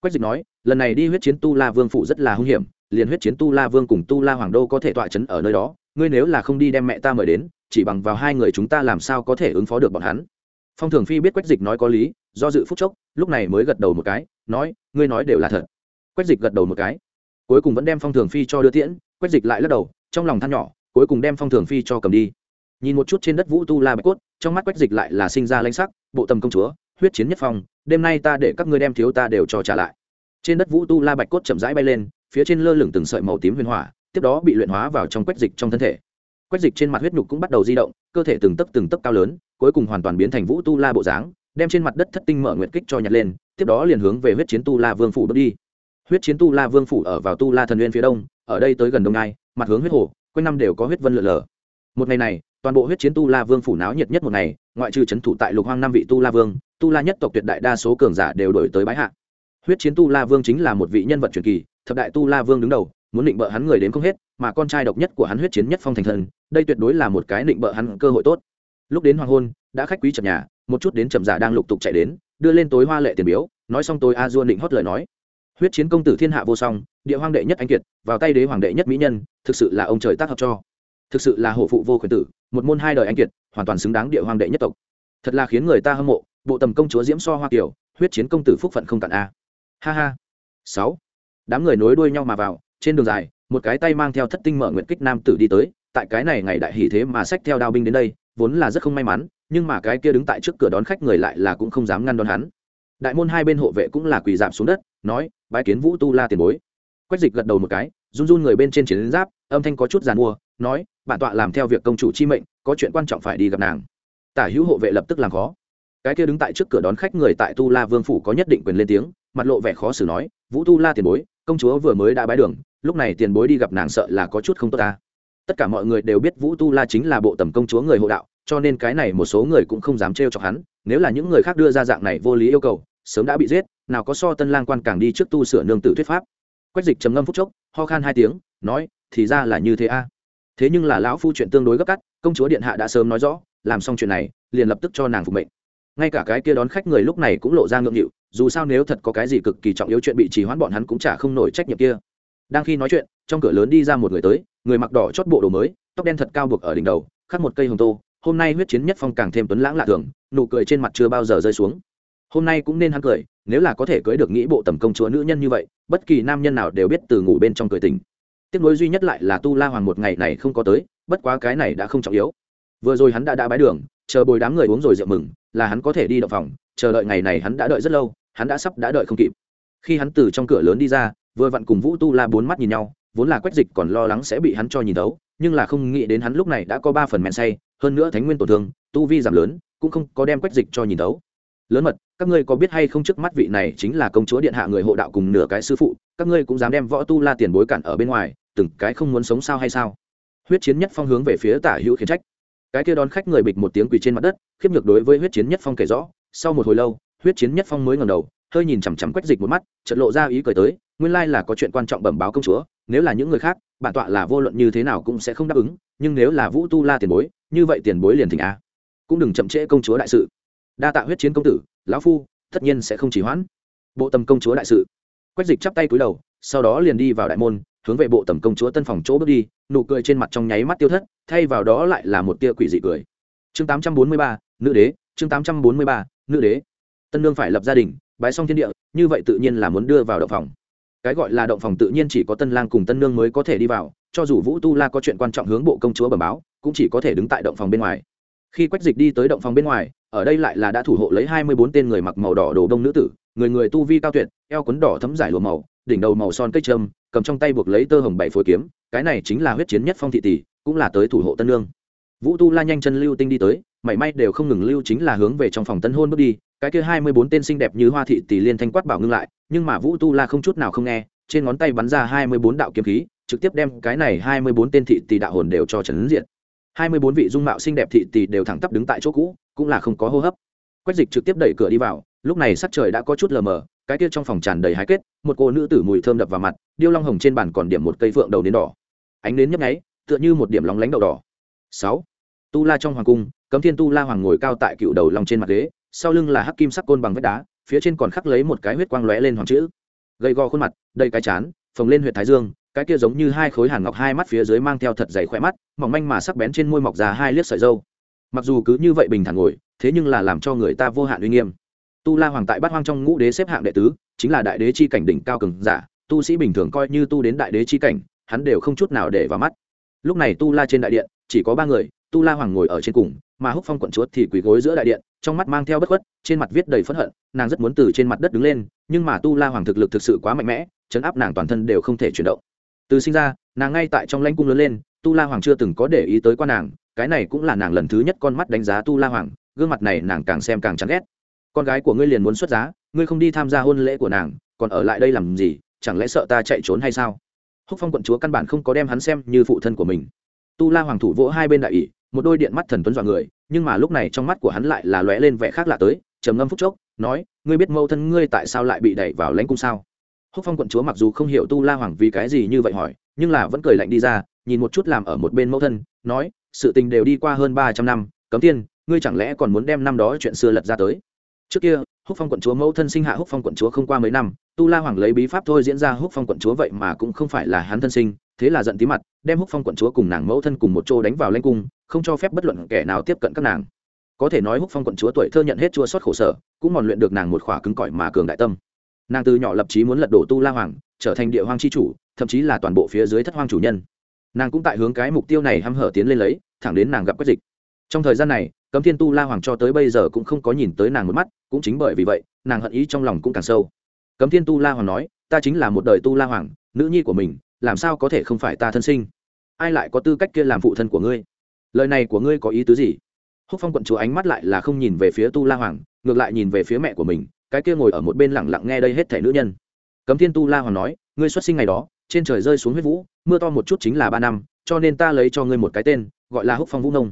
S1: quách dịch nói, lần này đi huyết chiến tu la vương phủ rất là hung hiểm, liền huyết chiến tu la vương cùng tu la hoàng đô có thể tọa chấn ở nơi đó, ngươi nếu là không đi đem mẹ ta mời đến, chỉ bằng vào hai người chúng ta làm sao có thể ứng phó được bọn hắn? Phong thường phi biết quách dịch nói có lý, do dự phúc chốc, lúc này mới gật đầu một cái, nói, ngươi nói đều là thật. Quách dịch gật đầu một cái. Cuối cùng vẫn đem phong thường phi cho đưa tiễn, quách dịch lại lắc đầu, trong lòng than nhỏ, cuối cùng đem phong thường phi cho cầm đi nhìn một chút trên đất vũ tu la bạch cốt, trong mắt quách dịch lại là sinh ra lãnh sắc, bộ tầm công chúa, huyết chiến nhất phong, đêm nay ta để các ngươi đem thiếu ta đều cho trả lại. Trên đất vũ tu la bạch cốt chậm rãi bay lên, phía trên lơ lửng từng sợi màu tím huyền hỏa, tiếp đó bị luyện hóa vào trong quách dịch trong thân thể. Quách dịch trên mặt huyết nhục cũng bắt đầu di động, cơ thể từng tấc từng tấc cao lớn, cuối cùng hoàn toàn biến thành vũ tu la bộ dáng, đem trên mặt đất thất tinh mở nguyện kích cho nhặt lên, tiếp đó liền hướng về huyết chiến tu la vương phủ bước đi. Huyết chiến tu la vương phủ ở vào tu la thần nguyên phía đông, ở đây tới gần đông nai mặt hướng huyết hồ, quanh năm đều có huyết vân lượn lờ. Một ngày này toàn bộ huyết chiến tu la vương phủ náo nhiệt nhất một ngày, ngoại trừ c h ấ n thủ tại lục hoang năm vị tu la vương, tu la nhất tộc tuyệt đại đa số cường giả đều đổi tới bái hạ. Huyết chiến tu la vương chính là một vị nhân vật truyền kỳ, thập đại tu la vương đứng đầu, muốn định bợ hắn người đến không hết, mà con trai độc nhất của hắn huyết chiến nhất phong thành thần, đây tuyệt đối là một cái định bợ hắn cơ hội tốt. Lúc đến hoàng hôn, đã khách quý chậm nhà, một chút đến chậm giả đang lục tục chạy đến, đưa lên tối hoa lệ tiền biếu, nói xong tôi a dua định hót lời nói. Huyết chiến công tử thiên hạ vô song, địa hoàng đệ nhất anh kiệt, vào tay đế hoàng đệ nhất mỹ nhân, thực sự là ông trời tác hợp cho thực sự là hổ phụ vô khuyển tử, một môn hai đời anh kiệt, hoàn toàn xứng đáng địa hoàng đệ nhất tộc. Thật là khiến người ta hâm mộ, bộ tầm công chúa diễm so hoa kiều, huyết chiến công tử phúc phận không cạn a. Ha ha. Sáu. Đám người nối đuôi nhau mà vào, trên đường dài, một cái tay mang theo thất tinh mở nguyện kích nam tử đi tới, tại cái này ngày đại hỷ thế mà sách theo đao binh đến đây, vốn là rất không may mắn, nhưng mà cái kia đứng tại trước cửa đón khách người lại là cũng không dám ngăn đón hắn. Đại môn hai bên hộ vệ cũng là quỳ giảm xuống đất, nói, bái kiến vũ tu la tiền bối. Quách dịch gật đầu một cái, run run người bên trên chiến giáp, âm thanh có chút giàn mua, nói bản tọa làm theo việc công chủ chi mệnh, có chuyện quan trọng phải đi gặp nàng. Tả hữu hộ vệ lập tức làm khó. Cái kia đứng tại trước cửa đón khách người tại tu la vương phủ có nhất định quyền lên tiếng, mặt lộ vẻ khó xử nói, vũ tu la tiền bối, công chúa vừa mới đã bái đường, lúc này tiền bối đi gặp nàng sợ là có chút không tốt ta. Tất cả mọi người đều biết vũ tu la chính là bộ tầm công chúa người hộ đạo, cho nên cái này một số người cũng không dám trêu chọc hắn, nếu là những người khác đưa ra dạng này vô lý yêu cầu, sớm đã bị giết, nào có so tân lang quan càng đi trước tu sửa nương tử thuyết pháp. Quách dịch trầm ngâm phúc chốc, ho khan hai tiếng, nói, thì ra là như thế a thế nhưng là lão phu chuyện tương đối gấp cắt công chúa điện hạ đã sớm nói rõ, làm xong chuyện này, liền lập tức cho nàng phục mệnh. Ngay cả cái kia đón khách người lúc này cũng lộ ra ngượng nghịu, dù sao nếu thật có cái gì cực kỳ trọng yếu chuyện bị trì hoãn bọn hắn cũng chả không nổi trách nhiệm kia. Đang khi nói chuyện, trong cửa lớn đi ra một người tới, người mặc đỏ chót bộ đồ mới, tóc đen thật cao buộc ở đỉnh đầu, khắc một cây hồng tô, hôm nay huyết chiến nhất phong càng thêm tuấn lãng lạ thường, nụ cười trên mặt chưa bao giờ rơi xuống. Hôm nay cũng nên hắn cười, nếu là có thể cưới được nghĩ bộ tầm công chúa nữ nhân như vậy, bất kỳ nam nhân nào đều biết từ ngủ bên trong cười tình tiếc nối duy nhất lại là tu la hoàng một ngày này không có tới, bất quá cái này đã không trọng yếu. Vừa rồi hắn đã đã bái đường, chờ bồi đám người uống rồi rượu mừng, là hắn có thể đi động phòng, chờ đợi ngày này hắn đã đợi rất lâu, hắn đã sắp đã đợi không kịp. Khi hắn từ trong cửa lớn đi ra, vừa vặn cùng vũ tu la bốn mắt nhìn nhau, vốn là quách dịch còn lo lắng sẽ bị hắn cho nhìn thấu, nhưng là không nghĩ đến hắn lúc này đã có ba phần men say, hơn nữa thánh nguyên tổn thương, tu vi giảm lớn, cũng không có đem quách dịch cho nhìn thấu. Lớn mật, các ngươi có biết hay không trước mắt vị này chính là công chúa điện hạ người hộ đạo cùng nửa cái sư phụ, các ngươi cũng dám đem võ tu la tiền bối cản ở bên ngoài từng cái không muốn sống sao hay sao? Huyết chiến nhất phong hướng về phía tả hữu khiển trách. Cái kia đón khách người bịch một tiếng quỳ trên mặt đất, khiếp nhược đối với huyết chiến nhất phong kể rõ. Sau một hồi lâu, huyết chiến nhất phong mới ngầm đầu, hơi nhìn chằm chằm quách dịch một mắt, chợt lộ ra ý cười tới, nguyên lai là có chuyện quan trọng bẩm báo công chúa, nếu là những người khác, bản tọa là vô luận như thế nào cũng sẽ không đáp ứng, nhưng nếu là vũ tu la tiền bối, như vậy tiền bối liền thỉnh a. Cũng đừng chậm trễ công chúa đại sự. Đa tạ huyết chiến công tử, lão phu, tất nhiên sẽ không chỉ hoãn. Bộ tầm công chúa đại sự. Quách dịch chắp tay cúi đầu, sau đó liền đi vào đại môn hướng về bộ tầm công chúa tân phòng chỗ bước đi, nụ cười trên mặt trong nháy mắt tiêu thất, thay vào đó lại là một tia quỷ dị cười. Chương tám trăm bốn mươi ba, nữ đế, chương tám trăm bốn mươi ba, nữ đế. Tân nương phải lập gia đình, bái xong thiên địa, như vậy tự nhiên là muốn đưa vào động phòng. Cái gọi là động phòng tự nhiên chỉ có tân lang cùng tân nương mới có thể đi vào, cho dù vũ tu la có chuyện quan trọng hướng bộ công chúa bẩm báo, cũng chỉ có thể đứng tại động phòng bên ngoài. Khi quách dịch đi tới động phòng bên ngoài, ở đây lại là đã thủ hộ lấy hai mươi bốn tên người mặc màu đỏ đồ đông nữ tử, người người tu vi cao tuyệt, eo quấn đỏ thấm giải lụa màu, đỉnh đầu màu son cây trâm cầm trong tay buộc lấy tơ hồng bảy phối kiếm, cái này chính là huyết chiến nhất phong thị tỷ, cũng là tới thủ hộ tân lương. Vũ tu la nhanh chân lưu tinh đi tới, mảy may đều không ngừng lưu chính là hướng về trong phòng tân hôn bước đi, cái kia hai mươi bốn tên xinh đẹp như hoa thị tỷ liên thanh quát bảo ngưng lại, nhưng mà vũ tu la không chút nào không nghe, trên ngón tay bắn ra hai mươi bốn đạo kiếm khí, trực tiếp đem cái này hai mươi bốn tên thị tỷ đạo hồn đều cho trấn diện hai mươi bốn vị dung mạo xinh đẹp thị tỷ đều thẳng tắp đứng tại chỗ cũ, cũng là không có hô hấp. Quách dịch trực tiếp đẩy cửa đi vào, lúc này sắc trời đã có chút lờ mờ cái kia trong phòng tràn đầy hái kết, một cô nữ tử mùi thơm đập vào mặt, điêu long hồng trên bàn còn điểm một cây phượng đầu đến đỏ. Ánh đến nhấp nháy, tựa như một điểm lóng lánh đậu đỏ. Sáu. Tu la trong hoàng cung, cấm thiên tu la hoàng ngồi cao tại cựu đầu long trên mặt ghế, sau lưng là hắc kim sắc côn bằng vách đá, phía trên còn khắc lấy một cái huyết quang lóe lên hoàng chữ. Gầy gò khuôn mặt, đầy cái chán, phồng lên huyệt thái dương, cái kia giống như hai khối hàn ngọc hai mắt phía dưới mang theo thật dày khỏe mắt, mỏng manh mà sắc bén trên môi mọc ra hai liếc sợi dâu mặc dù cứ như vậy bình thản ngồi, thế nhưng là làm cho người ta vô hạn uy nghiêm tu la hoàng tại bát hoang trong ngũ đế xếp hạng đệ tứ, chính là đại đế chi cảnh đỉnh cao cường giả, tu sĩ bình thường coi như tu đến đại đế chi cảnh, hắn đều không chút nào để vào mắt. Lúc này tu la trên đại điện, chỉ có ba người, tu la hoàng ngồi ở trên cùng, mà húc phong quận chúa thì quỳ gối giữa đại điện, trong mắt mang theo bất khuất, trên mặt viết đầy phẫn hận, nàng rất muốn từ trên mặt đất đứng lên, nhưng mà tu la hoàng thực lực thực sự quá mạnh mẽ, chấn áp nàng toàn thân đều không thể chuyển động. Từ sinh ra, nàng ngay tại trong lãnh cung lớn lên, tu la hoàng chưa từng có để ý tới qua nàng, cái này cũng là nàng lần thứ nhất con mắt đánh giá tu la hoàng, gương mặt này nàng càng xem càng chán ghét con gái của ngươi liền muốn xuất giá, ngươi không đi tham gia hôn lễ của nàng, còn ở lại đây làm gì, chẳng lẽ sợ ta chạy trốn hay sao? Húc phong quận chúa căn bản không có đem hắn xem như phụ thân của mình. Tu la hoàng thủ vỗ hai bên đại ỷ, một đôi điện mắt thần tuấn dọa người, nhưng mà lúc này trong mắt của hắn lại là lóe lên vẻ khác lạ tới, trầm ngâm phúc chốc, nói, ngươi biết mâu thân ngươi tại sao lại bị đẩy vào lãnh cung sao? Húc phong quận chúa mặc dù không hiểu tu la hoàng vì cái gì như vậy hỏi, nhưng là vẫn cười lạnh đi ra, nhìn một chút làm ở một bên mẫu thân, nói, sự tình đều đi qua hơn ba trăm năm, cấm tiên, ngươi chẳng lẽ còn muốn đem năm đó chuyện xưa lật ra tới? Trước kia, húc phong quận chúa mẫu thân sinh hạ húc phong quận chúa không qua mấy năm, tu la hoàng lấy bí pháp thôi diễn ra húc phong quận chúa vậy mà cũng không phải là hắn thân sinh, thế là giận tí mặt, đem húc phong quận chúa cùng nàng mẫu thân cùng một chỗ đánh vào lanh cung, không cho phép bất luận kẻ nào tiếp cận các nàng. Có thể nói húc phong quận chúa tuổi thơ nhận hết chua sót khổ sở, cũng mòn luyện được nàng một khỏa cứng cỏi mà cường đại tâm. Nàng từ nhỏ lập chí muốn lật đổ tu la hoàng, trở thành địa hoàng c h i chủ, thậm chí là toàn bộ phía dưới thất hoang chủ nhân. Nàng cũng tại hướng cái mục tiêu này hăm hở tiến lên lấy, thẳng đến nàng gặp quách dịch. Trong thời gian này cấm thiên tu la hoàng cho tới bây giờ cũng không có nhìn tới nàng một mắt, cũng chính bởi vì vậy, nàng hận ý trong lòng cũng càng sâu. Cấm thiên tu la hoàng nói, ta chính là một đời tu la hoàng, nữ nhi của mình, làm sao có thể không phải ta thân sinh? Ai lại có tư cách kia làm phụ thân của ngươi? Lời này của ngươi có ý tứ gì? Húc phong quận chúa ánh mắt lại là không nhìn về phía tu la hoàng, ngược lại nhìn về phía mẹ của mình, cái kia ngồi ở một bên lẳng lặng nghe đây hết thể nữ nhân. Cấm thiên tu la hoàng nói, ngươi xuất sinh ngày đó, trên trời rơi xuống huyết vũ, mưa to một chút chính là ba năm, cho nên ta lấy cho ngươi một cái tên, gọi là húc phong vũ nông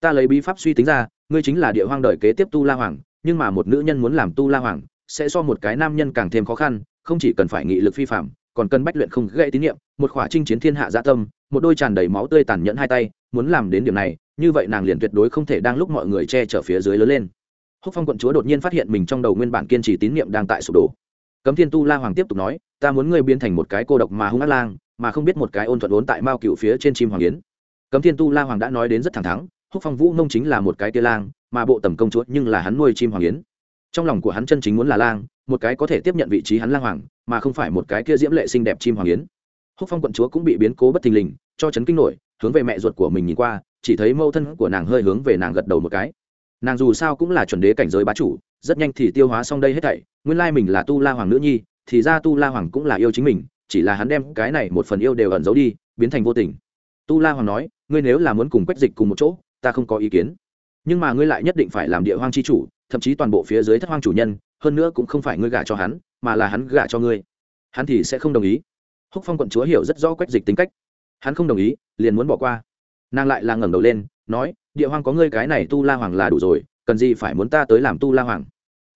S1: ta lấy bí pháp suy tính ra, ngươi chính là địa hoang đời kế tiếp tu la hoàng, nhưng mà một nữ nhân muốn làm tu la hoàng, sẽ so một cái nam nhân càng thêm khó khăn, không chỉ cần phải nghị lực phi phạm, còn cần bách luyện không gây tín nhiệm một khỏa trinh chiến thiên hạ gia tâm, một đôi tràn đầy máu tươi tàn nhẫn hai tay, muốn làm đến điểm này, như vậy nàng liền tuyệt đối không thể đang lúc mọi người che chở phía dưới lớn lên. Húc phong quận chúa đột nhiên phát hiện mình trong đầu nguyên bản kiên trì tín nhiệm đang tại sụp đổ. Cấm thiên tu la hoàng tiếp tục nói, ta muốn ngươi biến thành một cái cô độc mà hung ác lang, mà không biết một cái ôn thuận ốn tại mao cựu phía trên chim hoàng yến. Cấm thiên tu la hoàng đã nói đến rất thẳng thắn húc phong vũ nông chính là một cái tia lang, mà bộ tầm công chúa nhưng là hắn nuôi chim hoàng yến. Trong lòng của hắn chân chính muốn là lang, một cái có thể tiếp nhận vị trí hắn lang hoàng, mà không phải một cái kia diễm lệ xinh đẹp chim hoàng yến. Húc phong quận chúa cũng bị biến cố bất thình lình, cho chấn kinh nổi, hướng về mẹ ruột của mình nhìn qua, chỉ thấy mâu thân của nàng hơi hướng về nàng gật đầu một cái. Nàng dù sao cũng là chuẩn đế cảnh giới bá chủ, rất nhanh thì tiêu hóa xong đây hết thảy, nguyên lai mình là tu la hoàng nữ nhi, thì ra tu la hoàng cũng là yêu chính mình, chỉ là hắn đem cái này một phần yêu đều ẩn giấu đi, biến thành vô tình. Tu la hoàng nói, ngươi nếu là muốn cùng quách dịch cùng một chỗ ta không có ý kiến. Nhưng mà ngươi lại nhất định phải làm địa hoang c h i chủ, thậm chí toàn bộ phía dưới thất hoang chủ nhân, hơn nữa cũng không phải ngươi gả cho hắn, mà là hắn gả cho ngươi. Hắn thì sẽ không đồng ý. Húc phong quận chúa hiểu rất rõ quách dịch tính cách. Hắn không đồng ý, liền muốn bỏ qua. Nàng lại là ngẩng đầu lên, nói, địa hoang có ngươi cái này tu la hoàng là đủ rồi, cần gì phải muốn ta tới làm tu la hoàng?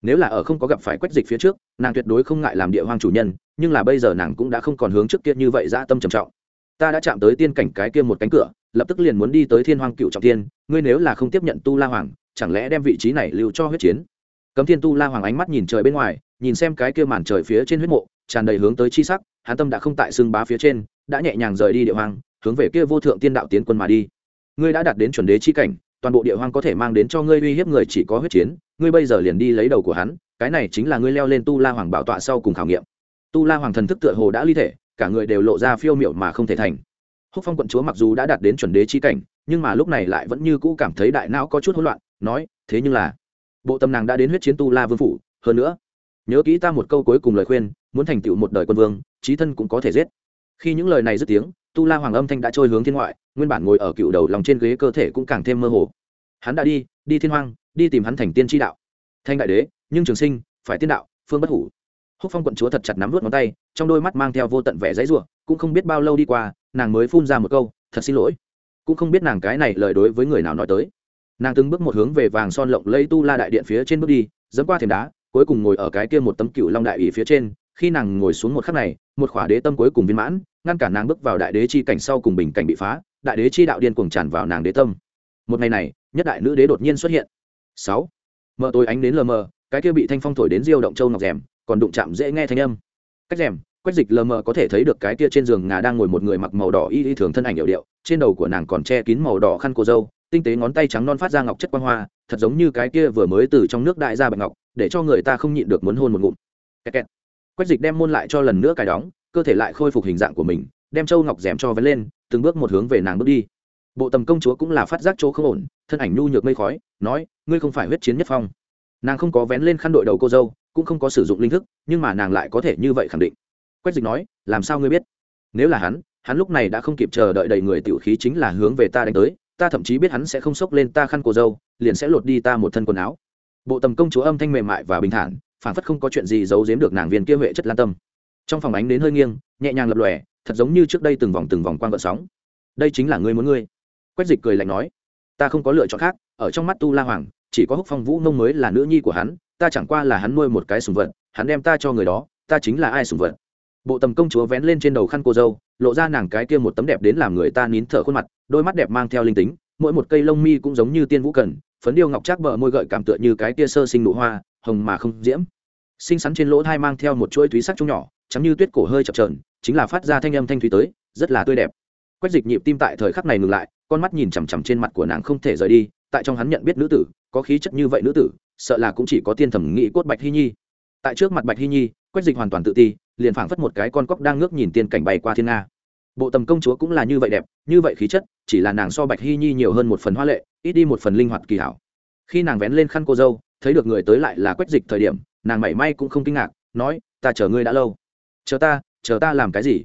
S1: Nếu là ở không có gặp phải quách dịch phía trước, nàng tuyệt đối không ngại làm địa hoang chủ nhân, nhưng là bây giờ nàng cũng đã không còn hướng trước kia như vậy dã tâm trầm trọng. Ta đã chạm tới tiên cảnh cái kia một cánh cửa lập tức liền muốn đi tới thiên hoàng cựu trọng thiên, ngươi nếu là không tiếp nhận tu la hoàng, chẳng lẽ đem vị trí này lưu cho huyết chiến? Cấm thiên tu la hoàng ánh mắt nhìn trời bên ngoài, nhìn xem cái kia màn trời phía trên huyết mộ, tràn đầy hướng tới chi sắc hán tâm đã không tại xương bá phía trên, đã nhẹ nhàng rời đi địa hoàng hướng về kia vô thượng tiên đạo tiến quân mà đi. Ngươi đã đạt đến chuẩn đế chi cảnh, toàn bộ địa hoàng có thể mang đến cho ngươi uy hiếp người chỉ có huyết chiến, ngươi bây giờ liền đi lấy đầu của hắn, cái này chính là ngươi leo lên tu la hoàng bảo tọa sau cùng khảo nghiệm. Tu la hoàng thần thức tựa hồ đã ly thể, cả người đều lộ ra phiêu miệu mà không thể thành húc phong quận chúa mặc dù đã đạt đến chuẩn đế chi cảnh, nhưng mà lúc này lại vẫn như cũ cảm thấy đại não có chút hỗn loạn, nói, thế nhưng là, bộ tâm nàng đã đến huyết chiến tu la vương phủ, hơn nữa, nhớ kỹ ta một câu cuối cùng lời khuyên, muốn thành tựu một đời quân vương trí thân cũng có thể giết. Khi những lời này dứt tiếng, tu la hoàng âm thanh đã trôi hướng thiên ngoại, nguyên bản ngồi ở cựu đầu lòng trên ghế cơ thể cũng càng thêm mơ hồ. Hắn đã đi đi thiên hoang, đi tìm hắn thành tiên tri đạo. Thanh đại đế, nhưng trường sinh, phải tiên đạo, phương bất hủ. Húc phong quận chúa thật chặt nắm vút ngón tay, trong đôi mắt mang theo vô tận vẻ dãy ruộng cũng không biết bao lâu đi qua, nàng mới phun ra một câu, thật xin lỗi. Cũng không biết nàng cái này lời đối với người nào nói tới. Nàng từng bước một hướng về vàng son lộng lây tu la đại điện phía trên bước đi dẫn qua thềm đá, cuối cùng ngồi ở cái kia một tấm cựu long đại ủy phía trên. Khi nàng ngồi xuống một khắc này, một khỏa đế tâm cuối cùng viên mãn, ngăn cản nàng bước vào đại đế chi cảnh sau cùng bình cảnh bị phá, đại đế chi đạo điên cuồng tràn vào nàng đế tâm. Một ngày này, nhất đại nữ đế đột nhiên xuất hiện. Sáu. Mờ tối ánh đến lờ mờ, cái kia bị thanh phong thổi đến diêu động châu ngọc rèm, còn đụng chạm dễ nghe thanh âm. Cách rèm quách dịch lờ mờ có thể thấy được cái kia trên giường ngà đang ngồi một người mặc màu đỏ y y thường thân ảnh hiệu điệu, trên đầu của nàng còn che kín màu đỏ khăn cô dâu, tinh tế ngón tay trắng non phát ra ngọc chất quang hoa, thật giống như cái kia vừa mới từ trong nước đại ra bạch ngọc, để cho người ta không nhịn được muốn hôn một ngụm. Kẹt kẹt. quách dịch đem môn lại cho lần nữa cài đóng, cơ thể lại khôi phục hình dạng của mình, đem châu ngọc rèm cho vén lên, từng bước một hướng về nàng bước đi. Bộ tầm công chúa cũng là phát giác chỗ không ổn, thân ảnh nhu nhược mây khói, nói, ngươi không phải huyết chiến nhất phong. Nàng không có vén lên khăn đội đầu cô dâu, cũng không có sử dụng linh thức, nhưng mà nàng lại có thể như vậy khẳng định quách dịch nói, làm sao ngươi biết? Nếu là hắn hắn lúc này đã không kịp chờ đợi đầy người tiểu khí chính là hướng về ta đánh tới, ta thậm chí biết hắn sẽ không sốc lên ta khăn cô dâu, liền sẽ lột đi ta một thân quần áo. Bộ tầm công chúa âm thanh mềm mại và bình thản, phản phất không có chuyện gì giấu giếm được nàng viên kia huệ chất lan tâm. Trong phòng ánh đến hơi nghiêng, nhẹ nhàng lập lòe, thật giống như trước đây từng vòng từng vòng quang gợn sóng. Đây chính là ngươi muốn ngươi. Quách dịch cười lạnh nói, ta không có lựa chọn khác, ở trong mắt tu la hoàng, chỉ có húc phong vũ nông mới là nữ nhi của hắn, ta chẳng qua là hắn nuôi một cái sùng vật, hắn đem ta cho người đó, ta chính là ai sùng vật? Bộ tầm công chúa vén lên trên đầu khăn cô dâu, lộ ra nàng cái kia một tấm đẹp đến làm người ta nín thở khuôn mặt, đôi mắt đẹp mang theo linh tính, mỗi một cây lông mi cũng giống như tiên vũ cần, phấn điêu ngọc trác bờ môi gợi cảm tựa như cái kia sơ sinh nụ hoa, hồng mà không diễm. Xinh xắn trên lỗ thai mang theo một chuỗi thúy sắc chung nhỏ, trắng như tuyết cổ hơi chập trờn chính là phát ra thanh âm thanh thúy tới, rất là tươi đẹp. Quách dịch nhịp tim tại thời khắc này ngừng lại, con mắt nhìn chằm chằm trên mặt của nàng không thể rời đi, tại trong hắn nhận biết nữ tử, có khí chất như vậy nữ tử, sợ là cũng chỉ có tiên thẩm nghĩ cốt bạch hy nhi. Tại trước mặt bạch hy nhi, quách dịch hoàn toàn tự ti liền phảng phất một cái con cóc đang ngước nhìn tiên cảnh bay qua thiên nga. Bộ tầm công chúa cũng là như vậy đẹp, như vậy khí chất, chỉ là nàng so bạch hy nhi nhiều hơn một phần hoa lệ, ít đi một phần linh hoạt kỳ hảo. Khi nàng vén lên khăn cô dâu, thấy được người tới lại là quách dịch thời điểm, nàng mảy may cũng không kinh ngạc, nói, ta chờ ngươi đã lâu. Chờ ta chờ ta làm cái gì?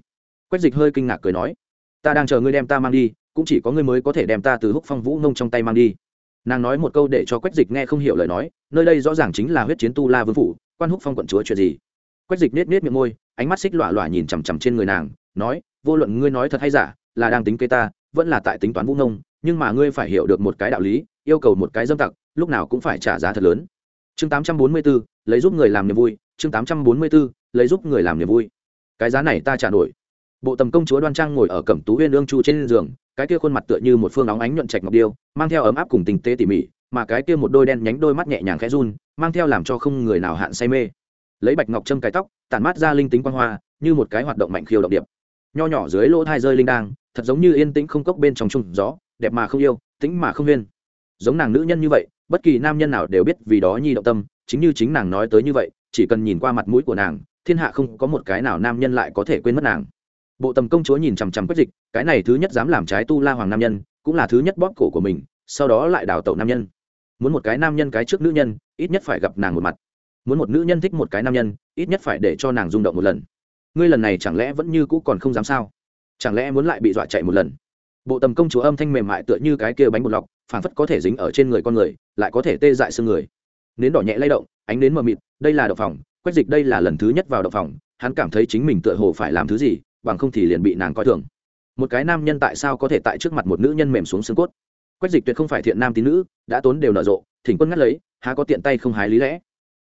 S1: Quách dịch hơi kinh ngạc cười nói, ta đang chờ ngươi đem ta mang đi, cũng chỉ có ngươi mới có thể đem ta từ húc phong vũ nông trong tay mang đi. Nàng nói một câu để cho quách dịch nghe không hiểu lời nói, nơi đây rõ ràng chính là huyết chiến tu la vương phủ, quan húc phong quận chúa chuyện gì? Quách dịch nết nết miệng môi ánh mắt xích lọa lọa nhìn chằm chằm trên người nàng nói vô luận ngươi nói thật hay giả là đang tính kế ta vẫn là tại tính toán vũ nông nhưng mà ngươi phải hiểu được một cái đạo lý yêu cầu một cái dâm tặc lúc nào cũng phải trả giá thật lớn. Chương 844, lấy giúp người làm niềm vui chương 844, lấy giúp người làm niềm vui. Cái giá này ta trả nổi. Bộ tầm công chúa đoan trang ngồi ở cẩm tú huyên ương chu trên giường cái kia khuôn mặt tựa như một phương óng ánh nhuận trạch ngọc điêu mang theo ấm áp cùng tình tế tỉ mỉ mà cái kia một đôi đen nhánh đôi mắt nhẹ nhàng khẽ run mang theo làm cho không người nào hạn say mê lấy bạch ngọc châm cái tóc, tản mát ra linh tính quan hoa, như một cái hoạt động mạnh khiêu động điệp. Nho nhỏ dưới lỗ thai rơi linh đang thật giống như yên tĩnh không cốc bên trong chung gió, đẹp mà không yêu, tĩnh mà không huyên. Giống nàng nữ nhân như vậy, bất kỳ nam nhân nào đều biết vì đó nhi động tâm, chính như chính nàng nói tới như vậy, chỉ cần nhìn qua mặt mũi của nàng, thiên hạ không có một cái nào nam nhân lại có thể quên mất nàng. Bộ tầm công chúa nhìn chằm chằm quách dịch, cái này thứ nhất dám làm trái tu la hoàng nam nhân, cũng là thứ nhất bóp cổ của mình, sau đó lại đào tẩu nam nhân. Muốn một cái nam nhân cái trước nữ nhân, ít nhất phải gặp nàng một mặt muốn một nữ nhân thích một cái nam nhân, ít nhất phải để cho nàng rung động một lần. Ngươi lần này chẳng lẽ vẫn như cũ còn không dám sao? Chẳng lẽ muốn lại bị dọa chạy một lần? Bộ tầm công chúa âm thanh mềm mại tựa như cái kia bánh bột lọc phản phất có thể dính ở trên người con người, lại có thể tê dại xương người. Nến đỏ nhẹ lay động, ánh nến mờ mịt, đây là động phòng, quách dịch đây là lần thứ nhất vào động phòng, hắn cảm thấy chính mình tựa hồ phải làm thứ gì, bằng không thì liền bị nàng coi thường. Một cái nam nhân tại sao có thể tại trước mặt một nữ nhân mềm xuống xương cốt? Quách dịch tuyệt không phải thiện nam tín nữ, đã tốn đều nở rộ, thỉnh quân ngắt lấy, há có tiện tay không hái lý lẽ?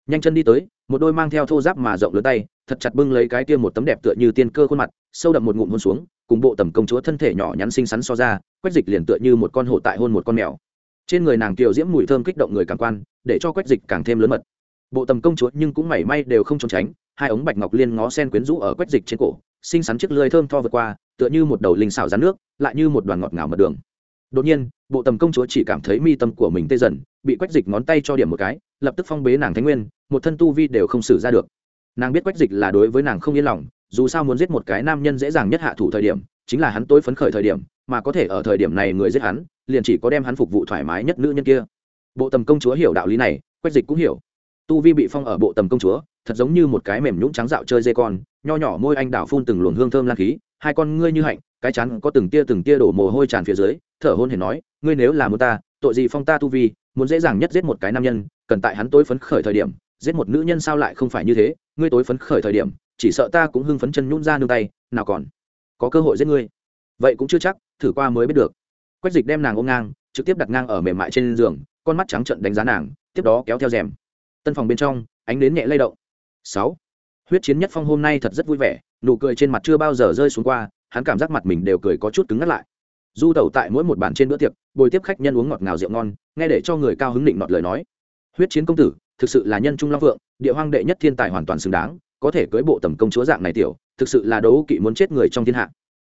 S1: Nhanh chân đi tới, một đôi mang theo thô giáp mà rộng lớn tay, thật chặt bưng lấy cái tiêm một tấm đẹp tựa như tiên cơ khuôn mặt, sâu đậm một ngụm hôn xuống, cùng bộ tầm công chúa thân thể nhỏ nhắn xinh xắn so ra, quách dịch liền tựa như một con hổ tại hôn một con mèo. Trên người nàng kiều diễm mùi thơm kích động người càng quan, để cho quách dịch càng thêm lớn mật. Bộ tầm công chúa nhưng cũng mảy may đều không trốn tránh, hai ống bạch ngọc liên ngó sen quyến rũ ở quách dịch trên cổ, xinh xắn chiếc lưỡi thơm tho vượt qua, tựa như một đầu linh xảo rán nước, lại như một đoàn ngọt ngào mật đường đột nhiên, bộ tầm công chúa chỉ cảm thấy mi tâm của mình tê dần, bị quách dịch ngón tay cho điểm một cái, lập tức phong bế nàng thánh nguyên, một thân tu vi đều không xử ra được. Nàng biết quách dịch là đối với nàng không yên lòng, dù sao muốn giết một cái nam nhân dễ dàng nhất hạ thủ thời điểm, chính là hắn tối phấn khởi thời điểm, mà có thể ở thời điểm này người giết hắn, liền chỉ có đem hắn phục vụ thoải mái nhất nữ nhân kia. Bộ tầm công chúa hiểu đạo lý này, quách dịch cũng hiểu. Tu vi bị phong ở bộ tầm công chúa, thật giống như một cái mềm nhũng trắng dạo chơi dê con, nho nhỏ môi anh đảo phun từng luồng hương thơm lan khí, hai con ngươi như hạnh, cái chắn có từng tia từng tia đổ mồ hôi tràn phía dưới thở hôn hề nói, ngươi nếu là muốn ta, tội gì phong ta tu vi, muốn dễ dàng nhất giết một cái nam nhân, cần tại hắn tối phấn khởi thời điểm, giết một nữ nhân sao lại không phải như thế? Ngươi tối phấn khởi thời điểm, chỉ sợ ta cũng hưng phấn chân nhún ra nương tay, nào còn có cơ hội giết ngươi. Vậy cũng chưa chắc, thử qua mới biết được. Quách dịch đem nàng ôm ngang, trực tiếp đặt ngang ở mềm mại trên giường, con mắt trắng trận đánh giá nàng, tiếp đó kéo theo rèm. Tân phòng bên trong, ánh đến nhẹ lay động. Sáu. Huyết chiến nhất phong hôm nay thật rất vui vẻ, nụ cười trên mặt chưa bao giờ rơi xuống qua, hắn cảm giác mặt mình đều cười có chút cứng ngắt lại du tẩu tại mỗi một bàn trên bữa tiệc, bồi tiếp khách nhân uống ngọt ngào rượu ngon, nghe để cho người cao hứng định nọt lời nói. Huyết chiến công tử, thực sự là nhân trung long vượng, địa hoang đệ nhất thiên tài hoàn toàn xứng đáng, có thể cưới bộ tầm công chúa dạng này tiểu, thực sự là đấu kỵ muốn chết người trong thiên hạ.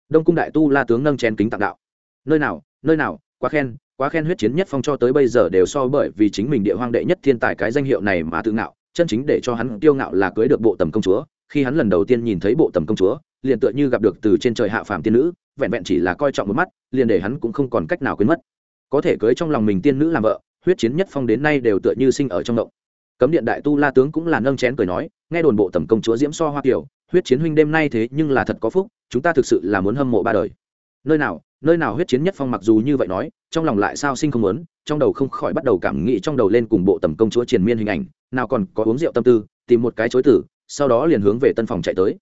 S1: Đông cung đại tu la tướng nâng chén kính tặng đạo. Nơi nào nơi nào, quá khen quá khen huyết chiến nhất phong cho tới bây giờ đều so bởi vì chính mình địa hoang đệ nhất thiên tài cái danh hiệu này mà tự ngạo, chân chính để cho hắn tiêu ngạo là cưới được bộ tầm công chúa, khi hắn lần đầu tiên nhìn thấy bộ tầm công chúa liền tựa như gặp được từ trên trời hạ phàm tiên nữ, vẹn vẹn chỉ là coi trọng một mắt, liền để hắn cũng không còn cách nào quên mất. Có thể cưới trong lòng mình tiên nữ làm vợ, huyết chiến nhất phong đến nay đều tựa như sinh ở trong động. Cấm điện đại tu la tướng cũng là nâng chén cười nói, nghe đồn bộ tầm công chúa diễm so hoa kiều, huyết chiến huynh đêm nay thế nhưng là thật có phúc, chúng ta thực sự là muốn hâm mộ ba đời. Nơi nào nơi nào huyết chiến nhất phong mặc dù như vậy nói, trong lòng lại sao sinh không muốn, trong đầu không khỏi bắt đầu cảm nghĩ trong đầu lên cùng bộ tầm công chúa triền miên hình ảnh, nào còn có uống rượu tâm tư, tìm một cái chối tử, sau đó liền hướng về tân phòng chạy tới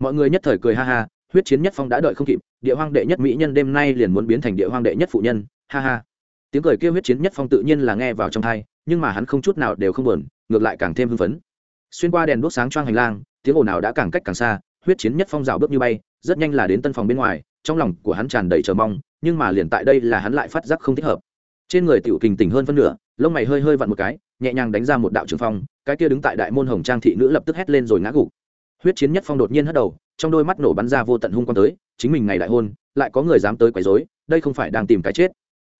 S1: mọi người nhất thời cười ha ha, huyết chiến nhất phong đã đợi không kịp, địa hoang đệ nhất mỹ nhân đêm nay liền muốn biến thành địa hoang đệ nhất phụ nhân, ha ha. Tiếng cười kêu huyết chiến nhất phong tự nhiên là nghe vào trong thai nhưng mà hắn không chút nào đều không buồn, ngược lại càng thêm hưng phấn. Xuyên qua đèn đuốc sáng choang hành lang, tiếng ồn nào đã càng cách càng xa, huyết chiến nhất phong rào bước như bay, rất nhanh là đến tân phòng bên ngoài, trong lòng của hắn tràn đầy chờ mong, nhưng mà liền tại đây là hắn lại phát giác không thích hợp. Trên người tiểu kình tỉnh hơn phân nửa, lông mày hơi hơi vặn một cái, nhẹ nhàng đánh ra một đạo trường phong, cái kia đứng tại đại môn hồng trang thị nữ lập tức hét lên rồi ngã gục huyết chiến nhất phong đột nhiên hất đầu, trong đôi mắt nổ bắn ra vô tận hung quang tới, chính mình ngày đại hôn, lại có người dám tới quấy rối, đây không phải đang tìm cái chết.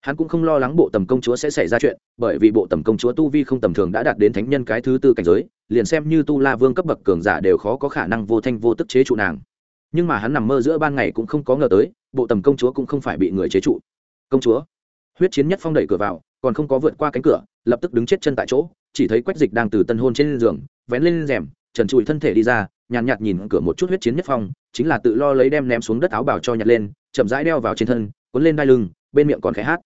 S1: Hắn cũng không lo lắng bộ tầm công chúa sẽ xảy ra chuyện, bởi vì bộ tầm công chúa tu vi không tầm thường đã đạt đến thánh nhân cái thứ tư cảnh giới, liền xem như tu la vương cấp bậc cường giả đều khó có khả năng vô thanh vô tức chế trụ nàng. Nhưng mà hắn nằm mơ giữa ban ngày cũng không có ngờ tới, bộ tầm công chúa cũng không phải bị người chế trụ. Công chúa, huyết chiến nhất phong đẩy cửa vào, còn không có vượt qua cánh cửa, lập tức đứng chết chân tại chỗ, chỉ thấy quách dịch đang từ tân hôn trên giường, vén lên rèm, trần trụi thân thể đi ra nhàn nhạt, nhạt nhìn cửa một chút huyết chiến nhất phong chính là tự lo lấy đem ném xuống đất áo bảo cho nhặt lên chậm rãi đeo vào trên thân cuốn lên đai lưng bên miệng còn khẽ hát.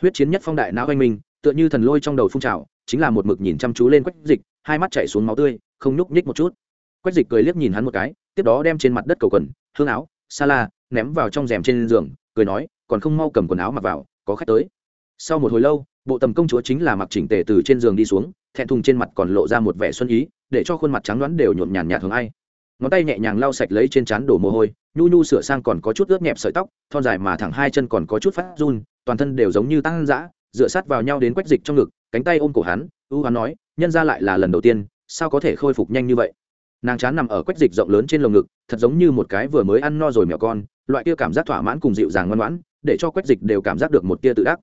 S1: Huyết chiến nhất phong đại não oanh minh tựa như thần lôi trong đầu phun trào chính là một mực nhìn chăm chú lên quách dịch hai mắt chảy xuống máu tươi không nhúc nhích một chút. Quách dịch cười liếc nhìn hắn một cái tiếp đó đem trên mặt đất cầu quần hương áo sa la ném vào trong rèm trên giường cười nói còn không mau cầm quần áo mặc vào có khách tới. Sau một hồi lâu bộ tầm công chúa chính là mặc chỉnh tề từ trên giường đi xuống thẹn thùng trên mặt còn lộ ra một vẻ xuân ý để cho khuôn mặt trắng đoán đều nhuộm nhàn nhạt thường ai ngón tay nhẹ nhàng lau sạch lấy trên trán đổ mồ hôi, nhu nhu sửa sang còn có chút ướt nhẹp sợi tóc, thon dài mà thẳng hai chân còn có chút phát run, toàn thân đều giống như tăng dã, dựa sát vào nhau đến quách dịch trong ngực, cánh tay ôm cổ hắn, ưu hắn nói, nhân ra lại là lần đầu tiên, sao có thể khôi phục nhanh như vậy? Nàng chán nằm ở quách dịch rộng lớn trên lồng ngực, thật giống như một cái vừa mới ăn no rồi mèo con, loại kia cảm giác thỏa mãn cùng dịu dàng ngoan ngoãn, để cho quách dịch đều cảm giác được một tia tự đắc.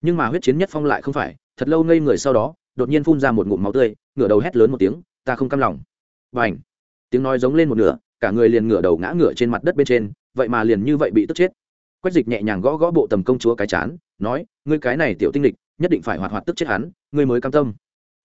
S1: Nhưng mà huyết chiến nhất phong lại không phải, thật lâu ngây người sau đó, đột nhiên phun ra một ngụm máu tươi, ngửa đầu hét lớn một tiếng, ta không cam lòng. Và ảnh tiếng nói giống lên một nửa, cả người liền ngửa đầu ngã ngửa trên mặt đất bên trên, vậy mà liền như vậy bị tức chết. Quách dịch nhẹ nhàng gõ gõ bộ tầm công chúa cái chán, nói, ngươi cái này tiểu tinh lịch, nhất định phải hoạt hoạt tức chết hắn, ngươi mới cam tâm.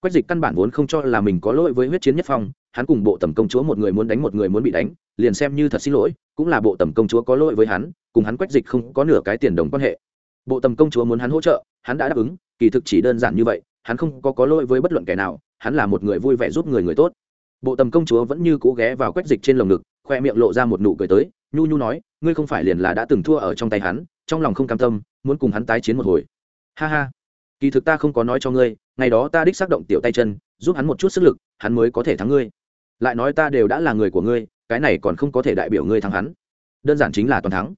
S1: Quách dịch căn bản vốn không cho là mình có lỗi với huyết chiến nhất phong, hắn cùng bộ tầm công chúa một người muốn đánh một người muốn bị đánh, liền xem như thật xin lỗi, cũng là bộ tầm công chúa có lỗi với hắn, cùng hắn quách dịch không có nửa cái tiền đồng quan hệ. Bộ tầm công chúa muốn hắn hỗ trợ, hắn đã đáp ứng, kỳ thực chỉ đơn giản như vậy, hắn không có có lỗi với bất luận kẻ nào, hắn là một người vui vẻ giúp người người tốt bộ tầm công chúa vẫn như cũ ghé vào quách dịch trên lồng ngực, khoe miệng lộ ra một nụ cười tới, nhu nhu nói, ngươi không phải liền là đã từng thua ở trong tay hắn, trong lòng không cam tâm, muốn cùng hắn tái chiến một hồi. Ha ha, kỳ thực ta không có nói cho ngươi, ngày đó ta đích xác động tiểu tay chân, giúp hắn một chút sức lực, hắn mới có thể thắng ngươi. Lại nói ta đều đã là người của ngươi, cái này còn không có thể đại biểu ngươi thắng hắn. Đơn giản chính là toàn thắng.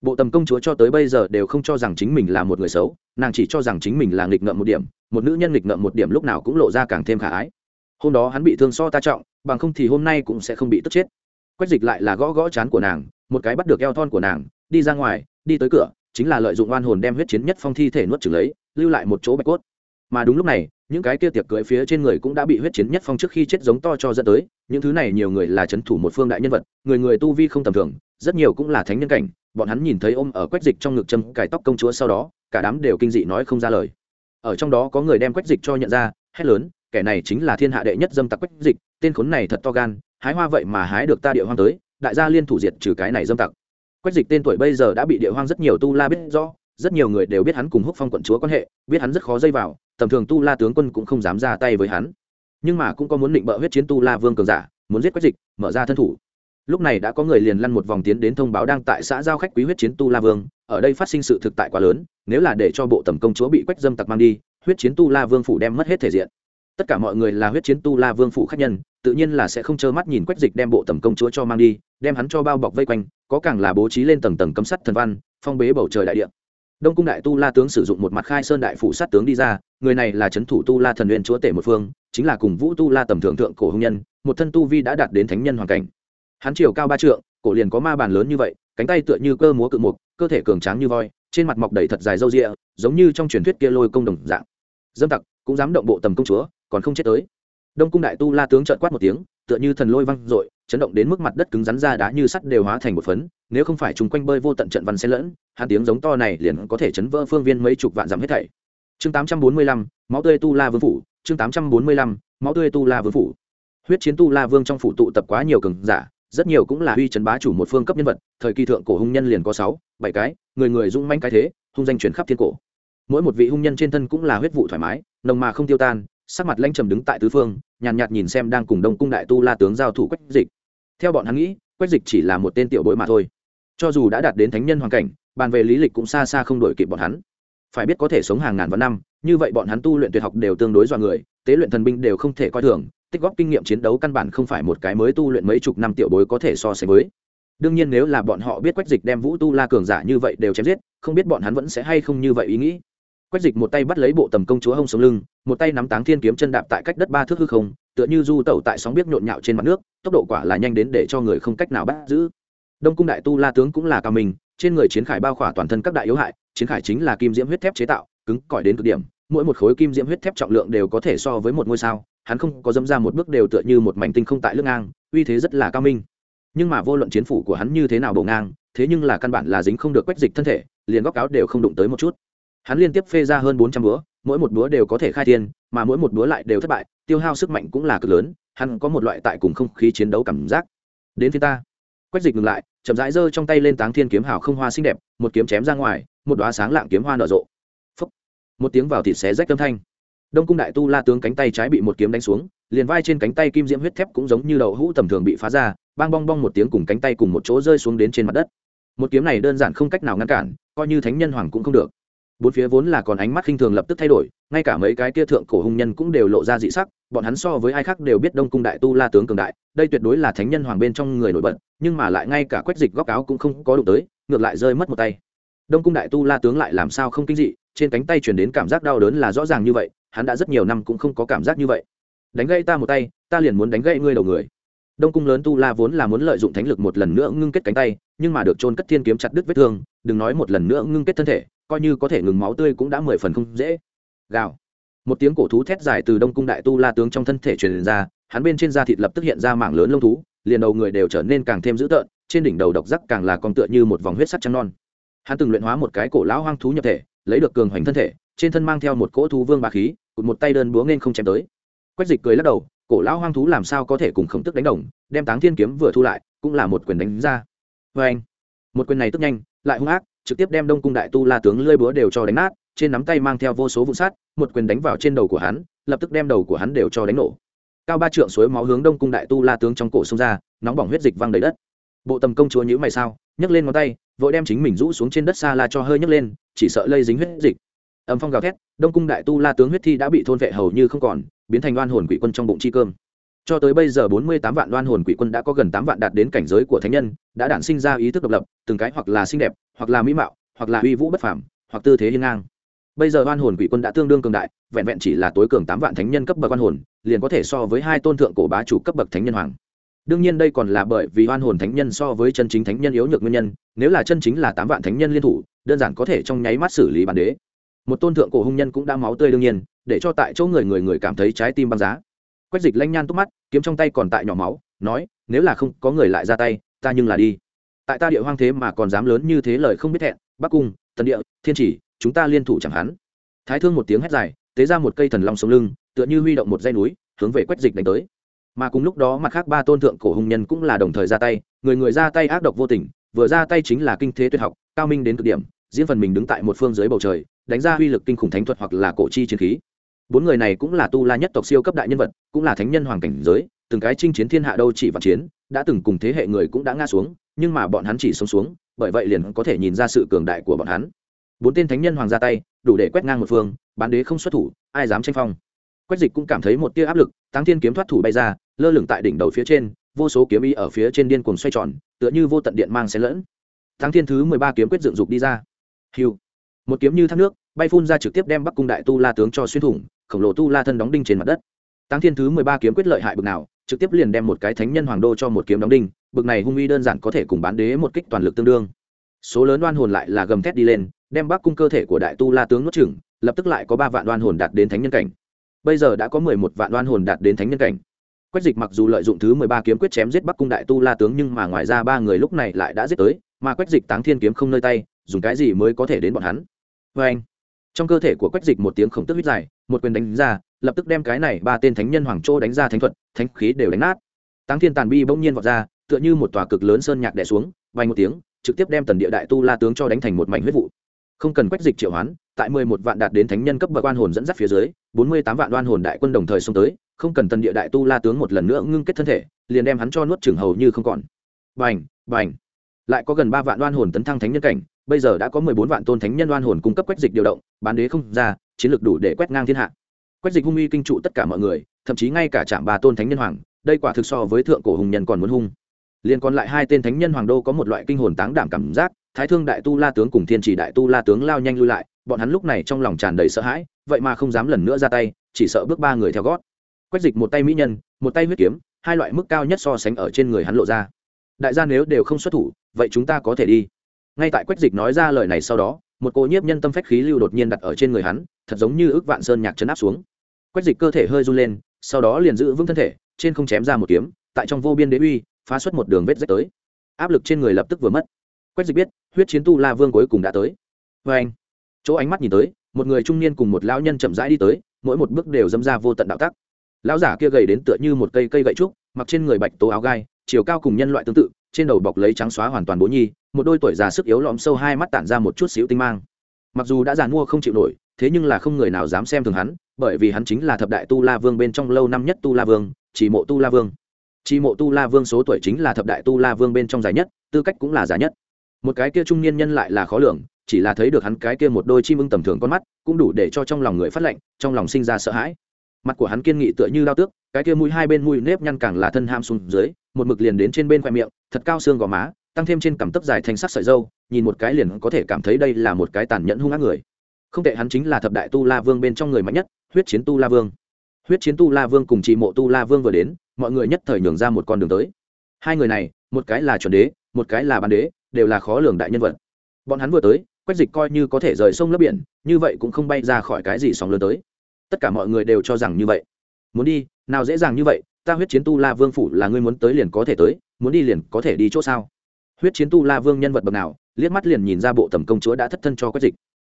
S1: Bộ tầm công chúa cho tới bây giờ đều không cho rằng chính mình là một người xấu, nàng chỉ cho rằng chính mình là nghịch ngợm một điểm, một nữ nhân nghịch ngợm một điểm lúc nào cũng lộ ra càng thêm khả ái hôm đó hắn bị thương so ta trọng, bằng không thì hôm nay cũng sẽ không bị tức chết. Quách dịch lại là gõ gõ chán của nàng, một cái bắt được eo thon của nàng, đi ra ngoài, đi tới cửa, chính là lợi dụng oan hồn đem huyết chiến nhất phong thi thể nuốt trừng lấy, lưu lại một chỗ bạch cốt. Mà đúng lúc này, những cái kia tiệc cưỡi phía trên người cũng đã bị huyết chiến nhất phong trước khi chết giống to cho dẫn tới, những thứ này nhiều người là c h ấ n thủ một phương đại nhân vật, người người tu vi không tầm thường, rất nhiều cũng là thánh nhân cảnh, bọn hắn nhìn thấy ôm ở quách dịch trong ngực châm cài tóc công chúa sau đó, cả đám đều kinh dị nói không ra lời. Ở trong đó có người đem quách dịch cho nhận ra, hét lớn kẻ này chính là thiên hạ đệ nhất dâm tặc quách dịch, tên khốn này thật to gan, hái hoa vậy mà hái được ta địa hoang tới, đại gia liên thủ diệt trừ cái này dâm tặc. Quách dịch tên tuổi bây giờ đã bị địa hoang rất nhiều tu la biết rõ, rất nhiều người đều biết hắn cùng húc phong quận chúa quan hệ, biết hắn rất khó dây vào, tầm thường tu la tướng quân cũng không dám ra tay với hắn. Nhưng mà cũng có muốn định bợ huyết chiến tu la vương cường giả, muốn giết quách dịch, mở ra thân thủ. Lúc này đã có người liền lăn một vòng tiến đến thông báo đang tại xã giao khách quý huyết chiến tu la vương, ở đây phát sinh sự thực tại quá lớn, nếu là để cho bộ tầm công chúa bị quách dâm tặc mang đi, huyết chiến tu la vương phủ đem mất hết thể diện tất cả mọi người là huyết chiến tu la vương phủ khách nhân, tự nhiên là sẽ không trơ mắt nhìn quách dịch đem bộ tầm công chúa cho mang đi, đem hắn cho bao bọc vây quanh, có càng là bố trí lên tầng tầng cấm sắt thần văn, phong bế bầu trời đại địa. Đông cung đại tu la tướng sử dụng một mặt khai sơn đại phủ sát tướng đi ra, người này là c h ấ n thủ tu la thần luyện chúa tể một phương, chính là cùng vũ tu la tầm thượng thượng cổ hồng nhân, một thân tu vi đã đạt đến thánh nhân hoàn cảnh. Hắn chiều cao ba trượng, cổ liền có ma bàn lớn như vậy, cánh tay tựa như cơ múa cự mục, cơ thể cường tráng như voi, trên mặt mọc đầy thật dài râu rịa giống như trong truyền thuyết kia lôi công đồng dạng. Dâm tặc cũng dám động bộ tầm công chúa còn không chết tới. Đông cung đại tu la tướng trợn quát một tiếng tựa như thần lôi văng r chấn động đến mức mặt đất cứng rắn ra đá như sắt đều hóa thành một phấn nếu không phải chung quanh bơi vô tận trận văn xen lẫn hắn tiếng giống to này liền có thể chấn vỡ phương viên mấy chục vạn dặm hết thảy. Chương 845, máu tươi tu la vương phủ chương 845, máu tươi tu la vương phủ. Huyết chiến tu la vương trong phủ tụ tập quá nhiều cường giả rất nhiều cũng là huy chấn bá chủ một phương cấp nhân vật thời kỳ thượng cổ hung nhân liền có sáu bảy cái người người dung manh cái thế hung danh truyền khắp thiên cổ. Mỗi một vị hung nhân trên thân cũng là huyết vụ thoải mái nồng mà không tiêu tan sắc mặt lãnh trầm đứng tại tứ phương nhàn nhạt, nhạt nhìn xem đang cùng đông cung đại tu la tướng giao thủ quách dịch. Theo bọn hắn nghĩ quách dịch chỉ là một tên tiểu bối mà thôi. Cho dù đã đạt đến thánh nhân hoàn cảnh bàn về lý lịch cũng xa xa không đổi kịp bọn hắn. Phải biết có thể sống hàng ngàn vạn năm như vậy bọn hắn tu luyện tuyệt học đều tương đối dọa người tế luyện thần binh đều không thể coi thường tích góp kinh nghiệm chiến đấu căn bản không phải một cái mới tu luyện mấy chục năm tiểu bối có thể so sánh với. Đương nhiên nếu là bọn họ biết quách dịch đem vũ tu la cường giả như vậy đều chém giết không biết bọn hắn vẫn sẽ hay không như vậy ý nghĩ quách dịch một tay bắt lấy bộ tầm công chúa hông sống lưng, một tay nắm táng thiên kiếm chân đạp tại cách đất ba thước hư không, tựa như du tẩu tại sóng biết nhộn nhạo trên mặt nước, tốc độ quả là nhanh đến để cho người không cách nào bắt giữ. Đông cung đại tu la tướng cũng là cao mình trên người chiến khải bao khỏa toàn thân các đại yếu hại, chiến khải chính là kim diễm huyết thép chế tạo, cứng cỏi đến cực điểm, mỗi một khối kim diễm huyết thép trọng lượng đều có thể so với một ngôi sao, hắn không có dâm ra một bước đều tựa như một mảnh tinh không tại lưng ngang, uy thế rất là cao minh. Nhưng mà vô luận chiến phủ của hắn như thế nào bổ ngang, thế nhưng là căn bản là dính không được quách dịch thân thể, liền góc áo đều không đụng tới một chút hắn liên tiếp phê ra hơn bốn trăm búa, mỗi một búa đều có thể khai thiên, mà mỗi một búa lại đều thất bại, tiêu hao sức mạnh cũng là cực lớn, hắn có một loại tại cùng không khí chiến đấu cảm giác. Đến phía ta. Quách dịch ngừng lại, chậm rãi giơ trong tay lên táng thiên kiếm hào không hoa xinh đẹp, một kiếm chém ra ngoài, một đoá sáng lạng kiếm hoa nở rộ. Phúc. một tiếng vào thịt xé rách âm thanh. Đông cung đại tu la tướng cánh tay trái bị một kiếm đánh xuống, liền vai trên cánh tay kim diễm huyết thép cũng giống như đậu hũ tầm thường bị phá ra, bang bong bong một tiếng cùng cánh tay cùng một chỗ rơi xuống đến trên mặt đất. Một kiếm này đơn giản không cách nào ngăn cản, coi như thánh nhân hoàng cũng không được bốn phía vốn là còn ánh mắt khinh thường lập tức thay đổi, ngay cả mấy cái kia thượng cổ hung nhân cũng đều lộ ra dị sắc, bọn hắn so với ai khác đều biết đông cung đại tu la tướng cường đại, đây tuyệt đối là thánh nhân hoàng bên trong người nổi bật, nhưng mà lại ngay cả quách dịch góc áo cũng không có đụng tới, ngược lại rơi mất một tay. Đông cung đại tu la tướng lại làm sao không kinh dị, trên cánh tay chuyển đến cảm giác đau đớn là rõ ràng như vậy, hắn đã rất nhiều năm cũng không có cảm giác như vậy. Đánh gãy ta một tay, ta liền muốn đánh gãy ngươi đầu người. Đông cung lớn tu la vốn là muốn lợi dụng thánh lực một lần nữa ngưng kết cánh tay, nhưng mà được trôn cất thiên kiếm chặt đứt vết thương, đừng nói một lần nữa ngưng kết thân thể coi như có thể ngừng máu tươi cũng đã mười phần không dễ. Gào. Một tiếng cổ thú thét dài từ đông cung đại tu la tướng trong thân thể truyền ra, hắn bên trên da thịt lập tức hiện ra mảng lớn lông thú, liền đầu người đều trở nên càng thêm dữ tợn, trên đỉnh đầu độc giác càng là con tựa như một vòng huyết sắt trắng non. Hắn từng luyện hóa một cái cổ lão hoang thú nhập thể, lấy được cường hoành thân thể, trên thân mang theo một cỗ thú vương bà khí, cụt một tay đơn búa nên không chém tới. Quách dịch cười lắc đầu, cổ lão hoang thú làm sao có thể cùng khổng tức đánh đồng, đem táng thiên kiếm vừa thu lại, cũng là một quyền đánh ra. Vê anh một quyền này tức nhanh, lại hung ác, trực tiếp đem đông cung đại tu la tướng lơi búa đều cho đánh nát, trên nắm tay mang theo vô số vụ sát một quyền đánh vào trên đầu của hắn, lập tức đem đầu của hắn đều cho đánh nổ. Cao ba trượng suối máu hướng đông cung đại tu la tướng trong cổ xông ra, nóng bỏng huyết dịch văng đầy đất. Bộ tầm công chúa nhữ mày sao, nhấc lên ngón tay, vội đem chính mình rũ xuống trên đất xa la cho hơi nhấc lên, chỉ sợ lây dính huyết dịch. Âm phong gào thét, đông cung đại tu la tướng huyết thi đã bị thôn vệ hầu như không còn, biến thành oan hồn quỷ quân trong bụng chi cơm cho tới bây giờ bốn mươi tám vạn đoan hồn quỷ quân đã có gần tám vạn đạt đến cảnh giới của thánh nhân, đã đản sinh ra ý thức độc lập, từng cái hoặc là xinh đẹp, hoặc là mỹ mạo, hoặc là uy vũ bất phàm, hoặc tư thế hiên ngang. Bây giờ đoan hồn quỷ quân đã tương đương cường đại, vẹn vẹn chỉ là tối cường tám vạn thánh nhân cấp bậc đoan hồn, liền có thể so với hai tôn thượng cổ bá chủ cấp bậc thánh nhân hoàng. Đương nhiên đây còn là bởi vì oan hồn thánh nhân so với chân chính thánh nhân yếu nhược nguyên nhân, nếu là chân chính là tám vạn thánh nhân liên thủ, đơn giản có thể trong nháy mắt xử lý bản đế. Một tôn thượng cổ hung nhân cũng đã máu tươi đương nhiên, để cho tại chỗ người người người cảm thấy trái tim băng giá quách dịch lanh nhan túc mắt, kiếm trong tay còn tại nhỏ máu, nói, nếu là không có người lại ra tay, ta nhưng là đi. Tại ta địa hoang thế mà còn dám lớn như thế lời không biết hẹn bắc cung, tần địa, thiên chỉ, chúng ta liên thủ chẳng hắn. Thái thương một tiếng hét dài, tế ra một cây thần long sống lưng, tựa như huy động một dây núi, hướng về quách dịch đánh tới. Mà cùng lúc đó mặt khác ba tôn thượng cổ hùng nhân cũng là đồng thời ra tay, người người ra tay ác độc vô tình, vừa ra tay chính là kinh thế tuyệt học, cao minh đến cực điểm diễn phần mình đứng tại một phương dưới bầu trời, đánh ra uy lực kinh khủng thánh thuật hoặc là cổ chi chiến khí bốn người này cũng là tu la nhất tộc siêu cấp đại nhân vật, cũng là thánh nhân hoàng cảnh giới, từng cái chinh chiến thiên hạ đâu chỉ vạn chiến, đã từng cùng thế hệ người cũng đã ngã xuống, nhưng mà bọn hắn chỉ sống xuống, bởi vậy liền có thể nhìn ra sự cường đại của bọn hắn. Bốn tên thánh nhân hoàng ra tay, đủ để quét ngang một phương, bán đế không xuất thủ, ai dám tranh phong. Quách dịch cũng cảm thấy một tia áp lực, táng thiên kiếm thoát thủ bay ra, lơ lửng tại đỉnh đầu phía trên, vô số kiếm ý ở phía trên điên cuồng xoay tròn, tựa như vô tận điện mang xen lẫn. Táng thiên thứ mười ba kiếm quyết dựng dục đi ra. Hiu một kiếm như thác nước, bay phun ra trực tiếp đem bắc cung đại tu la tướng cho xuyên thủng khổng lồ tu la thân đóng đinh trên mặt đất. Táng thiên thứ mười ba kiếm quyết lợi hại bực nào, trực tiếp liền đem một cái thánh nhân hoàng đô cho một kiếm đóng đinh, bực này hung uy đơn giản có thể cùng bán đế một kích toàn lực tương đương. Số lớn đoan hồn lại là gầm thét đi lên, đem bắc cung cơ thể của đại tu la tướng nuốt chửng, lập tức lại có ba vạn đoan hồn đạt đến thánh nhân cảnh. Bây giờ đã có mười một vạn đoan hồn đạt đến thánh nhân cảnh. Quách dịch mặc dù lợi dụng thứ mười ba kiếm quyết chém giết bắc cung đại tu la tướng nhưng mà ngoài ra ba người lúc này lại đã giết tới, mà quách dịch táng thiên kiếm không nơi tay, dùng cái gì mới có thể đến bọn hắn? Vê anh trong cơ thể của quách dịch một tiếng khổng tức huyết dài, một quyền đánh ra, lập tức đem cái này ba tên thánh nhân hoàng châu đánh ra thánh thuật, thánh khí đều đánh nát. Táng thiên tàn bi bỗng nhiên vọt ra, tựa như một tòa cực lớn sơn nhạc đè xuống vay một tiếng, trực tiếp đem tần địa đại tu la tướng cho đánh thành một mảnh huyết vụ. Không cần quách dịch triệu hoán, tại mười một vạn đạt đến thánh nhân cấp bậc oan hồn dẫn dắt phía dưới, bốn mươi tám vạn oan hồn đại quân đồng thời xông tới, không cần tần địa đại tu la tướng một lần nữa ngưng kết thân thể, liền đem hắn cho nuốt chửng hầu như không còn. Bành bành. Lại có gần ba vạn oan hồn tấn thăng thánh nhân cảnh bây giờ đã có mười bốn vạn tôn thánh nhân oan hồn cung cấp quách dịch điều động, bán đế không ra, chiến lược đủ để quét ngang thiên hạ. Quách dịch hung uy kinh trụ tất cả mọi người, thậm chí ngay cả trạm ba tôn thánh nhân hoàng, đây quả thực so với thượng cổ hùng nhân còn muốn hung. Liền còn lại hai tên thánh nhân hoàng đô có một loại kinh hồn táng đảm cảm giác, thái thương đại tu la tướng cùng thiên chỉ đại tu la tướng lao nhanh lui lại, bọn hắn lúc này trong lòng tràn đầy sợ hãi, vậy mà không dám lần nữa ra tay, chỉ sợ bước ba người theo gót. Quách dịch một tay mỹ nhân, một tay huyết kiếm, hai loại mức cao nhất so sánh ở trên người hắn lộ ra. Đại gia nếu đều không xuất thủ, vậy chúng ta có thể đi ngay tại quách dịch nói ra lời này sau đó, một cô nhiếp nhân tâm phách khí lưu đột nhiên đặt ở trên người hắn, thật giống như ước vạn sơn nhạc chấn áp xuống. Quách dịch cơ thể hơi run lên, sau đó liền giữ vững thân thể, trên không chém ra một kiếm, tại trong vô biên đế uy, phá xuất một đường vết rách tới. Áp lực trên người lập tức vừa mất. Quách dịch biết, huyết chiến tu la vương cuối cùng đã tới. Vê anh, chỗ ánh mắt nhìn tới, một người trung niên cùng một lão nhân chậm rãi đi tới, mỗi một bước đều dâm ra vô tận đạo tắc. Lão giả kia gầy đến tựa như một cây cây gậy trúc, mặc trên người bạch tố áo gai, chiều cao cùng nhân loại tương tự, trên đầu bọc lấy trắng xóa hoàn toàn bố nhi một đôi tuổi già sức yếu lõm sâu hai mắt tản ra một chút xíu tinh mang. Mặc dù đã giàn mua không chịu nổi, thế nhưng là không người nào dám xem thường hắn, bởi vì hắn chính là thập đại tu la vương bên trong lâu năm nhất tu la vương, chỉ mộ tu la vương. Chỉ mộ tu la vương số tuổi chính là thập đại tu la vương bên trong dài nhất, tư cách cũng là dài nhất. Một cái kia trung niên nhân lại là khó lường, chỉ là thấy được hắn cái kia một đôi chim ưng tầm thường con mắt, cũng đủ để cho trong lòng người phát lệnh, trong lòng sinh ra sợ hãi. Mặt của hắn kiên nghị tựa như đao tước, cái kia mũi hai bên mũi nếp nhăn càng là thân ham xuống dưới, một mực liền đến trên bên khoe miệng, thật cao xương gò má tăng thêm trên cằm tấp dài thành sắc sợi dâu, nhìn một cái liền có thể cảm thấy đây là một cái tàn nhẫn hung ác người. Không tệ, hắn chính là thập đại tu la vương bên trong người mạnh nhất, huyết chiến tu la vương. Huyết chiến tu la vương cùng chị mộ tu la vương vừa đến, mọi người nhất thời nhường ra một con đường tới. Hai người này, một cái là chuẩn đế, một cái là bán đế, đều là khó lường đại nhân vật. Bọn hắn vừa tới, quách dịch coi như có thể rời sông lấp biển, như vậy cũng không bay ra khỏi cái gì sóng lớn tới. Tất cả mọi người đều cho rằng như vậy. Muốn đi, nào dễ dàng như vậy, ta huyết chiến tu la vương phủ là ngươi muốn tới liền có thể tới, muốn đi liền có thể đi chỗ sao? Huyết chiến tu la vương nhân vật bậc nào, liếc mắt liền nhìn ra bộ tầm công chúa đã thất thân cho quách dịch.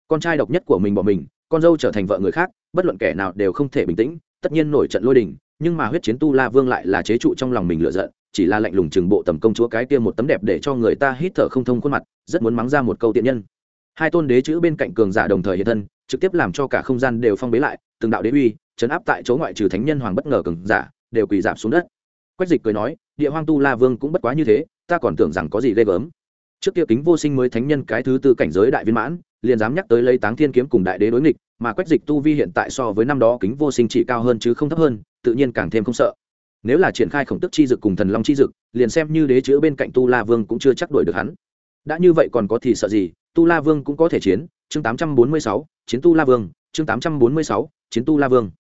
S1: Con trai độc nhất của mình bỏ mình, con dâu trở thành vợ người khác, bất luận kẻ nào đều không thể bình tĩnh, tất nhiên nổi trận lôi đình, nhưng mà huyết chiến tu la vương lại là chế trụ trong lòng mình lựa giận, chỉ là lạnh lùng chừng bộ tầm công chúa cái kia một tấm đẹp để cho người ta hít thở không thông khuôn mặt, rất muốn mắng ra một câu tiện nhân. Hai tôn đế chữ bên cạnh cường giả đồng thời hiện thân, trực tiếp làm cho cả không gian đều phong bế lại, từng đạo đế uy, chấn áp tại chỗ ngoại trừ thánh nhân hoàng bất ngờ cường giả, đều quỳ giảm xuống đất quách dịch cười nói, địa hoang tu la vương cũng bất quá như thế, ta còn tưởng rằng có gì ghê gớm. Trước kia kính vô sinh mới thánh nhân cái thứ tư cảnh giới đại viên mãn, liền dám nhắc tới lấy táng thiên kiếm cùng đại đế đối nghịch, mà quách dịch tu vi hiện tại so với năm đó kính vô sinh chỉ cao hơn chứ không thấp hơn, tự nhiên càng thêm không sợ. Nếu là triển khai khổng tức chi dực cùng thần long chi dực, liền xem như đế chữ bên cạnh tu la vương cũng chưa chắc đuổi được hắn. Đã như vậy còn có thì sợ gì, tu la vương cũng có thể chiến, chương tám trăm bốn mươi sáu, chiến tu la vương, chương tám trăm bốn mươi sáu, chiến tu la vương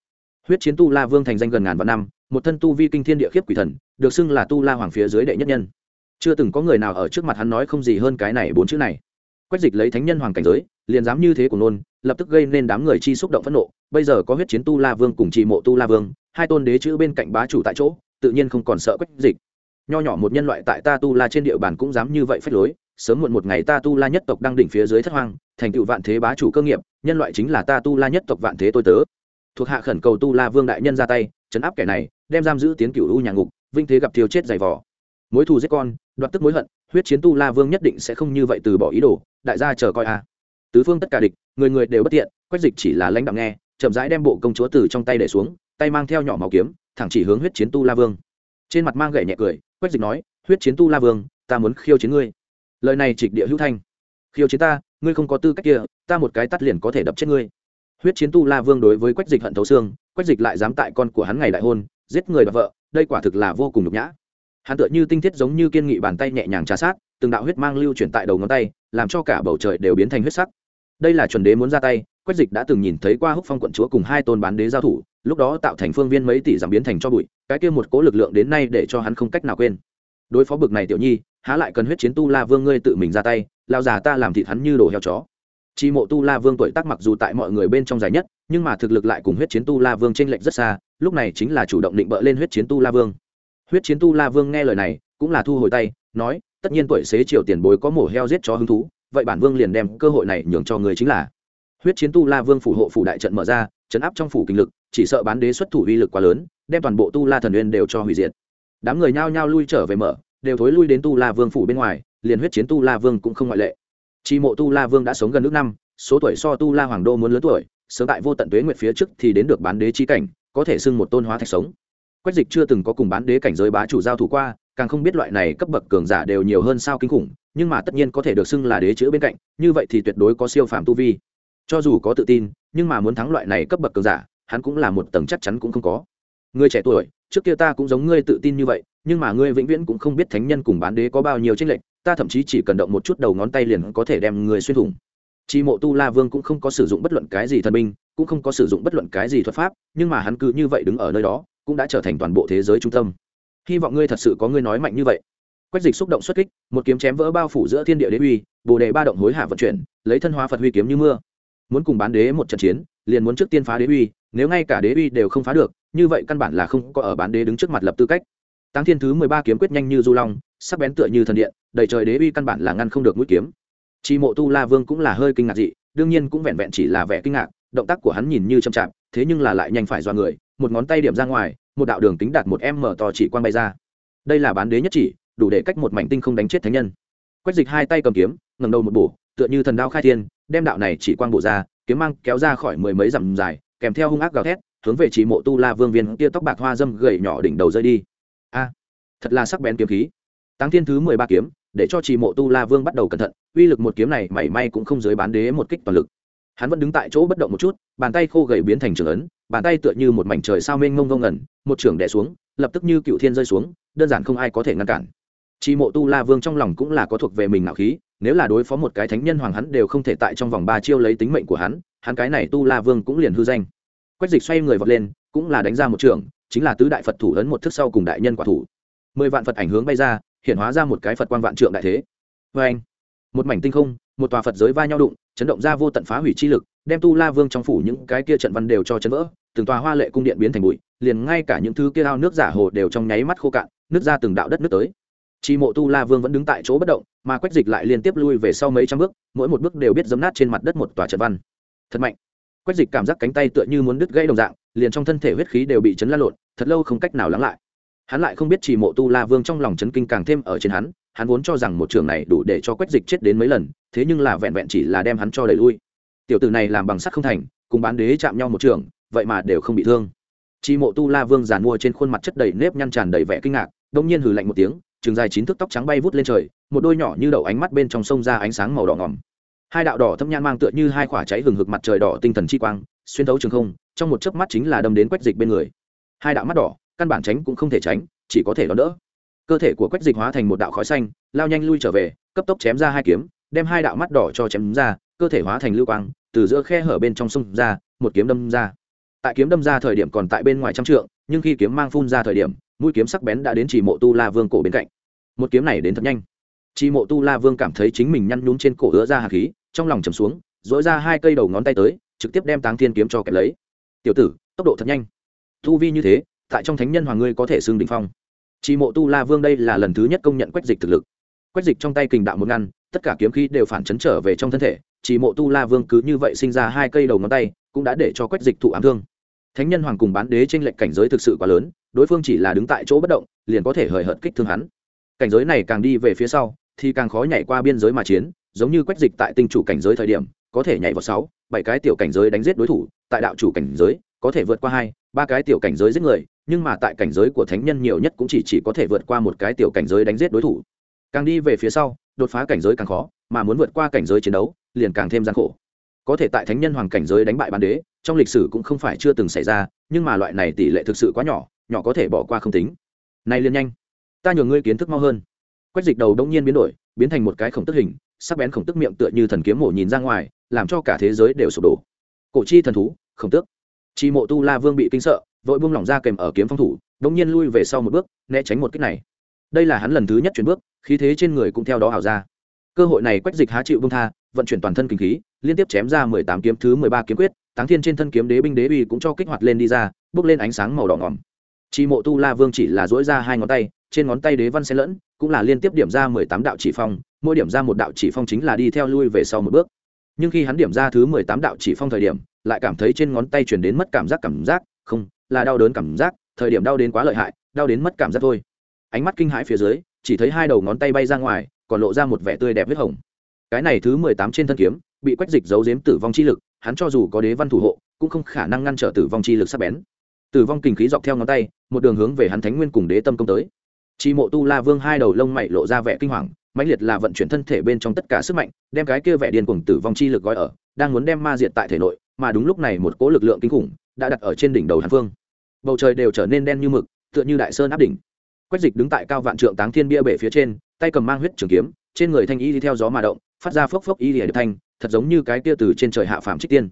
S1: huyết chiến tu la vương thành danh gần ngàn vạn năm, một thân tu vi kinh thiên địa khiếp quỷ thần, được xưng là tu la hoàng phía dưới đệ nhất nhân. Chưa từng có người nào ở trước mặt hắn nói không gì hơn cái này bốn chữ này. Quách dịch lấy thánh nhân hoàng cảnh giới, liền dám như thế của nôn, lập tức gây nên đám người chi xúc động phẫn nộ. Bây giờ có huyết chiến tu la vương cùng trì mộ tu la vương, hai tôn đế chữ bên cạnh bá chủ tại chỗ, tự nhiên không còn sợ quách dịch. Nho nhỏ một nhân loại tại ta tu la trên địa bàn cũng dám như vậy phách lối, sớm muộn một ngày ta tu la nhất tộc đang đỉnh phía dưới thất hoang, thành tựu vạn thế bá chủ cơ nghiệp, nhân loại chính là ta tu la nhất tộc vạn thế tôi tớ thuộc hạ khẩn cầu tu la vương đại nhân ra tay, chấn áp kẻ này, đem giam giữ tiến cửu u nhà ngục, vinh thế gặp thiêu chết dày vỏ mối thù giết con, đoạt tức mối hận, huyết chiến tu la vương nhất định sẽ không như vậy từ bỏ ý đồ, đại gia chờ coi a. Tứ phương tất cả địch, người người đều bất tiện, quách dịch chỉ là lãnh đạo nghe, chậm rãi đem bộ công chúa từ trong tay để xuống, tay mang theo nhỏ màu kiếm, thẳng chỉ hướng huyết chiến tu la vương. Trên mặt mang gậy nhẹ cười, quách dịch nói, huyết chiến tu la vương, ta muốn khiêu chiến ngươi. Lời này trịch địa hữu thanh. Khiêu chiến ta, ngươi không có tư cách kia, ta một cái tắt liền có thể đập chết ngươi huyết chiến tu la vương đối với quách dịch hận thấu xương, quách dịch lại dám tại con của hắn ngày đại hôn, giết người và vợ, đây quả thực là vô cùng nhục nhã. Hắn tựa như tinh thiết giống như kiên nghị bàn tay nhẹ nhàng trà sát, từng đạo huyết mang lưu chuyển tại đầu ngón tay, làm cho cả bầu trời đều biến thành huyết sắc. Đây là chuẩn đế muốn ra tay, quách dịch đã từng nhìn thấy qua húc phong quận chúa cùng hai tôn bán đế giao thủ, lúc đó tạo thành phương viên mấy tỷ giảm biến thành cho bụi, cái kia một cố lực lượng đến nay để cho hắn không cách nào quên. Đối phó bực này tiểu nhi, há lại cần huyết chiến tu la vương ngươi tự mình ra tay lao già ta làm thịt hắn như đồ heo chó chi mộ tu la vương tuổi tác mặc dù tại mọi người bên trong dài nhất, nhưng mà thực lực lại cùng huyết chiến tu la vương t r ê n lệch rất xa, lúc này chính là chủ động định bợ lên huyết chiến tu la vương. Huyết chiến tu la vương nghe lời này, cũng là thu hồi tay, nói, tất nhiên tuổi xế chiều tiền bối có mổ heo giết chó hứng thú, vậy bản vương liền đem cơ hội này nhường cho người chính là. Huyết chiến tu la vương phủ hộ phủ đại trận mở ra, chấn áp trong phủ kinh lực, chỉ sợ bán đế xuất thủ uy lực quá lớn, đem toàn bộ tu la thần uyên đều cho hủy diệt. Đám người nhao nhao lui trở về mở, đều thối lui đến tu la vương phủ bên ngoài, liền huyết chiến tu la vương cũng không ngoại lệ. Chi mộ tu la vương đã sống gần nước năm, số tuổi so tu la hoàng đô muốn lớn tuổi, sớm tại vô tận tuế nguyệt phía trước thì đến được bán đế chi cảnh, có thể xưng một tôn hóa thạch sống. Quách dịch chưa từng có cùng bán đế cảnh giới bá chủ giao thủ qua, càng không biết loại này cấp bậc cường giả đều nhiều hơn sao kinh khủng, nhưng mà tất nhiên có thể được xưng là đế chữ bên cạnh, như vậy thì tuyệt đối có siêu phàm tu vi. Cho dù có tự tin, nhưng mà muốn thắng loại này cấp bậc cường giả, hắn cũng là một tầng chắc chắn cũng không có. Người trẻ tuổi, trước kia ta cũng giống ngươi tự tin như vậy nhưng mà ngươi vĩnh viễn cũng không biết thánh nhân cùng bán đế có bao nhiêu tranh lệch, ta thậm chí chỉ cần động một chút đầu ngón tay liền có thể đem người xuyên thủng. Chi mộ tu la vương cũng không có sử dụng bất luận cái gì thần binh, cũng không có sử dụng bất luận cái gì thuật pháp, nhưng mà hắn cứ như vậy đứng ở nơi đó, cũng đã trở thành toàn bộ thế giới trung tâm. Hy vọng ngươi thật sự có ngươi nói mạnh như vậy. Quách dịch xúc động xuất kích, một kiếm chém vỡ bao phủ giữa thiên địa đế uy, bồ đề ba động hối hạ vận chuyển, lấy thân hóa phật huy kiếm như mưa. Muốn cùng bán đế một trận chiến, liền muốn trước tiên phá đế uy, nếu ngay cả đế uy đều không phá được, như vậy căn bản là không có ở bán đế đứng trước mặt lập tư cách. Táng thiên thứ mười ba kiếm quyết nhanh như du long, sắc bén tựa như thần điện, đầy trời đế uy căn bản là ngăn không được mũi kiếm. Chi mộ tu la vương cũng là hơi kinh ngạc dị, đương nhiên cũng vẹn vẹn chỉ là vẻ kinh ngạc, động tác của hắn nhìn như chậm chạp, thế nhưng là lại nhanh phải do người, một ngón tay điểm ra ngoài, một đạo đường tính đạt một em mở to chỉ quan bay ra. Đây là bán đế nhất chỉ, đủ để cách một mảnh tinh không đánh chết thánh nhân. Quách dịch hai tay cầm kiếm ngầm đầu một bổ, tựa như thần đao khai thiên, đem đạo này chỉ quang bổ ra, kiếm mang kéo ra khỏi mười mấy dặm dài, kèm theo hung ác gào thét, hướng về chỉ mộ tu la vương viên kia tóc bạc hoa dâm gầy nhỏ đỉnh đầu rơi đi thật là sắc bén kiếm khí tăng thiên thứ mười ba kiếm để cho chỉ mộ tu la vương bắt đầu cẩn thận uy lực một kiếm này mảy may cũng không dưới bán đế một kích toàn lực hắn vẫn đứng tại chỗ bất động một chút bàn tay khô gầy biến thành trường ấn bàn tay tựa như một mảnh trời sao mênh ngông ngông ngẩn một trưởng đẻ xuống lập tức như cựu thiên rơi xuống đơn giản không ai có thể ngăn cản trì mộ tu La Vương trong lòng cũng là có thuộc về mình ngạo khí, nếu là đối phó một cái thánh nhân hoàng hắn đều không thể tại trong vòng ba chiêu lấy tính mệnh của hắn, hắn cái này tu La Vương cũng liền hư danh. Quách Dịch xoay người vọt lên, cũng là đánh ra một trường, chính là tứ đại Phật thủ ấn một thức sau cùng đại nhân quả thủ. Mười vạn Phật ảnh hướng bay ra, hiện hóa ra một cái Phật quan vạn trượng đại thế. Oeng! Một mảnh tinh không, một tòa Phật giới va nhau đụng, chấn động ra vô tận phá hủy chi lực, đem tu La Vương trong phủ những cái kia trận văn đều cho chấn vỡ, từng tòa hoa lệ cung điện biến thành bụi, liền ngay cả những thứ kia ao nước giả hồ đều trong nháy mắt khô cạn, nước ra từng đạo đất nước tới Chi mộ tu la vương vẫn đứng tại chỗ bất động mà quách dịch lại liên tiếp lui về sau mấy trăm bước mỗi một bước đều biết dấm nát trên mặt đất một tòa trận văn thật mạnh quách dịch cảm giác cánh tay tựa như muốn đứt gãy đồng dạng liền trong thân thể huyết khí đều bị chấn la lộn thật lâu không cách nào lắng lại hắn lại không biết chỉ mộ tu la vương trong lòng chấn kinh càng thêm ở trên hắn hắn vốn cho rằng một trường này đủ để cho quách dịch chết đến mấy lần, thế nhưng là vẹn vẹn chỉ là đem hắn cho đẩy lui. Tiểu tử này làm bằng sắt không thành, cùng bán đế chạm nhau một trường, vậy mà đều không bị thương. Chỉ mộ tu la vương giàn mua trên khuôn mặt chất đầy nếp nhăn tràn đầy vẻ kinh ngạc, đông nhiên hừ lạnh một tiếng, trường dài chín thước tóc trắng bay vút lên trời, một đôi nhỏ như đậu ánh mắt bên trong sông ra ánh sáng màu đỏ ngỏm hai đạo đỏ thâm nhan mang tựa như hai quả cháy hừng hực mặt trời đỏ tinh thần chi quang, xuyên thấu trường không, trong một chớp mắt chính là đâm đến quách dịch bên người. Hai đạo mắt đỏ căn bản tránh cũng không thể tránh, chỉ có thể đón đỡ. Cơ thể của quách dịch hóa thành một đạo khói xanh, lao nhanh lui trở về, cấp tốc chém ra hai kiếm, đem hai đạo mắt đỏ cho chém ra, cơ thể hóa thành lưu quang, từ giữa khe hở bên trong sông ra, một kiếm đâm ra. Tại kiếm đâm ra thời điểm còn tại bên ngoài trăm trượng, nhưng khi kiếm mang phun ra thời điểm, mũi kiếm sắc bén đã đến chỉ mộ tu la vương cổ bên cạnh. Một kiếm này đến thật nhanh. Chỉ mộ tu la vương cảm thấy chính mình nhăn nhún trên cổ ứa ra hạt khí, trong lòng chầm xuống dỗi ra hai cây đầu ngón tay tới, trực tiếp đem táng thiên kiếm cho kẹp lấy. Tiểu tử, tốc độ thật nhanh. Tu vi như thế tại trong thánh nhân hoàng ngươi có thể xưng đình phong. Chỉ mộ tu la vương đây là lần thứ nhất công nhận quách dịch thực lực. Quách dịch trong tay kình đạo một ngăn, tất cả kiếm khí đều phản chấn trở về trong thân thể, chỉ mộ tu la vương cứ như vậy sinh ra hai cây đầu ngón tay, cũng đã để cho quách dịch thụ ám thương. Thánh nhân hoàng cùng bán đế trên lệnh cảnh giới thực sự quá lớn, đối phương chỉ là đứng tại chỗ bất động, liền có thể hời hợt kích thương hắn. Cảnh giới này càng đi về phía sau, thì càng khó nhảy qua biên giới mà chiến, giống như quách dịch tại tinh chủ cảnh giới thời điểm, có thể nhảy vào sáu, bảy cái tiểu cảnh giới đánh giết đối thủ, tại đạo chủ cảnh giới, có thể vượt qua hai, ba cái tiểu cảnh giới giết người nhưng mà tại cảnh giới của thánh nhân nhiều nhất cũng chỉ, chỉ có thể vượt qua một cái tiểu cảnh giới đánh giết đối thủ. Càng đi về phía sau đột phá cảnh giới càng khó mà muốn vượt qua cảnh giới chiến đấu liền càng thêm gian khổ. Có thể tại thánh nhân hoàng cảnh giới đánh bại bán đế trong lịch sử cũng không phải chưa từng xảy ra nhưng mà loại này tỷ lệ thực sự quá nhỏ nhỏ có thể bỏ qua không tính. Nay liền nhanh. Ta nhường ngươi kiến thức mau hơn. Quách dịch đầu đông nhiên biến đổi biến thành một cái khổng tức hình sắc bén khổng tức miệng tựa như thần kiếm mổ nhìn ra ngoài làm cho cả thế giới đều sụp đổ. Cổ chi thần thú khổng tước chi mộ tu la vương bị kinh sợ vội buông lỏng ra kèm ở kiếm phong thủ đông nhiên lui về sau một bước, né tránh một kích này. Đây là hắn lần thứ nhất chuyển bước, khí thế trên người cũng theo đó hào ra. Cơ hội này quách dịch há chịu bông tha, vận chuyển toàn thân kinh khí, liên tiếp chém ra mười tám kiếm thứ mười ba kiếm quyết, táng thiên trên thân kiếm đế binh đế uy cũng cho kích hoạt lên đi ra, bước lên ánh sáng màu đỏ ngỏm. Chị mộ tu la vương chỉ là dỗi ra hai ngón tay, trên ngón tay đế văn xen lẫn, cũng là liên tiếp điểm ra mười tám đạo chỉ phong, mỗi điểm ra một đạo chỉ phong chính là đi theo lui về sau một bước. Nhưng khi hắn điểm ra thứ mười tám đạo chỉ phong thời điểm, lại cảm thấy trên ngón tay chuyển đến mất cảm giác cảm giác, không là đau đớn cảm giác, thời điểm đau đến quá lợi hại, đau đến mất cảm giác thôi. Ánh mắt kinh hãi phía dưới, chỉ thấy hai đầu ngón tay bay ra ngoài, còn lộ ra một vẻ tươi đẹp huyết hồng. Cái này thứ mười tám trên thân kiếm, bị quách dịch giấu giếm tử vong chi lực, hắn cho dù có đế văn thủ hộ, cũng không khả năng ngăn trở tử vong chi lực sắc bén. Tử vong kinh khí dọc theo ngón tay, một đường hướng về hắn thánh nguyên cùng đế tâm công tới. Chi mộ tu la vương hai đầu lông mày lộ ra vẻ kinh hoàng, mãnh liệt là vận chuyển thân thể bên trong tất cả sức mạnh, đem cái kia vẻ điên cuồng tử vong chi lực gói ở, đang muốn đem ma diệt tại thể nội, mà đúng lúc này một cỗ lực lượng kinh khủng đã đặt ở trên đỉnh đầu hàn phương. Bầu trời đều trở nên đen như mực, tựa như đại sơn áp đỉnh. Quách dịch đứng tại cao vạn trượng táng thiên bia bể phía trên, tay cầm mang huyết trường kiếm, trên người thanh y đi theo gió mà động, phát ra phốc phốc y lìa thanh, thật giống như cái tia từ trên trời hạ phàm trích tiên.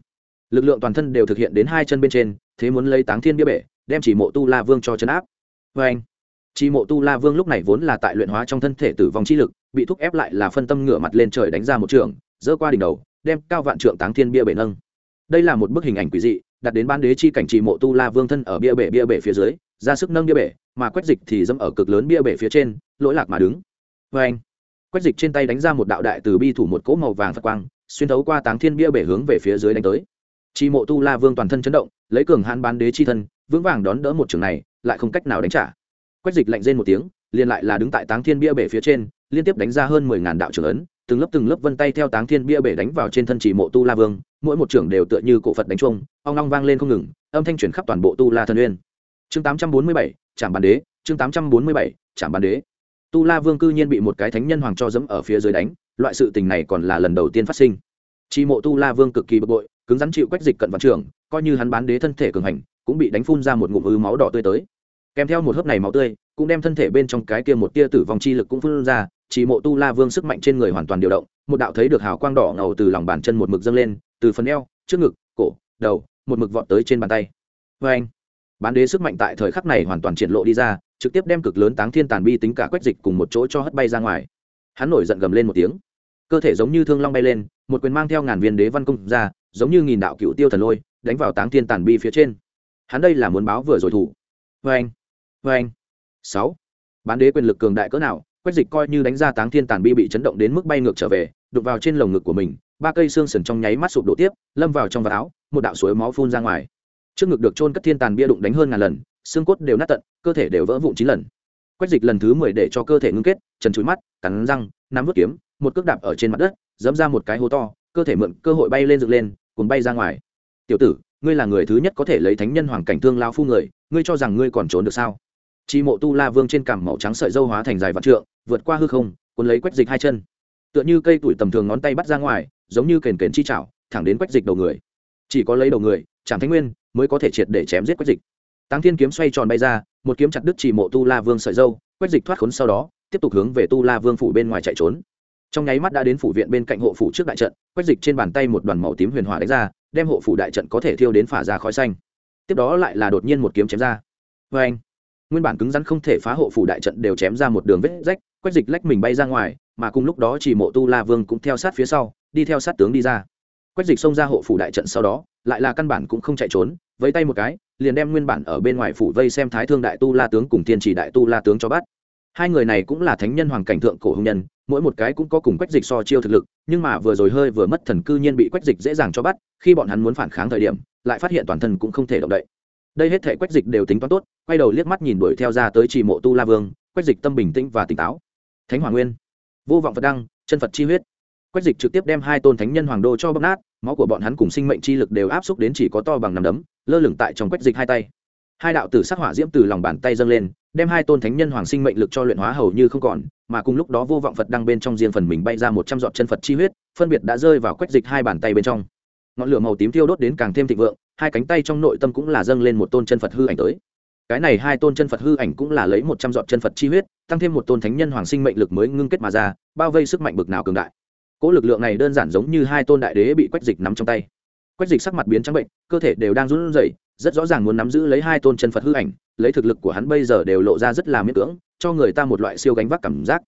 S1: Lực lượng toàn thân đều thực hiện đến hai chân bên trên, thế muốn lấy táng thiên bia bể, đem chỉ mộ tu la vương cho chấn áp. Vê anh, chỉ mộ tu la vương lúc này vốn là tại luyện hóa trong thân thể tử vong chi lực, bị thúc ép lại là phân tâm ngửa mặt lên trời đánh ra một trường dỡ qua đỉnh đầu, đem cao vạn trượng táng thiên bia bể nâng. Đây là một bức hình ảnh quỷ dị đặt đến ban đế chi cảnh trì mộ tu la vương thân ở bia bể bia bể phía dưới, ra sức nâng bia bể, mà quách dịch thì dâm ở cực lớn bia bể phía trên, lỗi lạc mà đứng. Vê anh, quách dịch trên tay đánh ra một đạo đại từ bi thủ một cỗ màu vàng phật quang, xuyên thấu qua táng thiên bia bể hướng về phía dưới đánh tới. Trì mộ tu la vương toàn thân chấn động, lấy cường hãn bán đế chi thân, vững vàng đón đỡ một trường này, lại không cách nào đánh trả. Quách dịch lạnh rên một tiếng, liền lại là đứng tại táng thiên bia bể phía trên, liên tiếp đánh ra hơn mười ngàn đạo trưởng ấn, từng lớp từng lớp vân tay theo táng thiên bia bể đánh vào trên thân chỉ mộ tu la vương mỗi một trưởng đều tựa như cổ phật đánh chuông, ong long vang lên không ngừng, âm thanh chuyển khắp toàn bộ tu la thần uyên. Chương tám trăm bốn mươi bảy trạm bàn đế, chương tám trăm bốn mươi bảy trạm bàn đế. Tu la vương cư nhiên bị một cái thánh nhân hoàng cho dẫm ở phía dưới đánh, loại sự tình này còn là lần đầu tiên phát sinh. Chi mộ tu la vương cực kỳ bực bội, cứng rắn chịu quách dịch cận vạn trường coi như hắn bán đế thân thể cường hành, cũng bị đánh phun ra một ngụm ứ máu đỏ tươi tới. Kèm theo một hớp này máu tươi, cũng đem thân thể bên trong cái kia một tia tử vong chi lực cũng phun ra chỉ mộ tu la vương sức mạnh trên người hoàn toàn điều động, một đạo thấy được hào quang đỏ ngầu từ lòng bàn chân một mực dâng lên từ phần eo, trước ngực, cổ, đầu, một mực vọt tới trên bàn tay. Vê anh, bán đế sức mạnh tại thời khắc này hoàn toàn triển lộ đi ra, trực tiếp đem cực lớn táng thiên tàn bi tính cả quét dịch cùng một chỗ cho hất bay ra ngoài. Hắn nổi giận gầm lên một tiếng. Cơ thể giống như thương long bay lên, một quyền mang theo ngàn viên đế văn công ra, giống như nghìn đạo cựu tiêu thần lôi, đánh vào táng thiên tàn bi phía trên. Hắn đây là muốn báo vừa rồi thủ. Vê anh vê anh. Sáu, bán đế quyền lực cường đại cỡ nào quét dịch coi như đánh ra táng thiên tàn bi bị chấn động đến mức bay ngược trở về đục vào trên lồng ngực của mình ba cây xương sần trong nháy mắt sụp đổ tiếp, lâm vào trong vạt áo, một đạo suối máu phun ra ngoài. Trước ngực được trôn cất thiên tàn bia đụng đánh hơn ngàn lần, xương cốt đều nát tận, cơ thể đều vỡ vụn chín lần. Quách dịch lần thứ mười để cho cơ thể ngưng kết, trần chúi mắt, cắn răng, nắm vớt kiếm, một cước đạp ở trên mặt đất, dẫm ra một cái hố to, cơ thể mượn cơ hội bay lên dựng lên cùng bay ra ngoài. Tiểu tử, ngươi là người thứ nhất có thể lấy thánh nhân hoàng cảnh thương lao phu người, ngươi cho rằng ngươi còn trốn được sao? Chi mộ tu la vương trên cằm màu trắng sợi dâu hóa thành dài vạn trượng, vượt qua hư không, cuốn lấy quách dịch hai chân. Tựa như cây tuổi tầm thường ngón tay bắt ra ngoài giống như kền kền chi chảo, thẳng đến quách dịch đầu người. Chỉ có lấy đầu người, trảm thánh nguyên mới có thể triệt để chém giết quách dịch. Tăng thiên kiếm xoay tròn bay ra, một kiếm chặt đứt chỉ mộ tu la vương sợi dâu quách dịch thoát khốn sau đó, tiếp tục hướng về tu la vương phủ bên ngoài chạy trốn. Trong nháy mắt đã đến phủ viện bên cạnh hộ phủ trước đại trận, quách dịch trên bàn tay một đoàn màu tím huyền hỏa đánh ra, đem hộ phủ đại trận có thể thiêu đến phả ra khói xanh. Tiếp đó lại là đột nhiên một kiếm chém ra. Vê anh nguyên bản cứng rắn không thể phá hộ phủ đại trận đều chém ra một đường vết rách quách dịch lách mình bay ra ngoài, mà cùng lúc đó chỉ mộ tu la vương cũng theo sát phía sau, đi theo sát tướng đi ra. Quách dịch xông ra hộ phủ đại trận sau đó, lại là căn bản cũng không chạy trốn với tay một cái, liền đem nguyên bản ở bên ngoài phủ vây xem thái thương đại tu la tướng cùng tiên chỉ đại tu la tướng cho bắt. Hai người này cũng là thánh nhân hoàng cảnh thượng cổ hùng nhân, mỗi một cái cũng có cùng quách dịch so chiêu thực lực, nhưng mà vừa rồi hơi vừa mất thần cư nhiên bị quách dịch dễ dàng cho bắt, khi bọn hắn muốn phản kháng thời điểm, lại phát hiện toàn thân cũng không thể động đậy. Đây hết thể quách dịch đều tính toán tốt, quay đầu liếc mắt nhìn đuổi theo ra tới trì mộ tu la vương, quách dịch tâm bình tĩnh và tỉnh táo thánh hoàng nguyên. Vô vọng phật đăng, chân phật chi huyết. Quách dịch trực tiếp đem hai tôn thánh nhân hoàng đô cho bóc nát, máu của bọn hắn cùng sinh mệnh chi lực đều áp xúc đến chỉ có to bằng nằm đấm, lơ lửng tại trong quách dịch hai tay. Hai đạo tử sắc hỏa diễm từ lòng bàn tay dâng lên, đem hai tôn thánh nhân hoàng sinh mệnh lực cho luyện hóa hầu như không còn, mà cùng lúc đó vô vọng phật đăng bên trong riêng phần mình bay ra một trăm giọt chân phật chi huyết, phân biệt đã rơi vào quách dịch hai bàn tay bên trong. Ngọn lửa màu tím thiêu đốt đến càng thêm thịnh vượng, hai cánh tay trong nội tâm cũng là dâng lên một tôn chân phật hư ảnh tới cái này hai tôn chân phật hư ảnh cũng là lấy một trăm dọn chân phật chi huyết, tăng thêm một tôn thánh nhân hoàng sinh mệnh lực mới ngưng kết mà ra, bao vây sức mạnh bực nào cường đại. Cỗ lực lượng này đơn giản giống như hai tôn đại đế bị quách dịch nắm trong tay. Quách dịch sắc mặt biến trắng bệnh, cơ thể đều đang run rẩy, rất rõ ràng muốn nắm giữ lấy hai tôn chân phật hư ảnh, lấy thực lực của hắn bây giờ đều lộ ra rất là miễn cưỡng, cho người ta một loại siêu gánh vác cảm giác.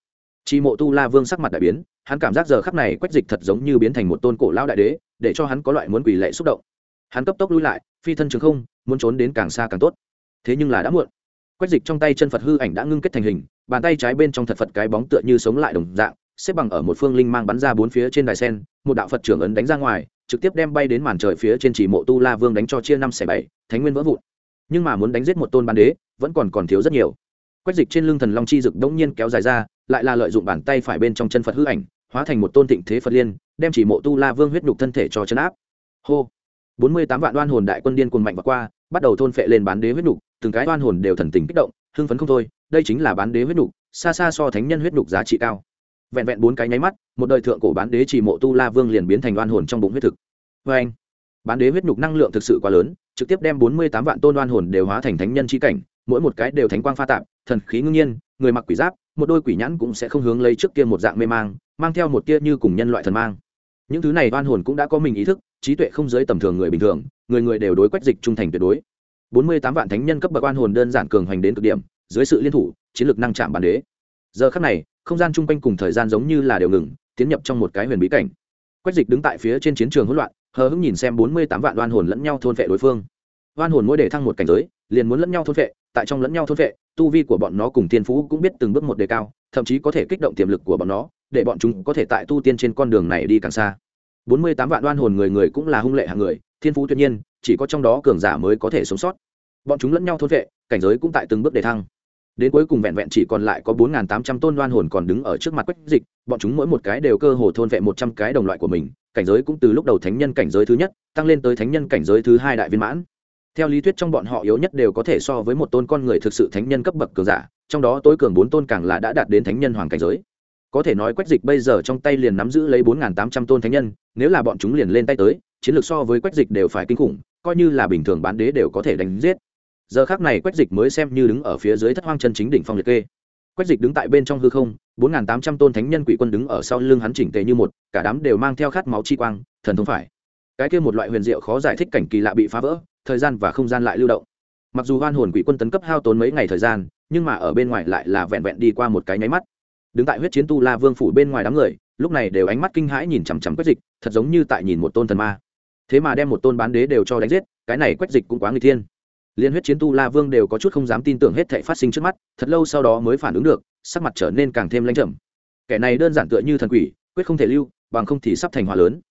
S1: Chi mộ tu la vương sắc mặt đại biến, hắn cảm giác giờ khắc này quách dịch thật giống như biến thành một tôn cổ lao đại đế, để cho hắn có loại muốn quỳ lệ xúc động. Hắn cấp tốc lui lại, phi thân trường không, muốn trốn đến càng xa càng tốt thế nhưng là đã muộn. Quách dịch trong tay chân phật hư ảnh đã ngưng kết thành hình, bàn tay trái bên trong thật phật cái bóng tựa như sống lại đồng dạng, xếp bằng ở một phương linh mang bắn ra bốn phía trên đài sen, một đạo phật trưởng ấn đánh ra ngoài, trực tiếp đem bay đến màn trời phía trên chỉ mộ tu la vương đánh cho chia năm xẻ bảy, thánh nguyên vỡ vụn. Nhưng mà muốn đánh giết một tôn ban đế, vẫn còn còn thiếu rất nhiều. Quách dịch trên lưng thần long chi dực đống nhiên kéo dài ra, lại là lợi dụng bàn tay phải bên trong chân phật hư ảnh, hóa thành một tôn thịnh thế phật liên, đem chỉ mộ tu la vương huyết nhục thân thể cho chấn áp. Hô. Bốn mươi tám vạn đoan hồn đại quân điên cuồng mạnh và qua, bắt đầu thôn phệ lên bán đế huyết nhục từng cái đoan hồn đều thần tình kích động, hưng phấn không thôi, đây chính là bán đế huyết nhục, xa xa so thánh nhân huyết nhục giá trị cao. Vẹn vẹn bốn cái nháy mắt, một đời thượng cổ bán đế chỉ mộ tu la vương liền biến thành đoan hồn trong bụng huyết thực. Vê anh, bán đế huyết nhục năng lượng thực sự quá lớn, trực tiếp đem bốn mươi tám vạn tôn đoan hồn đều hóa thành thánh nhân chi cảnh, mỗi một cái đều thánh quang pha tạp, thần khí ngưng nhiên, người mặc quỷ giáp, một đôi quỷ nhãn cũng sẽ không hướng lấy trước kia một dạng mê mang mang theo một tia như cùng nhân loại thần mang. Những thứ này oan hồn cũng đã có mình ý thức, trí tuệ không giới tầm thường người bình thường, người người đều đối quách dịch trung thành tuyệt đối bốn mươi tám vạn thánh nhân cấp bậc oan hồn đơn giản cường hoành đến cực điểm, dưới sự liên thủ, chiến lược năng chạm bản đế. Giờ khắc này, không gian chung quanh cùng thời gian giống như là đều ngừng, tiến nhập trong một cái huyền bí cảnh. Quách dịch đứng tại phía trên chiến trường hỗn loạn, hờ hững nhìn xem bốn mươi tám vạn oan hồn lẫn nhau thôn vệ đối phương. Oan hồn mỗi đề thăng một cảnh giới, liền muốn lẫn nhau thôn vệ, tại trong lẫn nhau thôn vệ, tu vi của bọn nó cùng tiên phú cũng biết từng bước một đề cao, thậm chí có thể kích động tiềm lực của bọn nó, để bọn chúng có thể tại tu tiên trên con đường này đi càng xa. Bốn mươi tám vạn oan hồn người người cũng là hung lệ hạng người thiên phú tuyệt nhiên, chỉ có trong đó cường giả mới có thể sống sót. Bọn chúng lẫn nhau thôn vệ, cảnh giới cũng tại từng bước đề thăng. Đến cuối cùng vẹn vẹn chỉ còn lại có bốn tám trăm tôn đoan hồn còn đứng ở trước mặt quách dịch, bọn chúng mỗi một cái đều cơ hồ thôn vệ một trăm cái đồng loại của mình, cảnh giới cũng từ lúc đầu thánh nhân cảnh giới thứ nhất, tăng lên tới thánh nhân cảnh giới thứ hai đại viên mãn. Theo lý thuyết trong bọn họ yếu nhất đều có thể so với một tôn con người thực sự thánh nhân cấp bậc cường giả, trong đó tối cường bốn tôn càng là đã đạt đến thánh nhân hoàng cảnh giới. Có thể nói quách dịch bây giờ trong tay liền nắm giữ lấy bốn tám trăm tôn thánh nhân, nếu là bọn chúng liền lên tay tới chiến lược so với quách dịch đều phải kinh khủng, coi như là bình thường bán đế đều có thể đánh giết. Giờ khác này quách dịch mới xem như đứng ở phía dưới thất hoang chân chính đỉnh phong liệt kê. Quách dịch đứng tại bên trong hư không, bốn nghìn tám trăm tôn thánh nhân quỷ quân đứng ở sau lưng hắn chỉnh tề như một, cả đám đều mang theo khát máu chi quang, thần thông phải. Cái kia một loại huyền diệu khó giải thích cảnh kỳ lạ bị phá vỡ, thời gian và không gian lại lưu động. Mặc dù hoan hồn quỷ quân tấn cấp hao tốn mấy ngày thời gian, nhưng mà ở bên ngoài lại là vẹn vẹn đi qua một cái nháy mắt. Đứng tại huyết chiến tu la vương phủ bên ngoài đám người, lúc này đều ánh mắt kinh hãi nhìn chằm chằm quách dịch, thật giống như tại nhìn một tôn thần ma thế mà đem một tôn bán đế đều cho đánh giết, cái này quách dịch cũng quá người thiên. Liên huyết chiến tu la vương đều có chút không dám tin tưởng hết thảy phát sinh trước mắt, thật lâu sau đó mới phản ứng được, sắc mặt trở nên càng thêm lãnh trầm. Kẻ này đơn giản tựa như thần quỷ, quyết không thể lưu, bằng không thì sắp thành hòa lớn.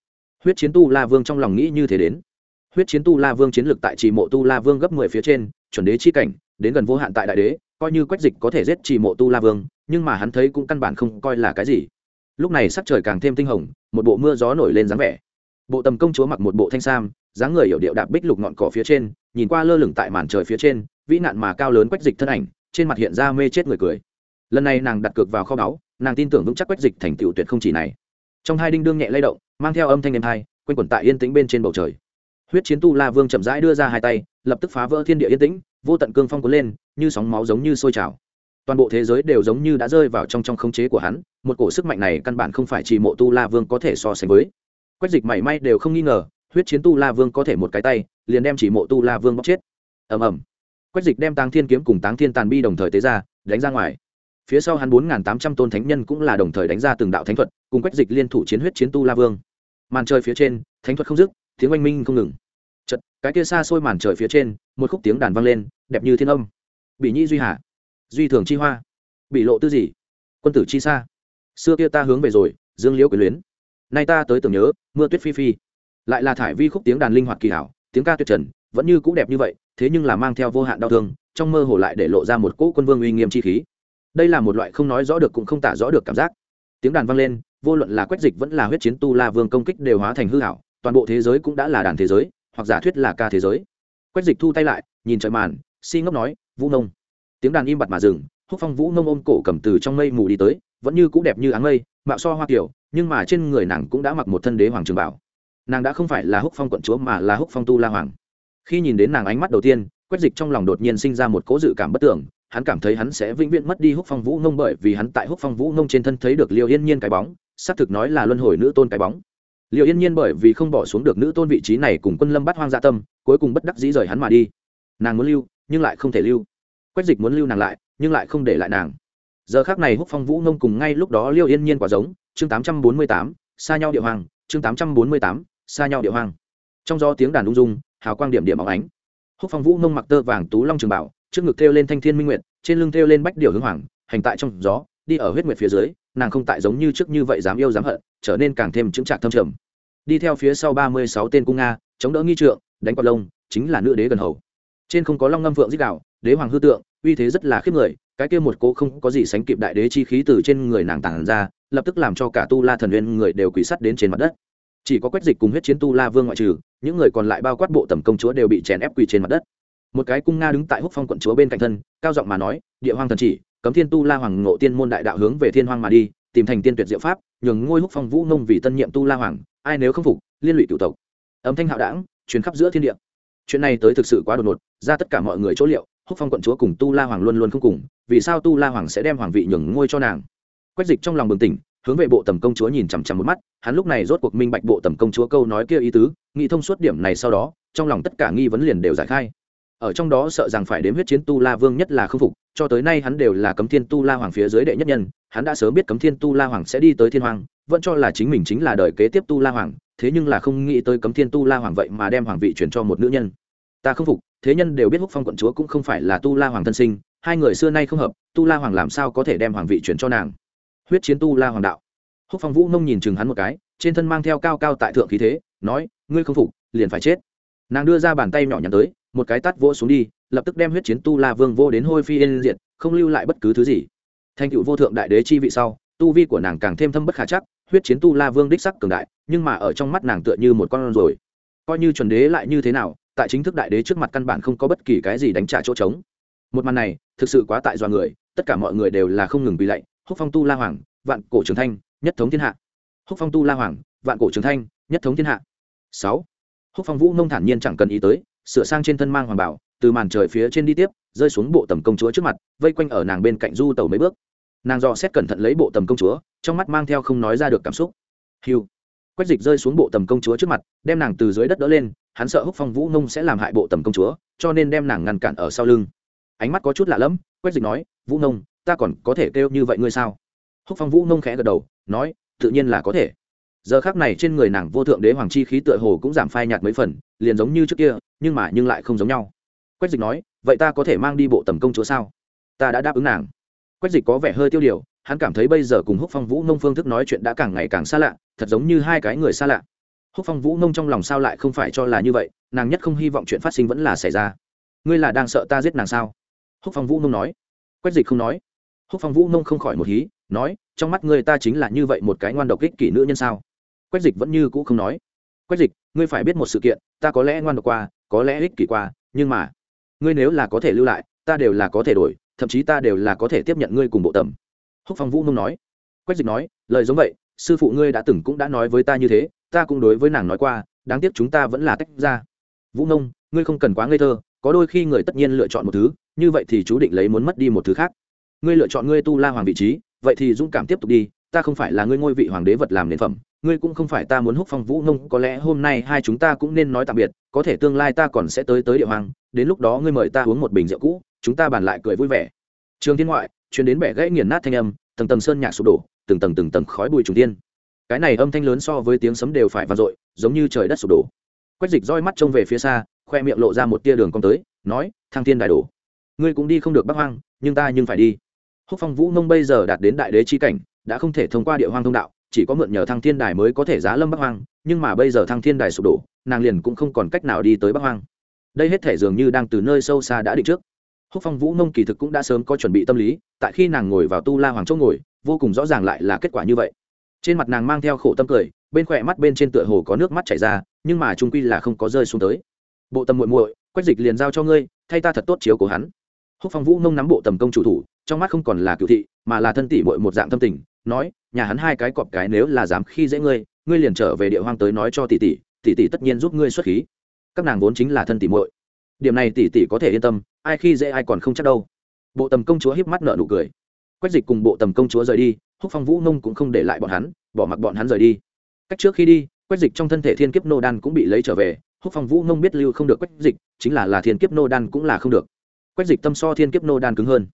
S1: Huyết chiến tu la vương trong lòng nghĩ như thế đến. Huyết chiến tu la vương chiến lược tại trì mộ tu la vương gấp mười phía trên, chuẩn đế chi cảnh, đến gần vô hạn tại đại đế, coi như quách dịch có thể giết trì mộ tu la vương, nhưng mà hắn thấy cũng căn bản không coi là cái gì. Lúc này sắc trời càng thêm tinh hồng, một bộ mưa gió nổi lên dáng vẻ bộ tầm công chúa mặc một bộ thanh sam, dáng người hiểu điệu đạp bích lục ngọn cỏ phía trên, nhìn qua lơ lửng tại màn trời phía trên, vĩ nạn mà cao lớn quách dịch thân ảnh, trên mặt hiện ra mê chết người cười. Lần này nàng đặt cược vào kho báu, nàng tin tưởng vững chắc quách dịch thành tựu tuyệt không chỉ này. Trong hai đinh đương nhẹ lay động, mang theo âm thanh êm hai quanh quẩn tại yên tĩnh bên trên bầu trời. Huyết chiến tu la vương chậm rãi đưa ra hai tay, lập tức phá vỡ thiên địa yên tĩnh, vô tận cương phong cuốn lên, như sóng máu giống như sôi trào. Toàn bộ thế giới đều giống như đã rơi vào trong trong khống chế của hắn, một cổ sức mạnh này căn bản không phải chỉ mộ tu la vương có thể so sánh với quách dịch mảy may đều không nghi ngờ, huyết chiến tu la vương có thể một cái tay, liền đem chỉ mộ tu la vương bóc chết. Ầm ầm. Quách dịch đem táng thiên kiếm cùng táng thiên tàn bi đồng thời tế ra, đánh ra ngoài. Phía sau hắn bốn tám trăm tôn thánh nhân cũng là đồng thời đánh ra từng đạo thánh thuật, cùng quách dịch liên thủ chiến huyết chiến tu la vương. Màn trời phía trên, thánh thuật không dứt, tiếng oanh minh không ngừng. Chật cái kia xa xôi màn trời phía trên, một khúc tiếng đàn vang lên, đẹp như thiên âm. Bị nhi duy hạ duy thường chi hoa. Bị lộ tư gì quân tử chi xa xưa kia ta hướng về rồi, dương liễu quyền luyến nay ta tới tưởng nhớ, mưa tuyết phi phi. Lại là thải vi khúc tiếng đàn linh hoạt kỳ hảo, tiếng ca tuyệt trần, vẫn như cũ đẹp như vậy, thế nhưng là mang theo vô hạn đau thương, trong mơ hồ lại để lộ ra một cỗ quân vương uy nghiêm chi khí. Đây là một loại không nói rõ được cũng không tả rõ được cảm giác. Tiếng đàn vang lên, vô luận là quách dịch vẫn là huyết chiến tu la vương công kích đều hóa thành hư hảo, toàn bộ thế giới cũng đã là đàn thế giới, hoặc giả thuyết là ca thế giới. Quách dịch thu tay lại, nhìn trời màn, si ngốc nói, vũ nông. Tiếng đàn im bặt mà dừng, húc phong vũ nông ôm cổ cầm từ trong mây mù đi tới, vẫn như cũ đẹp như áng mây, mạo so hoa kiểu nhưng mà trên người nàng cũng đã mặc một thân đế hoàng trường bảo. Nàng đã không phải là húc phong quận chúa mà là húc phong tu la hoàng. Khi nhìn đến nàng ánh mắt đầu tiên, quách dịch trong lòng đột nhiên sinh ra một cố dự cảm bất tưởng, hắn cảm thấy hắn sẽ vĩnh viễn mất đi húc phong vũ nông bởi vì hắn tại húc phong vũ nông trên thân thấy được liêu yên nhiên cái bóng, xác thực nói là luân hồi nữ tôn cái bóng. Liêu yên nhiên bởi vì không bỏ xuống được nữ tôn vị trí này cùng quân lâm bắt hoang gia tâm, cuối cùng bất đắc dĩ rời hắn mà đi. Nàng muốn lưu, nhưng lại không thể lưu. Quách dịch muốn lưu nàng lại, nhưng lại không để lại nàng. Giờ khác này húc phong vũ nông cùng ngay lúc đó liêu yên nhiên quả giống chương tám trăm bốn mươi tám, xa nhau địa hoàng, chương tám trăm bốn mươi tám, xa nhau địa hoàng. Trong gió tiếng đàn ung dung, hào quang điểm điểm óng ánh. Húc phong vũ nông mặc tơ vàng tú long trường bảo, trước ngực thêu lên thanh thiên minh nguyệt, trên lưng thêu lên bách điều hướng hoàng, hành tại trong gió, đi ở huyết nguyệt phía dưới, nàng không tại giống như trước như vậy dám yêu dám hận, trở nên càng thêm chứng trạng thâm trầm. Đi theo phía sau ba mươi sáu tên cung nga, chống đỡ nghi trượng, đánh quạt lông, chính là nữ đế gần hầu. Trên không có long ngâm vượng rít đạo, đế hoàng hư tượng, uy thế rất là khiếp người cái kia một cô không có gì sánh kịp đại đế chi khí từ trên người nàng tàng ra, lập tức làm cho cả tu la thần nguyên người đều quỳ sắt đến trên mặt đất. Chỉ có quách dịch cùng huyết chiến tu la vương ngoại trừ, những người còn lại bao quát bộ tầm công chúa đều bị chèn ép quỳ trên mặt đất. Một cái cung nga đứng tại húc phong quận chúa bên cạnh thân, cao giọng mà nói, địa hoàng thần chỉ, cấm thiên tu la hoàng ngộ tiên môn đại đạo hướng về thiên hoàng mà đi, tìm thành tiên tuyệt diệu pháp, nhường ngôi húc phong vũ nông vì tân nhiệm tu la hoàng, ai nếu không phục, liên lụy cựu tộc. Âm thanh hạo đảng chuyến khắp giữa thiên địa. Chuyện này tới thực sự quá đột ngột, ra tất cả mọi người chỗ liệu húc phong quận chúa cùng tu la hoàng luôn luôn không cùng, vì sao tu la hoàng sẽ đem hoàng vị nhường ngôi cho nàng? Quách dịch trong lòng bừng tỉnh, hướng về bộ tầm công chúa nhìn chằm chằm một mắt, hắn lúc này rốt cuộc minh bạch bộ tầm công chúa câu nói kia ý tứ, nghĩ thông suốt điểm này sau đó, trong lòng tất cả nghi vấn liền đều giải khai. Ở trong đó sợ rằng phải đếm huyết chiến tu la vương nhất là không phục, cho tới nay hắn đều là cấm thiên tu la hoàng phía dưới đệ nhất nhân, hắn đã sớm biết cấm thiên tu la hoàng sẽ đi tới thiên hoàng, vẫn cho là chính mình chính là đời kế tiếp tu la hoàng, thế nhưng là không nghĩ tới cấm thiên tu la hoàng vậy mà đem hoàng vị chuyển cho một nữ nhân. Ta không phục thế nhân đều biết húc phong quận chúa cũng không phải là tu la hoàng thân sinh, hai người xưa nay không hợp, tu la hoàng làm sao có thể đem hoàng vị chuyển cho nàng? Huyết chiến tu la hoàng đạo. Húc phong vũ nông nhìn chừng hắn một cái, trên thân mang theo cao cao tại thượng khí thế, nói, ngươi không phục, liền phải chết. Nàng đưa ra bàn tay nhỏ nhắn tới, một cái tắt vỗ xuống đi, lập tức đem huyết chiến tu la vương vô đến hôi phi yên diệt, không lưu lại bất cứ thứ gì. Thành cựu vô thượng đại đế chi vị sau, tu vi của nàng càng thêm thâm bất khả chắc, huyết chiến tu la vương đích sắc cường đại, nhưng mà ở trong mắt nàng tựa như một con rồi. Coi như chuẩn đế lại như thế nào tại chính thức đại đế trước mặt căn bản không có bất kỳ cái gì đánh trả chỗ trống. Một màn này, thực sự quá tại do người, tất cả mọi người đều là không ngừng bị lạy. Húc phong tu la hoàng, vạn cổ trường thanh, nhất thống thiên hạ. Húc phong tu la hoàng, vạn cổ trường thanh, nhất thống thiên hạ. Sáu. Húc phong vũ nông thản nhiên chẳng cần ý tới, sửa sang trên thân mang hoàng bảo, từ màn trời phía trên đi tiếp, rơi xuống bộ tầm công chúa trước mặt, vây quanh ở nàng bên cạnh du tàu mấy bước. Nàng dò xét cẩn thận lấy bộ tầm công chúa, trong mắt mang theo không nói ra được cảm xúc. Hiu quách dịch rơi xuống bộ tầm công chúa trước mặt, đem nàng từ dưới đất đỡ lên, hắn sợ húc phong vũ nông sẽ làm hại bộ tầm công chúa, cho nên đem nàng ngăn cản ở sau lưng. Ánh mắt có chút lạ lẫm, quách dịch nói, vũ nông ta còn có thể kêu như vậy ngươi sao? Húc phong vũ nông khẽ gật đầu, nói, tự nhiên là có thể. Giờ khác này trên người nàng vô thượng đế hoàng chi khí tựa hồ cũng giảm phai nhạt mấy phần, liền giống như trước kia, nhưng mà nhưng lại không giống nhau. Quách dịch nói, vậy ta có thể mang đi bộ tầm công chúa sao? Ta đã đáp ứng nàng. Quách dịch có vẻ hơi tiêu điều, hắn cảm thấy bây giờ cùng húc phong vũ nông phương thức nói chuyện đã càng ngày càng xa lạ thật giống như hai cái người xa lạ. Húc phong vũ nông trong lòng sao lại không phải cho là như vậy, nàng nhất không hy vọng chuyện phát sinh vẫn là xảy ra. Ngươi là đang sợ ta giết nàng sao? Húc phong vũ nông nói. Quách dịch không nói. Húc phong vũ nông không khỏi một hí, nói, trong mắt ngươi ta chính là như vậy một cái ngoan độc kích kỷ nữ nhân sao? Quách dịch vẫn như cũ không nói. Quách dịch, ngươi phải biết một sự kiện, ta có lẽ ngoan độc qua, có lẽ ích kỷ qua, nhưng mà, ngươi nếu là có thể lưu lại, ta đều là có thể đổi, thậm chí ta đều là có thể tiếp nhận ngươi cùng bộ tầm. Húc phong vũ nông nói. Quách dịch nói, lời giống vậy sư phụ ngươi đã từng cũng đã nói với ta như thế, ta cũng đối với nàng nói qua, đáng tiếc chúng ta vẫn là tách ra. Vũ nông ngươi không cần quá ngây thơ, có đôi khi người tất nhiên lựa chọn một thứ, như vậy thì chú định lấy muốn mất đi một thứ khác. Ngươi lựa chọn ngươi tu la hoàng vị trí, vậy thì dũng cảm tiếp tục đi, ta không phải là ngươi ngôi vị hoàng đế vật làm nền phẩm, ngươi cũng không phải ta muốn húc phong vũ nông có lẽ hôm nay hai chúng ta cũng nên nói tạm biệt, có thể tương lai ta còn sẽ tới tới địa hoàng, đến lúc đó ngươi mời ta uống một bình rượu cũ, chúng ta bàn lại cười vui vẻ. Trường thiên ngoại chuyến đến bẻ gãy nghiền nát thanh âm, tầng tầng sơn nhạc sụp đổ từng tầng từng tầng khói bụi trùng tiên. Cái này âm thanh lớn so với tiếng sấm đều phải vang dội, giống như trời đất sụp đổ. Quách dịch roi mắt trông về phía xa, khoe miệng lộ ra một tia đường cong tới, nói, thăng thiên đại đổ. Ngươi cũng đi không được bắc hoang, nhưng ta nhưng phải đi. Húc phong vũ nông bây giờ đạt đến đại đế chi cảnh, đã không thể thông qua địa hoang thông đạo, chỉ có mượn nhờ thăng thiên đài mới có thể giá lâm bắc hoang, nhưng mà bây giờ thăng thiên đài sụp đổ, nàng liền cũng không còn cách nào đi tới bắc hoang. Đây hết thể dường như đang từ nơi sâu xa đã định trước. Húc phong vũ nông kỳ thực cũng đã sớm có chuẩn bị tâm lý, tại khi nàng ngồi vào tu la hoàng chỗ ngồi vô cùng rõ ràng lại là kết quả như vậy. Trên mặt nàng mang theo khổ tâm cười, bên khỏe mắt bên trên tựa hồ có nước mắt chảy ra, nhưng mà trung quy là không có rơi xuống tới. Bộ tâm muội muội, quách dịch liền giao cho ngươi, thay ta thật tốt chiếu của hắn. Húc phong vũ nông nắm bộ tầm công chủ thủ, trong mắt không còn là cựu thị, mà là thân tỷ muội một dạng tâm tình, nói, nhà hắn hai cái cọp cái nếu là dám khi dễ ngươi ngươi liền trở về địa hoang tới nói cho tỷ tỷ tỷ tỷ tất nhiên giúp ngươi xuất khí. Các nàng vốn chính là thân tỷ muội. Điểm này tỷ tỷ có thể yên tâm, ai khi dễ ai còn không chắc đâu. Bộ tầm công chúa hiếp mắt nợ nụ cười quách dịch cùng bộ tầm công chúa rời đi, húc phong vũ nông cũng không để lại bọn hắn, bỏ mặc bọn hắn rời đi. Cách trước khi đi, quách dịch trong thân thể thiên kiếp nô đan cũng bị lấy trở về, húc phong vũ nông biết lưu không được quách dịch, chính là là thiên kiếp nô đan cũng là không được. Quách dịch tâm so thiên kiếp nô đan cứng hơn.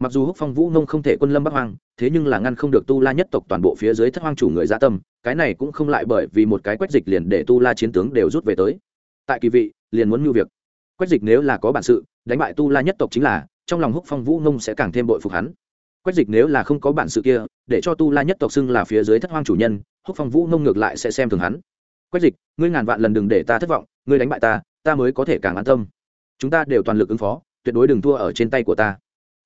S1: Mặc dù húc phong vũ nông không thể quân lâm bắc hoang, thế nhưng là ngăn không được tu la nhất tộc toàn bộ phía dưới thất hoang chủ người gia tâm, cái này cũng không lại bởi vì một cái quách dịch liền để tu la chiến tướng đều rút về tới. Tại kỳ vị, liền muốn mưu việc. Quách dịch nếu là có bản sự, đánh bại tu la nhất tộc chính là, trong lòng húc phong vũ nông sẽ càng thêm bội phục hắn quách dịch nếu là không có bản sự kia, để cho tu la nhất tộc xưng là phía dưới thất hoang chủ nhân, húc phong vũ nông ngược lại sẽ xem thường hắn. Quách dịch, ngươi ngàn vạn lần đừng để ta thất vọng, ngươi đánh bại ta ta mới có thể càng an tâm. Chúng ta đều toàn lực ứng phó, tuyệt đối đừng thua ở trên tay của ta.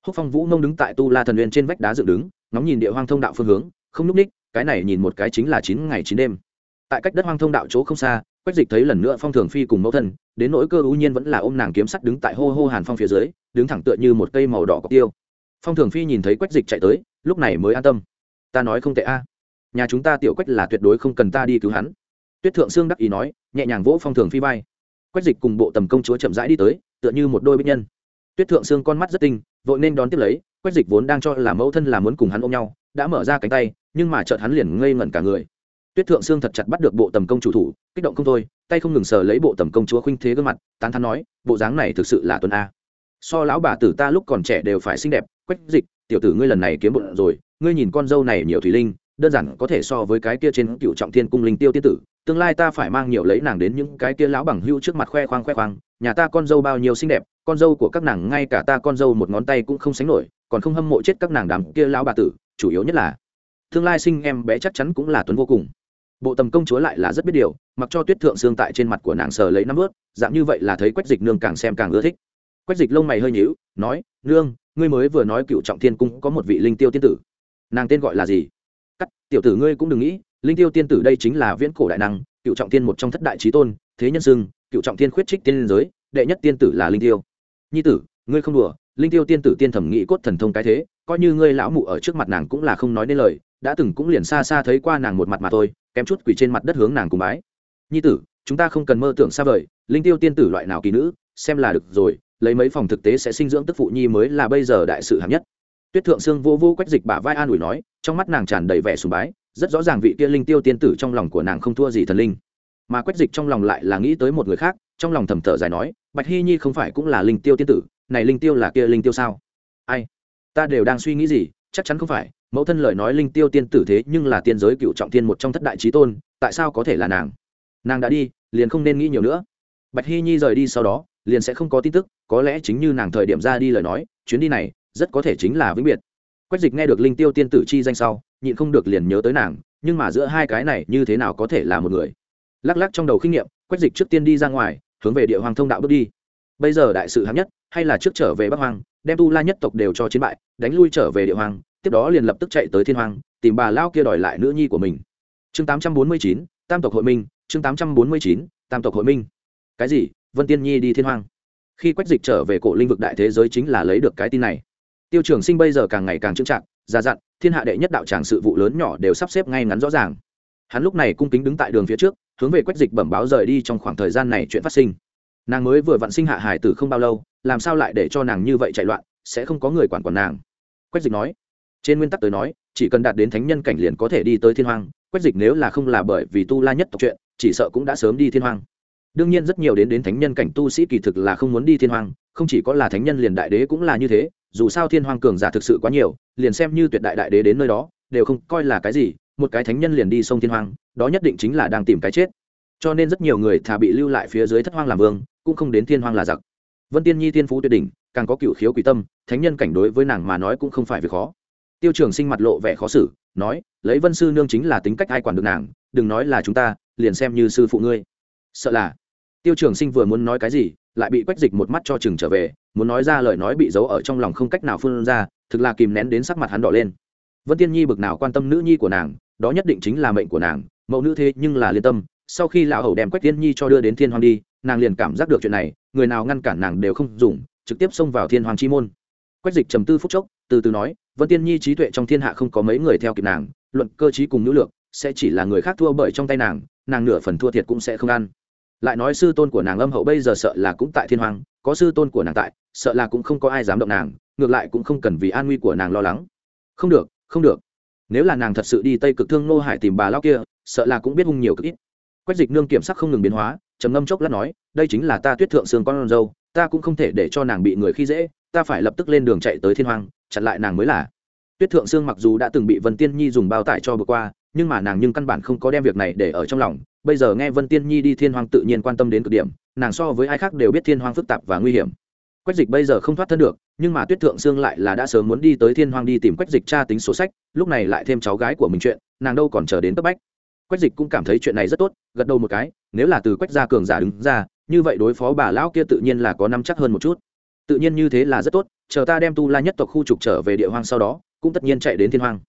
S1: Húc phong vũ nông đứng tại tu la thần huyền trên vách đá dựng đứng, ngóng nhìn địa hoang thông đạo phương hướng, không núp ních, cái này nhìn một cái chính là chín ngày chín đêm. Tại cách đất hoang thông đạo chỗ không xa, quách dịch thấy lần nữa phong thường phi cùng mẫu thân, đến nỗi cơ ưu nhiên vẫn là ôm nàng kiếm sắt đứng tại hô hô hàn phong phía dưới, đứng thẳng tựa như một cây màu đỏ cọc tiêu phong thường phi nhìn thấy quách dịch chạy tới, lúc này mới an tâm. Ta nói không tệ a. Nhà chúng ta tiểu quách là tuyệt đối không cần ta đi cứu hắn. Tuyết thượng sương đắc ý nói, nhẹ nhàng vỗ phong thường phi vai. Quách dịch cùng bộ tầm công chúa chậm rãi đi tới, tựa như một đôi bích nhân. Tuyết thượng sương con mắt rất tinh, vội nên đón tiếp lấy, quách dịch vốn đang cho là mẫu thân là muốn cùng hắn ôm nhau, đã mở ra cánh tay, nhưng mà chợt hắn liền ngây ngẩn cả người. Tuyết thượng sương thật chặt bắt được bộ tầm công chủ thủ, kích động không thôi, tay không ngừng sờ lấy bộ tầm công chúa khuynh thế gương mặt, tán thắn nói, bộ dáng này thực sự là tuần a. So lão bà tử ta lúc còn trẻ đều phải xinh đẹp quách dịch, tiểu tử ngươi lần này kiếm bụng rồi, ngươi nhìn con dâu này nhiều thủy linh, đơn giản có thể so với cái kia trên cựu trọng thiên cung linh tiêu tiên tử, tương lai ta phải mang nhiều lấy nàng đến những cái kia lão bằng hưu trước mặt khoe khoang khoe khoang, nhà ta con dâu bao nhiêu xinh đẹp, con dâu của các nàng ngay cả ta con dâu một ngón tay cũng không sánh nổi, còn không hâm mộ chết các nàng đám kia lão bà tử, chủ yếu nhất là, tương lai sinh em bé chắc chắn cũng là tuấn vô cùng. Bộ tầm công chúa lại là rất biết điều, mặc cho tuyết thượng xương tại trên mặt của nàng sờ lấy năm ướt, dạng như vậy là thấy quách dịch nương càng xem càng ưa thích. Quách dịch lông mày hơi nhíu, nói, nương ngươi mới vừa nói cựu trọng thiên cung có một vị linh tiêu tiên tử. Nàng tên gọi là gì? Cắt, tiểu tử ngươi cũng đừng nghĩ, linh tiêu tiên tử đây chính là viễn cổ đại năng, cựu trọng thiên một trong thất đại trí tôn, thế nhân xưng, cựu trọng thiên khuyết trích tiên giới, đệ nhất tiên tử là linh tiêu. Nhi tử, ngươi không đùa, linh tiêu tiên tử tiên thẩm nghĩ cốt thần thông cái thế, coi như ngươi lão mụ ở trước mặt nàng cũng là không nói nên lời, đã từng cũng liền xa xa thấy qua nàng một mặt mà thôi, kém chút quỳ trên mặt đất hướng nàng cùng bái. Nhi tử, chúng ta không cần mơ tưởng xa vời, linh tiêu tiên tử loại nào kỳ nữ, xem là được rồi lấy mấy phòng thực tế sẽ sinh dưỡng tức phụ nhi mới là bây giờ đại sự hạng nhất. Tuyết thượng sương vô vô quách dịch bả vai an ủi nói, trong mắt nàng tràn đầy vẻ sùng bái, rất rõ ràng vị kia linh tiêu tiên tử trong lòng của nàng không thua gì thần linh. Mà quách dịch trong lòng lại là nghĩ tới một người khác, trong lòng thầm thở dài nói, bạch hy nhi không phải cũng là linh tiêu tiên tử, này linh tiêu là kia linh tiêu sao? Ai? Ta đều đang suy nghĩ gì, chắc chắn không phải, mẫu thân lời nói linh tiêu tiên tử thế nhưng là tiên giới cựu trọng tiên một trong thất đại trí tôn, tại sao có thể là nàng? Nàng đã đi, liền không nên nghĩ nhiều nữa. Bạch hy nhi rời đi sau đó, liền sẽ không có tin tức có lẽ chính như nàng thời điểm ra đi lời nói, chuyến đi này rất có thể chính là vĩnh biệt. Quách dịch nghe được linh tiêu tiên tử chi danh sau, nhịn không được liền nhớ tới nàng, nhưng mà giữa hai cái này như thế nào có thể là một người? Lắc lắc trong đầu kinh nghiệm quách dịch trước tiên đi ra ngoài, hướng về địa hoàng thông đạo bước đi. Bây giờ đại sự hạng nhất, hay là trước trở về bắc hoàng đem tu la nhất tộc đều cho chiến bại, đánh lui trở về địa hoàng tiếp đó liền lập tức chạy tới thiên hoàng tìm bà lao kia đòi lại nữ nhi của mình. Chương tám trăm bốn mươi chín, tam tộc hội minh, chương tám trăm bốn mươi chín, tam tộc hội minh. Cái gì? Vân tiên nhi đi thiên hoàng khi quách dịch trở về cổ linh vực đại thế giới chính là lấy được cái tin này. Tiêu trường sinh bây giờ càng ngày càng trưng trạng già dặn, thiên hạ đệ nhất đạo tràng sự vụ lớn nhỏ đều sắp xếp ngay ngắn rõ ràng. Hắn lúc này cung kính đứng tại đường phía trước, hướng về quách dịch bẩm báo rời đi trong khoảng thời gian này chuyện phát sinh. Nàng mới vừa vặn sinh hạ hải tử không bao lâu, làm sao lại để cho nàng như vậy chạy loạn, sẽ không có người quản quản nàng? Quách dịch nói, trên nguyên tắc tới nói, chỉ cần đạt đến thánh nhân cảnh liền có thể đi tới thiên hoàng quách dịch nếu là không là bởi vì tu la nhất tộc chuyện, chỉ sợ cũng đã sớm đi thiên hoàng đương nhiên rất nhiều đến đến thánh nhân cảnh tu sĩ kỳ thực là không muốn đi thiên hoàng không chỉ có là thánh nhân liền đại đế cũng là như thế, dù sao thiên hoàng cường giả thực sự quá nhiều, liền xem như tuyệt đại đại đế đến nơi đó, đều không coi là cái gì, một cái thánh nhân liền đi sông thiên hoàng đó nhất định chính là đang tìm cái chết. Cho nên rất nhiều người thà bị lưu lại phía dưới thất hoang làm vương, cũng không đến thiên hoàng là giặc. Vân tiên nhi tiên phú tuyệt đỉnh, càng có cựu khiếu quỷ tâm, thánh nhân cảnh đối với nàng mà nói cũng không phải việc khó. Tiêu trường sinh mặt lộ vẻ khó xử, nói, lấy vân sư nương chính là tính cách ai quản được nàng, đừng nói là chúng ta, liền xem như sư phụ ngươi. Sợ là tiêu trường sinh vừa muốn nói cái gì lại bị quách dịch một mắt cho chừng trở về muốn nói ra lời nói bị giấu ở trong lòng không cách nào phun ra thực là kìm nén đến sắc mặt hắn đỏ lên. Vân tiên nhi bực nào quan tâm nữ nhi của nàng đó nhất định chính là mệnh của nàng mẫu nữ thế nhưng là liên tâm sau khi lão hầu đem quách tiên nhi cho đưa đến thiên hoàng đi nàng liền cảm giác được chuyện này người nào ngăn cản nàng đều không dùng trực tiếp xông vào thiên hoàng chi môn. Quách dịch trầm tư phút chốc từ từ nói vân tiên nhi trí tuệ trong thiên hạ không có mấy người theo kịp nàng luận cơ trí cùng nữ lược, sẽ chỉ là người khác thua bởi trong tay nàng nàng nửa phần thua thiệt cũng sẽ không ăn lại nói sư tôn của nàng âm hậu bây giờ sợ là cũng tại thiên hoàng có sư tôn của nàng tại, sợ là cũng không có ai dám động nàng, ngược lại cũng không cần vì an nguy của nàng lo lắng. Không được không được. Nếu là nàng thật sự đi tây cực thương nô hải tìm bà lao kia, sợ là cũng biết hung nhiều cực ít. Quách dịch nương kiểm sắc không ngừng biến hóa, trầm ngâm chốc lát nói, đây chính là ta tuyết thượng xương con dâu, ta cũng không thể để cho nàng bị người khi dễ, ta phải lập tức lên đường chạy tới thiên hoàng chặn lại nàng mới là. Tuyết thượng xương mặc dù đã từng bị vân tiên nhi dùng bao tải cho vừa qua nhưng mà nàng nhưng căn bản không có đem việc này để ở trong lòng. Bây giờ nghe vân tiên nhi đi thiên hoàng tự nhiên quan tâm đến cực điểm, nàng so với ai khác đều biết thiên hoàng phức tạp và nguy hiểm. Quách dịch bây giờ không thoát thân được, nhưng mà tuyết thượng sương lại là đã sớm muốn đi tới thiên hoàng đi tìm quách dịch tra tính sổ sách, lúc này lại thêm cháu gái của mình chuyện, nàng đâu còn chờ đến cấp bách. Quách dịch cũng cảm thấy chuyện này rất tốt, gật đầu một cái, nếu là từ quách gia cường giả đứng ra, như vậy đối phó bà lão kia tự nhiên là có năm chắc hơn một chút. Tự nhiên như thế là rất tốt, chờ ta đem tu la nhất tộc khu trục trở về địa hoang sau đó, cũng tất nhiên chạy đến thiên hoàng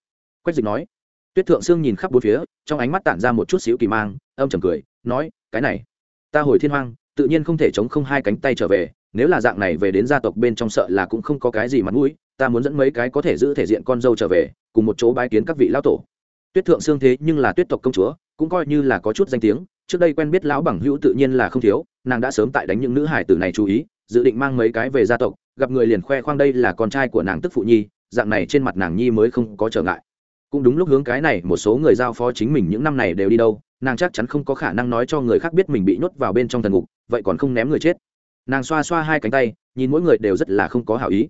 S1: quách dịch nói tuyết thượng sương nhìn khắp bốn phía trong ánh mắt tản ra một chút xíu kỳ mang âm trầm cười nói cái này ta hồi thiên hoang, tự nhiên không thể chống không hai cánh tay trở về nếu là dạng này về đến gia tộc bên trong sợ là cũng không có cái gì mặt mũi ta muốn dẫn mấy cái có thể giữ thể diện con dâu trở về cùng một chỗ bái kiến các vị lão tổ. Tuyết thượng Sương thế nhưng là tuyết tộc công chúa cũng coi như là có chút danh tiếng trước đây quen biết lão bằng hữu tự nhiên là không thiếu nàng đã sớm tại đánh những nữ hải tử này chú ý dự định mang mấy cái về gia tộc gặp người liền khoe khoang đây là con trai của nàng tức phụ nhi dạng này trên mặt nàng nhi mới không có trở ngại cũng đúng lúc hướng cái này, một số người giao phó chính mình những năm này đều đi đâu, nàng chắc chắn không có khả năng nói cho người khác biết mình bị nhốt vào bên trong thần ngục, vậy còn không ném người chết. Nàng xoa xoa hai cánh tay, nhìn mỗi người đều rất là không có hảo ý.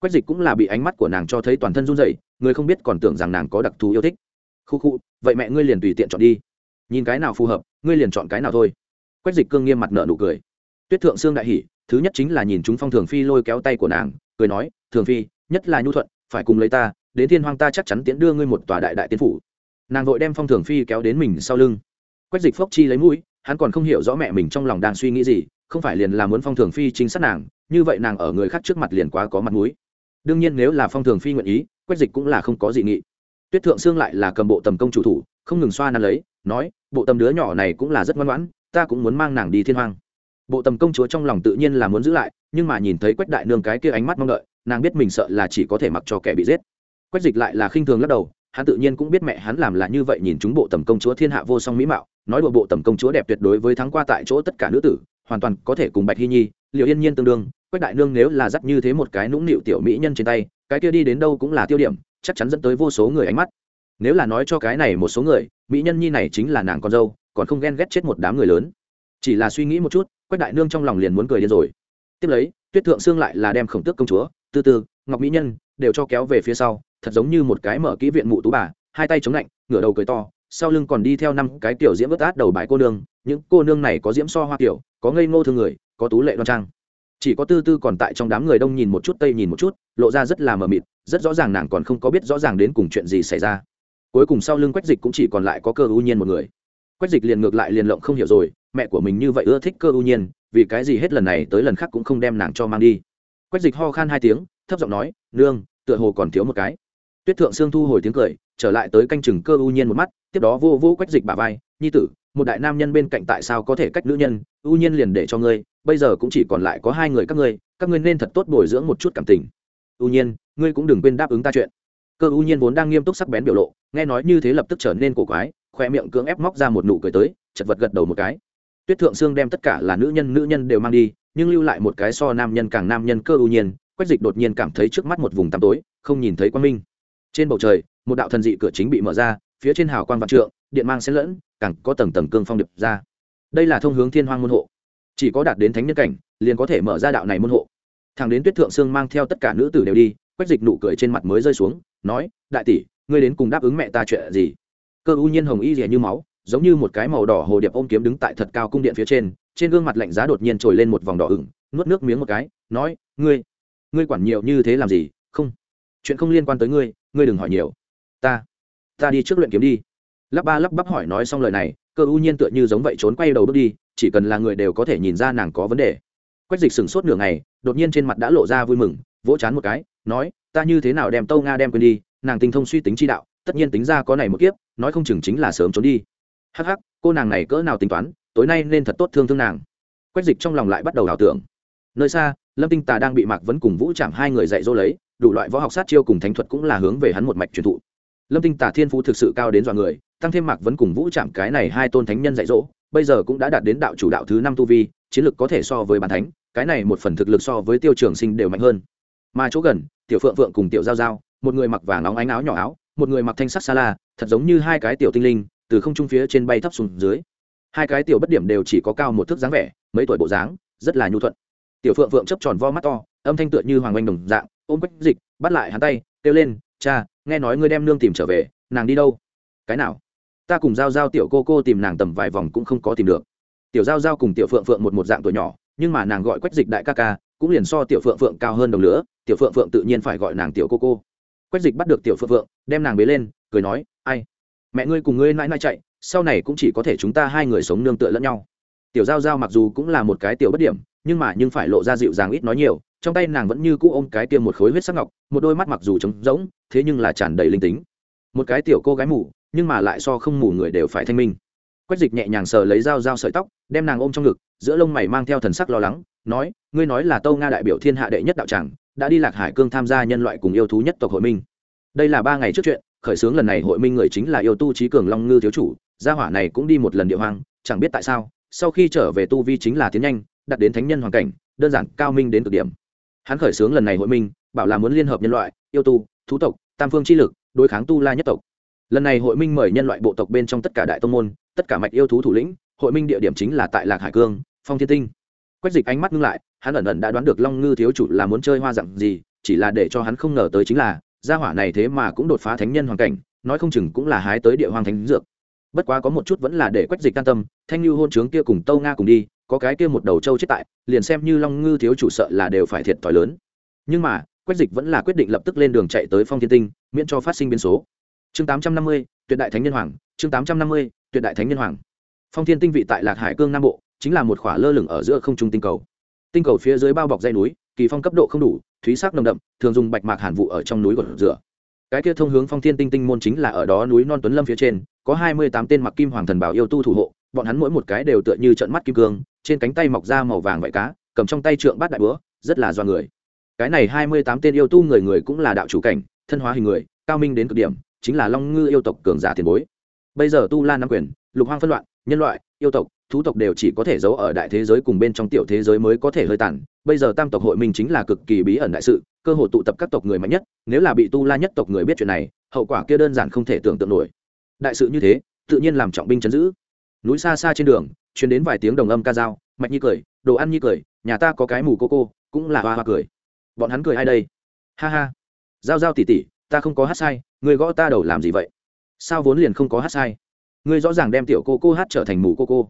S1: Quách dịch cũng là bị ánh mắt của nàng cho thấy toàn thân run rẩy, người không biết còn tưởng rằng nàng có đặc thù yêu thích. Khu khu, vậy mẹ ngươi liền tùy tiện chọn đi. Nhìn cái nào phù hợp, ngươi liền chọn cái nào thôi. Quách dịch cương nghiêm mặt nợ nụ cười. Tuyết thượng sương đại hỷ thứ nhất chính là nhìn chúng phong thường phi lôi kéo tay của nàng, cười nói, thường phi, nhất là nhu thuận, phải cùng lấy ta đến thiên hoang ta chắc chắn tiễn đưa ngươi một tòa đại đại tiên phủ. Nàng vội đem phong thường phi kéo đến mình sau lưng. Quách dịch phốc chi lấy mũi, hắn còn không hiểu rõ mẹ mình trong lòng đang suy nghĩ gì, không phải liền là muốn phong thường phi chính sát nàng, như vậy nàng ở người khác trước mặt liền quá có mặt mũi. Đương nhiên nếu là phong thường phi nguyện ý, quách dịch cũng là không có gì nghị. Tuyết thượng xương lại là cầm bộ tầm công chủ thủ, không ngừng xoa nắn lấy, nói, bộ tầm đứa nhỏ này cũng là rất ngoan ngoãn, ta cũng muốn mang nàng đi thiên hoang. Bộ tầm công chúa trong lòng tự nhiên là muốn giữ lại, nhưng mà nhìn thấy quách đại nương cái kia ánh mắt mong đợi, nàng biết mình sợ là chỉ có thể mặc cho kẻ bị giết quách dịch lại là khinh thường lắc đầu, hắn tự nhiên cũng biết mẹ hắn làm là như vậy nhìn chúng bộ tầm công chúa thiên hạ vô song mỹ mạo, nói đùa bộ tầm công chúa đẹp tuyệt đối với thắng qua tại chỗ tất cả nữ tử, hoàn toàn có thể cùng bạch hy nhi liệu yên nhiên tương đương, quách đại nương nếu là dắt như thế một cái nũng nịu tiểu mỹ nhân trên tay, cái kia đi đến đâu cũng là tiêu điểm, chắc chắn dẫn tới vô số người ánh mắt. Nếu là nói cho cái này một số người, mỹ nhân nhi này chính là nàng con dâu, còn không ghen ghét chết một đám người lớn. Chỉ là suy nghĩ một chút, quách đại nương trong lòng liền muốn cười điên rồi. Tiếp lấy, tuyết thượng xương lại là đem khổng tước công chúa, tư tư, ngọc mỹ nhân đều cho kéo về phía sau thật giống như một cái mở kỹ viện mụ tú bà, hai tay chống lạnh, ngửa đầu cười to, sau lưng còn đi theo năm cái tiểu diễm vớt át đầu bài cô nương, những cô nương này có diễm so hoa kiểu, có ngây ngô thương người, có tú lệ đoan trang. Chỉ có tư tư còn tại trong đám người đông nhìn một chút, tây nhìn một chút, lộ ra rất là mờ mịt, rất rõ ràng nàng còn không có biết rõ ràng đến cùng chuyện gì xảy ra. Cuối cùng sau lưng quách dịch cũng chỉ còn lại có cơ ưu nhiên một người. Quách dịch liền ngược lại liền lộng không hiểu rồi, mẹ của mình như vậy ưa thích cơ ưu nhiên, vì cái gì hết lần này tới lần khác cũng không đem nàng cho mang đi. Quách dịch ho khan hai tiếng, thấp giọng nói, nương, tựa hồ còn thiếu một cái tuyết thượng sương thu hồi tiếng cười, trở lại tới canh chừng cơ U nhiên một mắt, tiếp đó vô vô quách dịch bà vai, nhi tử, một đại nam nhân bên cạnh tại sao có thể cách nữ nhân? U nhiên liền để cho ngươi, bây giờ cũng chỉ còn lại có hai người các ngươi các ngươi nên thật tốt bồi dưỡng một chút cảm tình. U nhiên, ngươi cũng đừng quên đáp ứng ta chuyện. Cơ U nhiên vốn đang nghiêm túc sắc bén biểu lộ, nghe nói như thế lập tức trở nên cổ quái, khoe miệng cưỡng ép móc ra một nụ cười tới, chật vật gật đầu một cái. Tuyết thượng sương đem tất cả là nữ nhân nữ nhân đều mang đi, nhưng lưu lại một cái so nam nhân càng nam nhân cơ U nhiên, quách dịch đột nhiên cảm thấy trước mắt một vùng tăm tối, không nhìn thấy quang minh trên bầu trời, một đạo thần dị cửa chính bị mở ra, phía trên hào quang vạn trượng, điện mang xen lẫn, càng có tầng tầng cương phong điệp ra. Đây là thông hướng thiên hoang môn hộ. Chỉ có đạt đến thánh nhân cảnh, liền có thể mở ra đạo này môn hộ. Thằng đến tuyết thượng sương mang theo tất cả nữ tử đều đi, quách dịch nụ cười trên mặt mới rơi xuống, nói, đại tỷ, ngươi đến cùng đáp ứng mẹ ta chuyện gì? Cơ u nhiên hồng y rẻ như máu, giống như một cái màu đỏ hồ điệp ôm kiếm đứng tại thật cao cung điện phía trên trên gương mặt lạnh giá đột nhiên trồi lên một vòng đỏ ửng, nuốt nước miếng một cái, nói, ngươi ngươi quản nhiều như thế làm gì? Không, chuyện không liên quan tới ngươi ngươi đừng hỏi nhiều. Ta ta đi trước luyện kiếm đi. Lắp ba lắp bắp hỏi nói xong lời này, cơ ưu nhiên tựa như giống vậy trốn quay đầu bước đi, chỉ cần là người đều có thể nhìn ra nàng có vấn đề. Quách dịch sửng sốt nửa ngày, đột nhiên trên mặt đã lộ ra vui mừng, vỗ chán một cái, nói, ta như thế nào đem tâu nga đem quên đi, nàng tinh thông suy tính chi đạo, tất nhiên tính ra có này một kiếp, nói không chừng chính là sớm trốn đi. Hắc hắc, cô nàng này cỡ nào tính toán, tối nay nên thật tốt thương thương nàng. Quách dịch trong lòng lại bắt đầu ảo tưởng. Nơi xa, lâm tinh tà đang bị mạc vấn cùng vũ chạm hai người dạy dỗ lấy đủ loại võ học sát chiêu cùng thánh thuật cũng là hướng về hắn một mạch truyền thụ. Lâm tinh Tả thiên phú thực sự cao đến dọa người, tăng thêm mạc vẫn cùng vũ chạm cái này hai tôn thánh nhân dạy dỗ, bây giờ cũng đã đạt đến đạo chủ đạo thứ năm tu vi, chiến lực có thể so với bàn thánh, cái này một phần thực lực so với tiêu trường sinh đều mạnh hơn. Mà chỗ gần, tiểu phượng phượng cùng tiểu giao giao, một người mặc vàng óng ánh áo nhỏ áo, một người mặc thanh sắc xa la, thật giống như hai cái tiểu tinh linh, từ không trung phía trên bay thấp xuống dưới. Hai cái tiểu bất điểm đều chỉ có cao một thước dáng vẻ, mấy tuổi bộ dáng, rất là nhu thuận. Tiểu phượng phượng chấp tròn vo mắt to âm thanh tựa như hoàng oanh đồng dạng, ôm quách dịch, bắt lại hắn tay, kêu lên, cha, nghe nói ngươi đem nương tìm trở về, nàng đi đâu? Cái nào? Ta cùng giao giao tiểu cô cô tìm nàng tầm vài vòng cũng không có tìm được. Tiểu giao giao cùng tiểu phượng phượng một một dạng tuổi nhỏ, nhưng mà nàng gọi quách dịch đại ca ca, cũng liền so tiểu phượng phượng cao hơn đồng lửa, tiểu phượng phượng tự nhiên phải gọi nàng tiểu cô cô. Quách dịch bắt được tiểu phượng phượng, đem nàng bế lên, cười nói, ai? Mẹ ngươi cùng ngươi nãi nãi chạy, sau này cũng chỉ có thể chúng ta hai người sống nương tựa lẫn nhau. Tiểu giao giao mặc dù cũng là một cái tiểu bất điểm, nhưng mà nhưng phải lộ ra dịu dàng ít nói nhiều trong tay nàng vẫn như cũ ôm cái tiêm một khối huyết sắc ngọc, một đôi mắt mặc dù trống rỗng, thế nhưng là tràn đầy linh tính. Một cái tiểu cô gái mù, nhưng mà lại so không mù người đều phải thanh minh. Quách dịch nhẹ nhàng sờ lấy dao dao sợi tóc, đem nàng ôm trong ngực, giữa lông mày mang theo thần sắc lo lắng, nói, ngươi nói là tâu nga đại biểu thiên hạ đệ nhất đạo tràng, đã đi lạc hải cương tham gia nhân loại cùng yêu thú nhất tộc hội minh. Đây là ba ngày trước chuyện, khởi xướng lần này hội minh người chính là yêu tu trí cường long ngư thiếu chủ, gia hỏa này cũng đi một lần địa hoang, chẳng biết tại sao, sau khi trở về tu vi chính là tiến nhanh đặt đến thánh nhân hoàn cảnh, đơn giản cao minh đến cực điểm hắn khởi xướng lần này hội minh, bảo là muốn liên hợp nhân loại, yêu tu, thú tộc, tam phương chi lực, đối kháng tu la nhất tộc. Lần này hội minh mời nhân loại bộ tộc bên trong tất cả đại tông môn, tất cả mạch yêu thú thủ lĩnh, hội minh địa điểm chính là tại lạc hải cương, phong thiên tinh. Quách dịch ánh mắt ngưng lại, hắn ẩn ẩn đã đoán được long ngư thiếu chủ là muốn chơi hoa dặn gì, chỉ là để cho hắn không ngờ tới chính là, gia hỏa này thế mà cũng đột phá thánh nhân hoàn cảnh, nói không chừng cũng là hái tới địa hoàng thánh dược bất quá có một chút vẫn là để quách dịch can tâm, thanh lưu hôn trướng kia cùng tâu nga cùng đi, có cái kia một đầu trâu chết tại, liền xem như long ngư thiếu chủ sợ là đều phải thiệt thòi lớn. Nhưng mà, quách dịch vẫn là quyết định lập tức lên đường chạy tới phong thiên tinh, miễn cho phát sinh biến số. Chương tám trăm năm mươi, tuyệt đại thánh nhân hoàng, chương tám trăm năm mươi, tuyệt đại thánh nhân hoàng. Phong thiên tinh vị tại lạc hải cương nam bộ, chính là một khỏa lơ lửng ở giữa không trung tinh cầu. Tinh cầu phía dưới bao bọc dây núi, kỳ phong cấp độ không đủ, thúy sắc nồng đậm, thường dùng bạch mạc hàn vụ ở trong núi gột rửa. Cái kia thông hướng phong thiên tinh tinh môn chính là ở đó núi non tuấn lâm phía trên có hai mươi tám tên mặc kim hoàng thần bảo yêu tu thủ hộ, bọn hắn mỗi một cái đều tựa như trận mắt kim cương, trên cánh tay mọc ra màu vàng vải cá, cầm trong tay trượng bát đại búa, rất là do người. Cái này hai mươi tám tên yêu tu người người cũng là đạo chủ cảnh, thân hóa hình người, cao minh đến cực điểm, chính là long ngư yêu tộc cường giả tiền bối. Bây giờ tu la nam quyền, lục hoang phân loạn, nhân loại, yêu tộc, thú tộc đều chỉ có thể giấu ở đại thế giới cùng bên trong tiểu thế giới mới có thể hơi tàn. Bây giờ tam tộc hội mình chính là cực kỳ bí ẩn đại sự, cơ hội tụ tập các tộc người mạnh nhất, nếu là bị tu la nhất tộc người biết chuyện này, hậu quả kia đơn giản không thể tưởng tượng nổi đại sự như thế, tự nhiên làm trọng binh chấn giữ. Núi xa xa trên đường chuyển đến vài tiếng đồng âm ca dao, mạch nhi cười, đồ ăn nhi cười, nhà ta có cái mù cô cô, cũng là hoa hoa cười. Bọn hắn cười ai đây? Ha ha. Giao giao tỉ tỉ, ta không có hát sai, người gõ ta đầu làm gì vậy? Sao vốn liền không có hát sai? Ngươi rõ ràng đem tiểu cô cô hát trở thành mù cô cô.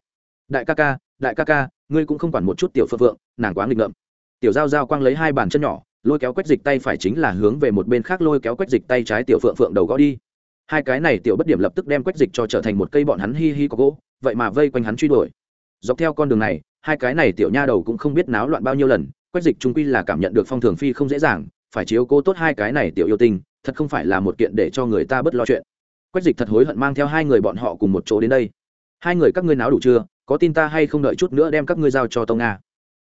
S1: Đại ca ca, đại ca ca, ngươi cũng không quản một chút tiểu phượng phượng, nàng quá nghịch ngợm. Tiểu giao giao quăng lấy hai bàn chân nhỏ, lôi kéo quách dịch tay phải chính là hướng về một bên khác lôi kéo quách dịch tay trái tiểu phượng phượng đầu gõ đi hai cái này tiểu bất điểm lập tức đem quách dịch cho trở thành một cây bọn hắn hi hi có gỗ, vậy mà vây quanh hắn truy đuổi. Dọc theo con đường này, hai cái này tiểu nha đầu cũng không biết náo loạn bao nhiêu lần, quách dịch trung quy là cảm nhận được phong thường phi không dễ dàng, phải chiếu cố tốt hai cái này tiểu yêu tinh, thật không phải là một kiện để cho người ta bớt lo chuyện. Quách dịch thật hối hận mang theo hai người bọn họ cùng một chỗ đến đây. Hai người các ngươi náo đủ chưa, có tin ta hay không đợi chút nữa đem các ngươi giao cho tông nga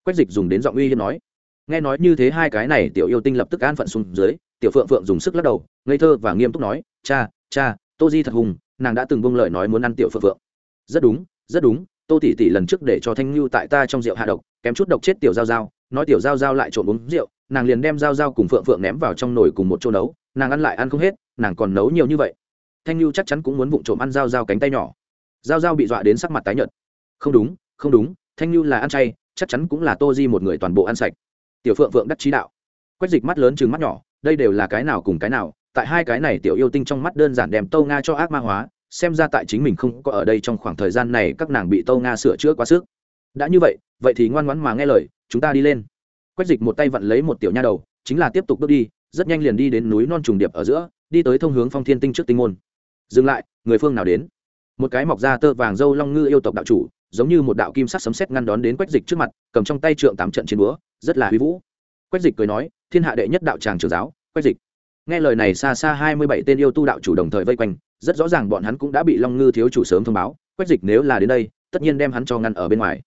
S1: quách dịch dùng đến giọng uy hiếp nói. Nghe nói như thế hai cái này tiểu yêu tinh lập tức an phận xuống dưới, tiểu phượng phượng dùng sức lắc đầu, ngây thơ và nghiêm túc nói, cha cha, tô di thật hùng, nàng đã từng bông lời nói muốn ăn tiểu phượng phượng. Rất đúng rất đúng, tô tỷ tỷ lần trước để cho thanh lưu tại ta trong rượu hạ độc, kém chút độc chết tiểu giao giao, nói tiểu giao giao lại trộn uống rượu, nàng liền đem giao giao cùng phượng phượng ném vào trong nồi cùng một chỗ nấu, nàng ăn lại ăn không hết, nàng còn nấu nhiều như vậy. Thanh lưu chắc chắn cũng muốn vụng trộm ăn giao giao cánh tay nhỏ. Giao giao bị dọa đến sắc mặt tái nhợt. Không đúng không đúng, thanh lưu là ăn chay, chắc chắn cũng là tô di một người toàn bộ ăn sạch. Tiểu phượng phượng đắc trí đạo. Quách dịch mắt lớn chừng mắt nhỏ, đây đều là cái nào cùng cái nào tại hai cái này tiểu yêu tinh trong mắt đơn giản đem tâu nga cho ác ma hóa, xem ra tại chính mình không có ở đây trong khoảng thời gian này các nàng bị tâu nga sửa chữa quá sức. Đã như vậy vậy thì ngoan ngoãn mà nghe lời, chúng ta đi lên. Quách dịch một tay vặn lấy một tiểu nha đầu, chính là tiếp tục bước đi, rất nhanh liền đi đến núi non trùng điệp ở giữa, đi tới thông hướng phong thiên tinh trước tinh môn. Dừng lại, người phương nào đến? Một cái mọc ra tơ vàng dâu long ngư yêu tộc đạo chủ, giống như một đạo kim sắc sấm sét ngăn đón đến quách dịch trước mặt, cầm trong tay trượng tám trận chiến búa, rất là huy vũ. Quách dịch cười nói, thiên hạ đệ nhất đạo tràng trường giáo, quách dịch nghe lời này xa xa hai mươi bảy tên yêu tu đạo chủ đồng thời vây quanh, rất rõ ràng bọn hắn cũng đã bị long ngư thiếu chủ sớm thông báo, quách dịch nếu là đến đây, tất nhiên đem hắn cho ngăn ở bên ngoài.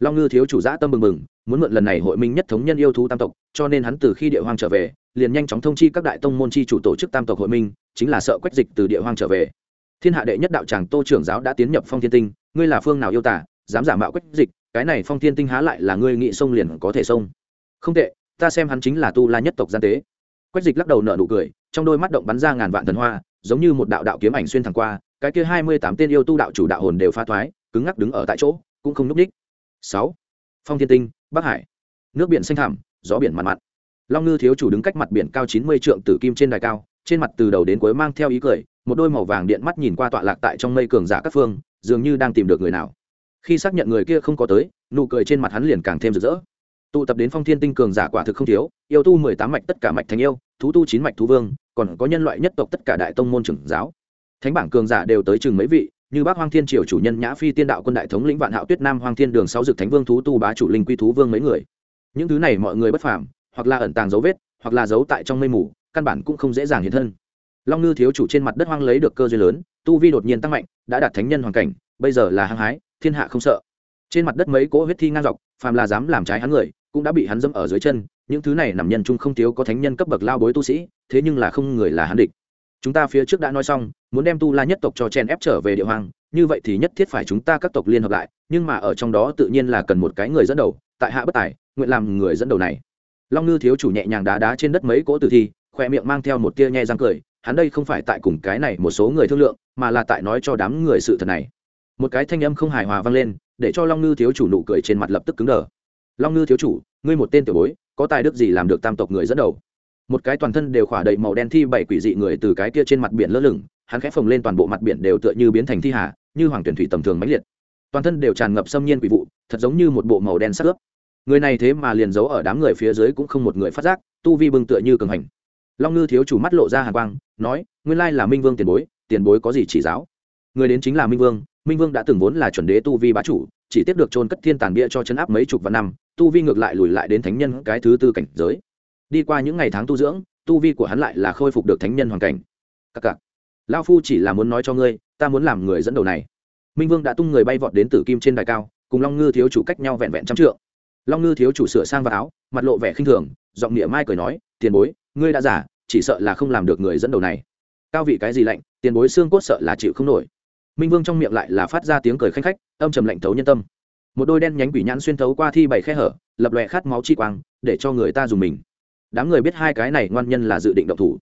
S1: Long ngư thiếu chủ giã tâm mừng mừng muốn mượn lần này hội minh nhất thống nhân yêu thú tam tộc, cho nên hắn từ khi địa hoang trở về, liền nhanh chóng thông chi các đại tông môn chi chủ tổ chức tam tộc hội minh, chính là sợ quách dịch từ địa hoang trở về. Thiên hạ đệ nhất đạo tràng tô trưởng giáo đã tiến nhập phong thiên tinh, ngươi là phương nào yêu tả, dám giả mạo quách dịch, cái này phong thiên tinh há lại là ngươi nghị sông liền có thể sông không tệ, ta xem hắn chính là tu la nhất tộc gian tế quách dịch lắc đầu nở nụ cười, trong đôi mắt động bắn ra ngàn vạn thần hoa, giống như một đạo đạo kiếm ảnh xuyên thẳng qua, cái kia hai mươi tám tên yêu tu đạo chủ đạo hồn đều pha thoái, cứng ngắc đứng ở tại chỗ, cũng không núp h sáu. Phong thiên tinh, bắc hải. Nước biển xanh thảm gió biển mặn mặn. Long ngư thiếu chủ đứng cách mặt biển cao chín mươi trượng tử kim trên đài cao, trên mặt từ đầu đến cuối mang theo ý cười, một đôi màu vàng điện mắt nhìn qua tọa lạc tại trong mây cường giả các phương, dường như đang tìm được người nào. Khi xác nhận người kia không có tới, nụ cười trên mặt hắn liền càng thêm rực rỡ tụ tập đến phong thiên tinh cường giả quả thực không thiếu, yêu tu mười tám mạch tất cả mạch thành yêu, thú tu chín mạch thú vương, còn có nhân loại nhất tộc tất cả đại tông môn trưởng giáo. Thánh bảng cường giả đều tới chừng mấy vị, như bác hoang thiên triều chủ nhân nhã phi tiên đạo quân đại thống lĩnh vạn hạo tuyết nam hoang thiên đường sáu dực thánh vương thú tu bá chủ linh quy thú vương mấy người. Những thứ này mọi người bất phàm, hoặc là ẩn tàng dấu vết, hoặc là giấu tại trong mây mù, căn bản cũng không dễ dàng hiện thân. Long ngư thiếu chủ trên mặt đất hoang lấy được cơ duyên lớn, tu vi đột nhiên tăng mạnh, đã đạt thánh nhân hoàn cảnh, bây giờ là hăng hái, thiên hạ không sợ. Trên mặt đất mấy cỗ huyết thi ngang dọc phàm là dám làm trái hắn người, cũng đã bị hắn dẫm ở dưới chân, những thứ này nằm nhân chung không thiếu có thánh nhân cấp bậc lao bối tu sĩ, thế nhưng là không người là hắn địch. Chúng ta phía trước đã nói xong, muốn đem tu la nhất tộc cho chen ép trở về địa hoàng như vậy thì nhất thiết phải chúng ta các tộc liên hợp lại, nhưng mà ở trong đó tự nhiên là cần một cái người dẫn đầu, tại hạ bất tài, nguyện làm người dẫn đầu này. Long ngư thiếu chủ nhẹ nhàng đá đá trên đất mấy cỗ tử thi, khoe miệng mang theo một tia nhe răng cười, hắn đây không phải tại cùng cái này một số người thương lượng, mà là tại nói cho đám người sự thật này một cái thanh âm không hài hòa vang lên, để cho long ngư thiếu chủ nụ cười trên mặt lập tức cứng đờ. Long ngư thiếu chủ, ngươi một tên tiểu bối, có tài đức gì làm được tam tộc người dẫn đầu? Một cái toàn thân đều khỏa đầy màu đen thi bảy quỷ dị người từ cái kia trên mặt biển lơ lửng, hắn khẽ phồng lên toàn bộ mặt biển đều tựa như biến thành thi hà, như hoàng tuyển thủy tầm thường mãnh liệt. Toàn thân đều tràn ngập xâm nhiên quỷ vụ, thật giống như một bộ màu đen sắc ướp. Người này thế mà liền giấu ở đám người phía dưới cũng không một người phát giác, tu vi bưng tựa như cường hành. Long ngư thiếu chủ mắt lộ ra hàng quang, nói, nguyên lai là minh vương tiền bối tiền bối có gì chỉ giáo? Người đến chính là minh vương minh vương đã từng vốn là chuẩn đế tu vi bá chủ, chỉ tiếp được trôn cất thiên tàn bia cho chấn áp mấy chục vạn năm, tu vi ngược lại lùi lại đến thánh nhân cái thứ tư cảnh giới. Đi qua những ngày tháng tu dưỡng, tu vi của hắn lại là khôi phục được thánh nhân hoàn cảnh. Các cặc lao phu chỉ là muốn nói cho ngươi, ta muốn làm người dẫn đầu này. Minh vương đã tung người bay vọt đến tử kim trên đài cao, cùng long ngư thiếu chủ cách nhau vẹn vẹn trăm trượng. Long ngư thiếu chủ sửa sang vào áo, mặt lộ vẻ khinh thường, giọng nghĩa mai cười nói, tiền bối, ngươi đã giả chỉ sợ là không làm được người dẫn đầu này. Cao vị cái gì lạnh, tiền bối xương cốt sợ là chịu không nổi minh vương trong miệng lại là phát ra tiếng cười khanh khách âm trầm lạnh thấu nhân tâm một đôi đen nhánh quỷ nhãn xuyên thấu qua thi bảy khe hở lập lòe khát máu chi quang để cho người ta dùng mình đám người biết hai cái này ngoan nhân là dự định động thủ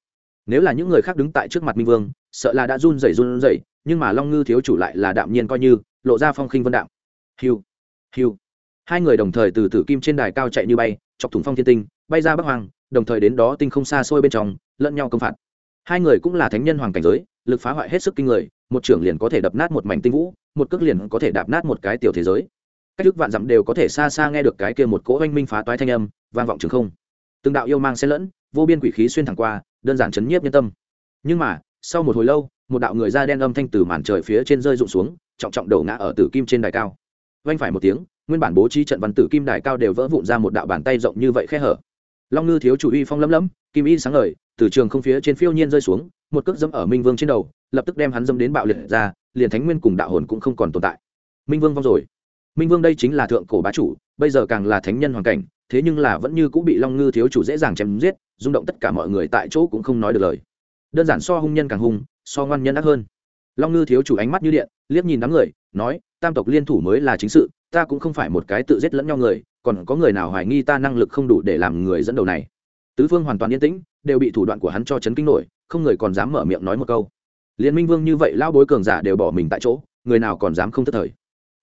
S1: nếu là những người khác đứng tại trước mặt minh vương sợ là đã run rẩy run rẩy, nhưng mà long ngư thiếu chủ lại là đạm nhiên coi như lộ ra phong khinh vân đạm hiu hiu hai người đồng thời từ tử kim trên đài cao chạy như bay chọc thủng phong thiên tinh bay ra bắc hoàng đồng thời đến đó tinh không xa xôi bên trong lẫn nhau công phạt hai người cũng là thánh nhân hoàng cảnh giới lực phá hoại hết sức kinh người một trưởng liền có thể đập nát một mảnh tinh vũ, một cước liền có thể đạp nát một cái tiểu thế giới. Cách thức vạn dặm đều có thể xa xa nghe được cái kia một cỗ oanh minh phá toái thanh âm, vang vọng trường không. Từng đạo yêu mang xen lẫn, vô biên quỷ khí xuyên thẳng qua, đơn giản chấn nhiếp nhân tâm. Nhưng mà, sau một hồi lâu, một đạo người da đen âm thanh từ màn trời phía trên rơi rụng xuống, trọng trọng đổ ngã ở tử kim trên đài cao. Vang phải một tiếng, nguyên bản bố trí trận văn tử kim đài cao đều vỡ vụn ra một đạo bàn tay rộng như vậy khe hở. Long ngư thiếu chủ uy phong lấm lấm, kim y sáng ngời, từ trường không phía trên phiêu nhiên rơi xuống, một cước dẫm ở minh vương trên đầu lập tức đem hắn dâm đến bạo liệt ra, liền thánh nguyên cùng đạo hồn cũng không còn tồn tại. Minh vương vong rồi. Minh vương đây chính là thượng cổ bá chủ, bây giờ càng là thánh nhân hoàn cảnh, thế nhưng là vẫn như cũng bị long ngư thiếu chủ dễ dàng chém giết, rung động tất cả mọi người tại chỗ cũng không nói được lời. Đơn giản so hung nhân càng hung, so ngoan nhân ác hơn. Long ngư thiếu chủ ánh mắt như điện, liếc nhìn đám người, nói, tam tộc liên thủ mới là chính sự, ta cũng không phải một cái tự giết lẫn nhau người, còn có người nào hoài nghi ta năng lực không đủ để làm người dẫn đầu này? Tứ phương hoàn toàn yên tĩnh, đều bị thủ đoạn của hắn cho chấn kinh nổi, không người còn dám mở miệng nói một câu liên minh vương như vậy lao bối cường giả đều bỏ mình tại chỗ, người nào còn dám không thất thời.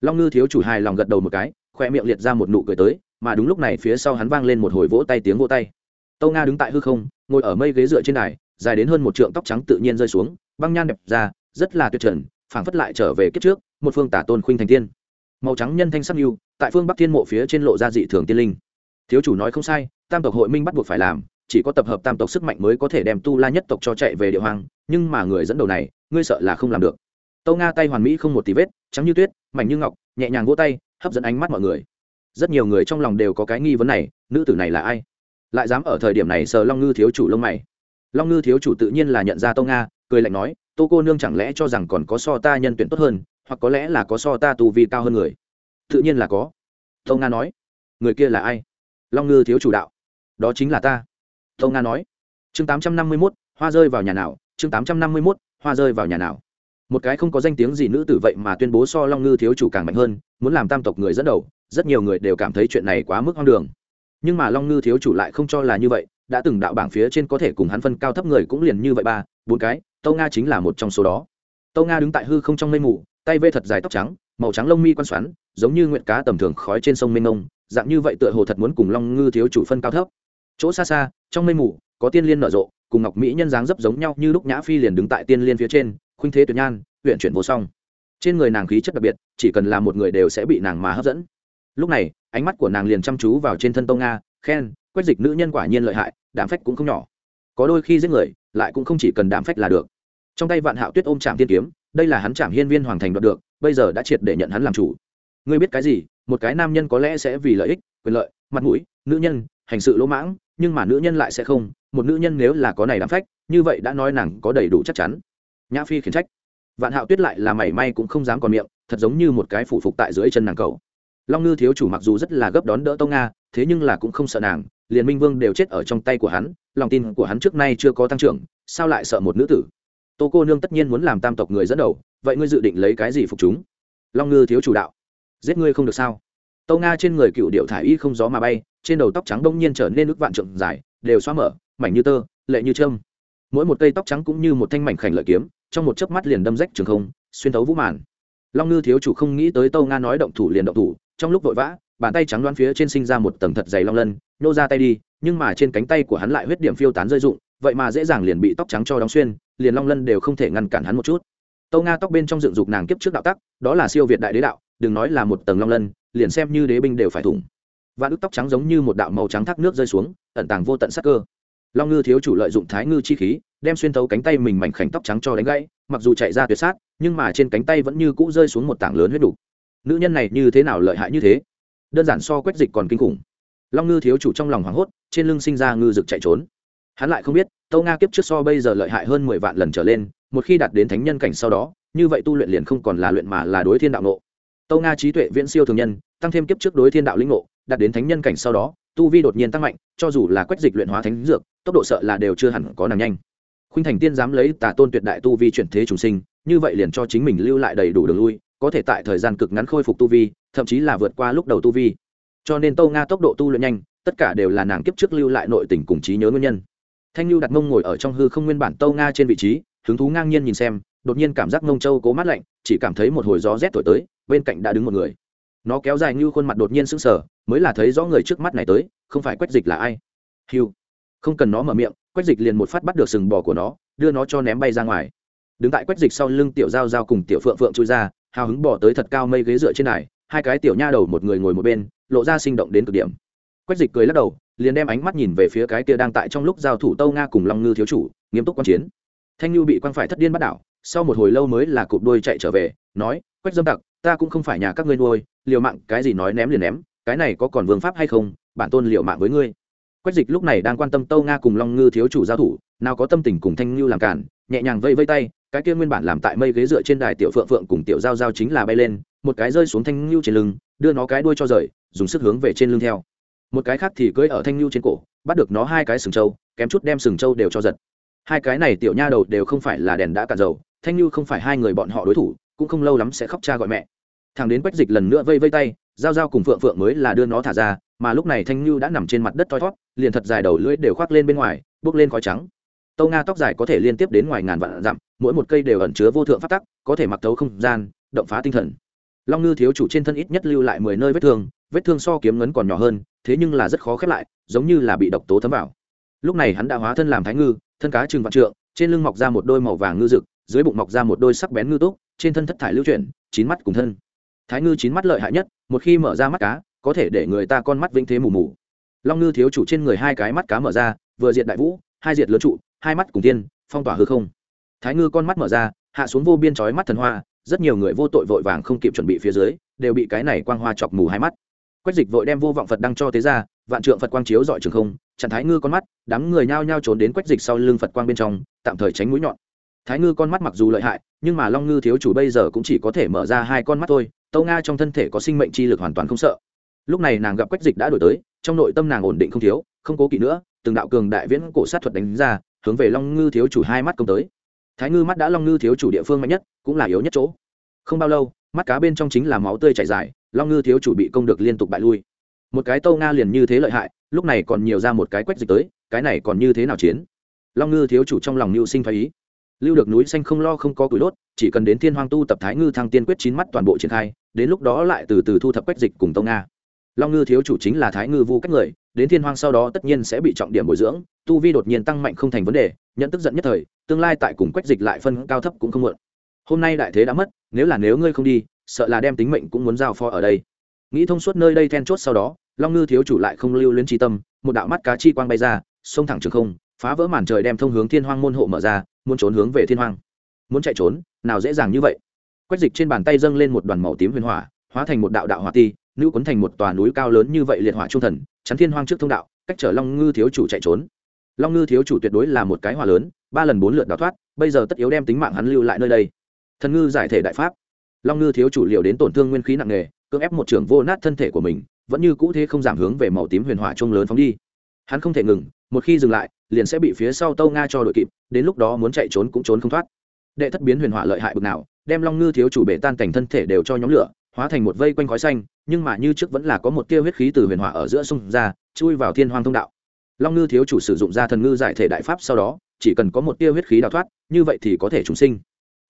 S1: Long ngư thiếu chủ hài lòng gật đầu một cái, khoe miệng liệt ra một nụ cười tới, mà đúng lúc này phía sau hắn vang lên một hồi vỗ tay tiếng vỗ tay. Tâu nga đứng tại hư không, ngồi ở mây ghế dựa trên đài, dài đến hơn một trượng tóc trắng tự nhiên rơi xuống, băng nhan đẹp ra, rất là tuyệt trần, phảng phất lại trở về kiếp trước, một phương tả tôn khuynh thành tiên. Màu trắng nhân thanh sắc yêu tại phương bắc thiên mộ phía trên lộ ra dị thường tiên linh. Thiếu chủ nói không sai, tam tộc hội minh bắt buộc phải làm chỉ có tập hợp tam tộc sức mạnh mới có thể đem tu la nhất tộc cho chạy về địa hoàng nhưng mà người dẫn đầu này, ngươi sợ là không làm được. Tâu nga tay hoàn mỹ không một tí vết, trắng như tuyết, mảnh như ngọc, nhẹ nhàng vỗ tay, hấp dẫn ánh mắt mọi người. Rất nhiều người trong lòng đều có cái nghi vấn này, nữ tử này là ai? Lại dám ở thời điểm này sờ long ngư thiếu chủ lông mày. Long ngư thiếu chủ tự nhiên là nhận ra tâu nga, cười lạnh nói, tô cô nương chẳng lẽ cho rằng còn có so ta nhân tuyển tốt hơn, hoặc có lẽ là có so ta tu vi cao hơn người? Tự nhiên là có. Tâu nga nói, người kia là ai? Long ngư thiếu chủ đạo, đó chính là ta tâu nga nói. Chương tám trăm năm mươi mốt hoa rơi vào nhà nào? Chương tám trăm năm mươi mốt hoa rơi vào nhà nào? Một cái không có danh tiếng gì nữ tử vậy mà tuyên bố so long ngư thiếu chủ càng mạnh hơn muốn làm tam tộc người dẫn đầu rất nhiều người đều cảm thấy chuyện này quá mức hoang đường. Nhưng mà long ngư thiếu chủ lại không cho là như vậy đã từng đạo bảng phía trên có thể cùng hắn phân cao thấp người cũng liền như vậy ba bốn cái tâu nga chính là một trong số đó. Tâu nga đứng tại hư không trong mây mù tay vê thật dài tóc trắng màu trắng lông mi quan xoắn giống như nguyện cá tầm thường khói trên sông mênh ngông, dạng như vậy tựa hồ thật muốn cùng long ngư thiếu chủ phân cao thấp chỗ xa xa, trong mây mù, có tiên liên nở rộ, cùng ngọc mỹ nhân dáng dấp giống nhau như lúc nhã phi liền đứng tại tiên liên phía trên, khuynh thế tuyệt nhan huyện chuyển vô song. Trên người nàng khí chất đặc biệt, chỉ cần là một người đều sẽ bị nàng mà hấp dẫn. Lúc này, ánh mắt của nàng liền chăm chú vào trên thân tông nga, khen, quách dịch nữ nhân quả nhiên lợi hại đảm phách cũng không nhỏ. Có đôi khi giết người, lại cũng không chỉ cần đảm phách là được. Trong tay vạn hạo tuyết ôm trạm tiên kiếm, đây là hắn trạm hiên viên hoàng thành đoạt được, bây giờ đã triệt để nhận hắn làm chủ. Ngươi biết cái gì? Một cái nam nhân có lẽ sẽ vì lợi ích, quyền lợi, mặt mũi, nữ nhân, hành sự lỗ mãng nhưng mà nữ nhân lại sẽ không, một nữ nhân nếu là có này đám phách, như vậy đã nói nàng có đầy đủ chắc chắn. Nhã phi khiển trách. Vạn hạo tuyết lại là mảy may cũng không dám còn miệng, thật giống như một cái phủ phục tại dưới chân nàng cầu long ngư thiếu chủ mặc dù rất là gấp đón đỡ tông nga, thế nhưng là cũng không sợ nàng, liền minh vương đều chết ở trong tay của hắn, lòng tin của hắn trước nay chưa có tăng trưởng, sao lại sợ một nữ tử? Tô cô nương tất nhiên muốn làm tam tộc người dẫn đầu, vậy ngươi dự định lấy cái gì phục chúng? Long ngư thiếu chủ đạo. Giết ngươi không được sao? Tâu nga trên người cựu điệu thả y không gió mà bay trên đầu tóc trắng đông nhiên trở nên ước vạn trượng dài, đều xóa mở, mảnh như tơ, lệ như trâm. Mỗi một cây tóc trắng cũng như một thanh mảnh khảnh lợi kiếm, trong một chớp mắt liền đâm rách trường không, xuyên thấu vũ màn. Long ngư thiếu chủ không nghĩ tới tâu nga nói động thủ liền động thủ, trong lúc vội vã, bàn tay trắng đoán phía trên sinh ra một tầng thật dày long lân, nô ra tay đi, nhưng mà trên cánh tay của hắn lại huyết điểm phiêu tán rơi rụng, vậy mà dễ dàng liền bị tóc trắng cho đóng xuyên, liền long lân đều không thể ngăn cản hắn một chút. Tâu nga tóc bên trong dựng dục nàng kiếp trước đạo tắc, đó là siêu việt đại đế đạo, đừng nói là một tầng long lân, liền xem như đế binh đều phải thủng và đức tóc trắng giống như một đạo màu trắng thác nước rơi xuống, ẩn tàng vô tận sắc cơ. Long ngư thiếu chủ lợi dụng thái ngư chi khí, đem xuyên thấu cánh tay mình mảnh khảnh tóc trắng cho đánh gãy, mặc dù chạy ra tuyệt sát, nhưng mà trên cánh tay vẫn như cũ rơi xuống một tảng lớn huyết đủ nữ nhân này như thế nào lợi hại như thế? Đơn giản so quét dịch còn kinh khủng. Long ngư thiếu chủ trong lòng hoảng hốt, trên lưng sinh ra ngư rực chạy trốn. Hắn lại không biết, tâu nga kiếp trước so bây giờ lợi hại hơn mười vạn lần trở lên, một khi đạt đến thánh nhân cảnh sau đó, như vậy tu luyện liền không còn là luyện mà là đối thiên đạo nộ tâu nga trí tuệ viễn siêu thường nhân, tăng thêm kiếp trước đối thiên đạo lĩnh ngộ đạt đến thánh nhân cảnh sau đó, tu vi đột nhiên tăng mạnh, cho dù là quách dịch luyện hóa thánh dược, tốc độ sợ là đều chưa hẳn có nàng nhanh. Khuynh thành tiên dám lấy tà tôn tuyệt đại tu vi chuyển thế trùng sinh, như vậy liền cho chính mình lưu lại đầy đủ đường lui, có thể tại thời gian cực ngắn khôi phục tu vi, thậm chí là vượt qua lúc đầu tu vi. Cho nên tâu nga tốc độ tu luyện nhanh, tất cả đều là nàng kiếp trước lưu lại nội tình cùng trí nhớ nguyên nhân. Thanh lưu đặt mông ngồi ở trong hư không nguyên bản tâu nga trên vị trí, hứng thú ngang nhiên nhìn xem, đột nhiên cảm giác mông châu cố mát lạnh, chỉ cảm thấy một hồi gió rét thổi tới, bên cạnh đã đứng một người nó kéo dài như khuôn mặt đột nhiên sững sờ, mới là thấy rõ người trước mắt này tới, không phải quách dịch là ai. Hiu không cần nó mở miệng, quách dịch liền một phát bắt được sừng bò của nó, đưa nó cho ném bay ra ngoài. Đứng tại quách dịch sau lưng tiểu giao giao cùng tiểu phượng phượng chui ra, hào hứng bỏ tới thật cao mây ghế dựa trên này, hai cái tiểu nha đầu một người ngồi một bên, lộ ra sinh động đến cực điểm. Quách dịch cười lắc đầu, liền đem ánh mắt nhìn về phía cái kia đang tại trong lúc giao thủ tâu nga cùng long ngư thiếu chủ, nghiêm túc quan chiến. Thanh lưu bị quan phải thất điên bắt đảo, sau một hồi lâu mới là cụp đuôi chạy trở về, nói, quách dâm tặc ta cũng không phải nhà các ngươi nuôi, liều mạng, cái gì nói ném liền ném, cái này có còn vương pháp hay không, bản tôn liều mạng với ngươi. Quách dịch lúc này đang quan tâm tâu nga cùng long ngư thiếu chủ giao thủ, nào có tâm tình cùng thanh ngưu làm cản, nhẹ nhàng vây vây tay, cái kia nguyên bản làm tại mây ghế dựa trên đài tiểu phượng phượng cùng tiểu giao giao chính là bay lên, một cái rơi xuống thanh ngưu trên lưng, đưa nó cái đuôi cho rời, dùng sức hướng về trên lưng theo. Một cái khác thì cưỡi ở thanh ngưu trên cổ, bắt được nó hai cái sừng trâu, kém chút đem sừng trâu đều cho giật. Hai cái này tiểu nha đầu đều không phải là đèn đã cạn dầu, thanh ngưu không phải hai người bọn họ đối thủ cũng không lâu lắm sẽ khóc cha gọi mẹ. Thằng đến quách dịch lần nữa vây vây tay, giao giao cùng phượng phượng mới là đưa nó thả ra, mà lúc này thanh như đã nằm trên mặt đất thoi thót liền thật dài đầu lưỡi đều khoác lên bên ngoài, bước lên khói trắng. Tâu nga tóc dài có thể liên tiếp đến ngoài ngàn vạn dặm, mỗi một cây đều ẩn chứa vô thượng phát tắc, có thể mặc thấu không gian, động phá tinh thần. Long ngư thiếu chủ trên thân ít nhất lưu lại mười nơi vết thương vết thương so kiếm ngấn còn nhỏ hơn, thế nhưng là rất khó khép lại, giống như là bị độc tố thấm vào. Lúc này hắn đã hóa thân làm thái ngư, thân cá trừng vạn trượng, trên lưng mọc ra một đôi màu vàng ngư rực, dưới bụng mọc ra một đôi sắc bén ngư túc trên thân thất thải lưu chuyển, chín mắt cùng thân. Thái ngư chín mắt lợi hại nhất, một khi mở ra mắt cá, có thể để người ta con mắt vĩnh thế mù mù. Long ngư thiếu chủ trên người hai cái mắt cá mở ra, vừa diệt đại vũ, hai diệt lớn trụ, hai mắt cùng tiên, phong tỏa hư không. Thái ngư con mắt mở ra, hạ xuống vô biên trói mắt thần hoa, rất nhiều người vô tội vội vàng không kịp chuẩn bị phía dưới, đều bị cái này quang hoa chọc mù hai mắt. Quách dịch vội đem vô vọng phật đăng cho tế ra vạn trượng phật quang chiếu dọi trường không, chặn thái ngư con mắt, đám người nhao nhao trốn đến quách dịch sau lưng phật quang bên trong, tạm thời tránh mũi nhọn thái ngư con mắt mặc dù lợi hại, nhưng mà long ngư thiếu chủ bây giờ cũng chỉ có thể mở ra hai con mắt thôi, tâu nga trong thân thể có sinh mệnh chi lực hoàn toàn không sợ. Lúc này nàng gặp quách dịch đã đổi tới, trong nội tâm nàng ổn định không thiếu, không cố kỵ nữa, từng đạo cường đại viễn cổ sát thuật đánh ra, hướng về long ngư thiếu chủ hai mắt công tới. Thái ngư mắt đã long ngư thiếu chủ địa phương mạnh nhất, cũng là yếu nhất chỗ. Không bao lâu, mắt cá bên trong chính là máu tươi chảy dài, long ngư thiếu chủ bị công được liên tục bại lui. Một cái tâu nga liền như thế lợi hại, lúc này còn nhiều ra một cái quách dịch tới, cái này còn như thế nào chiến? Long ngư thiếu chủ trong lòng mưu sinh thái ý lưu được núi xanh không lo không có củi đốt, chỉ cần đến thiên hoang tu tập thái ngư thăng tiên quyết chín mắt toàn bộ triển khai, đến lúc đó lại từ từ thu thập quách dịch cùng tông nga. Long ngư thiếu chủ chính là thái ngư vu cách người, đến thiên hoang sau đó tất nhiên sẽ bị trọng điểm bồi dưỡng, tu vi đột nhiên tăng mạnh không thành vấn đề, nhận tức giận nhất thời, tương lai tại cùng quách dịch lại phân cao thấp cũng không muộn. Hôm nay đại thế đã mất, nếu là nếu ngươi không đi, sợ là đem tính mệnh cũng muốn giao phó ở đây. Nghĩ thông suốt nơi đây then chốt sau đó, long ngư thiếu chủ lại không lưu luyến tri tâm, một đạo mắt cá chi quang bay ra, xông thẳng trường không phá vỡ màn trời đem thông hướng thiên hoang môn hộ mở ra, muốn trốn hướng về thiên hoang. Muốn chạy trốn, nào dễ dàng như vậy. Quách dịch trên bàn tay dâng lên một đoàn màu tím huyền hỏa, hóa thành một đạo đạo hỏa ti, nữ quấn thành một tòa núi cao lớn như vậy liệt hỏa trung thần, chắn thiên hoang trước thông đạo, cách chở long ngư thiếu chủ chạy trốn. Long ngư thiếu chủ tuyệt đối là một cái hỏa lớn, ba lần bốn lượt đào thoát, bây giờ tất yếu đem tính mạng hắn lưu lại nơi đây. Thần ngư giải thể đại pháp. Long ngư thiếu chủ liều đến tổn thương nguyên khí nặng nề, cưỡng ép một trưởng vô nát thân thể của mình, vẫn như cũ thế không giảm hướng về màu tím huyền hỏa trung lớn phóng đi. Hắn không thể ngừng, một khi dừng lại liền sẽ bị phía sau tâu nga cho đội kịp, đến lúc đó muốn chạy trốn cũng trốn không thoát. Đệ thất biến huyền hỏa lợi hại bực nào, đem long ngư thiếu chủ bể tan cảnh thân thể đều cho nhóm lửa, hóa thành một vây quanh khói xanh, nhưng mà như trước vẫn là có một tia huyết khí từ huyền hỏa ở giữa sông ra, chui vào thiên hoang thông đạo. Long ngư thiếu chủ sử dụng ra thần ngư giải thể đại pháp sau đó, chỉ cần có một tia huyết khí đào thoát, như vậy thì có thể trùng sinh.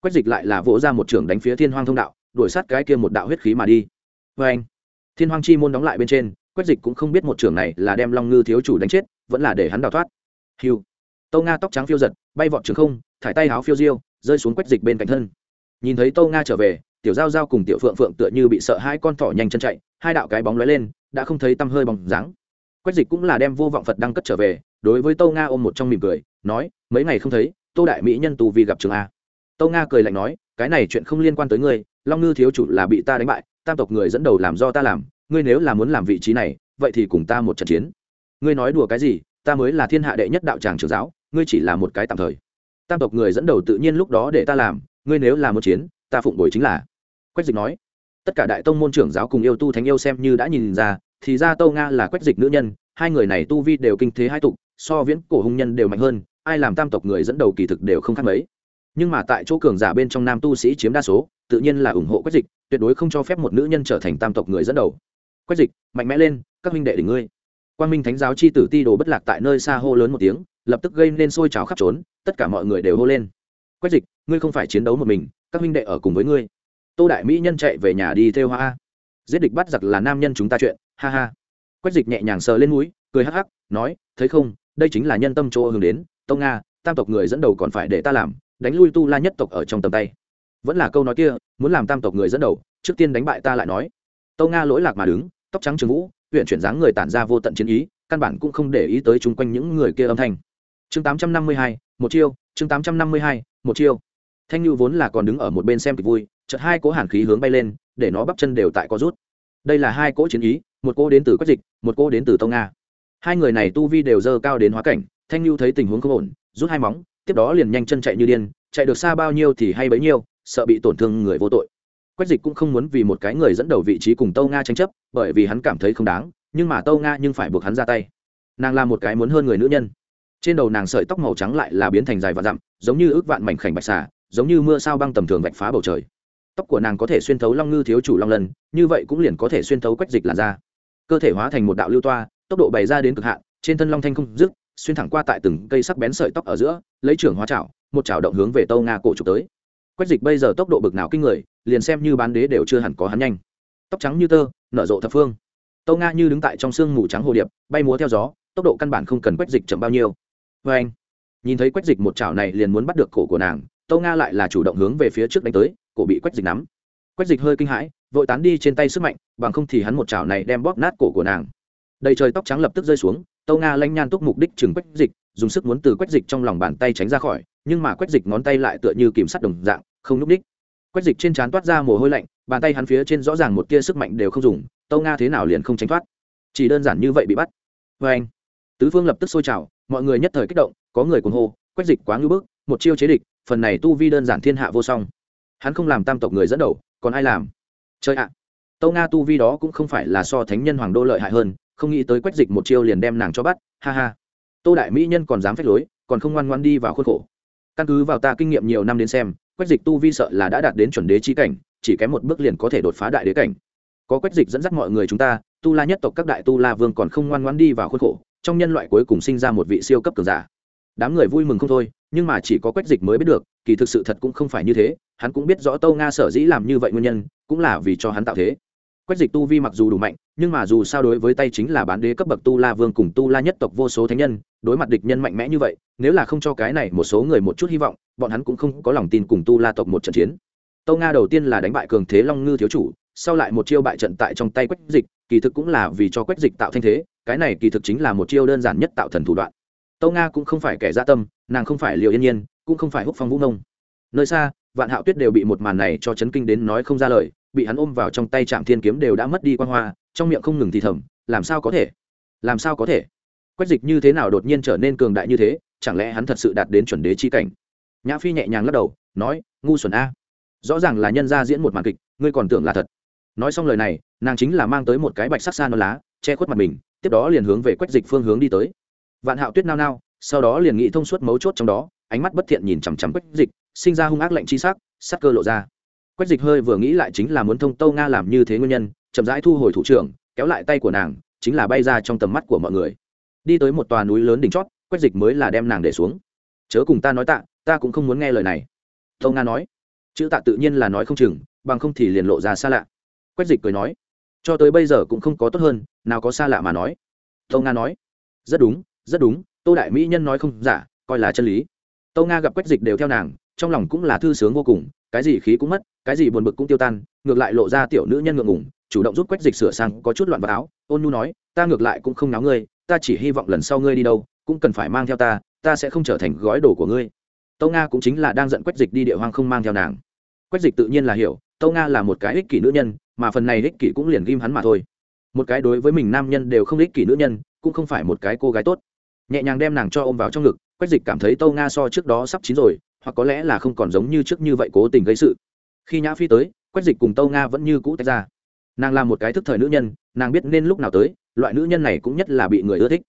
S1: Quách dịch lại là vỗ ra một trường đánh phía thiên hoang thông đạo, đuổi sát cái kia một đạo huyết khí mà đi. Vê anh, thiên hoang chi môn đóng lại bên trên, quách dịch cũng không biết một trường này là đem long ngư thiếu chủ đánh chết, vẫn là để hắn đào thoát hiu tâu nga tóc trắng phiêu giật, bay vọt trường không, thải tay háo phiêu diêu, rơi xuống quách dịch bên cạnh thân. Nhìn thấy tâu nga trở về, tiểu giao giao cùng tiểu phượng phượng tựa như bị sợ hai con thỏ nhanh chân chạy, hai đạo cái bóng lóe lên, đã không thấy tăm hơi bóng dáng. Quách dịch cũng là đem vô vọng phật đăng cất trở về, đối với tâu nga ôm một trong mỉm cười, nói, mấy ngày không thấy, tô đại mỹ nhân tù vì gặp trường a. Tâu nga cười lạnh nói, cái này chuyện không liên quan tới ngươi, long ngư thiếu chủ là bị ta đánh bại, tam tộc người dẫn đầu làm do ta làm, ngươi nếu là muốn làm vị trí này, vậy thì cùng ta một trận chiến. Ngươi nói đùa cái gì? Ta mới là thiên hạ đệ nhất đạo tràng trường giáo, ngươi chỉ là một cái tạm thời. Tam tộc người dẫn đầu tự nhiên lúc đó để ta làm, ngươi nếu là một chiến, ta phụng bồi chính là. Quách dịch nói. Tất cả đại tông môn trưởng giáo cùng yêu tu thánh yêu xem như đã nhìn ra, thì ra tâu nga là quách dịch nữ nhân, hai người này tu vi đều kinh thế hai tục, so viễn cổ hùng nhân đều mạnh hơn, ai làm tam tộc người dẫn đầu kỳ thực đều không khác mấy. Nhưng mà tại chỗ cường giả bên trong nam tu sĩ chiếm đa số, tự nhiên là ủng hộ quách dịch, tuyệt đối không cho phép một nữ nhân trở thành tam tộc người dẫn đầu. Quách dịch, mạnh mẽ lên, các huynh đệ đỉnh ngươi quan minh thánh giáo chi tử ti đồ bất lạc tại nơi xa hô lớn một tiếng, lập tức gây nên sôi trào khắp trốn, tất cả mọi người đều hô lên. Quách dịch, ngươi không phải chiến đấu một mình, các minh đệ ở cùng với ngươi. Tô đại mỹ nhân chạy về nhà đi theo hoa. Giết địch bắt giặc là nam nhân chúng ta chuyện, ha ha. Quách dịch nhẹ nhàng sờ lên núi cười hắc hắc, nói, thấy không, đây chính là nhân tâm chỗ hướng đến, tông nga, tam tộc người dẫn đầu còn phải để ta làm, đánh lui tu la nhất tộc ở trong tầm tay. Vẫn là câu nói kia, muốn làm tam tộc người dẫn đầu, trước tiên đánh bại ta lại nói. Tâu nga lỗi lạc mà đứng, tóc trắng trường vũ huyện chuyển dáng người tản ra vô tận chiến ý, căn bản cũng không để ý tới chung quanh những người kia âm thanh. Chương tám trăm năm mươi hai, một chiêu, chương tám trăm năm mươi hai, một chiêu. Thanh Nhu vốn là còn đứng ở một bên xem kịch vui, chợt hai cỗ hàn khí hướng bay lên, để nó bắp chân đều tại có rút. Đây là hai cỗ chiến ý, một cỗ đến từ quách dịch, một cỗ đến từ tông nga. Hai người này tu vi đều dơ cao đến hóa cảnh, thanh Nhu thấy tình huống không ổn, rút hai móng, tiếp đó liền nhanh chân chạy như điên, chạy được xa bao nhiêu thì hay bấy nhiêu, sợ bị tổn thương người vô tội quách dịch cũng không muốn vì một cái người dẫn đầu vị trí cùng tâu nga tranh chấp, bởi vì hắn cảm thấy không đáng, nhưng mà tâu nga nhưng phải buộc hắn ra tay. Nàng là một cái muốn hơn người nữ nhân. Trên đầu nàng sợi tóc màu trắng lại là biến thành dài và dặm, giống như ước vạn mảnh khảnh bạch xà, giống như mưa sao băng tầm thường vạch phá bầu trời. Tóc của nàng có thể xuyên thấu long ngư thiếu chủ long lần như vậy cũng liền có thể xuyên thấu quách dịch làn da. Cơ thể hóa thành một đạo lưu toa, tốc độ bày ra đến cực hạn, trên thân long thanh không dứt, xuyên thẳng qua tại từng cây sắc bén sợi tóc ở giữa, lấy trưởng hóa chảo, một chảo động hướng về tâu nga cổ trục tới quách dịch bây giờ tốc độ bực nào kinh người, liền xem như bán đế đều chưa hẳn có hắn nhanh. Tóc trắng như tơ, nở rộ thập phương. Tâu nga như đứng tại trong sương mù trắng hồ điệp, bay múa theo gió, tốc độ căn bản không cần quách dịch chậm bao nhiêu. Vê anh, nhìn thấy quách dịch một chảo này liền muốn bắt được cổ của nàng, tâu nga lại là chủ động hướng về phía trước đánh tới, cổ bị quách dịch nắm. Quách dịch hơi kinh hãi, vội tán đi trên tay sức mạnh, bằng không thì hắn một chảo này đem bóp nát cổ của nàng. Đầy trời tóc trắng lập tức rơi xuống, tâu nga lanh nhan túc mục đích chừng quách dịch, dùng sức muốn từ quách dịch trong lòng bàn tay tránh ra khỏi nhưng mà quách dịch ngón tay lại tựa như kìm sắt đồng dạng, không núp đích quách dịch trên trán toát ra mồ hôi lạnh, bàn tay hắn phía trên rõ ràng một tia sức mạnh đều không dùng, tâu nga thế nào liền không tránh thoát. Chỉ đơn giản như vậy bị bắt. Vê anh, tứ phương lập tức sôi trào, mọi người nhất thời kích động, có người cuồng hô, quách dịch quá ngưỡng bức, một chiêu chế địch, phần này tu vi đơn giản thiên hạ vô song. Hắn không làm tam tộc người dẫn đầu, còn ai làm? Chơi ạ, tâu nga tu vi đó cũng không phải là so thánh nhân hoàng đô lợi hại hơn, không nghĩ tới quách dịch một chiêu liền đem nàng cho bắt, ha ha. Tô đại mỹ nhân còn dám phách lối, còn không ngoan ngoan đi vào khuôn khổ căn cứ vào ta kinh nghiệm nhiều năm đến xem, quách dịch tu vi sợ là đã đạt đến chuẩn đế chi cảnh, chỉ kém một bước liền có thể đột phá đại đế cảnh. Có quách dịch dẫn dắt mọi người chúng ta, tu la nhất tộc các đại tu la vương còn không ngoan ngoan đi vào khuôn khổ, trong nhân loại cuối cùng sinh ra một vị siêu cấp cường giả. Đám người vui mừng không thôi, nhưng mà chỉ có quách dịch mới biết được, kỳ thực sự thật cũng không phải như thế, hắn cũng biết rõ tâu nga sở dĩ làm như vậy nguyên nhân, cũng là vì cho hắn tạo thế quách dịch tu vi mặc dù đủ mạnh, nhưng mà dù sao đối với tay chính là bán đế cấp bậc tu la vương cùng tu la nhất tộc vô số thánh nhân, đối mặt địch nhân mạnh mẽ như vậy, nếu là không cho cái này một số người một chút hy vọng, bọn hắn cũng không có lòng tin cùng tu la tộc một trận chiến. Tâu nga đầu tiên là đánh bại cường thế long ngư thiếu chủ, sau lại một chiêu bại trận tại trong tay quách dịch, kỳ thực cũng là vì cho quách dịch tạo thanh thế, cái này kỳ thực chính là một chiêu đơn giản nhất tạo thần thủ đoạn. Tâu nga cũng không phải kẻ gia tâm, nàng không phải liều yên nhiên, cũng không phải húc phong vũ nông. Nơi xa, vạn hạo tuyết đều bị một màn này cho chấn kinh đến nói không ra lời bị hắn ôm vào trong tay trạm thiên kiếm đều đã mất đi quan hoa, trong miệng không ngừng thì thầm, làm sao có thể? Làm sao có thể? Quách dịch như thế nào đột nhiên trở nên cường đại như thế, chẳng lẽ hắn thật sự đạt đến chuẩn đế chi cảnh? Nhã phi nhẹ nhàng lắc đầu, nói, ngu xuẩn a. Rõ ràng là nhân ra diễn một màn kịch, ngươi còn tưởng là thật. Nói xong lời này, nàng chính là mang tới một cái bạch sắc xa non lá, che khuất mặt mình, tiếp đó liền hướng về quách dịch phương hướng đi tới. Vạn hạo tuyết nao nao, sau đó liền nghĩ thông suốt mấu chốt trong đó, ánh mắt bất thiện nhìn chằm chằm quách dịch, sinh ra hung ác lạnh chi sắc sắc cơ lộ ra quách dịch hơi vừa nghĩ lại chính là muốn thông tâu nga làm như thế nguyên nhân, chậm rãi thu hồi thủ trưởng, kéo lại tay của nàng, chính là bay ra trong tầm mắt của mọi người. Đi tới một tòa núi lớn đỉnh chót, quách dịch mới là đem nàng để xuống. Chớ cùng ta nói tạ, ta cũng không muốn nghe lời này, tâu nga nói. Chữ tạ tự nhiên là nói không chừng, bằng không thì liền lộ ra xa lạ. Quách dịch cười nói. Cho tới bây giờ cũng không có tốt hơn, nào có xa lạ mà nói. Tâu nga nói. Rất đúng rất đúng, tô đại mỹ nhân nói không giả, coi là chân lý. Tâu nga gặp quách dịch đều theo nàng, trong lòng cũng là thư sướng vô cùng cái gì khí cũng mất, cái gì buồn bực cũng tiêu tan, ngược lại lộ ra tiểu nữ nhân ngượng ngủng chủ động giúp quách dịch sửa sang, có chút loạn vào áo. Ôn nhu nói, ta ngược lại cũng không náo ngươi, ta chỉ hy vọng lần sau ngươi đi đâu, cũng cần phải mang theo ta ta sẽ không trở thành gói đồ của ngươi. Tâu nga cũng chính là đang giận quách dịch đi địa hoang không mang theo nàng. Quách dịch tự nhiên là hiểu, tâu nga là một cái ích kỷ nữ nhân, mà phần này ích kỷ cũng liền ghim hắn mà thôi. Một cái đối với mình nam nhân đều không ích kỷ nữ nhân, cũng không phải một cái cô gái tốt. Nhẹ nhàng đem nàng cho ôm vào trong ngực, quách dịch cảm thấy tâu nga so trước đó sắp chín rồi hoặc có lẽ là không còn giống như trước như vậy cố tình gây sự. Khi nhã phi tới, quách dịch cùng tâu nga vẫn như cũ tách ra. Nàng là một cái thức thời nữ nhân, nàng biết nên lúc nào tới, loại nữ nhân này cũng nhất là bị người ưa thích.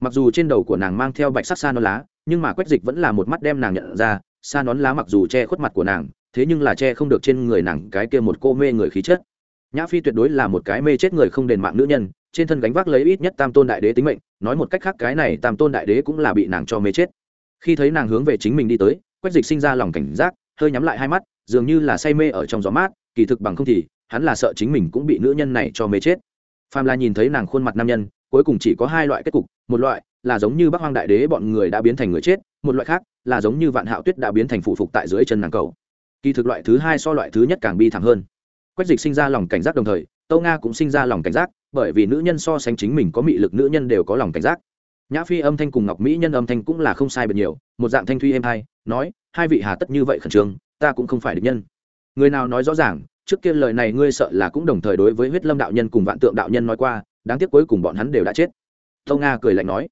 S1: Mặc dù trên đầu của nàng mang theo bạch sắc xa non lá, nhưng mà quách dịch vẫn là một mắt đem nàng nhận ra xa nón lá mặc dù che khuất mặt của nàng, thế nhưng là che không được trên người nàng cái kia một cô mê người khí chất. Nhã phi tuyệt đối là một cái mê chết người không đền mạng nữ nhân, trên thân gánh vác lấy ít nhất tam tôn đại đế tính mệnh, nói một cách khác cái này tam tôn đại đế cũng là bị nàng cho mê chết. Khi thấy nàng hướng về chính mình đi tới quách dịch sinh ra lòng cảnh giác, hơi nhắm lại hai mắt, dường như là say mê ở trong gió mát, kỳ thực bằng không thì, hắn là sợ chính mình cũng bị nữ nhân này cho mê chết. Phàm là nhìn thấy nàng khuôn mặt nam nhân, cuối cùng chỉ có hai loại kết cục, một loại là giống như bắc hoang đại đế bọn người đã biến thành người chết, một loại khác là giống như vạn hạo tuyết đã biến thành phụ phục tại dưới chân nàng cầu. Kỳ thực loại thứ hai so loại thứ nhất càng bi thảm hơn. Quách dịch sinh ra lòng cảnh giác đồng thời tâu nga cũng sinh ra lòng cảnh giác, bởi vì nữ nhân so sánh chính mình có mị lực nữ nhân đều có lòng cảnh giác nhã phi âm thanh cùng ngọc mỹ nhân âm thanh cũng là không sai bật nhiều, một dạng thanh thuy êm hay nói, hai vị hà tất như vậy khẩn trương, ta cũng không phải địch nhân. Người nào nói rõ ràng, trước kia lời này ngươi sợ là cũng đồng thời đối với huyết lâm đạo nhân cùng vạn tượng đạo nhân nói qua, đáng tiếc cuối cùng bọn hắn đều đã chết. Tâu nga cười lạnh nói.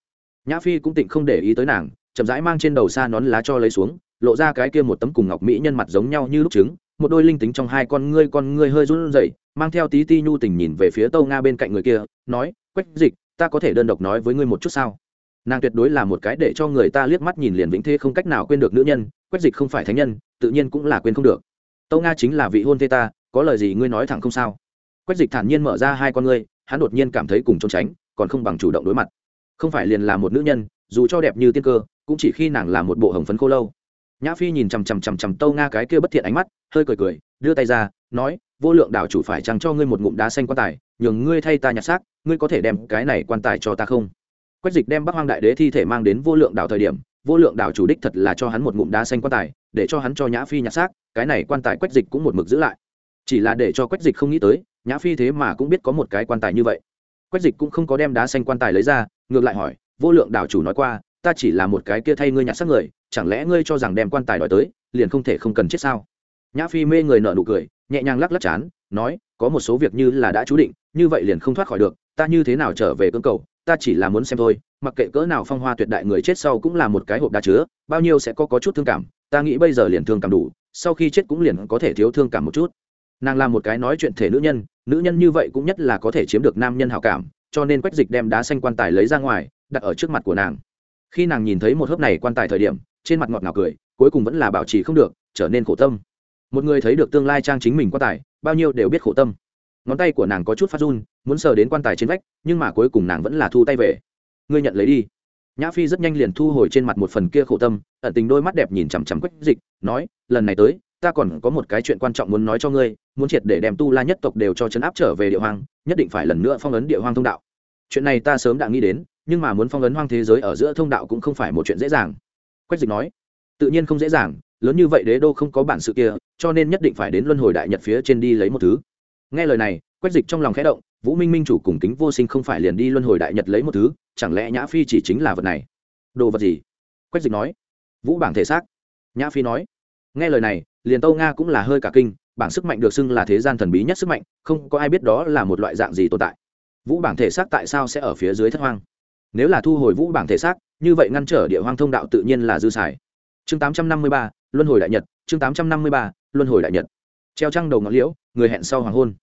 S1: Nhã phi cũng tịnh không để ý tới nàng, chậm rãi mang trên đầu xa nón lá cho lấy xuống, lộ ra cái kia một tấm cùng ngọc mỹ nhân mặt giống nhau như lúc trứng, một đôi linh tính trong hai con ngươi con ngươi hơi run rẩy, mang theo tí ti nhu tình nhìn về phía tâu nga bên cạnh người kia, nói, quách dịch, ta có thể đơn độc nói với ngươi một chút sao? Nàng tuyệt đối là một cái để cho người ta liếc mắt nhìn liền vĩnh thế không cách nào quên được nữ nhân quách dịch không phải thánh nhân, tự nhiên cũng là quên không được. Tâu nga chính là vị hôn thê ta, có lời gì ngươi nói thẳng không sao? Quách dịch thản nhiên mở ra hai con ngươi, hắn đột nhiên cảm thấy cùng trốn tránh, còn không bằng chủ động đối mặt. Không phải liền là một nữ nhân, dù cho đẹp như tiên cơ, cũng chỉ khi nàng là một bộ hồng phấn khô lâu. Nhã phi nhìn chằm chằm chằm chằm tâu nga cái kia bất thiện ánh mắt, hơi cười cười, đưa tay ra, nói, vô lượng đảo chủ phải chăng cho ngươi một ngụm đá xanh quan tài, nhường ngươi thay ta nhặt xác, ngươi có thể đem cái này quan tài cho ta không? Quách dịch đem bắc hoang đại đế thi thể mang đến vô lượng đảo thời điểm, vô lượng đảo chủ đích thật là cho hắn một ngụm đá xanh quan tài, để cho hắn cho nhã phi nhặt xác, cái này quan tài quách dịch cũng một mực giữ lại. Chỉ là để cho quách dịch không nghĩ tới, nhã phi thế mà cũng biết có một cái quan tài như vậy. Quách dịch cũng không có đem đá xanh quan tài lấy ra, ngược lại hỏi, vô lượng đảo chủ nói qua, ta chỉ là một cái kia thay ngươi nhặt xác người, chẳng lẽ ngươi cho rằng đem quan tài đòi tới, liền không thể không cần chết sao? Nhã phi mê người nợ nụ cười, nhẹ nhàng lắc lắc chán, nói, có một số việc như là đã chú định, như vậy liền không thoát khỏi được ta như thế nào trở về cưỡng cầu ta chỉ là muốn xem thôi mặc kệ cỡ nào phong hoa tuyệt đại người chết sau cũng là một cái hộp đa chứa bao nhiêu sẽ có, có chút thương cảm ta nghĩ bây giờ liền thương cảm đủ sau khi chết cũng liền có thể thiếu thương cảm một chút. Nàng là một cái nói chuyện thể nữ nhân nữ nhân như vậy cũng nhất là có thể chiếm được nam nhân hảo cảm cho nên quách dịch đem đá xanh quan tài lấy ra ngoài đặt ở trước mặt của nàng. Khi nàng nhìn thấy một hớp này quan tài thời điểm trên mặt ngọt ngào cười cuối cùng vẫn là bảo trì không được trở nên khổ tâm. Một người thấy được tương lai trang chính mình quan tài bao nhiêu đều biết khổ tâm. Ngón tay của nàng có chút phát run muốn sờ đến quan tài trên vách, nhưng mà cuối cùng nàng vẫn là thu tay về. Ngươi nhận lấy đi. Nhã phi rất nhanh liền thu hồi trên mặt một phần kia khổ tâm, ẩn tình đôi mắt đẹp nhìn chằm chằm quách dịch, nói, lần này tới, ta còn có một cái chuyện quan trọng muốn nói cho ngươi, muốn triệt để đem tu la nhất tộc đều cho chấn áp trở về địa hoang, nhất định phải lần nữa phong ấn địa hoang thông đạo. Chuyện này ta sớm đã nghĩ đến, nhưng mà muốn phong ấn hoang thế giới ở giữa thông đạo cũng không phải một chuyện dễ dàng. Quách dịch nói, tự nhiên không dễ dàng, lớn như vậy đế đô không có bản sự kia, cho nên nhất định phải đến luân hồi đại nhật phía trên đi lấy một thứ. Nghe lời này, quách dịch trong lòng khẽ động vũ minh minh chủ cùng kính vô sinh không phải liền đi luân hồi đại nhật lấy một thứ, chẳng lẽ nhã phi chỉ chính là vật này? Đồ vật gì? Quách dịch nói. Vũ bảng thể xác. Nhã phi nói. Nghe lời này, liền tâu nga cũng là hơi cả kinh, bảng sức mạnh được xưng là thế gian thần bí nhất sức mạnh, không có ai biết đó là một loại dạng gì tồn tại. Vũ bảng thể xác tại sao sẽ ở phía dưới thất hoang? Nếu là thu hồi vũ bảng thể xác, như vậy ngăn trở địa hoang thông đạo tự nhiên là dư xài. Chương tám trăm năm mươi ba, luân hồi đại nhật, chương tám trăm năm mươi ba, luân hồi đại nhật. Treo trăng đầu ngọn liễu, người hẹn sau hoàng hôn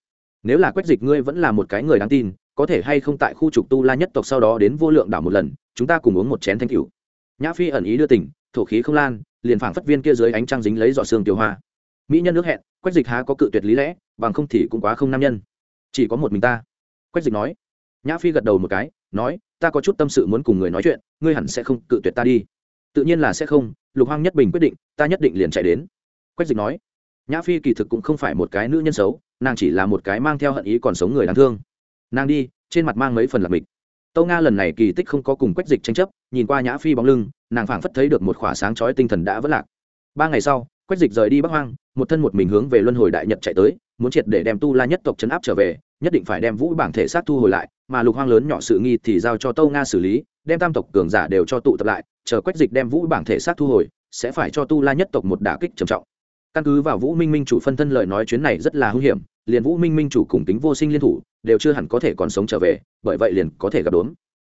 S1: nếu là quách dịch ngươi vẫn là một cái người đáng tin, có thể hay không tại khu trục tu la nhất tộc sau đó đến vô lượng đảo một lần, chúng ta cùng uống một chén thanh cửu. Nhã phi ẩn ý đưa tỉnh, thổ khí không lan, liền phảng phất viên kia dưới ánh trăng dính lấy giọt xương tiêu hoa. Mỹ nhân nước hẹn, quách dịch há có cự tuyệt lý lẽ, bằng không thì cũng quá không nam nhân. Chỉ có một mình ta. Quách dịch nói. Nhã phi gật đầu một cái, nói, ta có chút tâm sự muốn cùng người nói chuyện, ngươi hẳn sẽ không cự tuyệt ta đi. Tự nhiên là sẽ không, lục hoang nhất bình quyết định, ta nhất định liền chạy đến. Quách dịch nói nhã phi kỳ thực cũng không phải một cái nữ nhân xấu, nàng chỉ là một cái mang theo hận ý còn sống người đáng thương. Nàng đi, trên mặt mang mấy phần lạc mịch. Tâu nga lần này kỳ tích không có cùng quách dịch tranh chấp, nhìn qua nhã phi bóng lưng, nàng phảng phất thấy được một khỏa sáng chói tinh thần đã vất lạc. Ba ngày sau, quách dịch rời đi bắc hoang, một thân một mình hướng về luân hồi đại nhật chạy tới, muốn triệt để đem tu la nhất tộc chấn áp trở về, nhất định phải đem vũ bảng thể sát thu hồi lại, mà lục hoang lớn nhỏ sự nghi thì giao cho tâu nga xử lý, đem tam tộc cường giả đều cho tụ tập lại, chờ quách dịch đem vũ bảng thể sát thu hồi, sẽ phải cho tu la nhất tộc một đả kích trầm trọng căn cứ vào vũ minh minh chủ phân thân lời nói chuyến này rất là hung hiểm, liền vũ minh minh chủ cùng tính vô sinh liên thủ, đều chưa hẳn có thể còn sống trở về, bởi vậy liền có thể gặp đốn.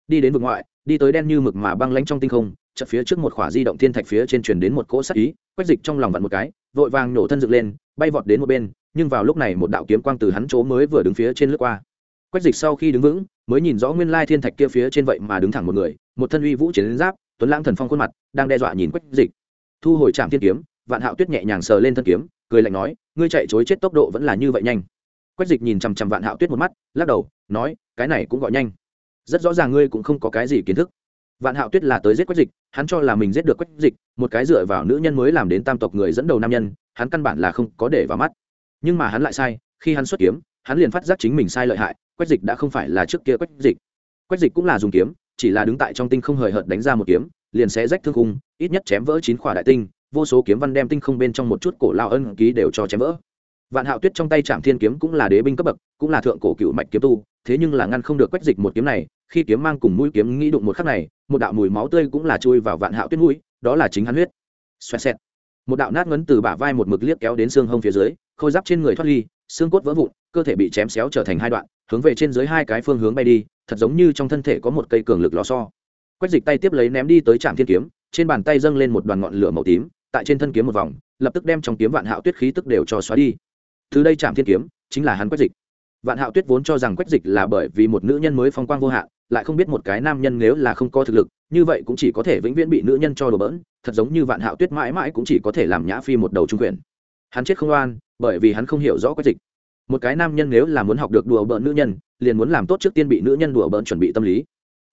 S1: Đi đến vực ngoại, đi tới đen như mực mà băng lánh trong tinh không, chợt phía trước một khỏa di động thiên thạch phía trên truyền đến một cỗ sắc ý quách dịch trong lòng vặn một cái, vội vàng nổ thân dựng lên, bay vọt đến một bên, nhưng vào lúc này một đạo kiếm quang từ hắn chỗ mới vừa đứng phía trên lướt qua. Quách dịch sau khi đứng vững, mới nhìn rõ nguyên lai thiên thạch kia phía trên vậy mà đứng thẳng một người, một thân uy vũ chiến giáp, tuấn lãng thần phong khuôn mặt, đang đe dọa nhìn quách dịch. Thu hồi trạm thiên kiếm vạn hạo tuyết nhẹ nhàng sờ lên thân kiếm, cười lạnh nói, ngươi chạy chối chết tốc độ vẫn là như vậy nhanh. Quách dịch nhìn chằm chằm vạn hạo tuyết một mắt, lắc đầu, nói, cái này cũng gọi nhanh. Rất rõ ràng ngươi cũng không có cái gì kiến thức. Vạn hạo tuyết là tới giết quách dịch, hắn cho là mình giết được quách dịch, một cái dựa vào nữ nhân mới làm đến tam tộc người dẫn đầu nam nhân, hắn căn bản là không có để vào mắt. Nhưng mà hắn lại sai, khi hắn xuất kiếm, hắn liền phát giác chính mình sai lợi hại, quách dịch đã không phải là trước kia quách dịch. Quách dịch cũng là dùng kiếm, chỉ là đứng tại trong tinh không hời hợt đánh ra một kiếm, liền sẽ rách thương khung, ít nhất chém vỡ chín khỏa đại tinh vô số kiếm văn đem tinh không bên trong một chút cổ lao ân ký đều cho chém vỡ. Vạn hạo tuyết trong tay trạm thiên kiếm cũng là đế binh cấp bậc, cũng là thượng cổ cựu mạch kiếm tu, thế nhưng là ngăn không được quách dịch một kiếm này, khi kiếm mang cùng mũi kiếm nghĩ đụng một khắc này, một đạo mùi máu tươi cũng là chui vào vạn hạo tuyết mũi, đó là chính hắn huyết. Xoẹt xẹt. Một đạo nát ngấn từ bả vai một mực liếc kéo đến xương hông phía dưới, khôi giáp trên người thoát ly, xương cốt vỡ vụn, cơ thể bị chém xéo trở thành hai đoạn, hướng về trên dưới hai cái phương hướng bay đi, thật giống như trong thân thể có một cây cường lực lò so quách dịch tay tiếp lấy ném đi tới trạm thiên kiếm, trên bàn tay dâng lên một đoàn ngọn lửa màu tím tại trên thân kiếm một vòng, lập tức đem trong kiếm vạn hạo tuyết khí tức đều cho xóa đi. Từ đây trạm thiên kiếm, chính là hắn quách dịch. Vạn hạo tuyết vốn cho rằng quách dịch là bởi vì một nữ nhân mới phong quang vô hạn, lại không biết một cái nam nhân nếu là không có thực lực, như vậy cũng chỉ có thể vĩnh viễn bị nữ nhân cho đồ bỡn, thật giống như vạn hạo tuyết mãi mãi cũng chỉ có thể làm nhã phi một đầu trung quyền. Hắn chết không oan, bởi vì hắn không hiểu rõ quách dịch. Một cái nam nhân nếu là muốn học được đùa bỡn nữ nhân, liền muốn làm tốt trước tiên bị nữ nhân đùa bỡn chuẩn bị tâm lý.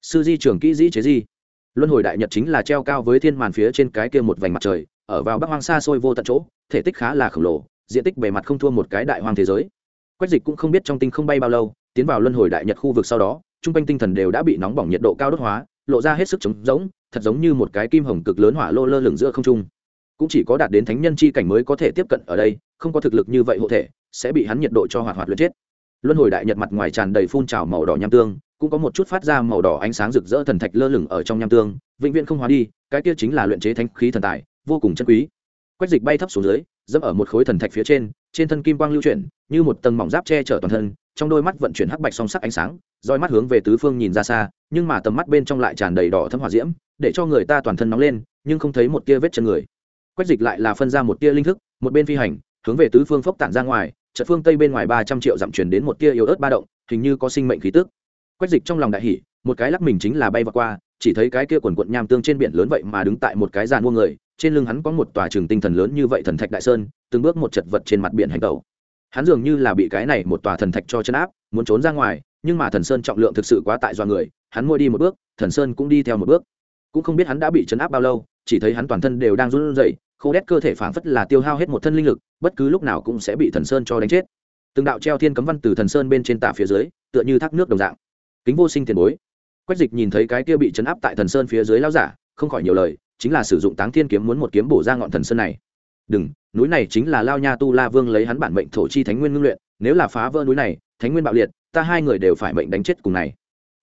S1: Sư di trường kỹ dĩ chế di luân hồi đại nhật chính là treo cao với thiên màn phía trên cái kia một vành mặt trời, ở vào bắc hoang xa xôi vô tận chỗ, thể tích khá là khổng lồ, diện tích bề mặt không thua một cái đại hoang thế giới. Quách dịch cũng không biết trong tinh không bay bao lâu, tiến vào luân hồi đại nhật khu vực sau đó t r u n g quanh tinh thần đều đã bị nóng bỏng nhiệt độ cao đốt hóa, lộ ra hết sức trống rỗng, thật giống như một cái kim hồng cực lớn hỏa lô lơ lửng giữa không trung. Cũng chỉ có đạt đến thánh nhân chi cảnh mới có thể tiếp cận ở đây, không có thực lực như vậy hộ thể, sẽ bị hắn nhiệt độ cho hoạt hoạt luyện chết. Luân hồi đại nhật mặt ngoài tràn đầy phun trào màu đỏ nham tương cũng có một chút phát ra màu đỏ ánh sáng rực rỡ thần thạch lơ lửng ở trong nham tương, vĩnh viễn không hóa đi, cái kia chính là luyện chế thánh khí thần tài, vô cùng chân quý. Quách dịch bay thấp xuống dưới, dẫm ở một khối thần thạch phía trên trên thân kim quang lưu chuyển, như một tầng mỏng giáp che chở toàn thân, trong đôi mắt vận chuyển hắc bạch song sắc ánh sáng, roi mắt hướng về tứ phương nhìn ra xa, nhưng mà tầm mắt bên trong lại tràn đầy đỏ thâm hỏa diễm, để cho người ta toàn thân nóng lên, nhưng không thấy một tia vết chân người. Quách dịch lại là phân ra một tia linh thức, một bên phi hành, hướng về tứ phương phốc tản ra ngoài trận phương tây bên ngoài ba trăm triệu dặm chuyển đến một tia yếu ớt ba động, hình như có sinh mệnh khí tức quách dịch trong lòng đại hỉ, một cái lắc mình chính là bay vào qua, chỉ thấy cái kia quần quận nham tương trên biển lớn vậy mà đứng tại một cái giàn mua người, trên lưng hắn có một tòa trường tinh thần lớn như vậy thần thạch đại sơn, từng bước một chật vật trên mặt biển hành tẩu. Hắn dường như là bị cái này một tòa thần thạch cho chân áp, muốn trốn ra ngoài, nhưng mà thần sơn trọng lượng thực sự quá tại do người, hắn môi đi một bước, thần sơn cũng đi theo một bước. Cũng không biết hắn đã bị chấn áp bao lâu, chỉ thấy hắn toàn thân đều đang run rẩy, khô đét cơ thể phảng phất là tiêu hao hết một thân linh lực, bất cứ lúc nào cũng sẽ bị thần sơn cho đánh chết. Từng đạo treo thiên cấm văn từ thần sơn bên trên tả phía dưới, tựa như thác nước đồng dạng kính vô sinh tiền bối. Quách dịch nhìn thấy cái kia bị chấn áp tại thần sơn phía dưới lao giả, không khỏi nhiều lời, chính là sử dụng táng thiên kiếm muốn một kiếm bổ ra ngọn thần sơn này. Đừng, núi này chính là lao nha tu la vương lấy hắn bản mệnh thổ chi thánh nguyên ngưng luyện, nếu là phá vỡ núi này, thánh nguyên bạo liệt, ta hai người đều phải mệnh đánh chết cùng này.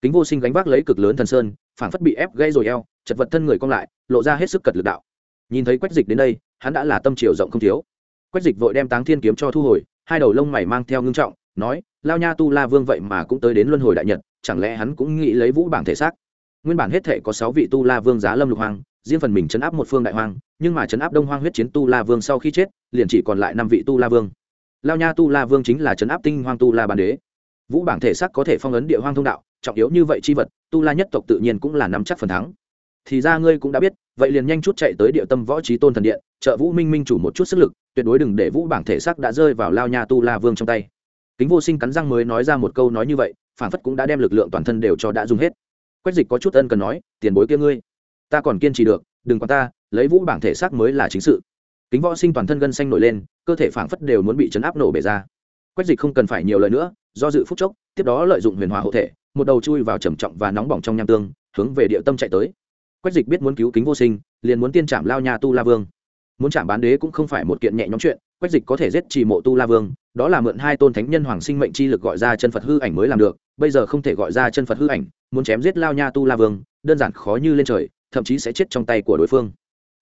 S1: Kính vô sinh gánh vác lấy cực lớn thần sơn phản phất bị ép gây rồi eo, chật vật thân người cong lại, lộ ra hết sức cật lực đạo. Nhìn thấy quách dịch đến đây, hắn đã là tâm chiều rộng không thiếu. Quách dịch vội đem táng thiên kiếm cho thu hồi, hai đầu lông mày mang theo ngưng trọng, nói, lao nha tu la vương vậy mà cũng tới đến luân hồi đại nhật chẳng lẽ hắn cũng nghĩ lấy vũ bảng thể xác? Nguyên bản hết thể có sáu vị tu la vương giá lâm lục hoàng riêng phần mình chấn áp một phương đại hoang, nhưng mà chấn áp đông hoang huyết chiến tu la vương sau khi chết, liền chỉ còn lại năm vị tu la vương. Lao nha tu la vương chính là chấn áp tinh hoang tu la bàn đế. Vũ bảng thể xác có thể phong ấn địa hoang thông đạo, trọng yếu như vậy chi vật, tu la nhất tộc tự nhiên cũng là nắm chắc phần thắng. Thì ra ngươi cũng đã biết, vậy liền nhanh chút chạy tới địa tâm võ trí tôn thần điện, trợ vũ minh minh chủ một chút sức lực, tuyệt đối đừng để vũ bảng thể xác đã rơi vào lao nha tu la vương trong tay. Kính vô sinh cắn răng mới nói ra một câu nói như vậy phản phất cũng đã đem lực lượng toàn thân đều cho đã dùng hết. Quách dịch có chút ân cần nói, tiền bối kia ngươi, ta còn kiên trì được, đừng quan ta, lấy vũ bảng thể xác mới là chính sự. Kính võ sinh toàn thân gân xanh nổi lên, cơ thể phảng phất đều muốn bị chấn áp nổ bể ra. Quách dịch không cần phải nhiều lời nữa, do dự phút chốc, tiếp đó lợi dụng huyền hòa hộ thể, một đầu chui vào trầm trọng và nóng bỏng trong nham tương, hướng về địa tâm chạy tới. Quách dịch biết muốn cứu kính vô sinh, liền muốn tiên trảm lao nha tu la vương. Muốn chạm bán đế cũng không phải một kiện nhẹ nhõm chuyện, quách dịch có thể giết trì mộ tu la vương đó là mượn hai tôn thánh nhân hoàng sinh mệnh chi lực gọi ra chân phật hư ảnh mới làm được, bây giờ không thể gọi ra chân phật hư ảnh, muốn chém giết lao nha tu la vương, đơn giản khó như lên trời, thậm chí sẽ chết trong tay của đối phương.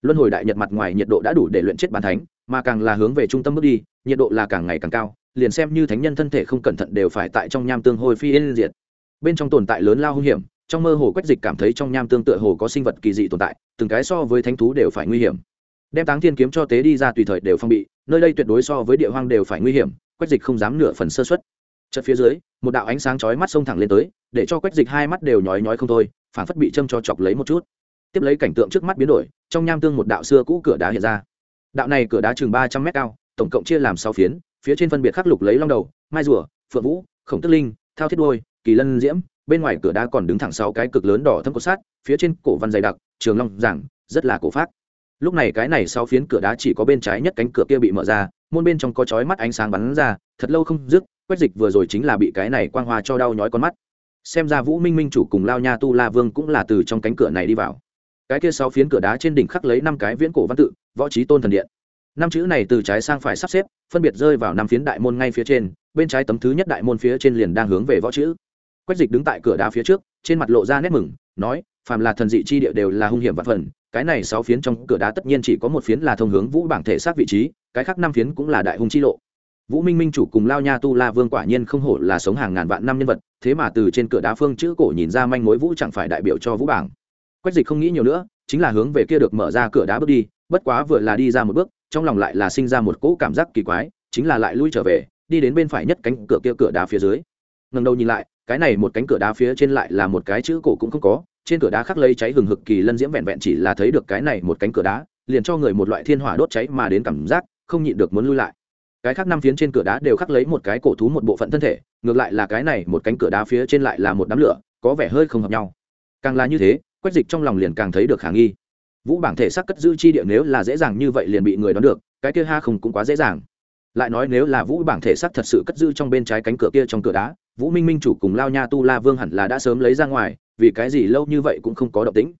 S1: Luân hồi đại nhật mặt ngoài nhiệt độ đã đủ để luyện chết bàn thánh, mà càng là hướng về trung tâm bước đi, nhiệt độ là càng ngày càng cao, liền xem như thánh nhân thân thể không cẩn thận đều phải tại trong nham tương hồi phi yên diệt. Bên trong tồn tại lớn lao hung hiểm, trong mơ hồ quách dịch cảm thấy trong nham tương tựa hồ có sinh vật kỳ dị tồn tại, từng cái so với thánh thú đều phải nguy hiểm đem táng thiên kiếm cho tế đi ra tùy thời đều phong bị, nơi đây tuyệt đối so với địa hoang đều phải nguy hiểm, quách dịch không dám nửa phần sơ xuất chợt phía dưới, một đạo ánh sáng chói mắt xông thẳng lên tới, để cho quách dịch hai mắt đều nhói nhói không thôi phản phất bị châm cho chọc lấy một chút. Tiếp lấy cảnh tượng trước mắt biến đổi, trong nham tương một đạo xưa cũ cửa đá hiện ra. Đạo này cửa đá chừng ba trăm mét cao, tổng cộng chia làm sáu phiến, phía trên phân biệt khắc lục lấy long đầu, mai rùa, phượng vũ, khổng tức linh, thao thiết đôi kỳ lân diễm, bên ngoài cửa đá còn đứng thẳng sáu cái cực lớn đỏ thâm cốt sát phía trên cổ văn dày đặc, trường long giảng, rất là cổ phát lúc này cái này sau phiến cửa đá chỉ có bên trái nhất cánh cửa kia bị mở ra, môn bên trong có chói mắt ánh sáng bắn ra, thật lâu không dứt, quét dịch vừa rồi chính là bị cái này quang hoa cho đau nhói con mắt. Xem ra vũ minh minh chủ cùng lao nha tu la vương cũng là từ trong cánh cửa này đi vào. Cái kia sau phiến cửa đá trên đỉnh khắc lấy năm cái viễn cổ văn tự, võ trí tôn thần điện. Năm chữ này từ trái sang phải sắp xếp, phân biệt rơi vào năm phiến đại môn ngay phía trên, bên trái tấm thứ nhất đại môn phía trên liền đang hướng về võ chữ. Quách dịch đứng tại cửa đá phía trước, trên mặt lộ ra nét mừng, nói, phàm là thần dị chi địa đều là hung hiểm và phần cái này sáu phiến trong cửa đá tất nhiên chỉ có một phiến là thông hướng vũ bảng thể xác vị trí, cái khác năm phiến cũng là đại hung chi lộ. Vũ minh minh chủ cùng lao nha tu la vương quả nhiên không hổ là sống hàng ngàn vạn năm nhân vật, thế mà từ trên cửa đá phương chữ cổ nhìn ra manh mối vũ chẳng phải đại biểu cho vũ bảng. Quách dịch không nghĩ nhiều nữa, chính là hướng về kia được mở ra cửa đá bước đi, bất quá vừa là đi ra một bước, trong lòng lại là sinh ra một cỗ cảm giác kỳ quái, chính là lại lui trở về, đi đến bên phải nhất cánh cửa kia cửa đá phía dưới. Ngần đầu nhìn lại, cái này một cánh cửa đá phía trên lại là một cái chữ cổ cũng không có trên cửa đá khắc lấy cháy hừng hực kỳ lân diễm vẹn vẹn chỉ là thấy được cái này một cánh cửa đá, liền cho người một loại thiên hỏa đốt cháy mà đến cảm giác, không nhịn được muốn lui lại. Cái khác năm phiến trên cửa đá đều khắc lấy một cái cổ thú một bộ phận thân thể, ngược lại là cái này một cánh cửa đá phía trên lại là một đám lửa, có vẻ hơi không hợp nhau. Càng là như thế, quách dịch trong lòng liền càng thấy được khả nghi. Vũ bảng thể sắc cất giữ chi địa nếu là dễ dàng như vậy liền bị người đón được, cái kia ha không cũng quá dễ dàng. Lại nói nếu là vũ bảng thể sắc thật sự cất giữ trong bên trái cánh cửa kia trong cửa đá vũ minh minh chủ cùng lao nha tu la vương hẳn là đã sớm lấy ra ngoài vì cái gì lâu như vậy cũng không có động tĩnh.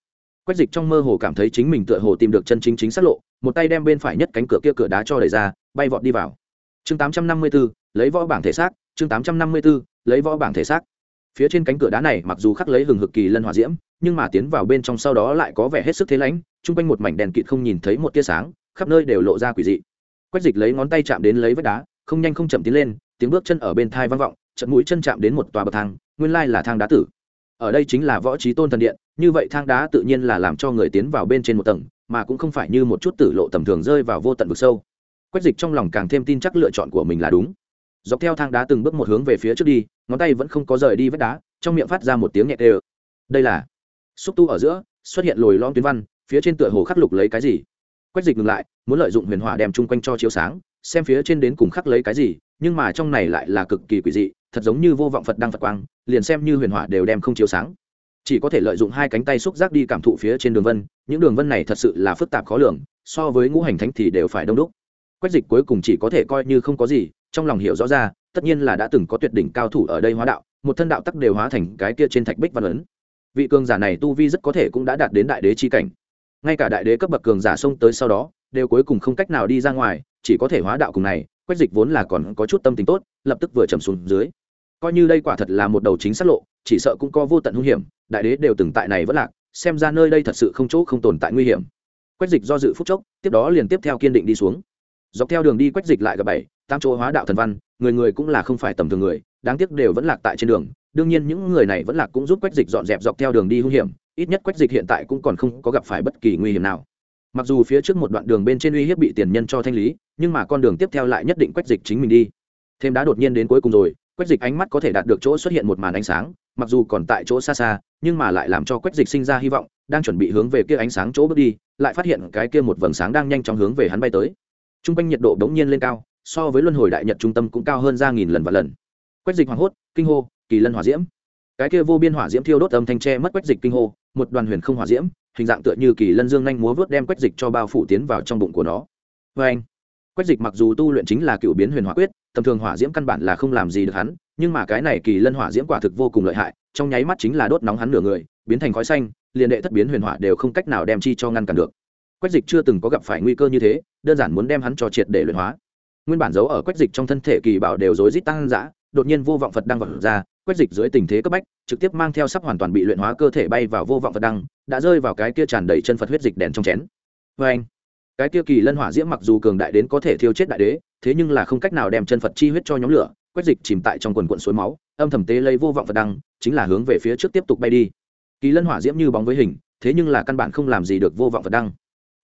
S1: Quách dịch trong mơ hồ cảm thấy chính mình tựa hồ tìm được chân chính chính xác lộ một tay đem bên phải nhất cánh cửa kia cửa đá cho đẩy ra bay vọt đi vào. Chương tám trăm năm mươi 854, lấy võ bảng thể xác chương tám trăm năm mươi 854, lấy võ bảng thể xác. Phía trên cánh cửa đá này mặc dù khắc lấy hừng hực kỳ lân hỏa diễm nhưng mà tiến vào bên trong sau đó lại có vẻ hết sức thế lãnh chung quanh một mảnh đèn kịt không nhìn thấy một tia sáng khắp nơi đều lộ ra quỷ dị. Quách dịch lấy ngón tay chạm đến lấy vách đá không nhanh không chậm tiến lên tiếng bước chân ở bên thai vang vọng trận mũi chân chạm đến một tòa bậc thang, nguyên lai là thang đá tử. Ở đây chính là võ trí tôn thần điện, như vậy thang đá tự nhiên là làm cho người tiến vào bên trên một tầng, mà cũng không phải như một chút tử lộ tầm thường rơi vào vô tận vực sâu. Quách dịch trong lòng càng thêm tin chắc lựa chọn của mình là đúng. Dọc theo thang đá từng bước một hướng về phía trước đi, ngón tay vẫn không có rời đi vách đá, trong miệng phát ra một tiếng nhẹ tê đây là xúc tu ở giữa, xuất hiện lồi lom tuyến văn, phía trên tựa hồ khắc lục lấy cái gì? Quách dịch ngừng lại, muốn lợi dụng huyền hỏa đem chung quanh cho chiếu sáng, xem phía trên đến cùng khắc lấy cái gì nhưng mà trong này lại là cực kỳ quỷ dị, thật giống như vô vọng phật đang phật quang, liền xem như huyền hỏa đều đem không chiếu sáng. Chỉ có thể lợi dụng hai cánh tay xúc giác đi cảm thụ phía trên đường vân, những đường vân này thật sự là phức tạp khó lường, so với ngũ hành thánh thì đều phải đông đúc. Quách dịch cuối cùng chỉ có thể coi như không có gì, trong lòng hiểu rõ ra, tất nhiên là đã từng có tuyệt đỉnh cao thủ ở đây hóa đạo, một thân đạo tắc đều hóa thành cái kia trên thạch bích văn ấn. Vị cường giả này tu vi rất có thể cũng đã đạt đến đại đế chi cảnh. Ngay cả đại đế cấp bậc cường giả xông tới sau đó, đều cuối cùng không cách nào đi ra ngoài, chỉ có thể hóa đạo cùng này quách dịch vốn là còn có chút tâm tính tốt, lập tức vừa trầm xuống dưới. Coi như đây quả thật là một đầu chính sát lộ, chỉ sợ cũng có vô tận hung hiểm, đại đế đều từng tại này vẫn lạc, xem ra nơi đây thật sự không chỗ không tồn tại nguy hiểm. Quách dịch do dự phút chốc, tiếp đó liền tiếp theo kiên định đi xuống. Dọc theo đường đi quách dịch lại gặp bảy tam chỗ hóa đạo thần văn, người người cũng là không phải tầm thường người, đáng tiếc đều vẫn lạc tại trên đường. Đương nhiên những người này vẫn lạc cũng giúp quách dịch dọn dẹp dọc theo đường đi hung hiểm, ít nhất quách dịch hiện tại cũng còn không có gặp phải bất kỳ nguy hiểm nào mặc dù phía trước một đoạn đường bên trên uy hiếp bị tiền nhân cho thanh lý, nhưng mà con đường tiếp theo lại nhất định quách dịch chính mình đi. Thêm đã đột nhiên đến cuối cùng rồi quách dịch ánh mắt có thể đạt được chỗ xuất hiện một màn ánh sáng, mặc dù còn tại chỗ xa xa, nhưng mà lại làm cho quách dịch sinh ra hy vọng, đang chuẩn bị hướng về kia ánh sáng chỗ bước đi, lại phát hiện cái kia một vầng sáng đang nhanh chóng hướng về hắn bay tới. T r u n g quanh nhiệt độ đ ố n g nhiên lên cao, so với luân hồi đại nhật trung tâm cũng cao hơn ra nghìn lần và lần. Quách dịch hoảng hốt, kinh hô, kỳ lân hỏa diễm. Cái kia vô biên hỏa diễm thiêu đốt âm thanh tre mất quách dịch kinh hô, một đoàn huyền không hỏa diễm hình dạng tựa như kỳ lân dương nhanh múa vớt đem quách dịch cho bao phủ tiến vào trong bụng của nó. Vê anh, quách dịch mặc dù tu luyện chính là cựu biến huyền hỏa quyết, tầm thường hỏa diễm căn bản là không làm gì được hắn, nhưng mà cái này kỳ lân hỏa diễm quả thực vô cùng lợi hại, trong nháy mắt chính là đốt nóng hắn nửa người, biến thành khói xanh, liền đệ thất biến huyền hỏa đều không cách nào đem chi cho ngăn cản được. Quách dịch chưa từng có gặp phải nguy cơ như thế, đơn giản muốn đem hắn cho triệt để luyện hóa. Nguyên bản giấu ở quách dịch trong thân thể kỳ bảo đều rối rít tăng dã, đột nhiên vô vọng phật đang vật ra quách dịch dưới tình thế cấp bách, trực tiếp mang theo sắp hoàn toàn bị luyện hóa cơ thể bay vào vô vọng phật đăng, đã rơi vào cái kia tràn đầy chân phật huyết dịch đèn trong chén. Vê anh, cái kia kỳ lân hỏa diễm mặc dù cường đại đến có thể thiêu chết đại đế, thế nhưng là không cách nào đem chân phật chi huyết cho nhóm lửa quách dịch chìm tại trong quần quận suối máu, âm thầm tế lấy vô vọng phật đăng, chính là hướng về phía trước tiếp tục bay đi. Kỳ lân hỏa diễm như bóng với hình, thế nhưng là căn bản không làm gì được vô vọng phật đăng.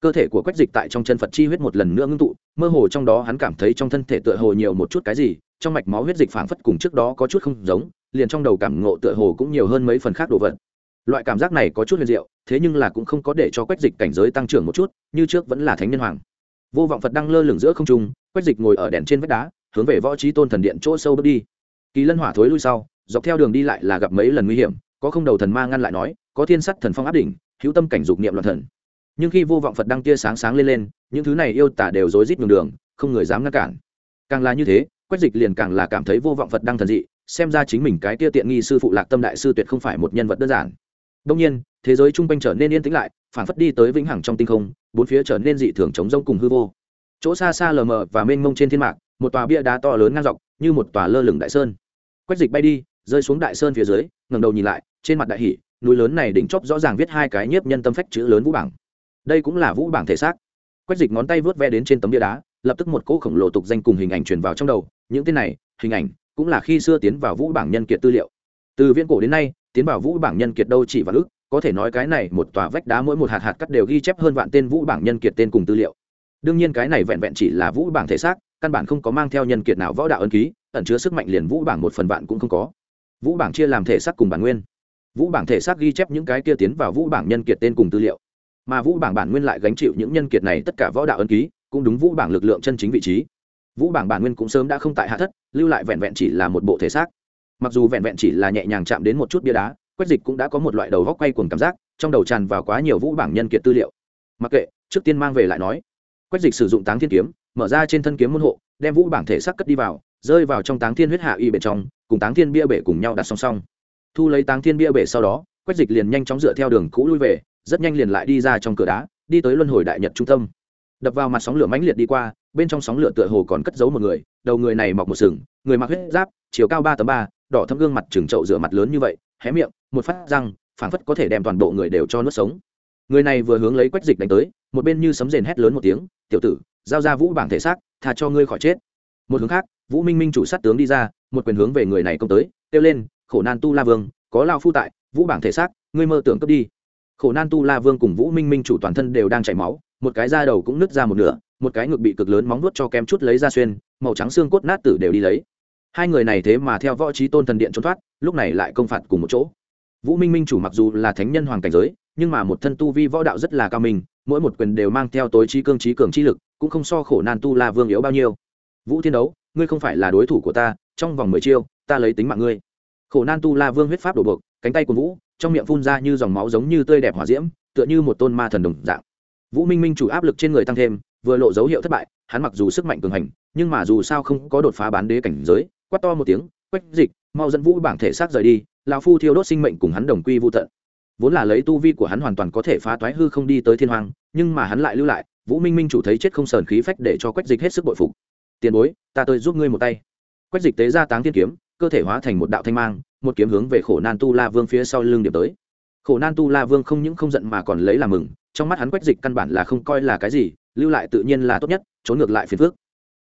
S1: Cơ thể của quách dịch tại trong chân phật chi huyết một lần nữa ngưng tụ, mơ hồ trong đó hắn cảm thấy trong thân thể tựa hồ nhiều một chút cái gì, trong mạch máu huyết dịch phảng phất cùng trước đó có chút không giống liền trong đầu cảm ngộ tựa hồ cũng nhiều hơn mấy phần khác đồ vật. Loại cảm giác này có chút huyền diệu, thế nhưng là cũng không có để cho quách dịch cảnh giới tăng trưởng một chút, như trước vẫn là thánh nhân hoàng. Vô vọng phật đang lơ lửng giữa không trung, quách dịch ngồi ở đèn trên vách đá, hướng về võ trí tôn thần điện chỗ sâu bước đi. Kỳ lân hỏa thối lui sau, dọc theo đường đi lại là gặp mấy lần nguy hiểm, có không đầu thần ma ngăn lại nói, có thiên sắt thần phong áp đỉnh, hữu tâm cảnh dục niệm loạn thần. Nhưng khi vô vọng phật đăng tia sáng sáng lên lên, những thứ này yêu tả đều rối rít đường đường, không người dám ngăn cản. Càng là như thế, quách dịch liền càng là cảm thấy vô vọng phật đăng thần dị xem ra chính mình cái tia tiện nghi sư phụ lạc tâm đại sư tuyệt không phải một nhân vật đơn giản. Đông nhiên, thế giới chung quanh trở nên yên tĩnh lại phản phất đi tới vĩnh hằng trong tinh không, bốn phía trở nên dị thường chống rông cùng hư vô. Chỗ xa xa lờ mờ và mênh mông trên thiên mạc, một tòa bia đá to lớn ngang dọc, như một tòa lơ lửng đại sơn. Quách dịch bay đi, rơi xuống đại sơn phía dưới ngầm đầu nhìn lại, trên mặt đại hỷ núi lớn này đỉnh chóp rõ ràng viết hai cái nhiếp nhân tâm phách chữ lớn vũ bảng. Đây cũng là vũ bảng thể xác. Quách dịch ngón tay vớt ve đến trên tấm bia đá, lập tức một cỗ khổng lồ tục danh cùng hình ảnh truyền vào trong đầu, những tên này, hình ảnh cũng là khi xưa tiến vào vũ bảng nhân kiệt tư liệu. Từ viễn cổ đến nay, tiến vào vũ bảng nhân kiệt đâu chỉ vào ước, có thể nói cái này một tòa vách đá mỗi một hạt hạt cắt đều ghi chép hơn vạn tên vũ bảng nhân kiệt tên cùng tư liệu. Đương nhiên cái này vẹn vẹn chỉ là vũ bảng thể xác, căn bản không có mang theo nhân kiệt nào võ đạo ân ký, ẩn chứa sức mạnh liền vũ bảng một phần vạn cũng không có. Vũ bảng chia làm thể xác cùng bản nguyên. Vũ bảng thể xác ghi chép những cái kia tiến vào vũ bảng nhân kiệt tên cùng tư liệu. Mà vũ bảng bản nguyên lại gánh chịu những nhân kiệt này tất cả võ đạo ân ký, cũng đúng vũ bảng lực lượng chân chính vị trí vũ bảng bản nguyên cũng sớm đã không tại hạ thất, lưu lại vẹn vẹn chỉ là một bộ thể xác. Mặc dù vẹn vẹn chỉ là nhẹ nhàng chạm đến một chút bia đá, quách dịch cũng đã có một loại đầu góc quay cuồng cảm giác, trong đầu tràn vào quá nhiều vũ bảng nhân kiệt tư liệu. Mặc kệ, trước tiên mang về lại nói. Quách dịch sử dụng táng thiên kiếm, mở ra trên thân kiếm môn hộ, đem vũ bảng thể xác cất đi vào, rơi vào trong táng thiên huyết hạ y bên trong, cùng táng thiên bia bể cùng nhau đặt song song. Thu lấy táng thiên bia bể sau đó, quách dịch liền nhanh chóng dựa theo đường cũ lui về, rất nhanh liền lại đi ra trong cửa đá, đi tới luân hồi đại nhật trung tâm. Đập vào mặt sóng lửa mãnh liệt đi qua bên trong sóng lửa tựa hồ còn cất giấu một người, đầu người này mọc một sừng, người mặc huyết giáp, chiều cao ba tấm ba, đỏ thâm gương mặt trừng trậu rửa mặt lớn như vậy, hé miệng, một phát răng, phảng phất có thể đem toàn bộ người đều cho nuốt sống. Người này vừa hướng lấy quách dịch đánh tới, một bên như sấm rền hét lớn một tiếng, tiểu tử, giao ra vũ bảng thể xác thà cho ngươi khỏi chết. Một hướng khác, vũ minh minh chủ sát tướng đi ra, một quyền hướng về người này công tới, kêu lên, khổ nan tu la vương, có lao phu tại, vũ bảng thể xác, ngươi mơ tưởng cướp đi. Khổ nan tu la vương cùng vũ minh minh chủ toàn thân đều đang chảy máu, một cái da đầu cũng nứt ra một nửa một cái ngực bị cực lớn móng nuốt cho kem chút lấy ra xuyên, màu trắng xương cốt nát tử đều đi lấy. Hai người này thế mà theo võ trí tôn thần điện trốn thoát, lúc này lại công phạt cùng một chỗ. Vũ minh minh chủ mặc dù là thánh nhân hoàng cảnh giới, nhưng mà một thân tu vi võ đạo rất là cao minh, mỗi một quyền đều mang theo tối trí cương trí cường trí lực, cũng không so khổ nan tu la vương yếu bao nhiêu. Vũ thiên đấu, ngươi không phải là đối thủ của ta, trong vòng mười chiêu, ta lấy tính mạng ngươi. Khổ nan tu la vương huyết pháp đổ buộc, cánh tay của vũ, trong miệng phun ra như dòng máu giống như tươi đẹp hỏa diễm, tựa như một tôn ma thần đồng dạng. Vũ minh minh chủ áp lực trên người tăng thêm vừa lộ dấu hiệu thất bại, hắn mặc dù sức mạnh cường hành, nhưng mà dù sao không có đột phá bán đế cảnh giới, quát to một tiếng, quách dịch, mau dẫn vũ bảng thể xác rời đi, lão phu thiêu đốt sinh mệnh cùng hắn đồng quy vô tận. Vốn là lấy tu vi của hắn hoàn toàn có thể phá toái hư không đi tới thiên hoàng nhưng mà hắn lại lưu lại, vũ minh minh chủ thấy chết không sờn khí phách để cho quách dịch hết sức bội phục. Tiền bối, ta tôi giúp ngươi một tay. Quách dịch tế ra táng thiên kiếm, cơ thể hóa thành một đạo thanh mang, một kiếm hướng về khổ nan tu la vương phía sau lưng điểm tới. Khổ nan tu la vương không những không giận mà còn lấy làm mừng, trong mắt hắn quách dịch căn bản là không coi là cái gì lưu lại tự nhiên là tốt nhất, trốn ngược lại phiền phước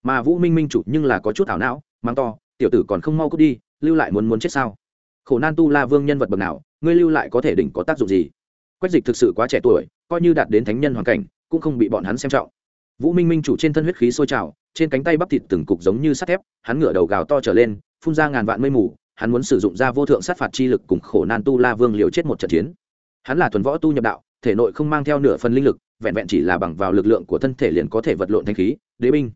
S1: mà vũ minh minh chủ nhưng là có chút ảo não mang to, tiểu tử còn không mau cút đi, lưu lại muốn muốn chết sao? Khổ nan tu la vương nhân vật bậc nào, ngươi lưu lại có thể đỉnh có tác dụng gì? Quách dịch thực sự quá trẻ tuổi, coi như đạt đến thánh nhân hoàn cảnh, cũng không bị bọn hắn xem trọng. Vũ minh minh chủ trên thân huyết khí sôi trào, trên cánh tay bắp thịt từng cục giống như sắt thép, hắn ngửa đầu gào to trở lên, phun ra ngàn vạn mây mù, hắn muốn sử dụng ra vô thượng sát phạt chi lực cùng khổ nan tu la vương liều chết một trận chiến. Hắn là thuần võ tu nhập đạo thể nội không mang theo nửa phần linh lực, vẹn vẹn chỉ là bằng vào lực lượng của thân thể liền có thể vật lộn thanh khí, đế binh.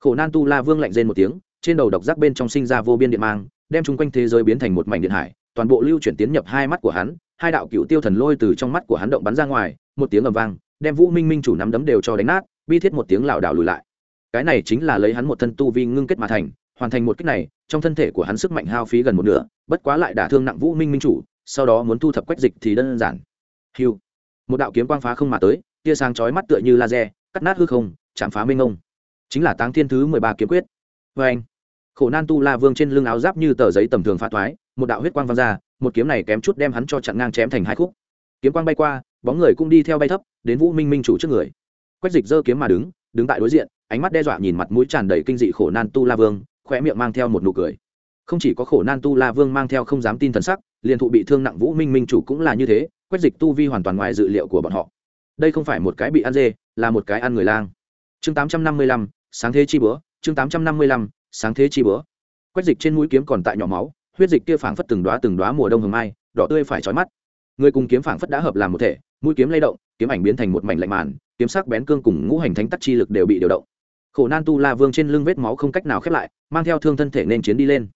S1: Khổ nan tu la vương lạnh rên một tiếng, trên đầu độc giác bên trong sinh ra vô biên điện mang, đem chung quanh thế giới biến thành một mảnh điện hải, toàn bộ lưu chuyển tiến nhập hai mắt của hắn, hai đạo cựu tiêu thần lôi từ trong mắt của hắn động bắn ra ngoài, một tiếng ầm vang, đem vũ minh minh chủ nắm đấm đều cho đánh nát, bi thiết một tiếng lảo đảo lùi lại. Cái này chính là lấy hắn một thân tu vi ngưng kết mà thành, hoàn thành một cách này, trong thân thể của hắn sức mạnh hao phí gần một nửa, bất quá lại đả thương nặng vũ minh minh chủ, sau đó muốn thu thập quách dịch thì đơn giản. Hiu một đạo kiếm quang phá không mà tới, tia sáng chói mắt tựa như laser, cắt nát hư không, chạm phá mênh ngông chính là táng thiên thứ mười ba kiếm quyết. Vê anh, khổ nan tu la vương trên lưng áo giáp như tờ giấy tầm thường phá thoái, một đạo huyết quang văng ra, một kiếm này kém chút đem hắn cho chặn ngang chém thành hai khúc. Kiếm quang bay qua, bóng người cũng đi theo bay thấp, đến vũ minh minh chủ trước người. Quách dịch giơ kiếm mà đứng đứng tại đối diện, ánh mắt đe dọa nhìn mặt mũi tràn đầy kinh dị khổ nan tu la vương khỏe miệng mang theo một nụ cười. Không chỉ có khổ nan tu la vương mang theo không dám tin thần sắc, liền thụ bị thương nặng vũ minh minh chủ cũng là như thế Quét dịch tu vi hoàn toàn ngoài dự liệu của bọn họ. Đây không phải một cái bị ăn dê, là một cái ăn người lang. Chương tám trăm năm mươi lăm, sáng thế chi bữa, chương tám trăm năm mươi lăm, sáng thế chi bữa. Quét dịch trên mũi kiếm còn tại nhỏ máu, huyết dịch kia phảng phất từng đoá từng đoá mùa đông hồng mai, đỏ tươi phải trói mắt. Người cùng kiếm phảng phất đã hợp làm một thể, mũi kiếm lay động, kiếm ảnh biến thành một mảnh lạnh màn, kiếm sắc bén cương cùng ngũ hành thánh tắc chi lực đều bị điều động. Khổ nan tu la vương trên lưng vết máu không cách nào khép lại, mang theo thương thân thể nên chiến đi lên.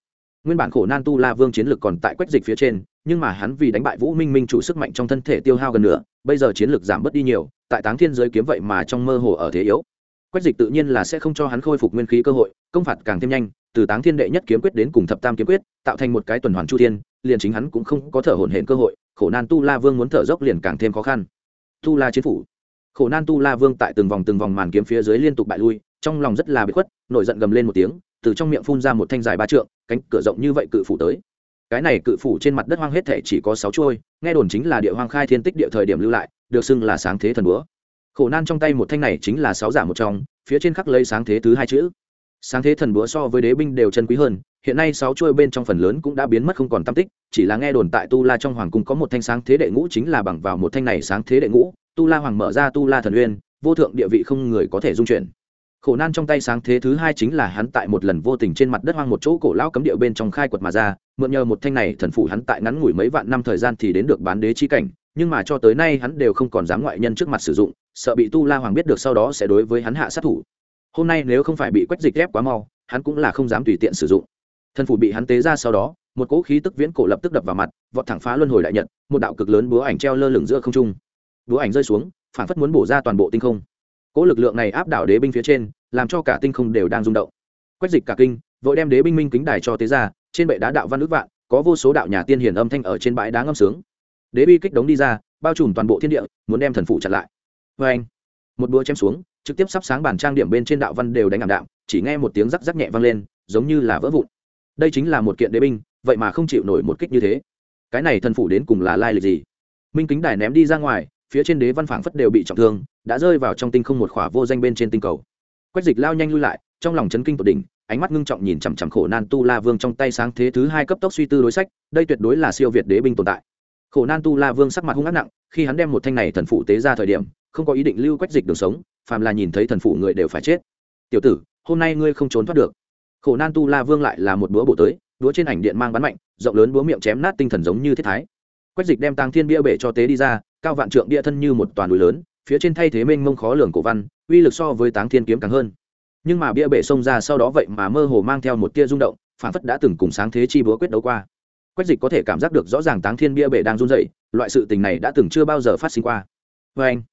S1: Nguyên bản khổ nan tu la vương chiến lực còn tại quách dịch phía trên nhưng mà hắn vì đánh bại vũ minh minh chủ sức mạnh trong thân thể tiêu hao gần nửa, bây giờ chiến lực giảm bớt đi nhiều tại táng thiên giới kiếm vậy mà trong mơ hồ ở thế yếu. Quách dịch tự nhiên là sẽ không cho hắn khôi phục nguyên khí cơ hội công phạt càng thêm nhanh từ táng thiên đệ nhất kiếm quyết đến cùng thập tam kiếm quyết tạo thành một cái tuần hoàn chu thiên liền chính hắn cũng không có thở hổn hển cơ hội khổ nan tu la vương muốn thở dốc liền càng thêm khó khăn. Tu la chiến phủ. Khổ nan tu la vương tại từng vòng từng vòng màn kiếm phía dưới liên tục bại lui trong lòng rất là bị khuất nổi giận gầm lên một tiếng từ trong miệng phun ra một thanh dài ba trượng cánh cửa rộng như vậy cự phủ tới cái này cự phủ trên mặt đất hoang hết thể chỉ có sáu chuôi, nghe đồn chính là địa hoang khai thiên tích địa thời điểm lưu lại, được xưng là sáng thế thần búa. Khổ nan trong tay một thanh này chính là sáu giả một trong, phía trên khắc lấy sáng thế thứ hai chữ. Sáng thế thần búa so với đế binh đều chân quý hơn, hiện nay sáu chuôi bên trong phần lớn cũng đã biến mất không còn tam tích, chỉ là nghe đồn tại tu la trong hoàng cung có một thanh sáng thế đệ ngũ chính là bằng vào một thanh này sáng thế đệ ngũ, tu la hoàng mở ra tu la thần uyên, vô thượng địa vị không người có thể dung chuyển khổ nan trong tay sáng thế thứ hai chính là hắn tại một lần vô tình trên mặt đất hoang một chỗ cổ lao cấm địa bên trong khai quật mà ra, mượn nhờ một thanh này thần phủ hắn tại ngắn ngủi mấy vạn năm thời gian thì đến được bán đế chi cảnh, nhưng mà cho tới nay hắn đều không còn dám ngoại nhân trước mặt sử dụng, sợ bị tu la hoàng biết được sau đó sẽ đối với hắn hạ sát thủ. Hôm nay nếu không phải bị quách dịch ép quá mau, hắn cũng là không dám tùy tiện sử dụng. Thần phủ bị hắn tế ra sau đó, một cỗ khí tức viễn cổ lập tức đập vào mặt, vọt thẳng phá luân hồi đại nhật, một đạo cực lớn búa ảnh treo lơ lửng giữa không trung. Búa ảnh rơi xuống phản phất muốn bổ ra toàn bộ tinh không cỗ lực lượng này áp đảo đế binh phía trên, làm cho cả tinh không đều đang rung động. Quách dịch cả kinh, vội đem đế binh minh kính đài cho tế ra, trên bệ đá đạo văn ước vạn, có vô số đạo nhà tiên hiền âm thanh ở trên bãi đá ngâm sướng. Đế bi kích đống đi ra, bao trùm toàn bộ thiên địa, muốn đem thần phụ chặn lại. Vê anh, một búa chém xuống, trực tiếp sắp sáng bản trang điểm bên trên đạo văn đều đánh ảm đạm, chỉ nghe một tiếng rắc rắc nhẹ vang lên, giống như là vỡ vụn. Đây chính là một kiện đế binh, vậy mà không chịu nổi một kích như thế. Cái này thần phủ đến cùng là lai lịch gì? Minh kính đài ném đi ra ngoài phía trên đế văn phảng phất đều bị trọng thương, đã rơi vào trong tinh không một khỏa vô danh bên trên tinh cầu. Quách dịch lao nhanh lui lại, trong lòng chấn kinh tột đỉnh, ánh mắt ngưng trọng nhìn chằm chằm khổ nan tu la vương trong tay sáng thế thứ hai cấp tốc suy tư đối sách, đây tuyệt đối là siêu việt đế binh tồn tại. Khổ nan tu la vương sắc mặt hung ác nặng, khi hắn đem một thanh này thần phụ tế ra thời điểm, không có ý định lưu quách dịch đường sống, phàm là nhìn thấy thần phụ người đều phải chết. Tiểu tử, hôm nay ngươi không trốn thoát được. Khổ nan tu la vương lại là một búa bổ tới đũa trên ảnh điện mang bắn mạnh, rộng lớn búa miệng chém nát tinh thần giống như thiết thái. Quách dịch đem tăng thiên bia bể cho tế đi ra cao vạn trượng bia thân như một toàn núi lớn, phía trên thay thế mênh mông khó lường cổ văn, uy lực so với táng thiên kiếm càng hơn. Nhưng mà bia bể xông ra sau đó vậy mà mơ hồ mang theo một tia rung động, phản phất đã từng cùng sáng thế chi búa quyết đấu qua. Quách dịch có thể cảm giác được rõ ràng táng thiên bia bể đang run dậy loại sự tình này đã từng chưa bao giờ phát sinh qua. Vê anh,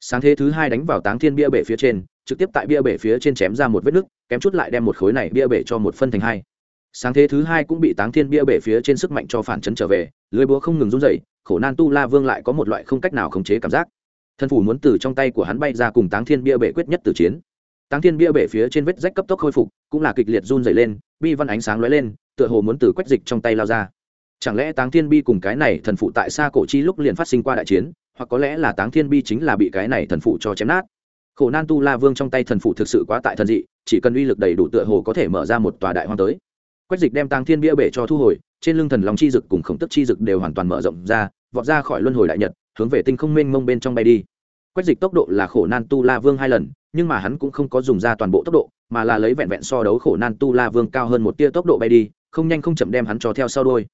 S1: sáng thế thứ hai đánh vào táng thiên bia bể phía trên, trực tiếp tại bia bể phía trên chém ra một vết nứt, kém chút lại đem một khối này bia bể cho một phân thành hai sáng thế thứ hai cũng bị táng thiên bia bể phía trên sức mạnh cho phản chấn trở về, lưới búa không ngừng run dậy khổ nan tu la vương lại có một loại không cách nào khống chế cảm giác. Thân phủ muốn từ trong tay của hắn bay ra cùng táng thiên bia bể quyết nhất từ chiến. Táng thiên bia bể phía trên vết rách cấp tốc khôi phục, cũng là kịch liệt run dày lên, bi văn ánh sáng lóe lên, tựa hồ muốn từ quách dịch trong tay lao ra. Chẳng lẽ táng thiên bi cùng cái này thần phụ tại xa cổ chi lúc liền phát sinh qua đại chiến, hoặc có lẽ là táng thiên bi chính là bị cái này thần phụ cho chém nát? Khổ nan tu la vương trong tay thần phụ thực sự quá tại thần dị, chỉ cần uy lực đầy đủ tựa hồ có thể mở ra một tòa đại hoang tới quách dịch đem tang thiên bia bể cho thu hồi, trên lưng thần lòng chi dực cùng khổng tức chi dực đều hoàn toàn mở rộng ra, vọt ra khỏi luân hồi đại nhật, hướng về tinh không mênh mông bên trong bay đi. Quách dịch tốc độ là khổ nan tu la vương hai lần, nhưng mà hắn cũng không có dùng ra toàn bộ tốc độ, mà là lấy vẹn vẹn so đấu khổ nan tu la vương cao hơn một tia tốc độ bay đi, không nhanh không chậm đem hắn cho theo sau đôi.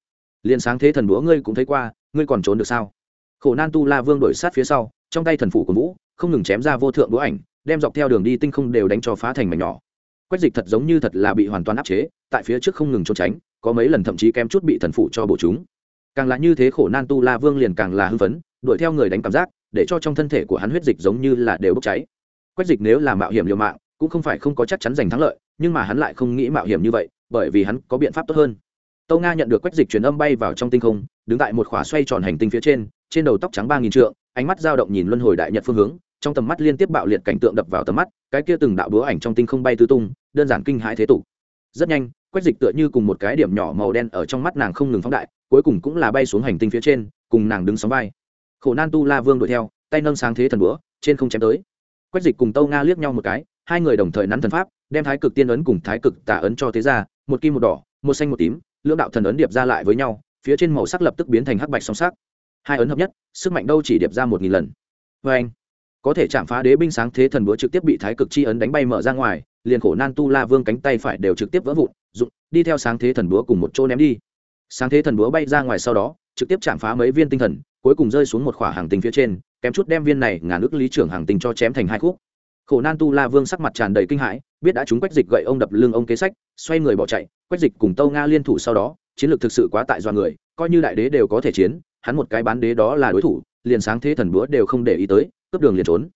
S1: Liền sáng thế thần búa ngươi cũng thấy qua, ngươi còn trốn được sao? Khổ nan tu la vương đổi sát phía sau, trong tay thần phủ của vũ, không ngừng chém ra vô thượng búa ảnh, đem dọc theo đường đi tinh không đều đánh cho phá thành mảnh nhỏ quách dịch thật giống như thật là bị hoàn toàn áp chế, tại phía trước không ngừng trốn tránh, có mấy lần thậm chí kém chút bị thần phụ cho bổ chúng. Càng là như thế khổ nan tu la vương liền càng là hưng phấn, đuổi theo người đánh cảm giác, để cho trong thân thể của hắn huyết dịch giống như là đều bốc cháy. Quách dịch nếu là mạo hiểm liều mạng, cũng không phải không có chắc chắn giành thắng lợi, nhưng mà hắn lại không nghĩ mạo hiểm như vậy, bởi vì hắn có biện pháp tốt hơn. Tâu nga nhận được quách dịch truyền âm bay vào trong tinh không, đứng tại một khỏa xoay tròn hành tinh phía trên trên đầu tóc trắng ba nghìn trượng, ánh mắt dao động nhìn luân hồi đại nhật phương hướng trong tầm mắt liên tiếp bạo liệt cảnh tượng đập vào tầm mắt, cái kia từng đạo búa ảnh trong tinh không bay tứ tung, đơn giản kinh hãi thế tục. Rất nhanh quách dịch tựa như cùng một cái điểm nhỏ màu đen ở trong mắt nàng không ngừng phóng đại, cuối cùng cũng là bay xuống hành tinh phía trên, cùng nàng đứng sóng vai. Khổ nan tu la vương đuổi theo, tay nâng sáng thế thần búa, trên không chém tới. Quách dịch cùng tâu nga liếc nhau một cái, hai người đồng thời nắn thần pháp, đem thái cực tiên ấn cùng thái cực tà ấn cho thế ra, một kim một đỏ, một xanh một tím, lưỡng đạo thần ấn điệp ra lại với nhau, phía trên màu sắc lập tức biến thành hắc bạch song sắc. Hai ấn hợp nhất, sức mạnh đâu chỉ điệp ra một nghìn lần. Vê anh có thể chạm phá đế binh sáng thế thần búa trực tiếp bị thái cực chi ấn đánh bay mở ra ngoài, liền khổ nan tu la vương cánh tay phải đều trực tiếp vỡ vụn, dụng, đi theo sáng thế thần búa cùng một chỗ ném đi. Sáng thế thần búa bay ra ngoài sau đó, trực tiếp chạm phá mấy viên tinh thần, cuối cùng rơi xuống một khỏa hàng tinh phía trên, kém chút đem viên này ngàn ước lý trưởng hàng tinh cho chém thành hai khúc. Khổ nan tu la vương sắc mặt tràn đầy kinh hãi, biết đã chúng quách dịch gậy ông đập lưng ông kế sách, xoay người bỏ chạy, quách dịch cùng tâu nga liên thủ sau đó, chiến lược thực sự quá tại do người, coi như đại đế đều có thể chiến, hắn một cái bán đế đó là đối thủ, liền sáng thế thần búa đều không để ý tới cướp đường liền trốn.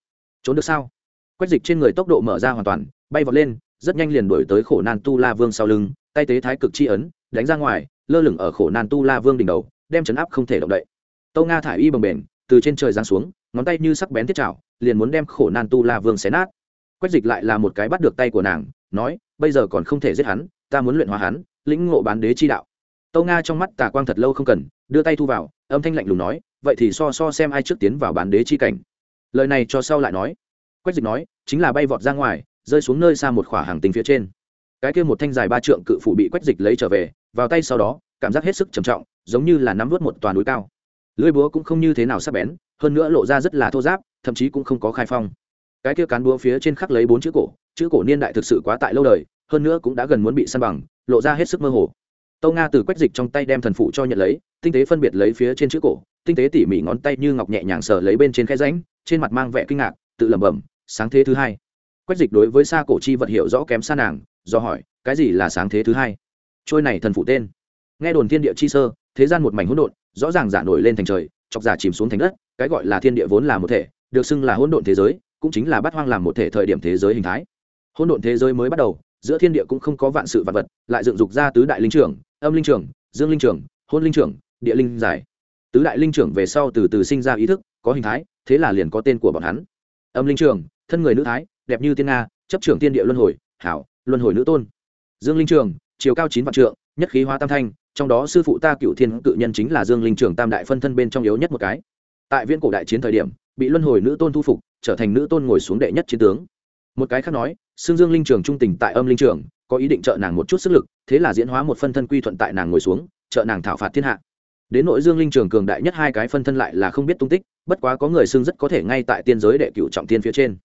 S1: Trốn được sao? Quách dịch trên người tốc độ mở ra hoàn toàn, bay vọt lên, rất nhanh liền đuổi tới khổ nan tu la vương sau lưng, tay tế thái cực chi ấn, đánh ra ngoài, lơ lửng ở khổ nan tu la vương đỉnh đầu, đem chấn áp không thể động đậy. Tâu nga thải y bồng bềnh, từ trên trời giáng xuống, ngón tay như sắc bén thiết chảo liền muốn đem khổ nan tu la vương xé nát. Quách dịch lại là một cái bắt được tay của nàng, nói, bây giờ còn không thể giết hắn, ta muốn luyện hóa hắn, lĩnh ngộ bán đế chi đạo. Tâu nga trong mắt tà quang thật lâu không cần, đưa tay thu vào, âm thanh lạnh lùng nói, vậy thì so so xem ai trước tiến vào bán đế chi cảnh lời này cho sau lại nói. Quách dịch nói, chính là bay vọt ra ngoài, rơi xuống nơi xa một khỏa hàng tinh phía trên. Cái kia một thanh dài ba trượng cự phủ bị quách dịch lấy trở về, vào tay sau đó, cảm giác hết sức trầm trọng, giống như là nắm vớt một toàn núi cao. Lưỡi búa cũng không như thế nào sắc bén, hơn nữa lộ ra rất là thô giáp, thậm chí cũng không có khai phong. Cái kia cán búa phía trên khắc lấy bốn chữ cổ chữ cổ niên đại thực sự quá tại lâu đời, hơn nữa cũng đã gần muốn bị săn bằng, lộ ra hết sức mơ hồ. Tâu nga từ quách dịch trong tay đem thần phụ cho nhận lấy, tinh tế phân biệt lấy phía trên chữ cổ tinh tế tỉ mỉ ngón tay như ngọc nhẹ nhàng sờ lấy bên trên khe ránh trên mặt mang vẻ kinh ngạc, tự lẩm bẩm, sáng thế thứ hai. Quách dịch đối với xa cổ chi vật hiểu rõ kém xa nàng, do hỏi, cái gì là sáng thế thứ hai? Trôi này thần phụ tên. Nghe đồn thiên địa chi sơ, thế gian một mảnh hỗn độn, rõ ràng giả nổi lên thành trời, chọc giả chìm xuống thành đất, cái gọi là thiên địa vốn là một thể, được xưng là hỗn độn thế giới, cũng chính là bắt hoang làm một thể thời điểm thế giới hình thái. Hỗn độn thế giới mới bắt đầu, giữa thiên địa cũng không có vạn sự vật vật, lại dựng dục ra tứ đại linh trưởng, âm linh trưởng, dương linh trưởng, hôn linh trưởng, địa linh giải tứ đại linh trưởng về sau từ từ sinh ra ý thức, có hình thái, thế là liền có tên của bọn hắn. Âm linh trưởng, thân người nữ thái, đẹp như tiên nga, chấp trưởng tiên địa luân hồi, hảo, luân hồi nữ tôn. Dương linh trưởng, chiều cao chín vạn trượng, nhất khí hóa tam thanh, trong đó sư phụ ta cựu thiên cự nhân chính là dương linh trưởng tam đại phân thân bên trong yếu nhất một cái. Tại viễn cổ đại chiến thời điểm, bị luân hồi nữ tôn thu phục, trở thành nữ tôn ngồi xuống đệ nhất chiến tướng. Một cái khác nói xương dương linh trường trung tình tại âm linh trường có ý định trợ nàng một chút sức lực, thế là diễn hóa một phân thân quy thuận tại nàng ngồi xuống, trợ nàng thảo phạt thiên hạ đến nội dương linh trường cường đại nhất hai cái phân thân lại là không biết tung tích, bất quá có người xưng rất có thể ngay tại tiên giới đệ cựu trọng tiên phía trên.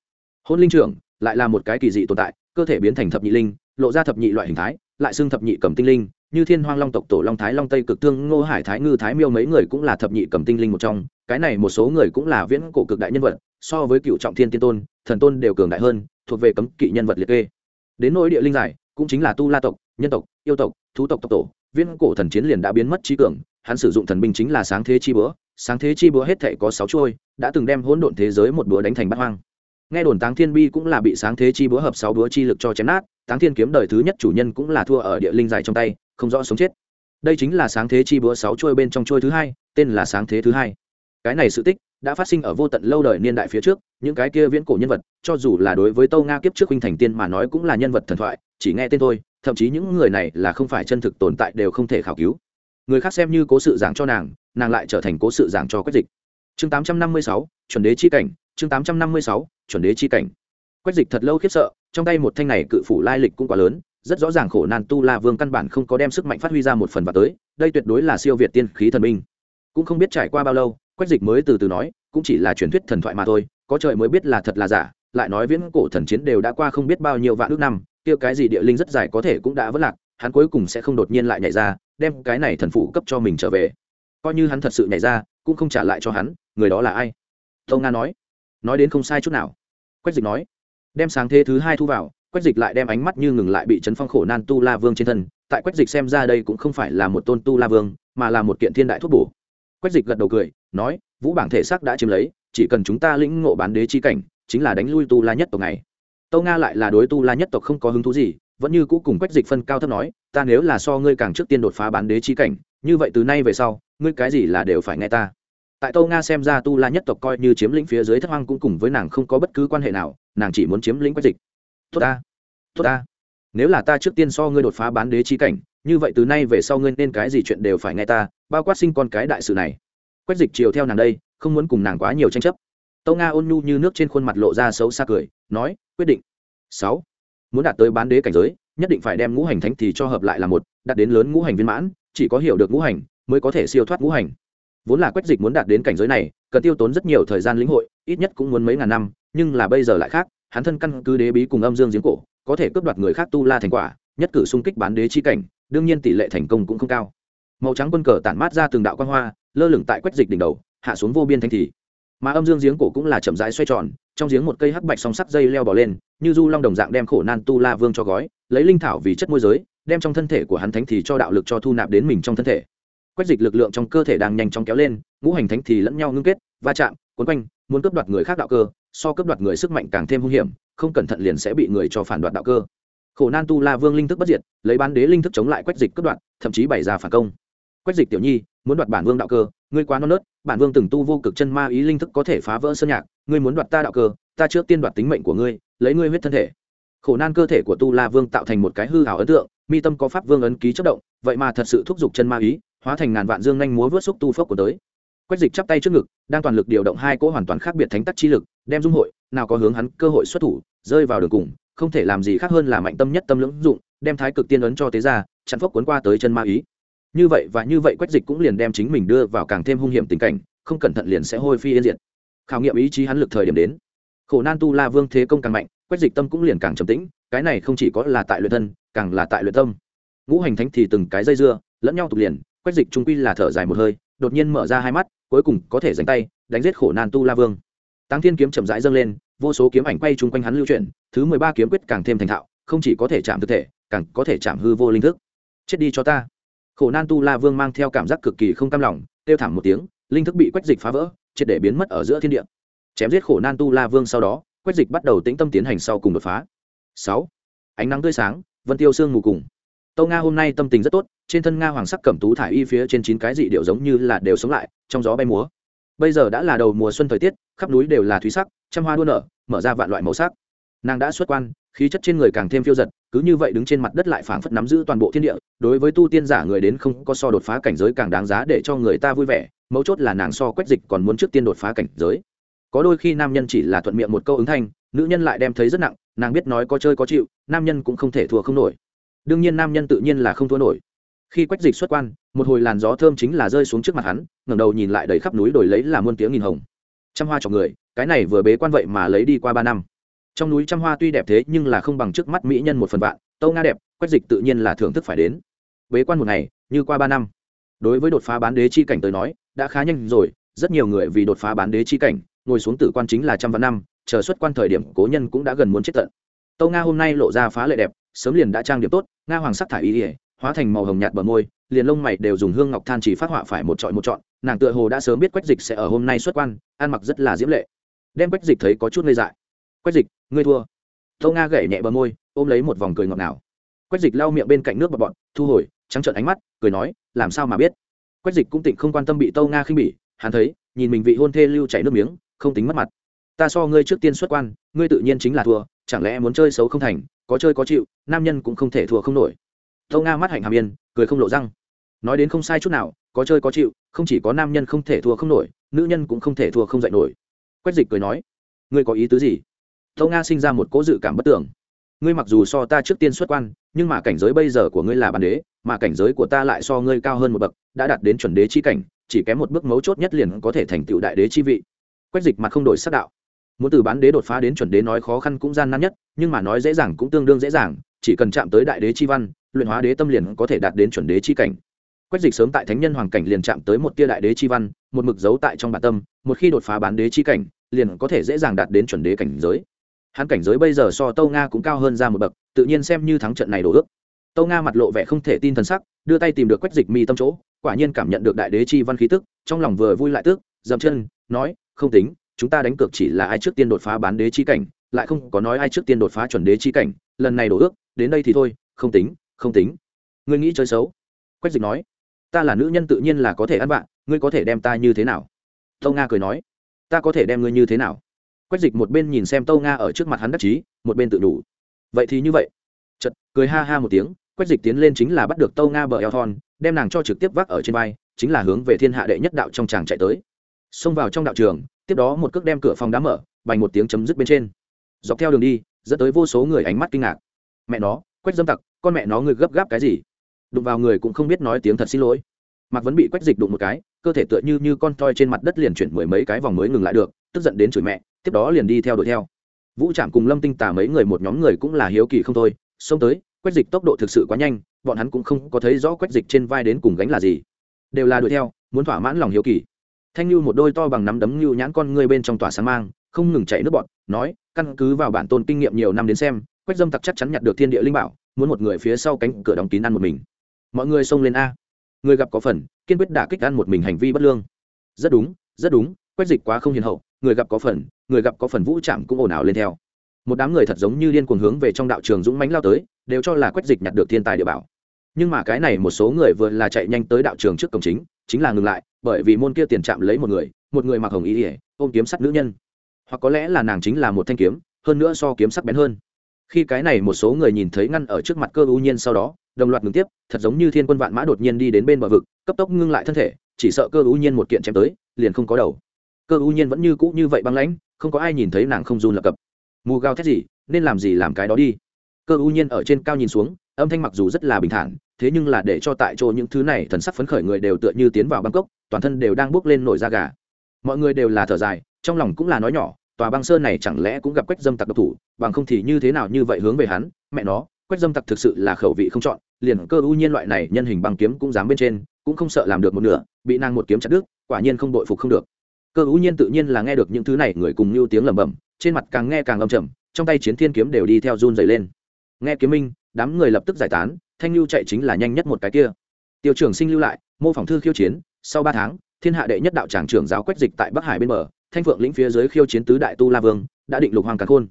S1: Hôn linh trưởng lại là một cái kỳ dị tồn tại, cơ thể biến thành thập nhị linh, lộ ra thập nhị loại hình thái, lại xưng thập nhị cầm tinh linh, như thiên hoang long tộc tổ long thái long tây cực thương, ngô hải thái ngư thái miêu mấy người cũng là thập nhị cầm tinh linh một trong, cái này một số người cũng là viễn cổ cực đại nhân vật, so với cựu trọng thiên tiên tôn, thần tôn đều cường đại hơn, thuộc về cấm kỵ nhân vật liệt kê. Đến nỗi địa linh giải, cũng chính là tu la tộc, nhân tộc, yêu tộc, thú tộc tộc tổ viễn cổ thần chiến liền đã biến mất trí cường, hắn sử dụng thần binh chính là sáng thế chi búa, sáng thế chi búa hết thể có sáu chuôi, đã từng đem hỗn độn thế giới một búa đánh thành bát hoang. Nghe đồn táng thiên bi cũng là bị sáng thế chi búa hợp sáu búa chi lực cho chém nát, táng thiên kiếm đời thứ nhất chủ nhân cũng là thua ở địa linh dài trong tay, không rõ sống chết. Đây chính là sáng thế chi búa sáu chuôi bên trong chuôi thứ hai, tên là sáng thế thứ hai. Cái này sự tích đã phát sinh ở vô tận lâu đời niên đại phía trước, những cái kia viễn cổ nhân vật, cho dù là đối với tâu nga kiếp trước huynh thành tiên mà nói cũng là nhân vật thần thoại, chỉ nghe tên thôi thậm chí những người này là không phải chân thực tồn tại đều không thể khảo cứu. Người khác xem như cố sự giảng cho nàng nàng lại trở thành cố sự giảng cho quách dịch. Chương tám trăm năm mươi sáu, chuẩn đế chi cảnh, chương tám trăm năm mươi sáu, chuẩn đế chi cảnh. Quách dịch thật lâu khiếp sợ, trong tay một thanh này cự phủ lai lịch cũng quá lớn, rất rõ ràng khổ nan tu la vương căn bản không có đem sức mạnh phát huy ra một phần vào tới, đây tuyệt đối là siêu việt tiên khí thần minh. Cũng không biết trải qua bao lâu, quách dịch mới từ từ nói, cũng chỉ là truyền thuyết thần thoại mà thôi, có trời mới biết là thật là giả, lại nói viễn cổ thần chiến đều đã qua không biết bao nhiêu vạn ước năm kia cái gì địa linh rất dài có thể cũng đã vất lạc, hắn cuối cùng sẽ không đột nhiên lại nhảy ra, đem cái này thần phụ cấp cho mình trở về. Coi như hắn thật sự nhảy ra, cũng không trả lại cho hắn, người đó là ai? Tâu nga nói. Nói đến không sai chút nào. Quách dịch nói. Đem sáng thế thứ hai thu vào, quách dịch lại đem ánh mắt như ngừng lại bị chấn phong khổ nan tu la vương trên thân. Tại quách dịch xem ra đây cũng không phải là một tôn tu la vương, mà là một kiện thiên đại thuốc bổ. Quách dịch gật đầu cười, nói, vũ bảng thể xác đã chiếm lấy, chỉ cần chúng ta lĩnh ngộ bán đế chi cảnh, chính là đánh lui tu la nhất tộc này tâu nga lại là đối tu la nhất tộc không có hứng thú gì, vẫn như cũ cùng quách dịch phân cao thấp nói, ta nếu là so ngươi càng trước tiên đột phá bán đế chi cảnh, như vậy từ nay về sau, ngươi cái gì là đều phải nghe ta. Tại tâu nga xem ra tu la nhất tộc coi như chiếm lĩnh phía dưới thất hoang cũng cùng với nàng không có bất cứ quan hệ nào, nàng chỉ muốn chiếm lĩnh quách dịch. Tốt ta tốt ta, nếu là ta trước tiên so ngươi đột phá bán đế chi cảnh, như vậy từ nay về sau ngươi nên cái gì chuyện đều phải nghe ta, bao quát sinh con cái đại sự này. Quách dịch chiều theo nàng đây, không muốn cùng nàng quá nhiều tranh chấp. Tâu nga ôn nhu như nước trên khuôn mặt lộ ra xấu xa cười, nói quyết định. Sáu, muốn đạt tới bán đế cảnh giới, nhất định phải đem ngũ hành thánh thì cho hợp lại là một, đạt đến lớn ngũ hành viên mãn, chỉ có hiểu được ngũ hành mới có thể siêu thoát ngũ hành. Vốn là quách dịch muốn đạt đến cảnh giới này, cần tiêu tốn rất nhiều thời gian lĩnh hội, ít nhất cũng muốn mấy ngàn năm, nhưng là bây giờ lại khác, hắn thân căn cứ đế bí cùng âm dương giếng cổ, có thể cướp đoạt người khác tu la thành quả, nhất cử xung kích bán đế chi cảnh, đương nhiên tỷ lệ thành công cũng không cao. Màu trắng quân cờ tản mát ra từng đạo quan hoa, lơ lửng tại quách dịch đỉnh đầu, hạ xuống vô biên thanh thì mà âm dương giếng cổ cũng là chậm rãi xoay tròn, trong giếng một cây hắc bạch song sắt dây leo bỏ lên, như du long đồng dạng đem khổ nan tu la vương cho gói, lấy linh thảo vì chất môi giới, đem trong thân thể của hắn thánh thì cho đạo lực cho thu nạp đến mình trong thân thể. Quét dịch lực lượng trong cơ thể đang nhanh chóng kéo lên, ngũ hành thánh thì lẫn nhau ngưng kết, va chạm, cuốn quanh, muốn cướp đoạt người khác đạo cơ, so cướp đoạt người sức mạnh càng thêm hung hiểm, không cẩn thận liền sẽ bị người cho phản đoạt đạo cơ. Khổ nan tu la vương linh thức bất diệt, lấy bán đế linh thức chống lại quách dịch cướp đoạt, thậm chí bày ra phản công. Quách dịch tiểu nhi, muốn đoạt bản vương đạo cơ ngươi quá non nớt, bản vương từng tu vô cực chân ma ý linh thức có thể phá vỡ sơn nhạc, ngươi muốn đoạt ta đạo cơ, ta trước tiên đoạt tính mệnh của ngươi, lấy ngươi huyết thân thể. Khổ nan cơ thể của tu la vương tạo thành một cái hư hảo ấn tượng, mi tâm có pháp vương ấn ký chất động, vậy mà thật sự thúc giục chân ma ý, hóa thành ngàn vạn dương nhanh múa vớt xúc tu phốc của tới. Quách dịch chắp tay trước ngực, đang toàn lực điều động hai cỗ hoàn toàn khác biệt thánh tắc chi lực, đem dung hội, nào có hướng hắn cơ hội xuất thủ, rơi vào đường cùng, không thể làm gì khác hơn là mạnh tâm nhất tâm lưỡng dụng, đem thái cực tiên ấn cho tế ra chặn phốc cuốn qua tới chân ma ý như vậy và như vậy quách dịch cũng liền đem chính mình đưa vào càng thêm hung hiểm tình cảnh, không cẩn thận liền sẽ hôi phi yên diệt. Khảo nghiệm ý chí hắn lực thời điểm đến. Khổ nan tu la vương thế công càng mạnh, quách dịch tâm cũng liền càng trầm tĩnh, cái này không chỉ có là tại luyện thân, càng là tại luyện tâm. Ngũ hành thánh thì từng cái dây dưa, lẫn nhau tục liền, quách dịch trung quy là thở dài một hơi, đột nhiên mở ra hai mắt, cuối cùng có thể dành tay, đánh giết khổ nan tu la vương. Tăng thiên kiếm chậm rãi dâng lên, vô số kiếm ảnh quay chung quanh hắn lưu chuyển, thứ mười ba kiếm quyết càng thêm thành thạo, không chỉ có thể chạm thực thể, càng có thể chạm hư vô linh thức. Chết đi cho ta khổ nan tu la vương mang theo cảm giác cực kỳ không cam lòng, kêu thảm một tiếng, linh thức bị quách dịch phá vỡ, triệt để biến mất ở giữa thiên địa. Chém giết khổ nan tu la vương sau đó, quách dịch bắt đầu tĩnh tâm tiến hành sau cùng đột phá. Sáu. Ánh nắng tươi sáng, vân tiêu sương mù cùng. Tâu nga hôm nay tâm tình rất tốt, trên thân nga hoàng sắc cẩm tú thải y phía trên chín cái dị điệu giống như là đều sống lại, trong gió bay múa. Bây giờ đã là đầu mùa xuân thời tiết, khắp núi đều là thúy sắc, trăm hoa đua nở, mở ra vạn loại màu sắc. Nàng đã xuất quan, khí chất trên người càng thêm phiêu giật, cứ như vậy đứng trên mặt đất lại phảng phất nắm giữ toàn bộ thiên địa đối với tu tiên giả người đến không có so đột phá cảnh giới càng đáng giá để cho người ta vui vẻ, mấu chốt là nàng so quách dịch còn muốn trước tiên đột phá cảnh giới. Có đôi khi nam nhân chỉ là thuận miệng một câu ứng thanh, nữ nhân lại đem thấy rất nặng, nàng biết nói có chơi có chịu, nam nhân cũng không thể thua không nổi. Đương nhiên nam nhân tự nhiên là không thua nổi. Khi quách dịch xuất quan, một hồi làn gió thơm chính là rơi xuống trước mặt hắn, ngẩng đầu nhìn lại đầy khắp núi đổi lấy là muôn tiếng nghìn hồng. Trăm hoa cho người, cái này vừa bế quan vậy mà lấy đi qua ba năm. Trong núi trăm hoa tuy đẹp thế nhưng là không bằng trước mắt mỹ nhân một phần vạn, tâu nga đẹp, quách dịch tự nhiên là thưởng thức phải đến bế quan một ngày, như qua ba năm. Đối với đột phá bán đế chi cảnh tới nói, đã khá nhanh rồi, rất nhiều người vì đột phá bán đế chi cảnh, ngồi xuống tử quan chính là trăm vạn năm, chờ xuất quan thời điểm cố nhân cũng đã gần muốn chết tận. Tâu nga hôm nay lộ ra phá lệ đẹp, sớm liền đã trang điểm tốt, nga hoàng sắc thải y ỉa hóa thành màu hồng nhạt bờ môi, liền lông mày đều dùng hương ngọc than chỉ phát họa phải một trọi một trọn, nàng tựa hồ đã sớm biết quách dịch sẽ ở hôm nay xuất quan, ăn mặc rất là diễm lệ. Đem quách dịch thấy có chút ngây dại. Quách dịch, ngươi thua. Tâu nga gậy nhẹ bờ môi, ôm lấy một vòng cười ngọt ngào. Quách dịch lau miệng bên cạnh nước bọt bọn thu hồi trắng trợn ánh mắt, cười nói, làm sao mà biết? Quách dịch cũng tịnh không quan tâm bị tâu nga khinh bỉ, hắn thấy, nhìn mình vị hôn thê lưu chảy nước miếng, không tính mất mặt. Ta so ngươi trước tiên xuất quan, ngươi tự nhiên chính là thua, chẳng lẽ muốn chơi xấu không thành, có chơi có chịu, nam nhân cũng không thể thua không nổi. Tâu nga mắt hạnh hàm yên, cười không lộ răng. Nói đến không sai chút nào, có chơi có chịu, không chỉ có nam nhân không thể thua không nổi, nữ nhân cũng không thể thua không dạy nổi. Quách dịch cười nói, ngươi có ý tứ gì? Tâu nga sinh ra một cố dự cảm bất tưởng ngươi mặc dù so ta trước tiên xuất quan, nhưng mà cảnh giới bây giờ của ngươi là bàn đế, mà cảnh giới của ta lại so ngươi cao hơn một bậc, đã đạt đến chuẩn đế chi cảnh, chỉ kém một bước mấu chốt nhất liền có thể thành tựu đại đế chi vị. Quách dịch mặt không đổi sắc đạo. Muốn từ bán đế đột phá đến chuẩn đế nói khó khăn cũng gian nan nhất, nhưng mà nói dễ dàng cũng tương đương dễ dàng, chỉ cần chạm tới đại đế chi văn, luyện hóa đế tâm liền có thể đạt đến chuẩn đế chi cảnh. Quách dịch sớm tại thánh nhân hoàng cảnh liền chạm tới một tia đại đế chi văn, một mực giấu tại trong bản tâm, một khi đột phá bán đế chi cảnh, liền có thể dễ dàng đạt đến chuẩn đế cảnh giới hắn cảnh giới bây giờ so tâu nga cũng cao hơn ra một bậc, tự nhiên xem như thắng trận này đổ ước. Tâu nga mặt lộ vẻ không thể tin t h ầ n sắc, đưa tay tìm được quách dịch mi tâm chỗ, quả nhiên cảm nhận được đại đế chi văn khí tức, trong lòng vừa vui lại tức, dậm chân, nói, không tính, chúng ta đánh cược chỉ là ai trước tiên đột phá bán đế chi cảnh, lại không có nói ai trước tiên đột phá chuẩn đế chi cảnh, lần này đổ ước, đến đây thì thôi, không tính không tính. Ngươi nghĩ chơi xấu? Quách dịch nói. Ta là nữ nhân tự nhiên là có thể ăn bạn, ngươi có thể đem ta như thế nào? Tâu nga cười nói. Ta có thể đem ngươi như thế nào? Quách dịch một bên nhìn xem tâu nga ở trước mặt hắn đắc chí, một bên tự đủ. Vậy thì như vậy. Chật cười ha ha một tiếng, quách dịch tiến lên chính là bắt được tâu nga bờ eo thon, đem nàng cho trực tiếp vác ở trên vai, chính là hướng về thiên hạ đệ nhất đạo trong tràng chạy tới. Xông vào trong đạo trường, tiếp đó một cước đem cửa phòng đá mở, bành một tiếng chấm dứt bên trên. Dọc theo đường đi, dẫn tới vô số người ánh mắt kinh ngạc. Mẹ nó, quách dâm tặc, con mẹ nó người gấp gáp cái gì? Đụng vào người cũng không biết nói tiếng thật xin lỗi. Mạc vẫn bị quách dịch đụng một cái, cơ thể tựa như như con toi trên mặt đất liền chuyển mười mấy cái vòng mới ngừng lại được, tức giận đến chửi mẹ tiếp đó liền đi theo đuổi theo. Vũ trạm cùng lâm tinh tả mấy người một nhóm người cũng là hiếu kỳ không thôi, xông tới, quét dịch tốc độ thực sự quá nhanh, bọn hắn cũng không có thấy rõ quét dịch trên vai đến cùng gánh là gì. Đều là đuổi theo, muốn thỏa mãn lòng hiếu kỳ. Thanh lưu một đôi to bằng nắm đấm lưu nhãn con ngươi bên trong tòa sáng mang, không ngừng chạy nước bọn, nói, căn cứ vào bản tôn kinh nghiệm nhiều năm đến xem quách dâm tặc chắc chắn nhặt được thiên địa linh bảo, muốn một người phía sau cánh cửa đóng kín ăn một mình. Mọi người xông lên a. Người gặp có phần, kiên quyết đả kích ăn một mình hành vi bất lương. Rất đúng rất đúng quách dịch quá không hiền hậu, người gặp có phần, người gặp có phần vũ trạm cũng ồn ào lên theo. Một đám người thật giống như điên cuồng hướng về trong đạo trường dũng mánh lao tới, đều cho là quách dịch nhặt được thiên tài địa bảo. Nhưng mà cái này một số người vừa là chạy nhanh tới đạo trường trước cổng chính chính là ngừng lại, bởi vì môn kia tiền chạm lấy một người một người mặc hồng ý ỉa ôm kiếm sắt nữ nhân. Hoặc có lẽ là nàng chính là một thanh kiếm, hơn nữa so kiếm sắc bén hơn. Khi cái này một số người nhìn thấy ngăn ở trước mặt cơ ưu nhiên sau đó, đồng loạt ngừng tiếp, thật giống như thiên quân vạn mã đột nhiên đi đến bên bờ vực, cấp tốc ngưng lại thân thể, chỉ sợ cơ ưu nhiên một kiện chém tới, liền không có đầu cơ U nhiên vẫn như cũ như vậy băng lãnh, không có ai nhìn thấy nàng không run lập cập. Mù gao thét gì, nên làm gì làm cái đó đi. Cơ U nhiên ở trên cao nhìn xuống, âm thanh mặc dù rất là bình thản, thế nhưng là để cho tại chỗ những thứ này thần sắc phấn khởi người đều tựa như tiến vào bangkok toàn thân đều đang bước lên nổi da gà. Mọi người đều là thở dài, trong lòng cũng là nói nhỏ, tòa băng sơn này chẳng lẽ cũng gặp quách dâm tặc độc thủ, bằng không thì như thế nào như vậy hướng về hắn, mẹ nó, quách dâm tặc thực sự là khẩu vị không chọn, liền cơ ưu nhiên loại này nhân hình băng kiếm cũng dám bên trên, cũng không sợ làm được một nửa, bị nàng một kiếm chặt đứt, quả nhiên không đội phục không được cơ ưu nhiên tự nhiên là nghe được những thứ này, người cùng lưu tiếng lẩm bẩm, trên mặt càng nghe càng âm trầm, trong tay chiến thiên kiếm đều đi theo run dày lên. Nghe kiếm minh, đám người lập tức giải tán, thanh lưu chạy chính là nhanh nhất một cái kia. Tiêu trưởng sinh lưu lại, mô phỏng thư khiêu chiến, sau ba tháng, thiên hạ đệ nhất đạo tràng trưởng giáo quách dịch tại bắc hải bên bờ, thanh phượng lĩnh phía dưới khiêu chiến tứ đại tu la vương, đã định lục hoàng càn khôn.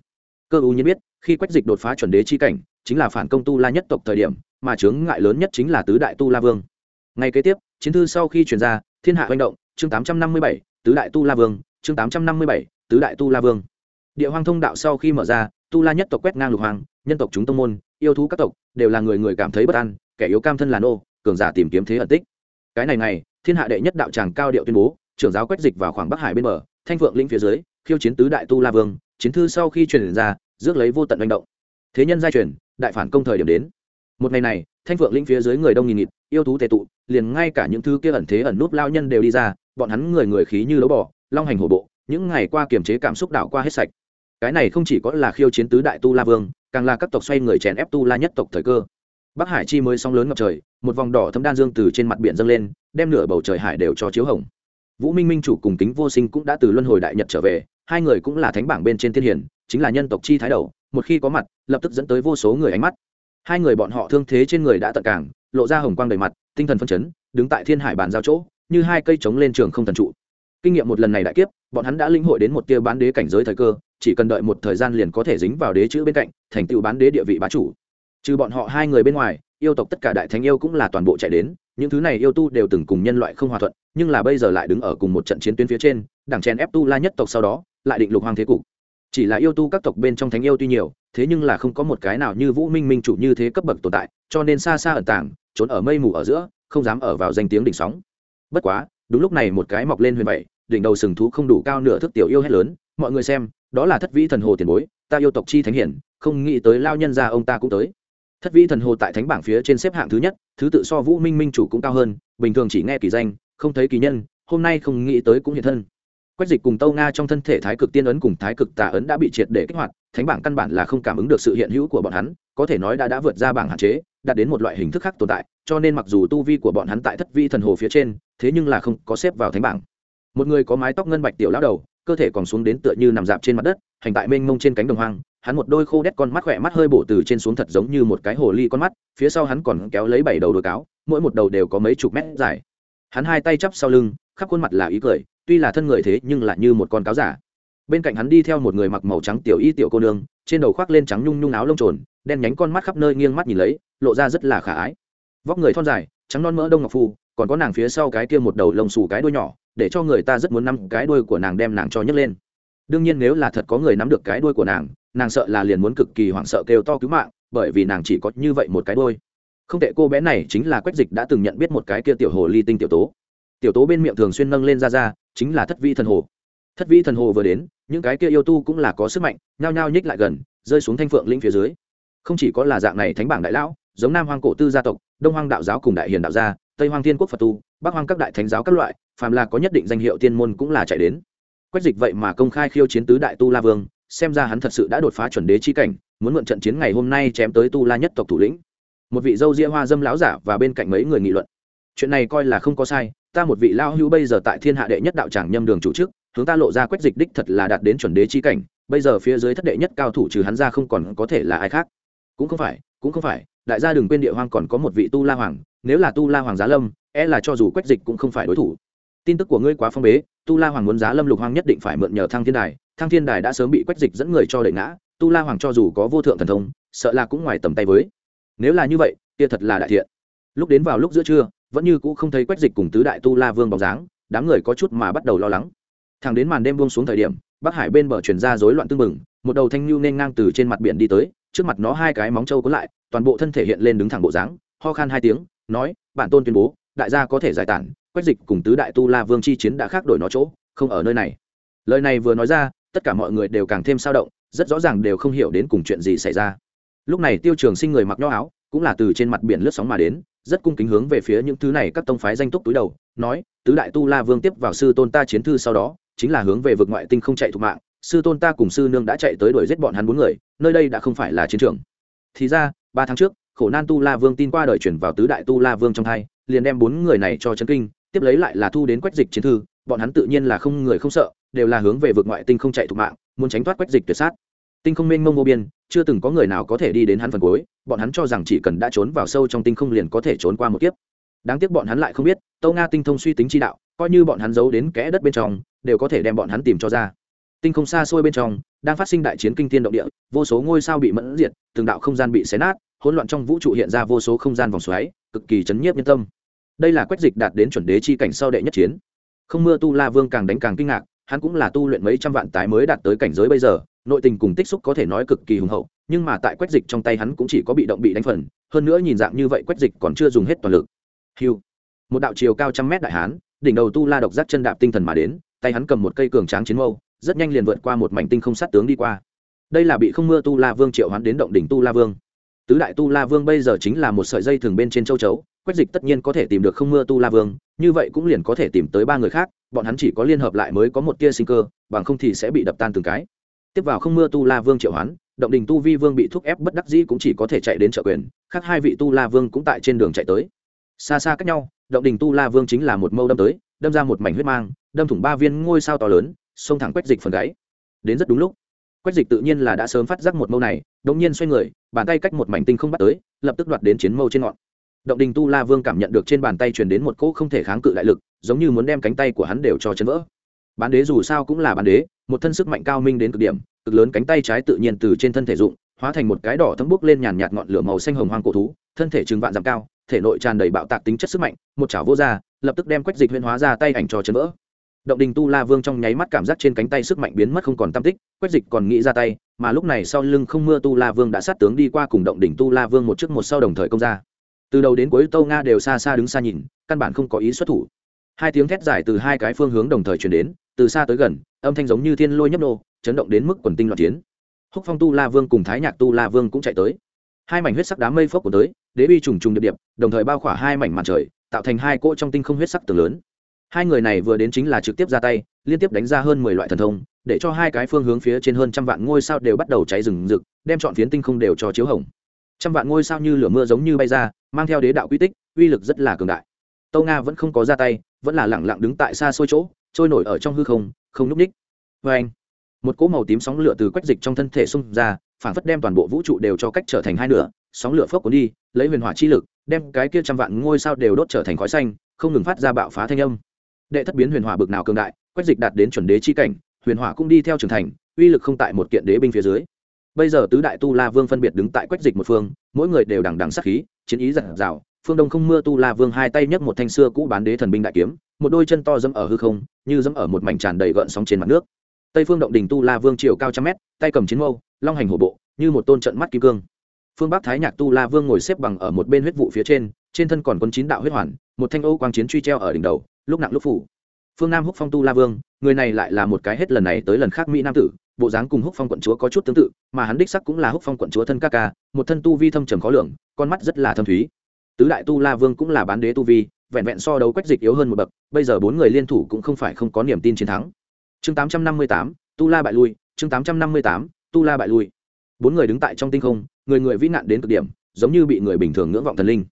S1: Cơ ưu nhiên biết, khi quách dịch đột phá chuẩn đế chi cảnh, chính là phản công tu la nhất tộc thời điểm, mà chướng ngại lớn nhất chính là tứ đại tu la vương. Ngay kế tiếp, chiến thư sau khi truyền ra, thiên hạ manh động, chương tám trăm năm mươi bảy tứ đại tu la vương, chương tám trăm năm mươi bảy, tứ đại tu la vương. Địa Hoang thông đạo sau khi mở ra, tu la nhất tộc quét ngang lục hoàng, nhân tộc chúng tông môn, yêu thú các tộc, đều là người người cảm thấy bất an, kẻ yếu cam thân là nô, cường giả tìm kiếm thế ẩn tích. Cái này này thiên hạ đệ nhất đạo tràng cao điệu tuyên bố, trưởng giáo quét dịch vào khoảng bắc hải bên bờ, thanh phượng lĩnh phía dưới, khiêu chiến tứ đại tu la vương, chiến thư sau khi truyền ra, rước lấy vô tận manh động. Thế nhân giai truyền, đại phản công thời điểm đến. Một ngày này, thanh phượng lĩnh phía dưới người đông nghìn nghịt, yêu thú tệ tụ, liền ngay cả những thứ kia ẩn thế ẩn núp lao nhân đều đi ra bọn hắn người người khí như lấu bò, long hành hổ bộ, những ngày qua kiềm chế cảm xúc đảo qua hết sạch. Cái này không chỉ có là khiêu chiến tứ đại tu la vương, càng là các tộc xoay người chèn ép tu la nhất tộc thời cơ. Bắc hải chi mới sóng lớn ngập trời, một vòng đỏ thấm đan dương từ trên mặt biển dâng lên, đem nửa bầu trời hải đều cho chiếu hồng. Vũ minh minh chủ cùng kính vô sinh cũng đã từ luân hồi đại nhật trở về, hai người cũng là thánh bảng bên trên thiên hiển, chính là nhân tộc chi thái đầu, một khi có mặt, lập tức dẫn tới vô số người ánh mắt. Hai người bọn họ thương thế trên người đã tận cảng lộ ra hồng quang đầy mặt, tinh thần phân chấn, đứng tại thiên hải bàn giao chỗ như hai cây trống lên trường không thần trụ. Kinh nghiệm một lần này đại kiếp, bọn hắn đã linh hội đến một tia bán đế cảnh giới thời cơ, chỉ cần đợi một thời gian liền có thể dính vào đế chữ bên cạnh, thành tựu bán đế địa vị bá chủ. Trừ bọn họ hai người bên ngoài, yêu tộc tất cả đại thánh yêu cũng là toàn bộ chạy đến, những thứ này yêu tu đều từng cùng nhân loại không hòa thuận, nhưng là bây giờ lại đứng ở cùng một trận chiến tuyến phía trên, đảng chen ép tu la nhất tộc sau đó, lại định lục hoàng thế cục. Chỉ là yêu tu các tộc bên trong thánh yêu tuy nhiều, thế nhưng là không có một cái nào như vũ minh minh chủ như thế cấp bậc tồn tại, cho nên xa xa ẩn tàng, trốn ở mây mù ở giữa, không dám ở vào danh tiếng đỉnh sóng bất quá, đúng lúc này một cái mọc lên huyền bảy đỉnh đầu sừng thú không đủ cao nửa thước tiểu yêu hết lớn, mọi người xem, đó là thất vĩ thần hồ tiền bối, ta yêu tộc chi thánh hiển, không nghĩ tới lao nhân ra ông ta cũng tới. Thất vĩ thần hồ tại thánh bảng phía trên xếp hạng thứ nhất, thứ tự so vũ minh minh chủ cũng cao hơn, bình thường chỉ nghe kỳ danh, không thấy kỳ nhân, hôm nay không nghĩ tới cũng hiện thân. Quách dịch cùng tâu nga trong thân thể thái cực tiên ấn cùng thái cực tà ấn đã bị triệt để kích hoạt thánh bảng căn bản là không cảm ứng được sự hiện hữu của bọn hắn, có thể nói đã đã vượt ra bảng hạn chế, đạt đến một loại hình thức khác tồn tại, cho nên mặc dù tu vi của bọn hắn tại thất vi thần hồ phía trên, thế nhưng là không có xếp vào thánh bảng. Một người có mái tóc ngân bạch tiểu lão đầu, cơ thể còn xuống đến tựa như nằm dạp trên mặt đất, hành tại mênh mông trên cánh đồng hoang, hắn một đôi khô đét con mắt khỏe mắt hơi bổ từ trên xuống thật giống như một cái hồ ly con mắt, phía sau hắn còn kéo lấy bảy đầu đồi cáo, mỗi một đầu đều có mấy chục mét dài. Hắn hai tay chắp sau lưng, khắp khuôn mặt là ý cười, tuy là thân người thế nhưng lại như một con cáo giả bên cạnh hắn đi theo một người mặc màu trắng tiểu y tiểu cô nương, trên đầu khoác lên trắng nhung nhung áo lông trồn, đen nhánh con mắt khắp nơi nghiêng mắt nhìn lấy, lộ ra rất là khả ái. Vóc người thon dài, trắng non mỡ đông ngọc phu còn có nàng phía sau cái kia một đầu lông xù cái đuôi nhỏ, để cho người ta rất muốn nắm cái đuôi của nàng đem nàng cho nhấc lên. Đương nhiên nếu là thật có người nắm được cái đuôi của nàng nàng sợ là liền muốn cực kỳ hoảng sợ kêu to cứu mạng, bởi vì nàng chỉ có như vậy một cái đuôi. Không tệ cô bé này chính là quách dịch đã từng nhận biết một cái kia tiểu hồ ly tinh tiểu tố. Tiểu tố bên miệng thường xuyên nâng lên ra ra chính là thất vi thần hồ. Thất vi thần hồ vừa đến những cái kia yêu tu cũng là có sức mạnh, nhao nhao nhích lại gần, rơi xuống thanh phượng linh phía dưới. Không chỉ có là dạng này thánh bảng đại lão, giống nam hoang cổ tư gia tộc, đông hoang đạo giáo cùng đại hiền đạo gia, tây hoang thiên quốc phật tu, bắc hoang các đại thánh giáo các loại, phàm là có nhất định danh hiệu tiên môn cũng là chạy đến. Quách dịch vậy mà công khai khiêu chiến tứ đại tu la vương, xem ra hắn thật sự đã đột phá chuẩn đế chi cảnh, muốn mượn trận chiến ngày hôm nay chém tới tu la nhất tộc thủ lĩnh. Một vị dâu ria hoa dâm lão giả và bên cạnh mấy người nghị luận. Chuyện này coi là không có sai, ta một vị lao hữu bây giờ tại thiên hạ đệ nhất đạo tràng nhâm đường chủ chức hướng ta lộ ra quách dịch đích thật là đạt đến chuẩn đế chi cảnh, bây giờ phía dưới thất đệ nhất cao thủ trừ hắn ra không còn có thể là ai khác. Cũng không phải, cũng không phải, đại gia đừng quên địa hoang còn có một vị tu la hoàng, nếu là tu la hoàng giá lâm e là cho dù quách dịch cũng không phải đối thủ. Tin tức của ngươi quá phong bế, tu la hoàng muốn giá lâm lục hoang nhất định phải mượn nhờ thăng thiên đài, thăng thiên đài đã sớm bị quách dịch dẫn người cho đẩy ngã, tu la hoàng cho dù có vô thượng thần thông, sợ là cũng ngoài tầm tay với. Nếu là như vậy, kia thật là đại thiện. Lúc đến vào lúc giữa trưa, vẫn như cũ không thấy quách dịch cùng tứ đại tu la vương bóng dáng, đám người có chút mà bắt đầu lo lắng thẳng đến màn đêm buông xuống thời điểm, bắc hải bên bờ chuyển ra rối loạn tưng bừng, một đầu thanh nhu nên ngang từ trên mặt biển đi tới, trước mặt nó hai cái móng trâu cuốn lại, toàn bộ thân thể hiện lên đứng thẳng bộ dáng, ho khan hai tiếng, nói, bản tôn tuyên bố, đại gia có thể giải tản, quách dịch cùng tứ đại tu la vương chi chiến đã khác đổi nó chỗ, không ở nơi này. Lời này vừa nói ra, tất cả mọi người đều càng thêm sao động, rất rõ ràng đều không hiểu đến cùng chuyện gì xảy ra. Lúc này tiêu trường sinh người mặc nho áo, cũng là từ trên mặt biển lướt sóng mà đến, rất cung kính hướng về phía những thứ này các tông phái danh túc túi đầu, nói, tứ đại tu la vương tiếp vào sư tôn ta chiến thư sau đó chính là hướng về vực ngoại tinh không chạy thục mạng, sư tôn ta cùng sư nương đã chạy tới đuổi giết bọn hắn bốn người, nơi đây đã không phải là chiến trường. Thì ra, ba tháng trước, khổ nan tu la vương tin qua đời chuyển vào tứ đại tu la vương trong hai, liền đem bốn người này cho chấn kinh, tiếp lấy lại là thu đến quách dịch chiến thư, bọn hắn tự nhiên là không người không sợ, đều là hướng về vực ngoại tinh không chạy thục mạng, muốn tránh thoát quách dịch tuyệt sát. Tinh không mênh mông vô biên, chưa từng có người nào có thể đi đến hắn phần cuối, bọn hắn cho rằng chỉ cần đã trốn vào sâu trong tinh không liền có thể trốn qua một kiếp. Đáng tiếc bọn hắn lại không biết tâu nga tinh thông suy tính chi đạo, coi như bọn hắn giấu đến kẽ đất bên trong đều có thể đem bọn hắn tìm cho ra. Tinh không xa xôi bên trong, đang phát sinh đại chiến kinh thiên động địa, vô số ngôi sao bị mẫn diệt, từng đạo không gian bị xé nát, hỗn loạn trong vũ trụ hiện ra vô số không gian vòng xoáy, cực kỳ chấn nhiếp nhân tâm. Đây là quách dịch đạt đến chuẩn đế chi cảnh sau đệ nhất chiến. Không mưa tu la vương càng đánh càng kinh ngạc, hắn cũng là tu luyện mấy trăm vạn tái mới đạt tới cảnh giới bây giờ, nội tình cùng tích xúc có thể nói cực kỳ hùng hậu, nhưng mà tại quách dịch trong tay hắn cũng chỉ có bị động bị đánh phần, hơn nữa nhìn dạng như vậy quách dịch còn chưa dùng hết toàn lực. Hiu một đạo chiều cao trăm mét đại hán, đỉnh đầu tu la độc giác chân đạp tinh thần mà đến tay hắn cầm một cây cường tráng chiến mâu, rất nhanh liền vượt qua một mảnh tinh không sát tướng đi qua. Đây là bị không mưa tu la vương triệu hắn đến động đỉnh tu la vương. Tứ đại tu la vương bây giờ chính là một sợi dây thường bên trên châu chấu, quách dịch tất nhiên có thể tìm được không mưa tu la vương, như vậy cũng liền có thể tìm tới ba người khác, bọn hắn chỉ có liên hợp lại mới có một tia sinh cơ, bằng không thì sẽ bị đập tan từng cái. Tiếp vào không mưa tu la vương triệu hoán, động đình tu vi vương bị thúc ép bất đắc dĩ cũng chỉ có thể chạy đến trợ quyền, khác hai vị tu la vương cũng tại trên đường chạy tới. Xa xa cách nhau, động đình tu la vương chính là một mâu đâm tới, đâm ra một mảnh huyết mang đâm thủng ba viên ngôi sao to lớn, xông thẳng quách dịch phần gáy. Đến rất đúng lúc, quách dịch tự nhiên là đã sớm phát giác một mâu này đống nhiên xoay người, bàn tay cách một mảnh tinh không bắt tới, lập tức đoạt đến chiến mâu trên ngọn. Động đình tu la vương cảm nhận được trên bàn tay truyền đến một cỗ không thể kháng cự đại lực, giống như muốn đem cánh tay của hắn đều cho chấn vỡ. Bán đế dù sao cũng là bán đế, một thân sức mạnh cao minh đến cực điểm, cực lớn cánh tay trái tự nhiên từ trên thân thể dụng, hóa thành một cái đỏ thấm bốc lên nhàn nhạt ngọn lửa màu xanh hồng hoang cổ thú, thân thể trừng vạn dặm cao, thể nội tràn đầy bạo tạc tính chất sức mạnh, một chảo vô ra, lập tức đem quách dịch huyên hóa ra tay ảnh cho chấn vỡ động đình tu la vương trong nháy mắt cảm giác trên cánh tay sức mạnh biến mất không còn tam tích, quách dịch còn nghĩ ra tay, mà lúc này sau lưng không mưa tu la vương đã sát tướng đi qua cùng động đình tu la vương một trước một sau đồng thời công ra. Từ đầu đến cuối tâu nga đều xa xa đứng xa nhìn, căn bản không có ý xuất thủ. Hai tiếng thét dài từ hai cái phương hướng đồng thời chuyển đến, từ xa tới gần, âm thanh giống như thiên lôi nhấp nô, chấn động đến mức quần tinh loạn chiến. Húc phong tu la vương cùng thái nhạc tu la vương cũng chạy tới. Hai mảnh huyết sắc đám mây phốc của tới, đế bi trùng trùng điệp điệp, đồng thời bao khỏa hai mảnh mặt trời, tạo thành hai cỗ trong tinh không huyết sắc tường lớn hai người này vừa đến chính là trực tiếp ra tay, liên tiếp đánh ra hơn mười loại thần thông, để cho hai cái phương hướng phía trên hơn trăm vạn ngôi sao đều bắt đầu cháy rừng rực, đem chọn phiến tinh không đều cho chiếu hồng. Trăm vạn ngôi sao như lửa mưa giống như bay ra, mang theo đế đạo quy tích, uy lực rất là cường đại. Tâu nga vẫn không có ra tay, vẫn là lẳng lặng đứng tại xa xôi chỗ, trôi nổi ở trong hư không không núp ních. Vê anh, một cỗ màu tím sóng lửa từ quách dịch trong thân thể xung ra phản phất đem toàn bộ vũ trụ đều cho cách trở thành hai nửa, sóng lửa phốc cuốn đi, lấy huyền hỏa chi lực, đem cái kia trăm vạn ngôi sao đều đốt trở thành khói xanh, không ngừng phát ra bạo phá thanh âm đệ thất biến huyền hỏa bực nào cường đại, quách dịch đạt đến chuẩn đế chi cảnh, huyền hỏa cũng đi theo trưởng thành, uy lực không tại một kiện đế binh phía dưới. Bây giờ tứ đại tu la vương phân biệt đứng tại quách dịch một phương, mỗi người đều đằng đằng sắc khí, chiến ý giật rào phương đông không mưa tu la vương hai tay nhấc một thanh xưa cũ bán đế thần binh đại kiếm, một đôi chân to dẫm ở hư không, như dẫm ở một mảnh tràn đầy gợn sóng trên mặt nước. Tây phương động đình tu la vương chiều cao trăm mét, tay cầm chiến mâu, long hành hổ bộ, như một tôn trận mắt kim cương. Phương bắc thái nhạc tu la vương ngồi xếp bằng ở một bên huyết vụ phía trên trên thân còn quân chín đạo huyết hoàn, một thanh ô quang chiến truy treo ở đỉnh đầu lúc nặng lúc phủ. Phương nam húc phong tu la vương, người này lại là một cái hết lần này tới lần khác mỹ nam tử, bộ dáng cùng húc phong quận chúa có chút tương tự, mà hắn đích sắc cũng là húc phong quận chúa thân ca ca, một thân tu vi thâm trầm khó lường, con mắt rất là thâm thúy. Tứ đại tu la vương cũng là bán đế tu vi, vẹn vẹn so đấu quách dịch yếu hơn một bậc, bây giờ bốn người liên thủ cũng không phải không có niềm tin chiến thắng. Chương tám trăm năm mươi tám, tu la bại lui, chương tám trăm năm mươi tám, tu la bại lui. Bốn người đứng tại trong tinh không, người người vĩ nạn đến cực điểm, giống như bị người bình thường ngưỡng vọng thần linh.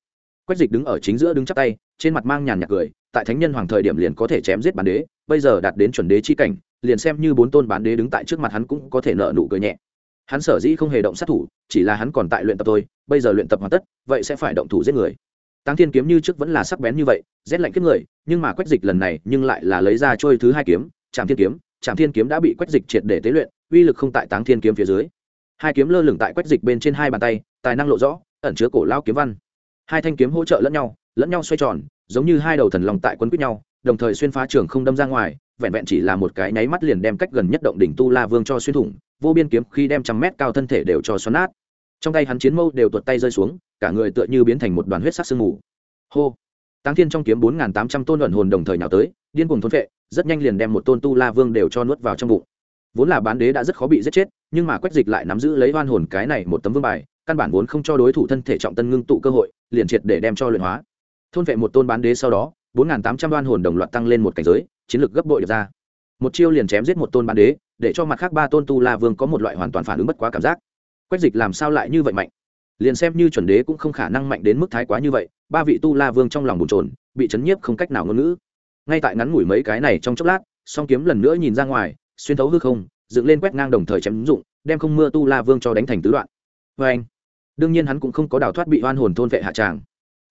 S1: Quách dịch đứng ở chính giữa đứng chắp tay, trên mặt mang nhàn nhạc cười tại thánh nhân hoàng thời điểm liền có thể chém giết bán đế, bây giờ đạt đến chuẩn đế chi cảnh, liền xem như bốn tôn bán đế đứng tại trước mặt hắn cũng có thể nợ nụ cười nhẹ. Hắn sở dĩ không hề động sát thủ, chỉ là hắn còn tại luyện tập thôi, bây giờ luyện tập hoàn tất, vậy sẽ phải động thủ giết người. Táng thiên kiếm như trước vẫn là sắc bén như vậy, rét lạnh kiếp người, nhưng mà quách dịch lần này, nhưng lại là lấy ra trôi thứ hai kiếm trạm thiên kiếm. Trạm thiên kiếm đã bị quách dịch triệt để tế luyện, uy lực không tại táng thiên kiếm phía dưới. Hai kiếm lơ lửng tại quách dịch bên trên hai bàn tay, tài năng lộ rõ, ẩn chứa cổ lao kiếm văn. Hai thanh kiếm hỗ trợ lẫn nhau lẫn nhau xoay tròn giống như hai đầu thần lòng tại quân quyết nhau, đồng thời xuyên phá trường không đâm ra ngoài, vẹn vẹn chỉ là một cái nháy mắt liền đem cách gần nhất động đỉnh tu la vương cho xuyên thủng, vô biên kiếm khi đem trăm mét cao thân thể đều cho xoắn nát. Trong tay hắn chiến mâu đều tuột tay rơi xuống, cả người tựa như biến thành một đoàn huyết sắc sương mù. Hô! Táng thiên trong kiếm bốn nghìn tám trăm tôn luận hồn đồng thời nào tới, điên cuồng thôn vệ, rất nhanh liền đem một tôn tu la vương đều cho nuốt vào trong bụng. Vốn là bán đế đã rất khó bị giết chết, nhưng mà quách dịch lại nắm giữ lấy hoan hồn cái này một tấm vương bài, căn bản vốn không cho đối thủ thân thể trọng tân ngưng tụ cơ hội, liền triệt để đem cho luyện hóa thôn vệ một tôn bán đế sau đó, bốn nghìn tám trăm oan hồn đồng loạt tăng lên một cảnh giới, chiến lược gấp bội được ra. Một chiêu liền chém giết một tôn bán đế, để cho mặt khác ba tôn tu la vương có một loại hoàn toàn phản ứng bất quá cảm giác. Quách dịch làm sao lại như vậy mạnh? Liền xem như chuẩn đế cũng không khả năng mạnh đến mức thái quá như vậy, ba vị tu la vương trong lòng bồn trồn bị chấn nhiếp không cách nào ngôn ngữ. Ngay tại ngắn ngủi mấy cái này trong chốc lát, song kiếm lần nữa nhìn ra ngoài, xuyên thấu hư không, dựng lên quét ngang đồng thời chém ứng dụng, đem không mưa tu la vương cho đánh thành tứ đoạn. Vê anh đương nhiên hắn cũng không có đào thoát bị oan hồn thôn vệ hạ tràng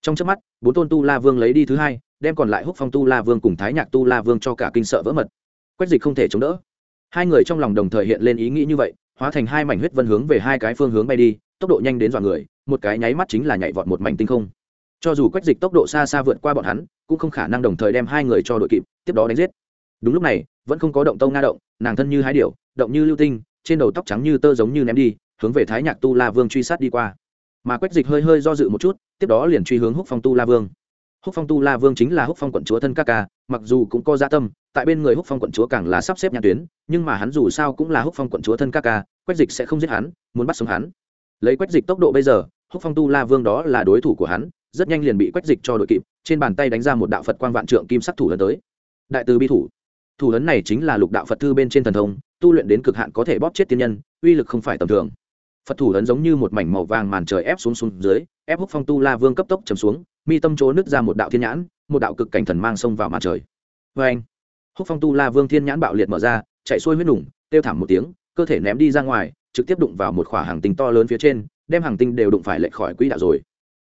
S1: trong trước mắt, bốn tôn tu la vương lấy đi thứ hai, đem còn lại húc phong tu la vương cùng thái nhạc tu la vương cho cả kinh sợ vỡ mật. Quách dịch không thể chống đỡ. Hai người trong lòng đồng thời hiện lên ý nghĩ như vậy, hóa thành hai mảnh huyết vân hướng về hai cái phương hướng bay đi, tốc độ nhanh đến dọa người, một cái nháy mắt chính là nhảy vọt một mảnh tinh không. Cho dù quách dịch tốc độ xa xa vượt qua bọn hắn, cũng không khả năng đồng thời đem hai người cho đội kịp, tiếp đó đánh giết. Đúng lúc này, vẫn không có động tâu nga động, nàng thân như hai điệu động như lưu tinh, trên đầu tóc trắng như tơ giống như ném đi, hướng về thái nhạc tu la vương truy sát đi qua mà quách dịch hơi hơi do dự một chút, tiếp đó liền truy hướng húc phong tu la vương. Húc phong tu la vương chính là húc phong quận chúa thân ca ca, mặc dù cũng có gia tâm, tại bên người húc phong quận chúa càng là sắp xếp nhà tuyến, nhưng mà hắn dù sao cũng là húc phong quận chúa thân ca ca, quách dịch sẽ không giết hắn, muốn bắt sống hắn. Lấy quách dịch tốc độ bây giờ, húc phong tu la vương đó là đối thủ của hắn, rất nhanh liền bị quách dịch cho đội kịp, trên bàn tay đánh ra một đạo phật quan vạn trượng kim sắc thủ lần tới. Đại từ bi thủ. Thủ lớn này chính là lục đạo phật thư bên trên thần thông, tu luyện đến cực hạn có thể bóp chết tiên nhân, uy lực không phải tầm thường phật thủ lớn giống như một mảnh màu vàng màn trời ép xuống xuống dưới, ép húc phong tu la vương cấp tốc chầm xuống, mi tâm chỗ nứt ra một đạo thiên nhãn, một đạo cực cảnh thần mang xông vào màn trời. Vê anh, húc phong tu la vương thiên nhãn bạo liệt mở ra, chạy xuôi huyết đủng kêu thảm một tiếng, cơ thể ném đi ra ngoài, trực tiếp đụng vào một khỏa hàng tinh to lớn phía trên, đem hàng tinh đều đụng phải lệch khỏi quỹ đạo rồi.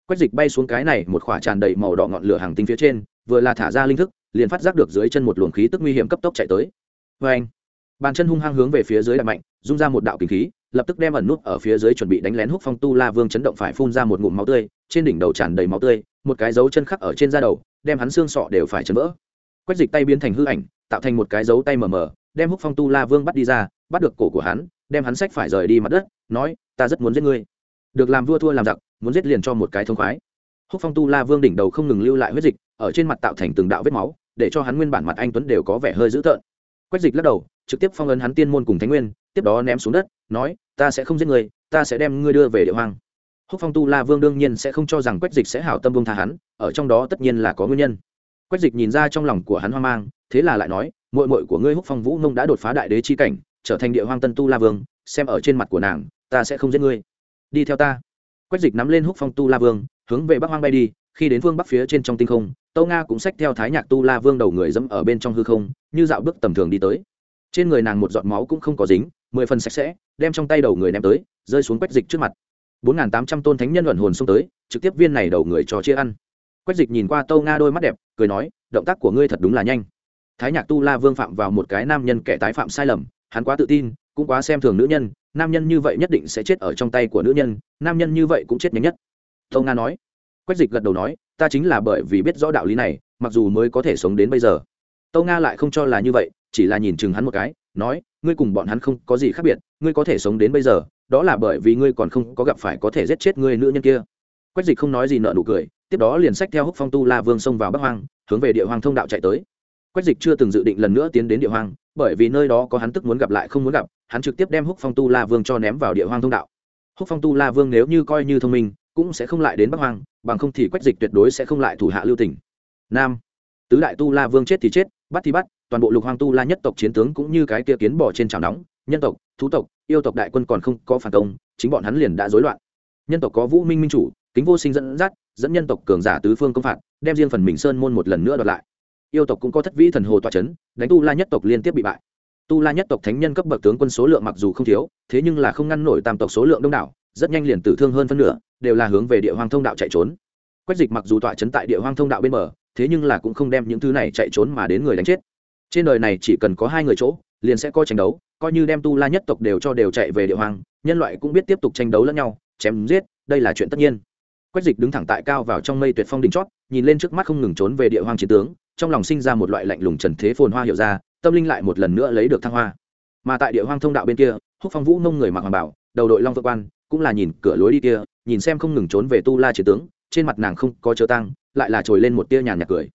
S1: Quách dịch bay xuống cái này, một khỏa tràn đầy màu đỏ ngọn lửa hàng tinh phía trên, vừa là thả ra linh thức, liền phát giác được dưới chân một luồng khí tức nguy hiểm cấp tốc chạy tới. Vê anh, bàn chân hung hăng hướng về phía dưới đập mạnh, rung ra một đạo kinh khí lập tức đem ẩn nút ở phía dưới chuẩn bị đánh lén húc phong tu la vương chấn động phải phun ra một ngụm máu tươi, trên đỉnh đầu tràn đầy máu tươi, một cái dấu chân khắc ở trên da đầu, đem hắn xương sọ đều phải chấn vỡ. Quách dịch tay biến thành hư ảnh, tạo thành một cái dấu tay mờ mờ, đem húc phong tu la vương bắt đi ra, bắt được cổ của hắn, đem hắn sách phải rời đi mặt đất, nói, ta rất muốn giết ngươi. Được làm vua thua làm giặc, muốn giết liền cho một cái thông khoái. Húc phong tu la vương đỉnh đầu không ngừng lưu lại huyết dịch, ở trên mặt tạo thành từng đạo vết máu, để cho hắn nguyên bản mặt anh tuấn đều có vẻ hơi dữ tợn quách dịch lắc đầu, trực tiếp phong ấn hắn tiên môn cùng thánh nguyên, tiếp đó ném xuống đất, nói, ta sẽ không giết người, ta sẽ đem ngươi đưa về địa hoang. Húc phong tu la vương đương nhiên sẽ không cho rằng quách dịch sẽ hảo tâm bông tha hắn, ở trong đó tất nhiên là có nguyên nhân. Quách dịch nhìn ra trong lòng của hắn hoang mang, thế là lại nói mội mội của ngươi húc phong vũ mông đã đột phá đại đế chi cảnh, trở thành địa hoang tân tu la vương, xem ở trên mặt của nàng, ta sẽ không giết ngươi. Đi theo ta. Quách dịch nắm lên húc phong tu la vương, hướng về bắc hoang bay đi, khi đến phương bắc phía trên trong tinh không tâu nga cũng xách theo thái nhạc tu la vương đầu người dẫm ở bên trong hư không, như dạo bước tầm thường đi tới. Trên người nàng một giọt máu cũng không có dính, mười phần sạch sẽ, đem trong tay đầu người ném tới, rơi xuống quách dịch trước mặt. Bốn n g h n tám trăm tôn thánh nhân luận hồn xông tới, trực tiếp viên này đầu người cho chia ăn. Quách dịch nhìn qua tâu nga đôi mắt đẹp, cười nói, động tác của ngươi thật đúng là nhanh. Thái nhạc tu la vương phạm vào một cái nam nhân kẻ tái phạm sai lầm, hắn quá tự tin, cũng quá xem thường nữ nhân, nam nhân như vậy nhất định sẽ chết ở trong tay của nữ nhân, nam nhân như vậy cũng chết nhanh nhất. Tâu nga nói. Quách dịch gật đầu nói ta chính là bởi vì biết rõ đạo lý này, mặc dù mới có thể sống đến bây giờ. Tâu nga lại không cho là như vậy, chỉ là nhìn chừng hắn một cái, nói, ngươi cùng bọn hắn không có gì khác biệt, ngươi có thể sống đến bây giờ, đó là bởi vì ngươi còn không có gặp phải có thể giết chết ngươi nữ nhân kia. Quách dịch không nói gì nợ nụ cười, tiếp đó liền sách theo húc phong tu la vương xông vào bắc hoang, hướng về địa hoang thông đạo chạy tới. Quách dịch chưa từng dự định lần nữa tiến đến địa hoang, bởi vì nơi đó có hắn tức muốn gặp lại không muốn gặp, hắn trực tiếp đem húc phong tu la vương cho ném vào địa hoang thông đạo. Húc phong tu la vương nếu như coi như thông minh cũng sẽ không lại đến bắc hoang, bằng không thì quách dịch tuyệt đối sẽ không lại thủ hạ lưu tỉnh nam, tứ đại tu la vương chết thì chết, bắt thì bắt, toàn bộ lục hoang tu la nhất tộc chiến tướng cũng như cái kia kiến bỏ trên trào nóng, nhân tộc, thú tộc, yêu tộc đại quân còn không có phản công, chính bọn hắn liền đã rối loạn. Nhân tộc có vũ minh minh chủ, kính vô sinh dẫn dắt, dẫn nhân tộc cường giả tứ phương công phạt, đem riêng phần mình sơn môn một lần nữa đoạt lại. Yêu tộc cũng có thất vĩ thần hồ toa c h ấ n đánh tu la nhất tộc liên tiếp bị bại. Tu la nhất tộc thánh nhân cấp bậc tướng quân số lượng mặc dù không thiếu, thế nhưng là không ngăn nổi tam tộc số lượng đông đảo, rất nhanh liền tử thương hơn phân nửa đều là hướng về địa hoang thông đạo chạy trốn. Quách dịch mặc dù tọa chấn tại địa hoang thông đạo bên bờ, thế nhưng là cũng không đem những thứ này chạy trốn mà đến người đánh chết. Trên đời này chỉ cần có hai người chỗ, liền sẽ có tranh đấu, coi như đem tu la nhất tộc đều cho đều chạy về địa hoang, nhân loại cũng biết tiếp tục tranh đấu lẫn nhau, chém giết, đây là chuyện tất nhiên. Quách dịch đứng thẳng tại cao vào trong mây tuyệt phong đỉnh chót, nhìn lên trước mắt không ngừng trốn về địa hoang chiến tướng, trong lòng sinh ra một loại lạnh lùng trần thế phồn hoa hiệu ra, tâm linh lại một lần nữa lấy được thăng hoa. Mà tại địa hoang thông đạo bên kia, húc phong vũ nông người mặc hoàng bảo, đầu đội long vợ quan, cũng là nhìn cửa lối đi kia nhìn xem không ngừng trốn về tu la chiến tướng, trên mặt nàng không có chớ tăng lại là trồi lên một tia nhàn nhạt cười.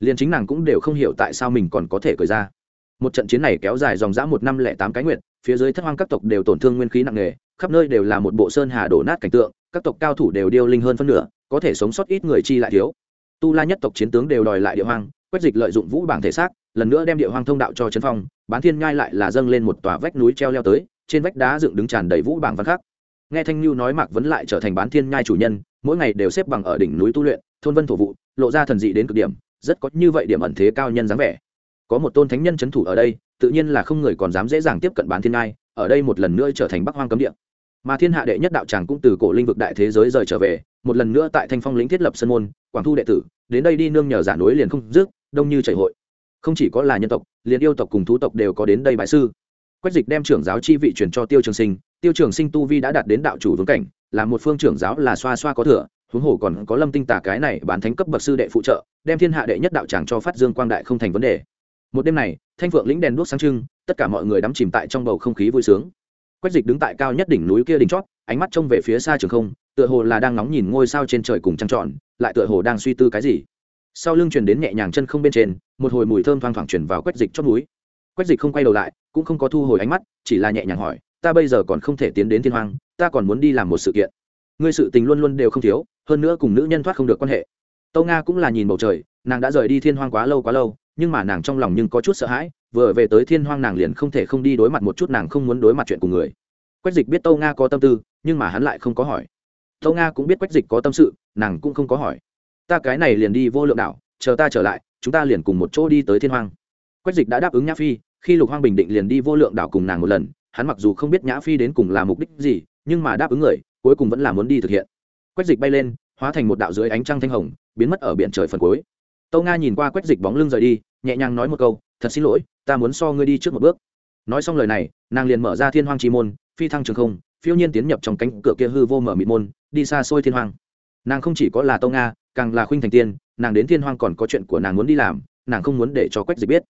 S1: Liền chính nàng cũng đều không hiểu tại sao mình còn có thể cười ra. Một trận chiến này kéo dài dòng dã một năm lẻ tám cái nguyện phía dưới thất hoang các tộc đều tổn thương nguyên khí nặng nề, khắp nơi đều là một bộ sơn hà đổ nát cảnh tượng, các tộc cao thủ đều điêu linh hơn phân nửa, có thể sống sót ít người chi lại thiếu. Tu la nhất tộc chiến tướng đều đòi lại địa hoang, quét dịch lợi dụng vũ bảng thể xác, lần nữa đem địa hoang thông đạo cho trấn phong, bán thiên nhai lại là dâng lên một tòa vách núi treo leo tới, trên vách đá dựng đứng tràn đầy vũ bảng văn khắc nghe thanh lưu nói mạc vẫn lại trở thành bán thiên nhai chủ nhân, mỗi ngày đều xếp bằng ở đỉnh núi tu luyện, thôn vân thổ vụ, lộ ra thần dị đến cực điểm, rất có như vậy điểm ẩn thế cao nhân dáng vẻ. Có một tôn thánh nhân c thủ ở đây, tự nhiên là không người còn dám dễ dàng tiếp cận bán thiên nhai, ở đây một lần nữa trở thành bắc hoang cấm địa. Mà thiên hạ đệ nhất đạo tràng cũng từ cổ linh vực đại thế giới rời trở về, một lần nữa tại thanh phong lĩnh thiết lập sân môn, quảng thu đệ tử, đến đây đi nương nhờ giả núi liền không dứt, đông như chảy hội. Không chỉ có là nhân tộc, liền yêu tộc cùng thú tộc đều có đến đây bại sư quách dịch đem trưởng giáo chi vị truyền cho tiêu trường sinh, tiêu trường sinh tu vi đã đạt đến đạo chủ vương cảnh, là một phương trưởng giáo là xoa xoa có thừa, huống hồ còn có lâm tinh tà cái này bán thánh cấp bậc sư đệ phụ trợ, đem thiên hạ đệ nhất đạo tràng cho phát dương quang đại không thành vấn đề. Một đêm này, thanh phượng lĩnh đèn đuốc sáng trưng, tất cả mọi người đắm chìm tại trong bầu không khí vui sướng. Quách dịch đứng tại cao nhất đỉnh núi kia đỉnh chót, ánh mắt trông về phía xa trường không, tựa hồ là đang nóng nhìn ngôi sao trên trời cùng trăng trọn lại tựa hồ đang suy tư cái gì. Sau lưng truyền đến nhẹ nhàng chân không bên trên, một hồi mùi thơm thoang thoảng chuyển vào quách dịch chót núi quách dịch không quay đầu lại, cũng không có thu hồi ánh mắt, chỉ là nhẹ nhàng hỏi, ta bây giờ còn không thể tiến đến thiên hoàng ta còn muốn đi làm một sự kiện. Ngươi sự tình luôn luôn đều không thiếu, hơn nữa cùng nữ nhân thoát không được quan hệ. Tâu nga cũng là nhìn bầu trời, nàng đã rời đi thiên hoang quá lâu quá lâu, nhưng mà nàng trong lòng nhưng có chút sợ hãi, vừa về tới thiên hoang nàng liền không thể không đi đối mặt một chút nàng không muốn đối mặt chuyện cùng người. Quách dịch biết tâu nga có tâm tư, nhưng mà hắn lại không có hỏi. Tâu nga cũng biết quách dịch có tâm sự, nàng cũng không có hỏi. Ta cái này liền đi vô lượng đảo, chờ ta trở lại, chúng ta liền cùng một chỗ đi tới thiên hoang. Quách dịch đã đáp ứng nhã phi khi lục hoang bình định liền đi vô lượng đảo cùng nàng một lần, hắn mặc dù không biết nhã phi đến cùng là mục đích gì, nhưng mà đáp ứng người, cuối cùng vẫn là muốn đi thực hiện. Quách dịch bay lên, hóa thành một đạo dưới ánh trăng thanh hồng, biến mất ở biển trời phần cuối. Tâu nga nhìn qua quách dịch bóng lưng rời đi, nhẹ nhàng nói một câu, thật xin lỗi, ta muốn so ngươi đi trước một bước. Nói xong lời này, nàng liền mở ra thiên hoang chi môn, phi thăng trường không, phiêu nhiên tiến nhập trong cánh cửa kia hư vô mở mịt môn, đi xa xôi thiên hoang. Nàng không chỉ có là tâu nga, càng là khuynh thành tiên, nàng đến thiên hoang còn có chuyện của nàng muốn đi làm, nàng không muốn để cho quách dịch biết.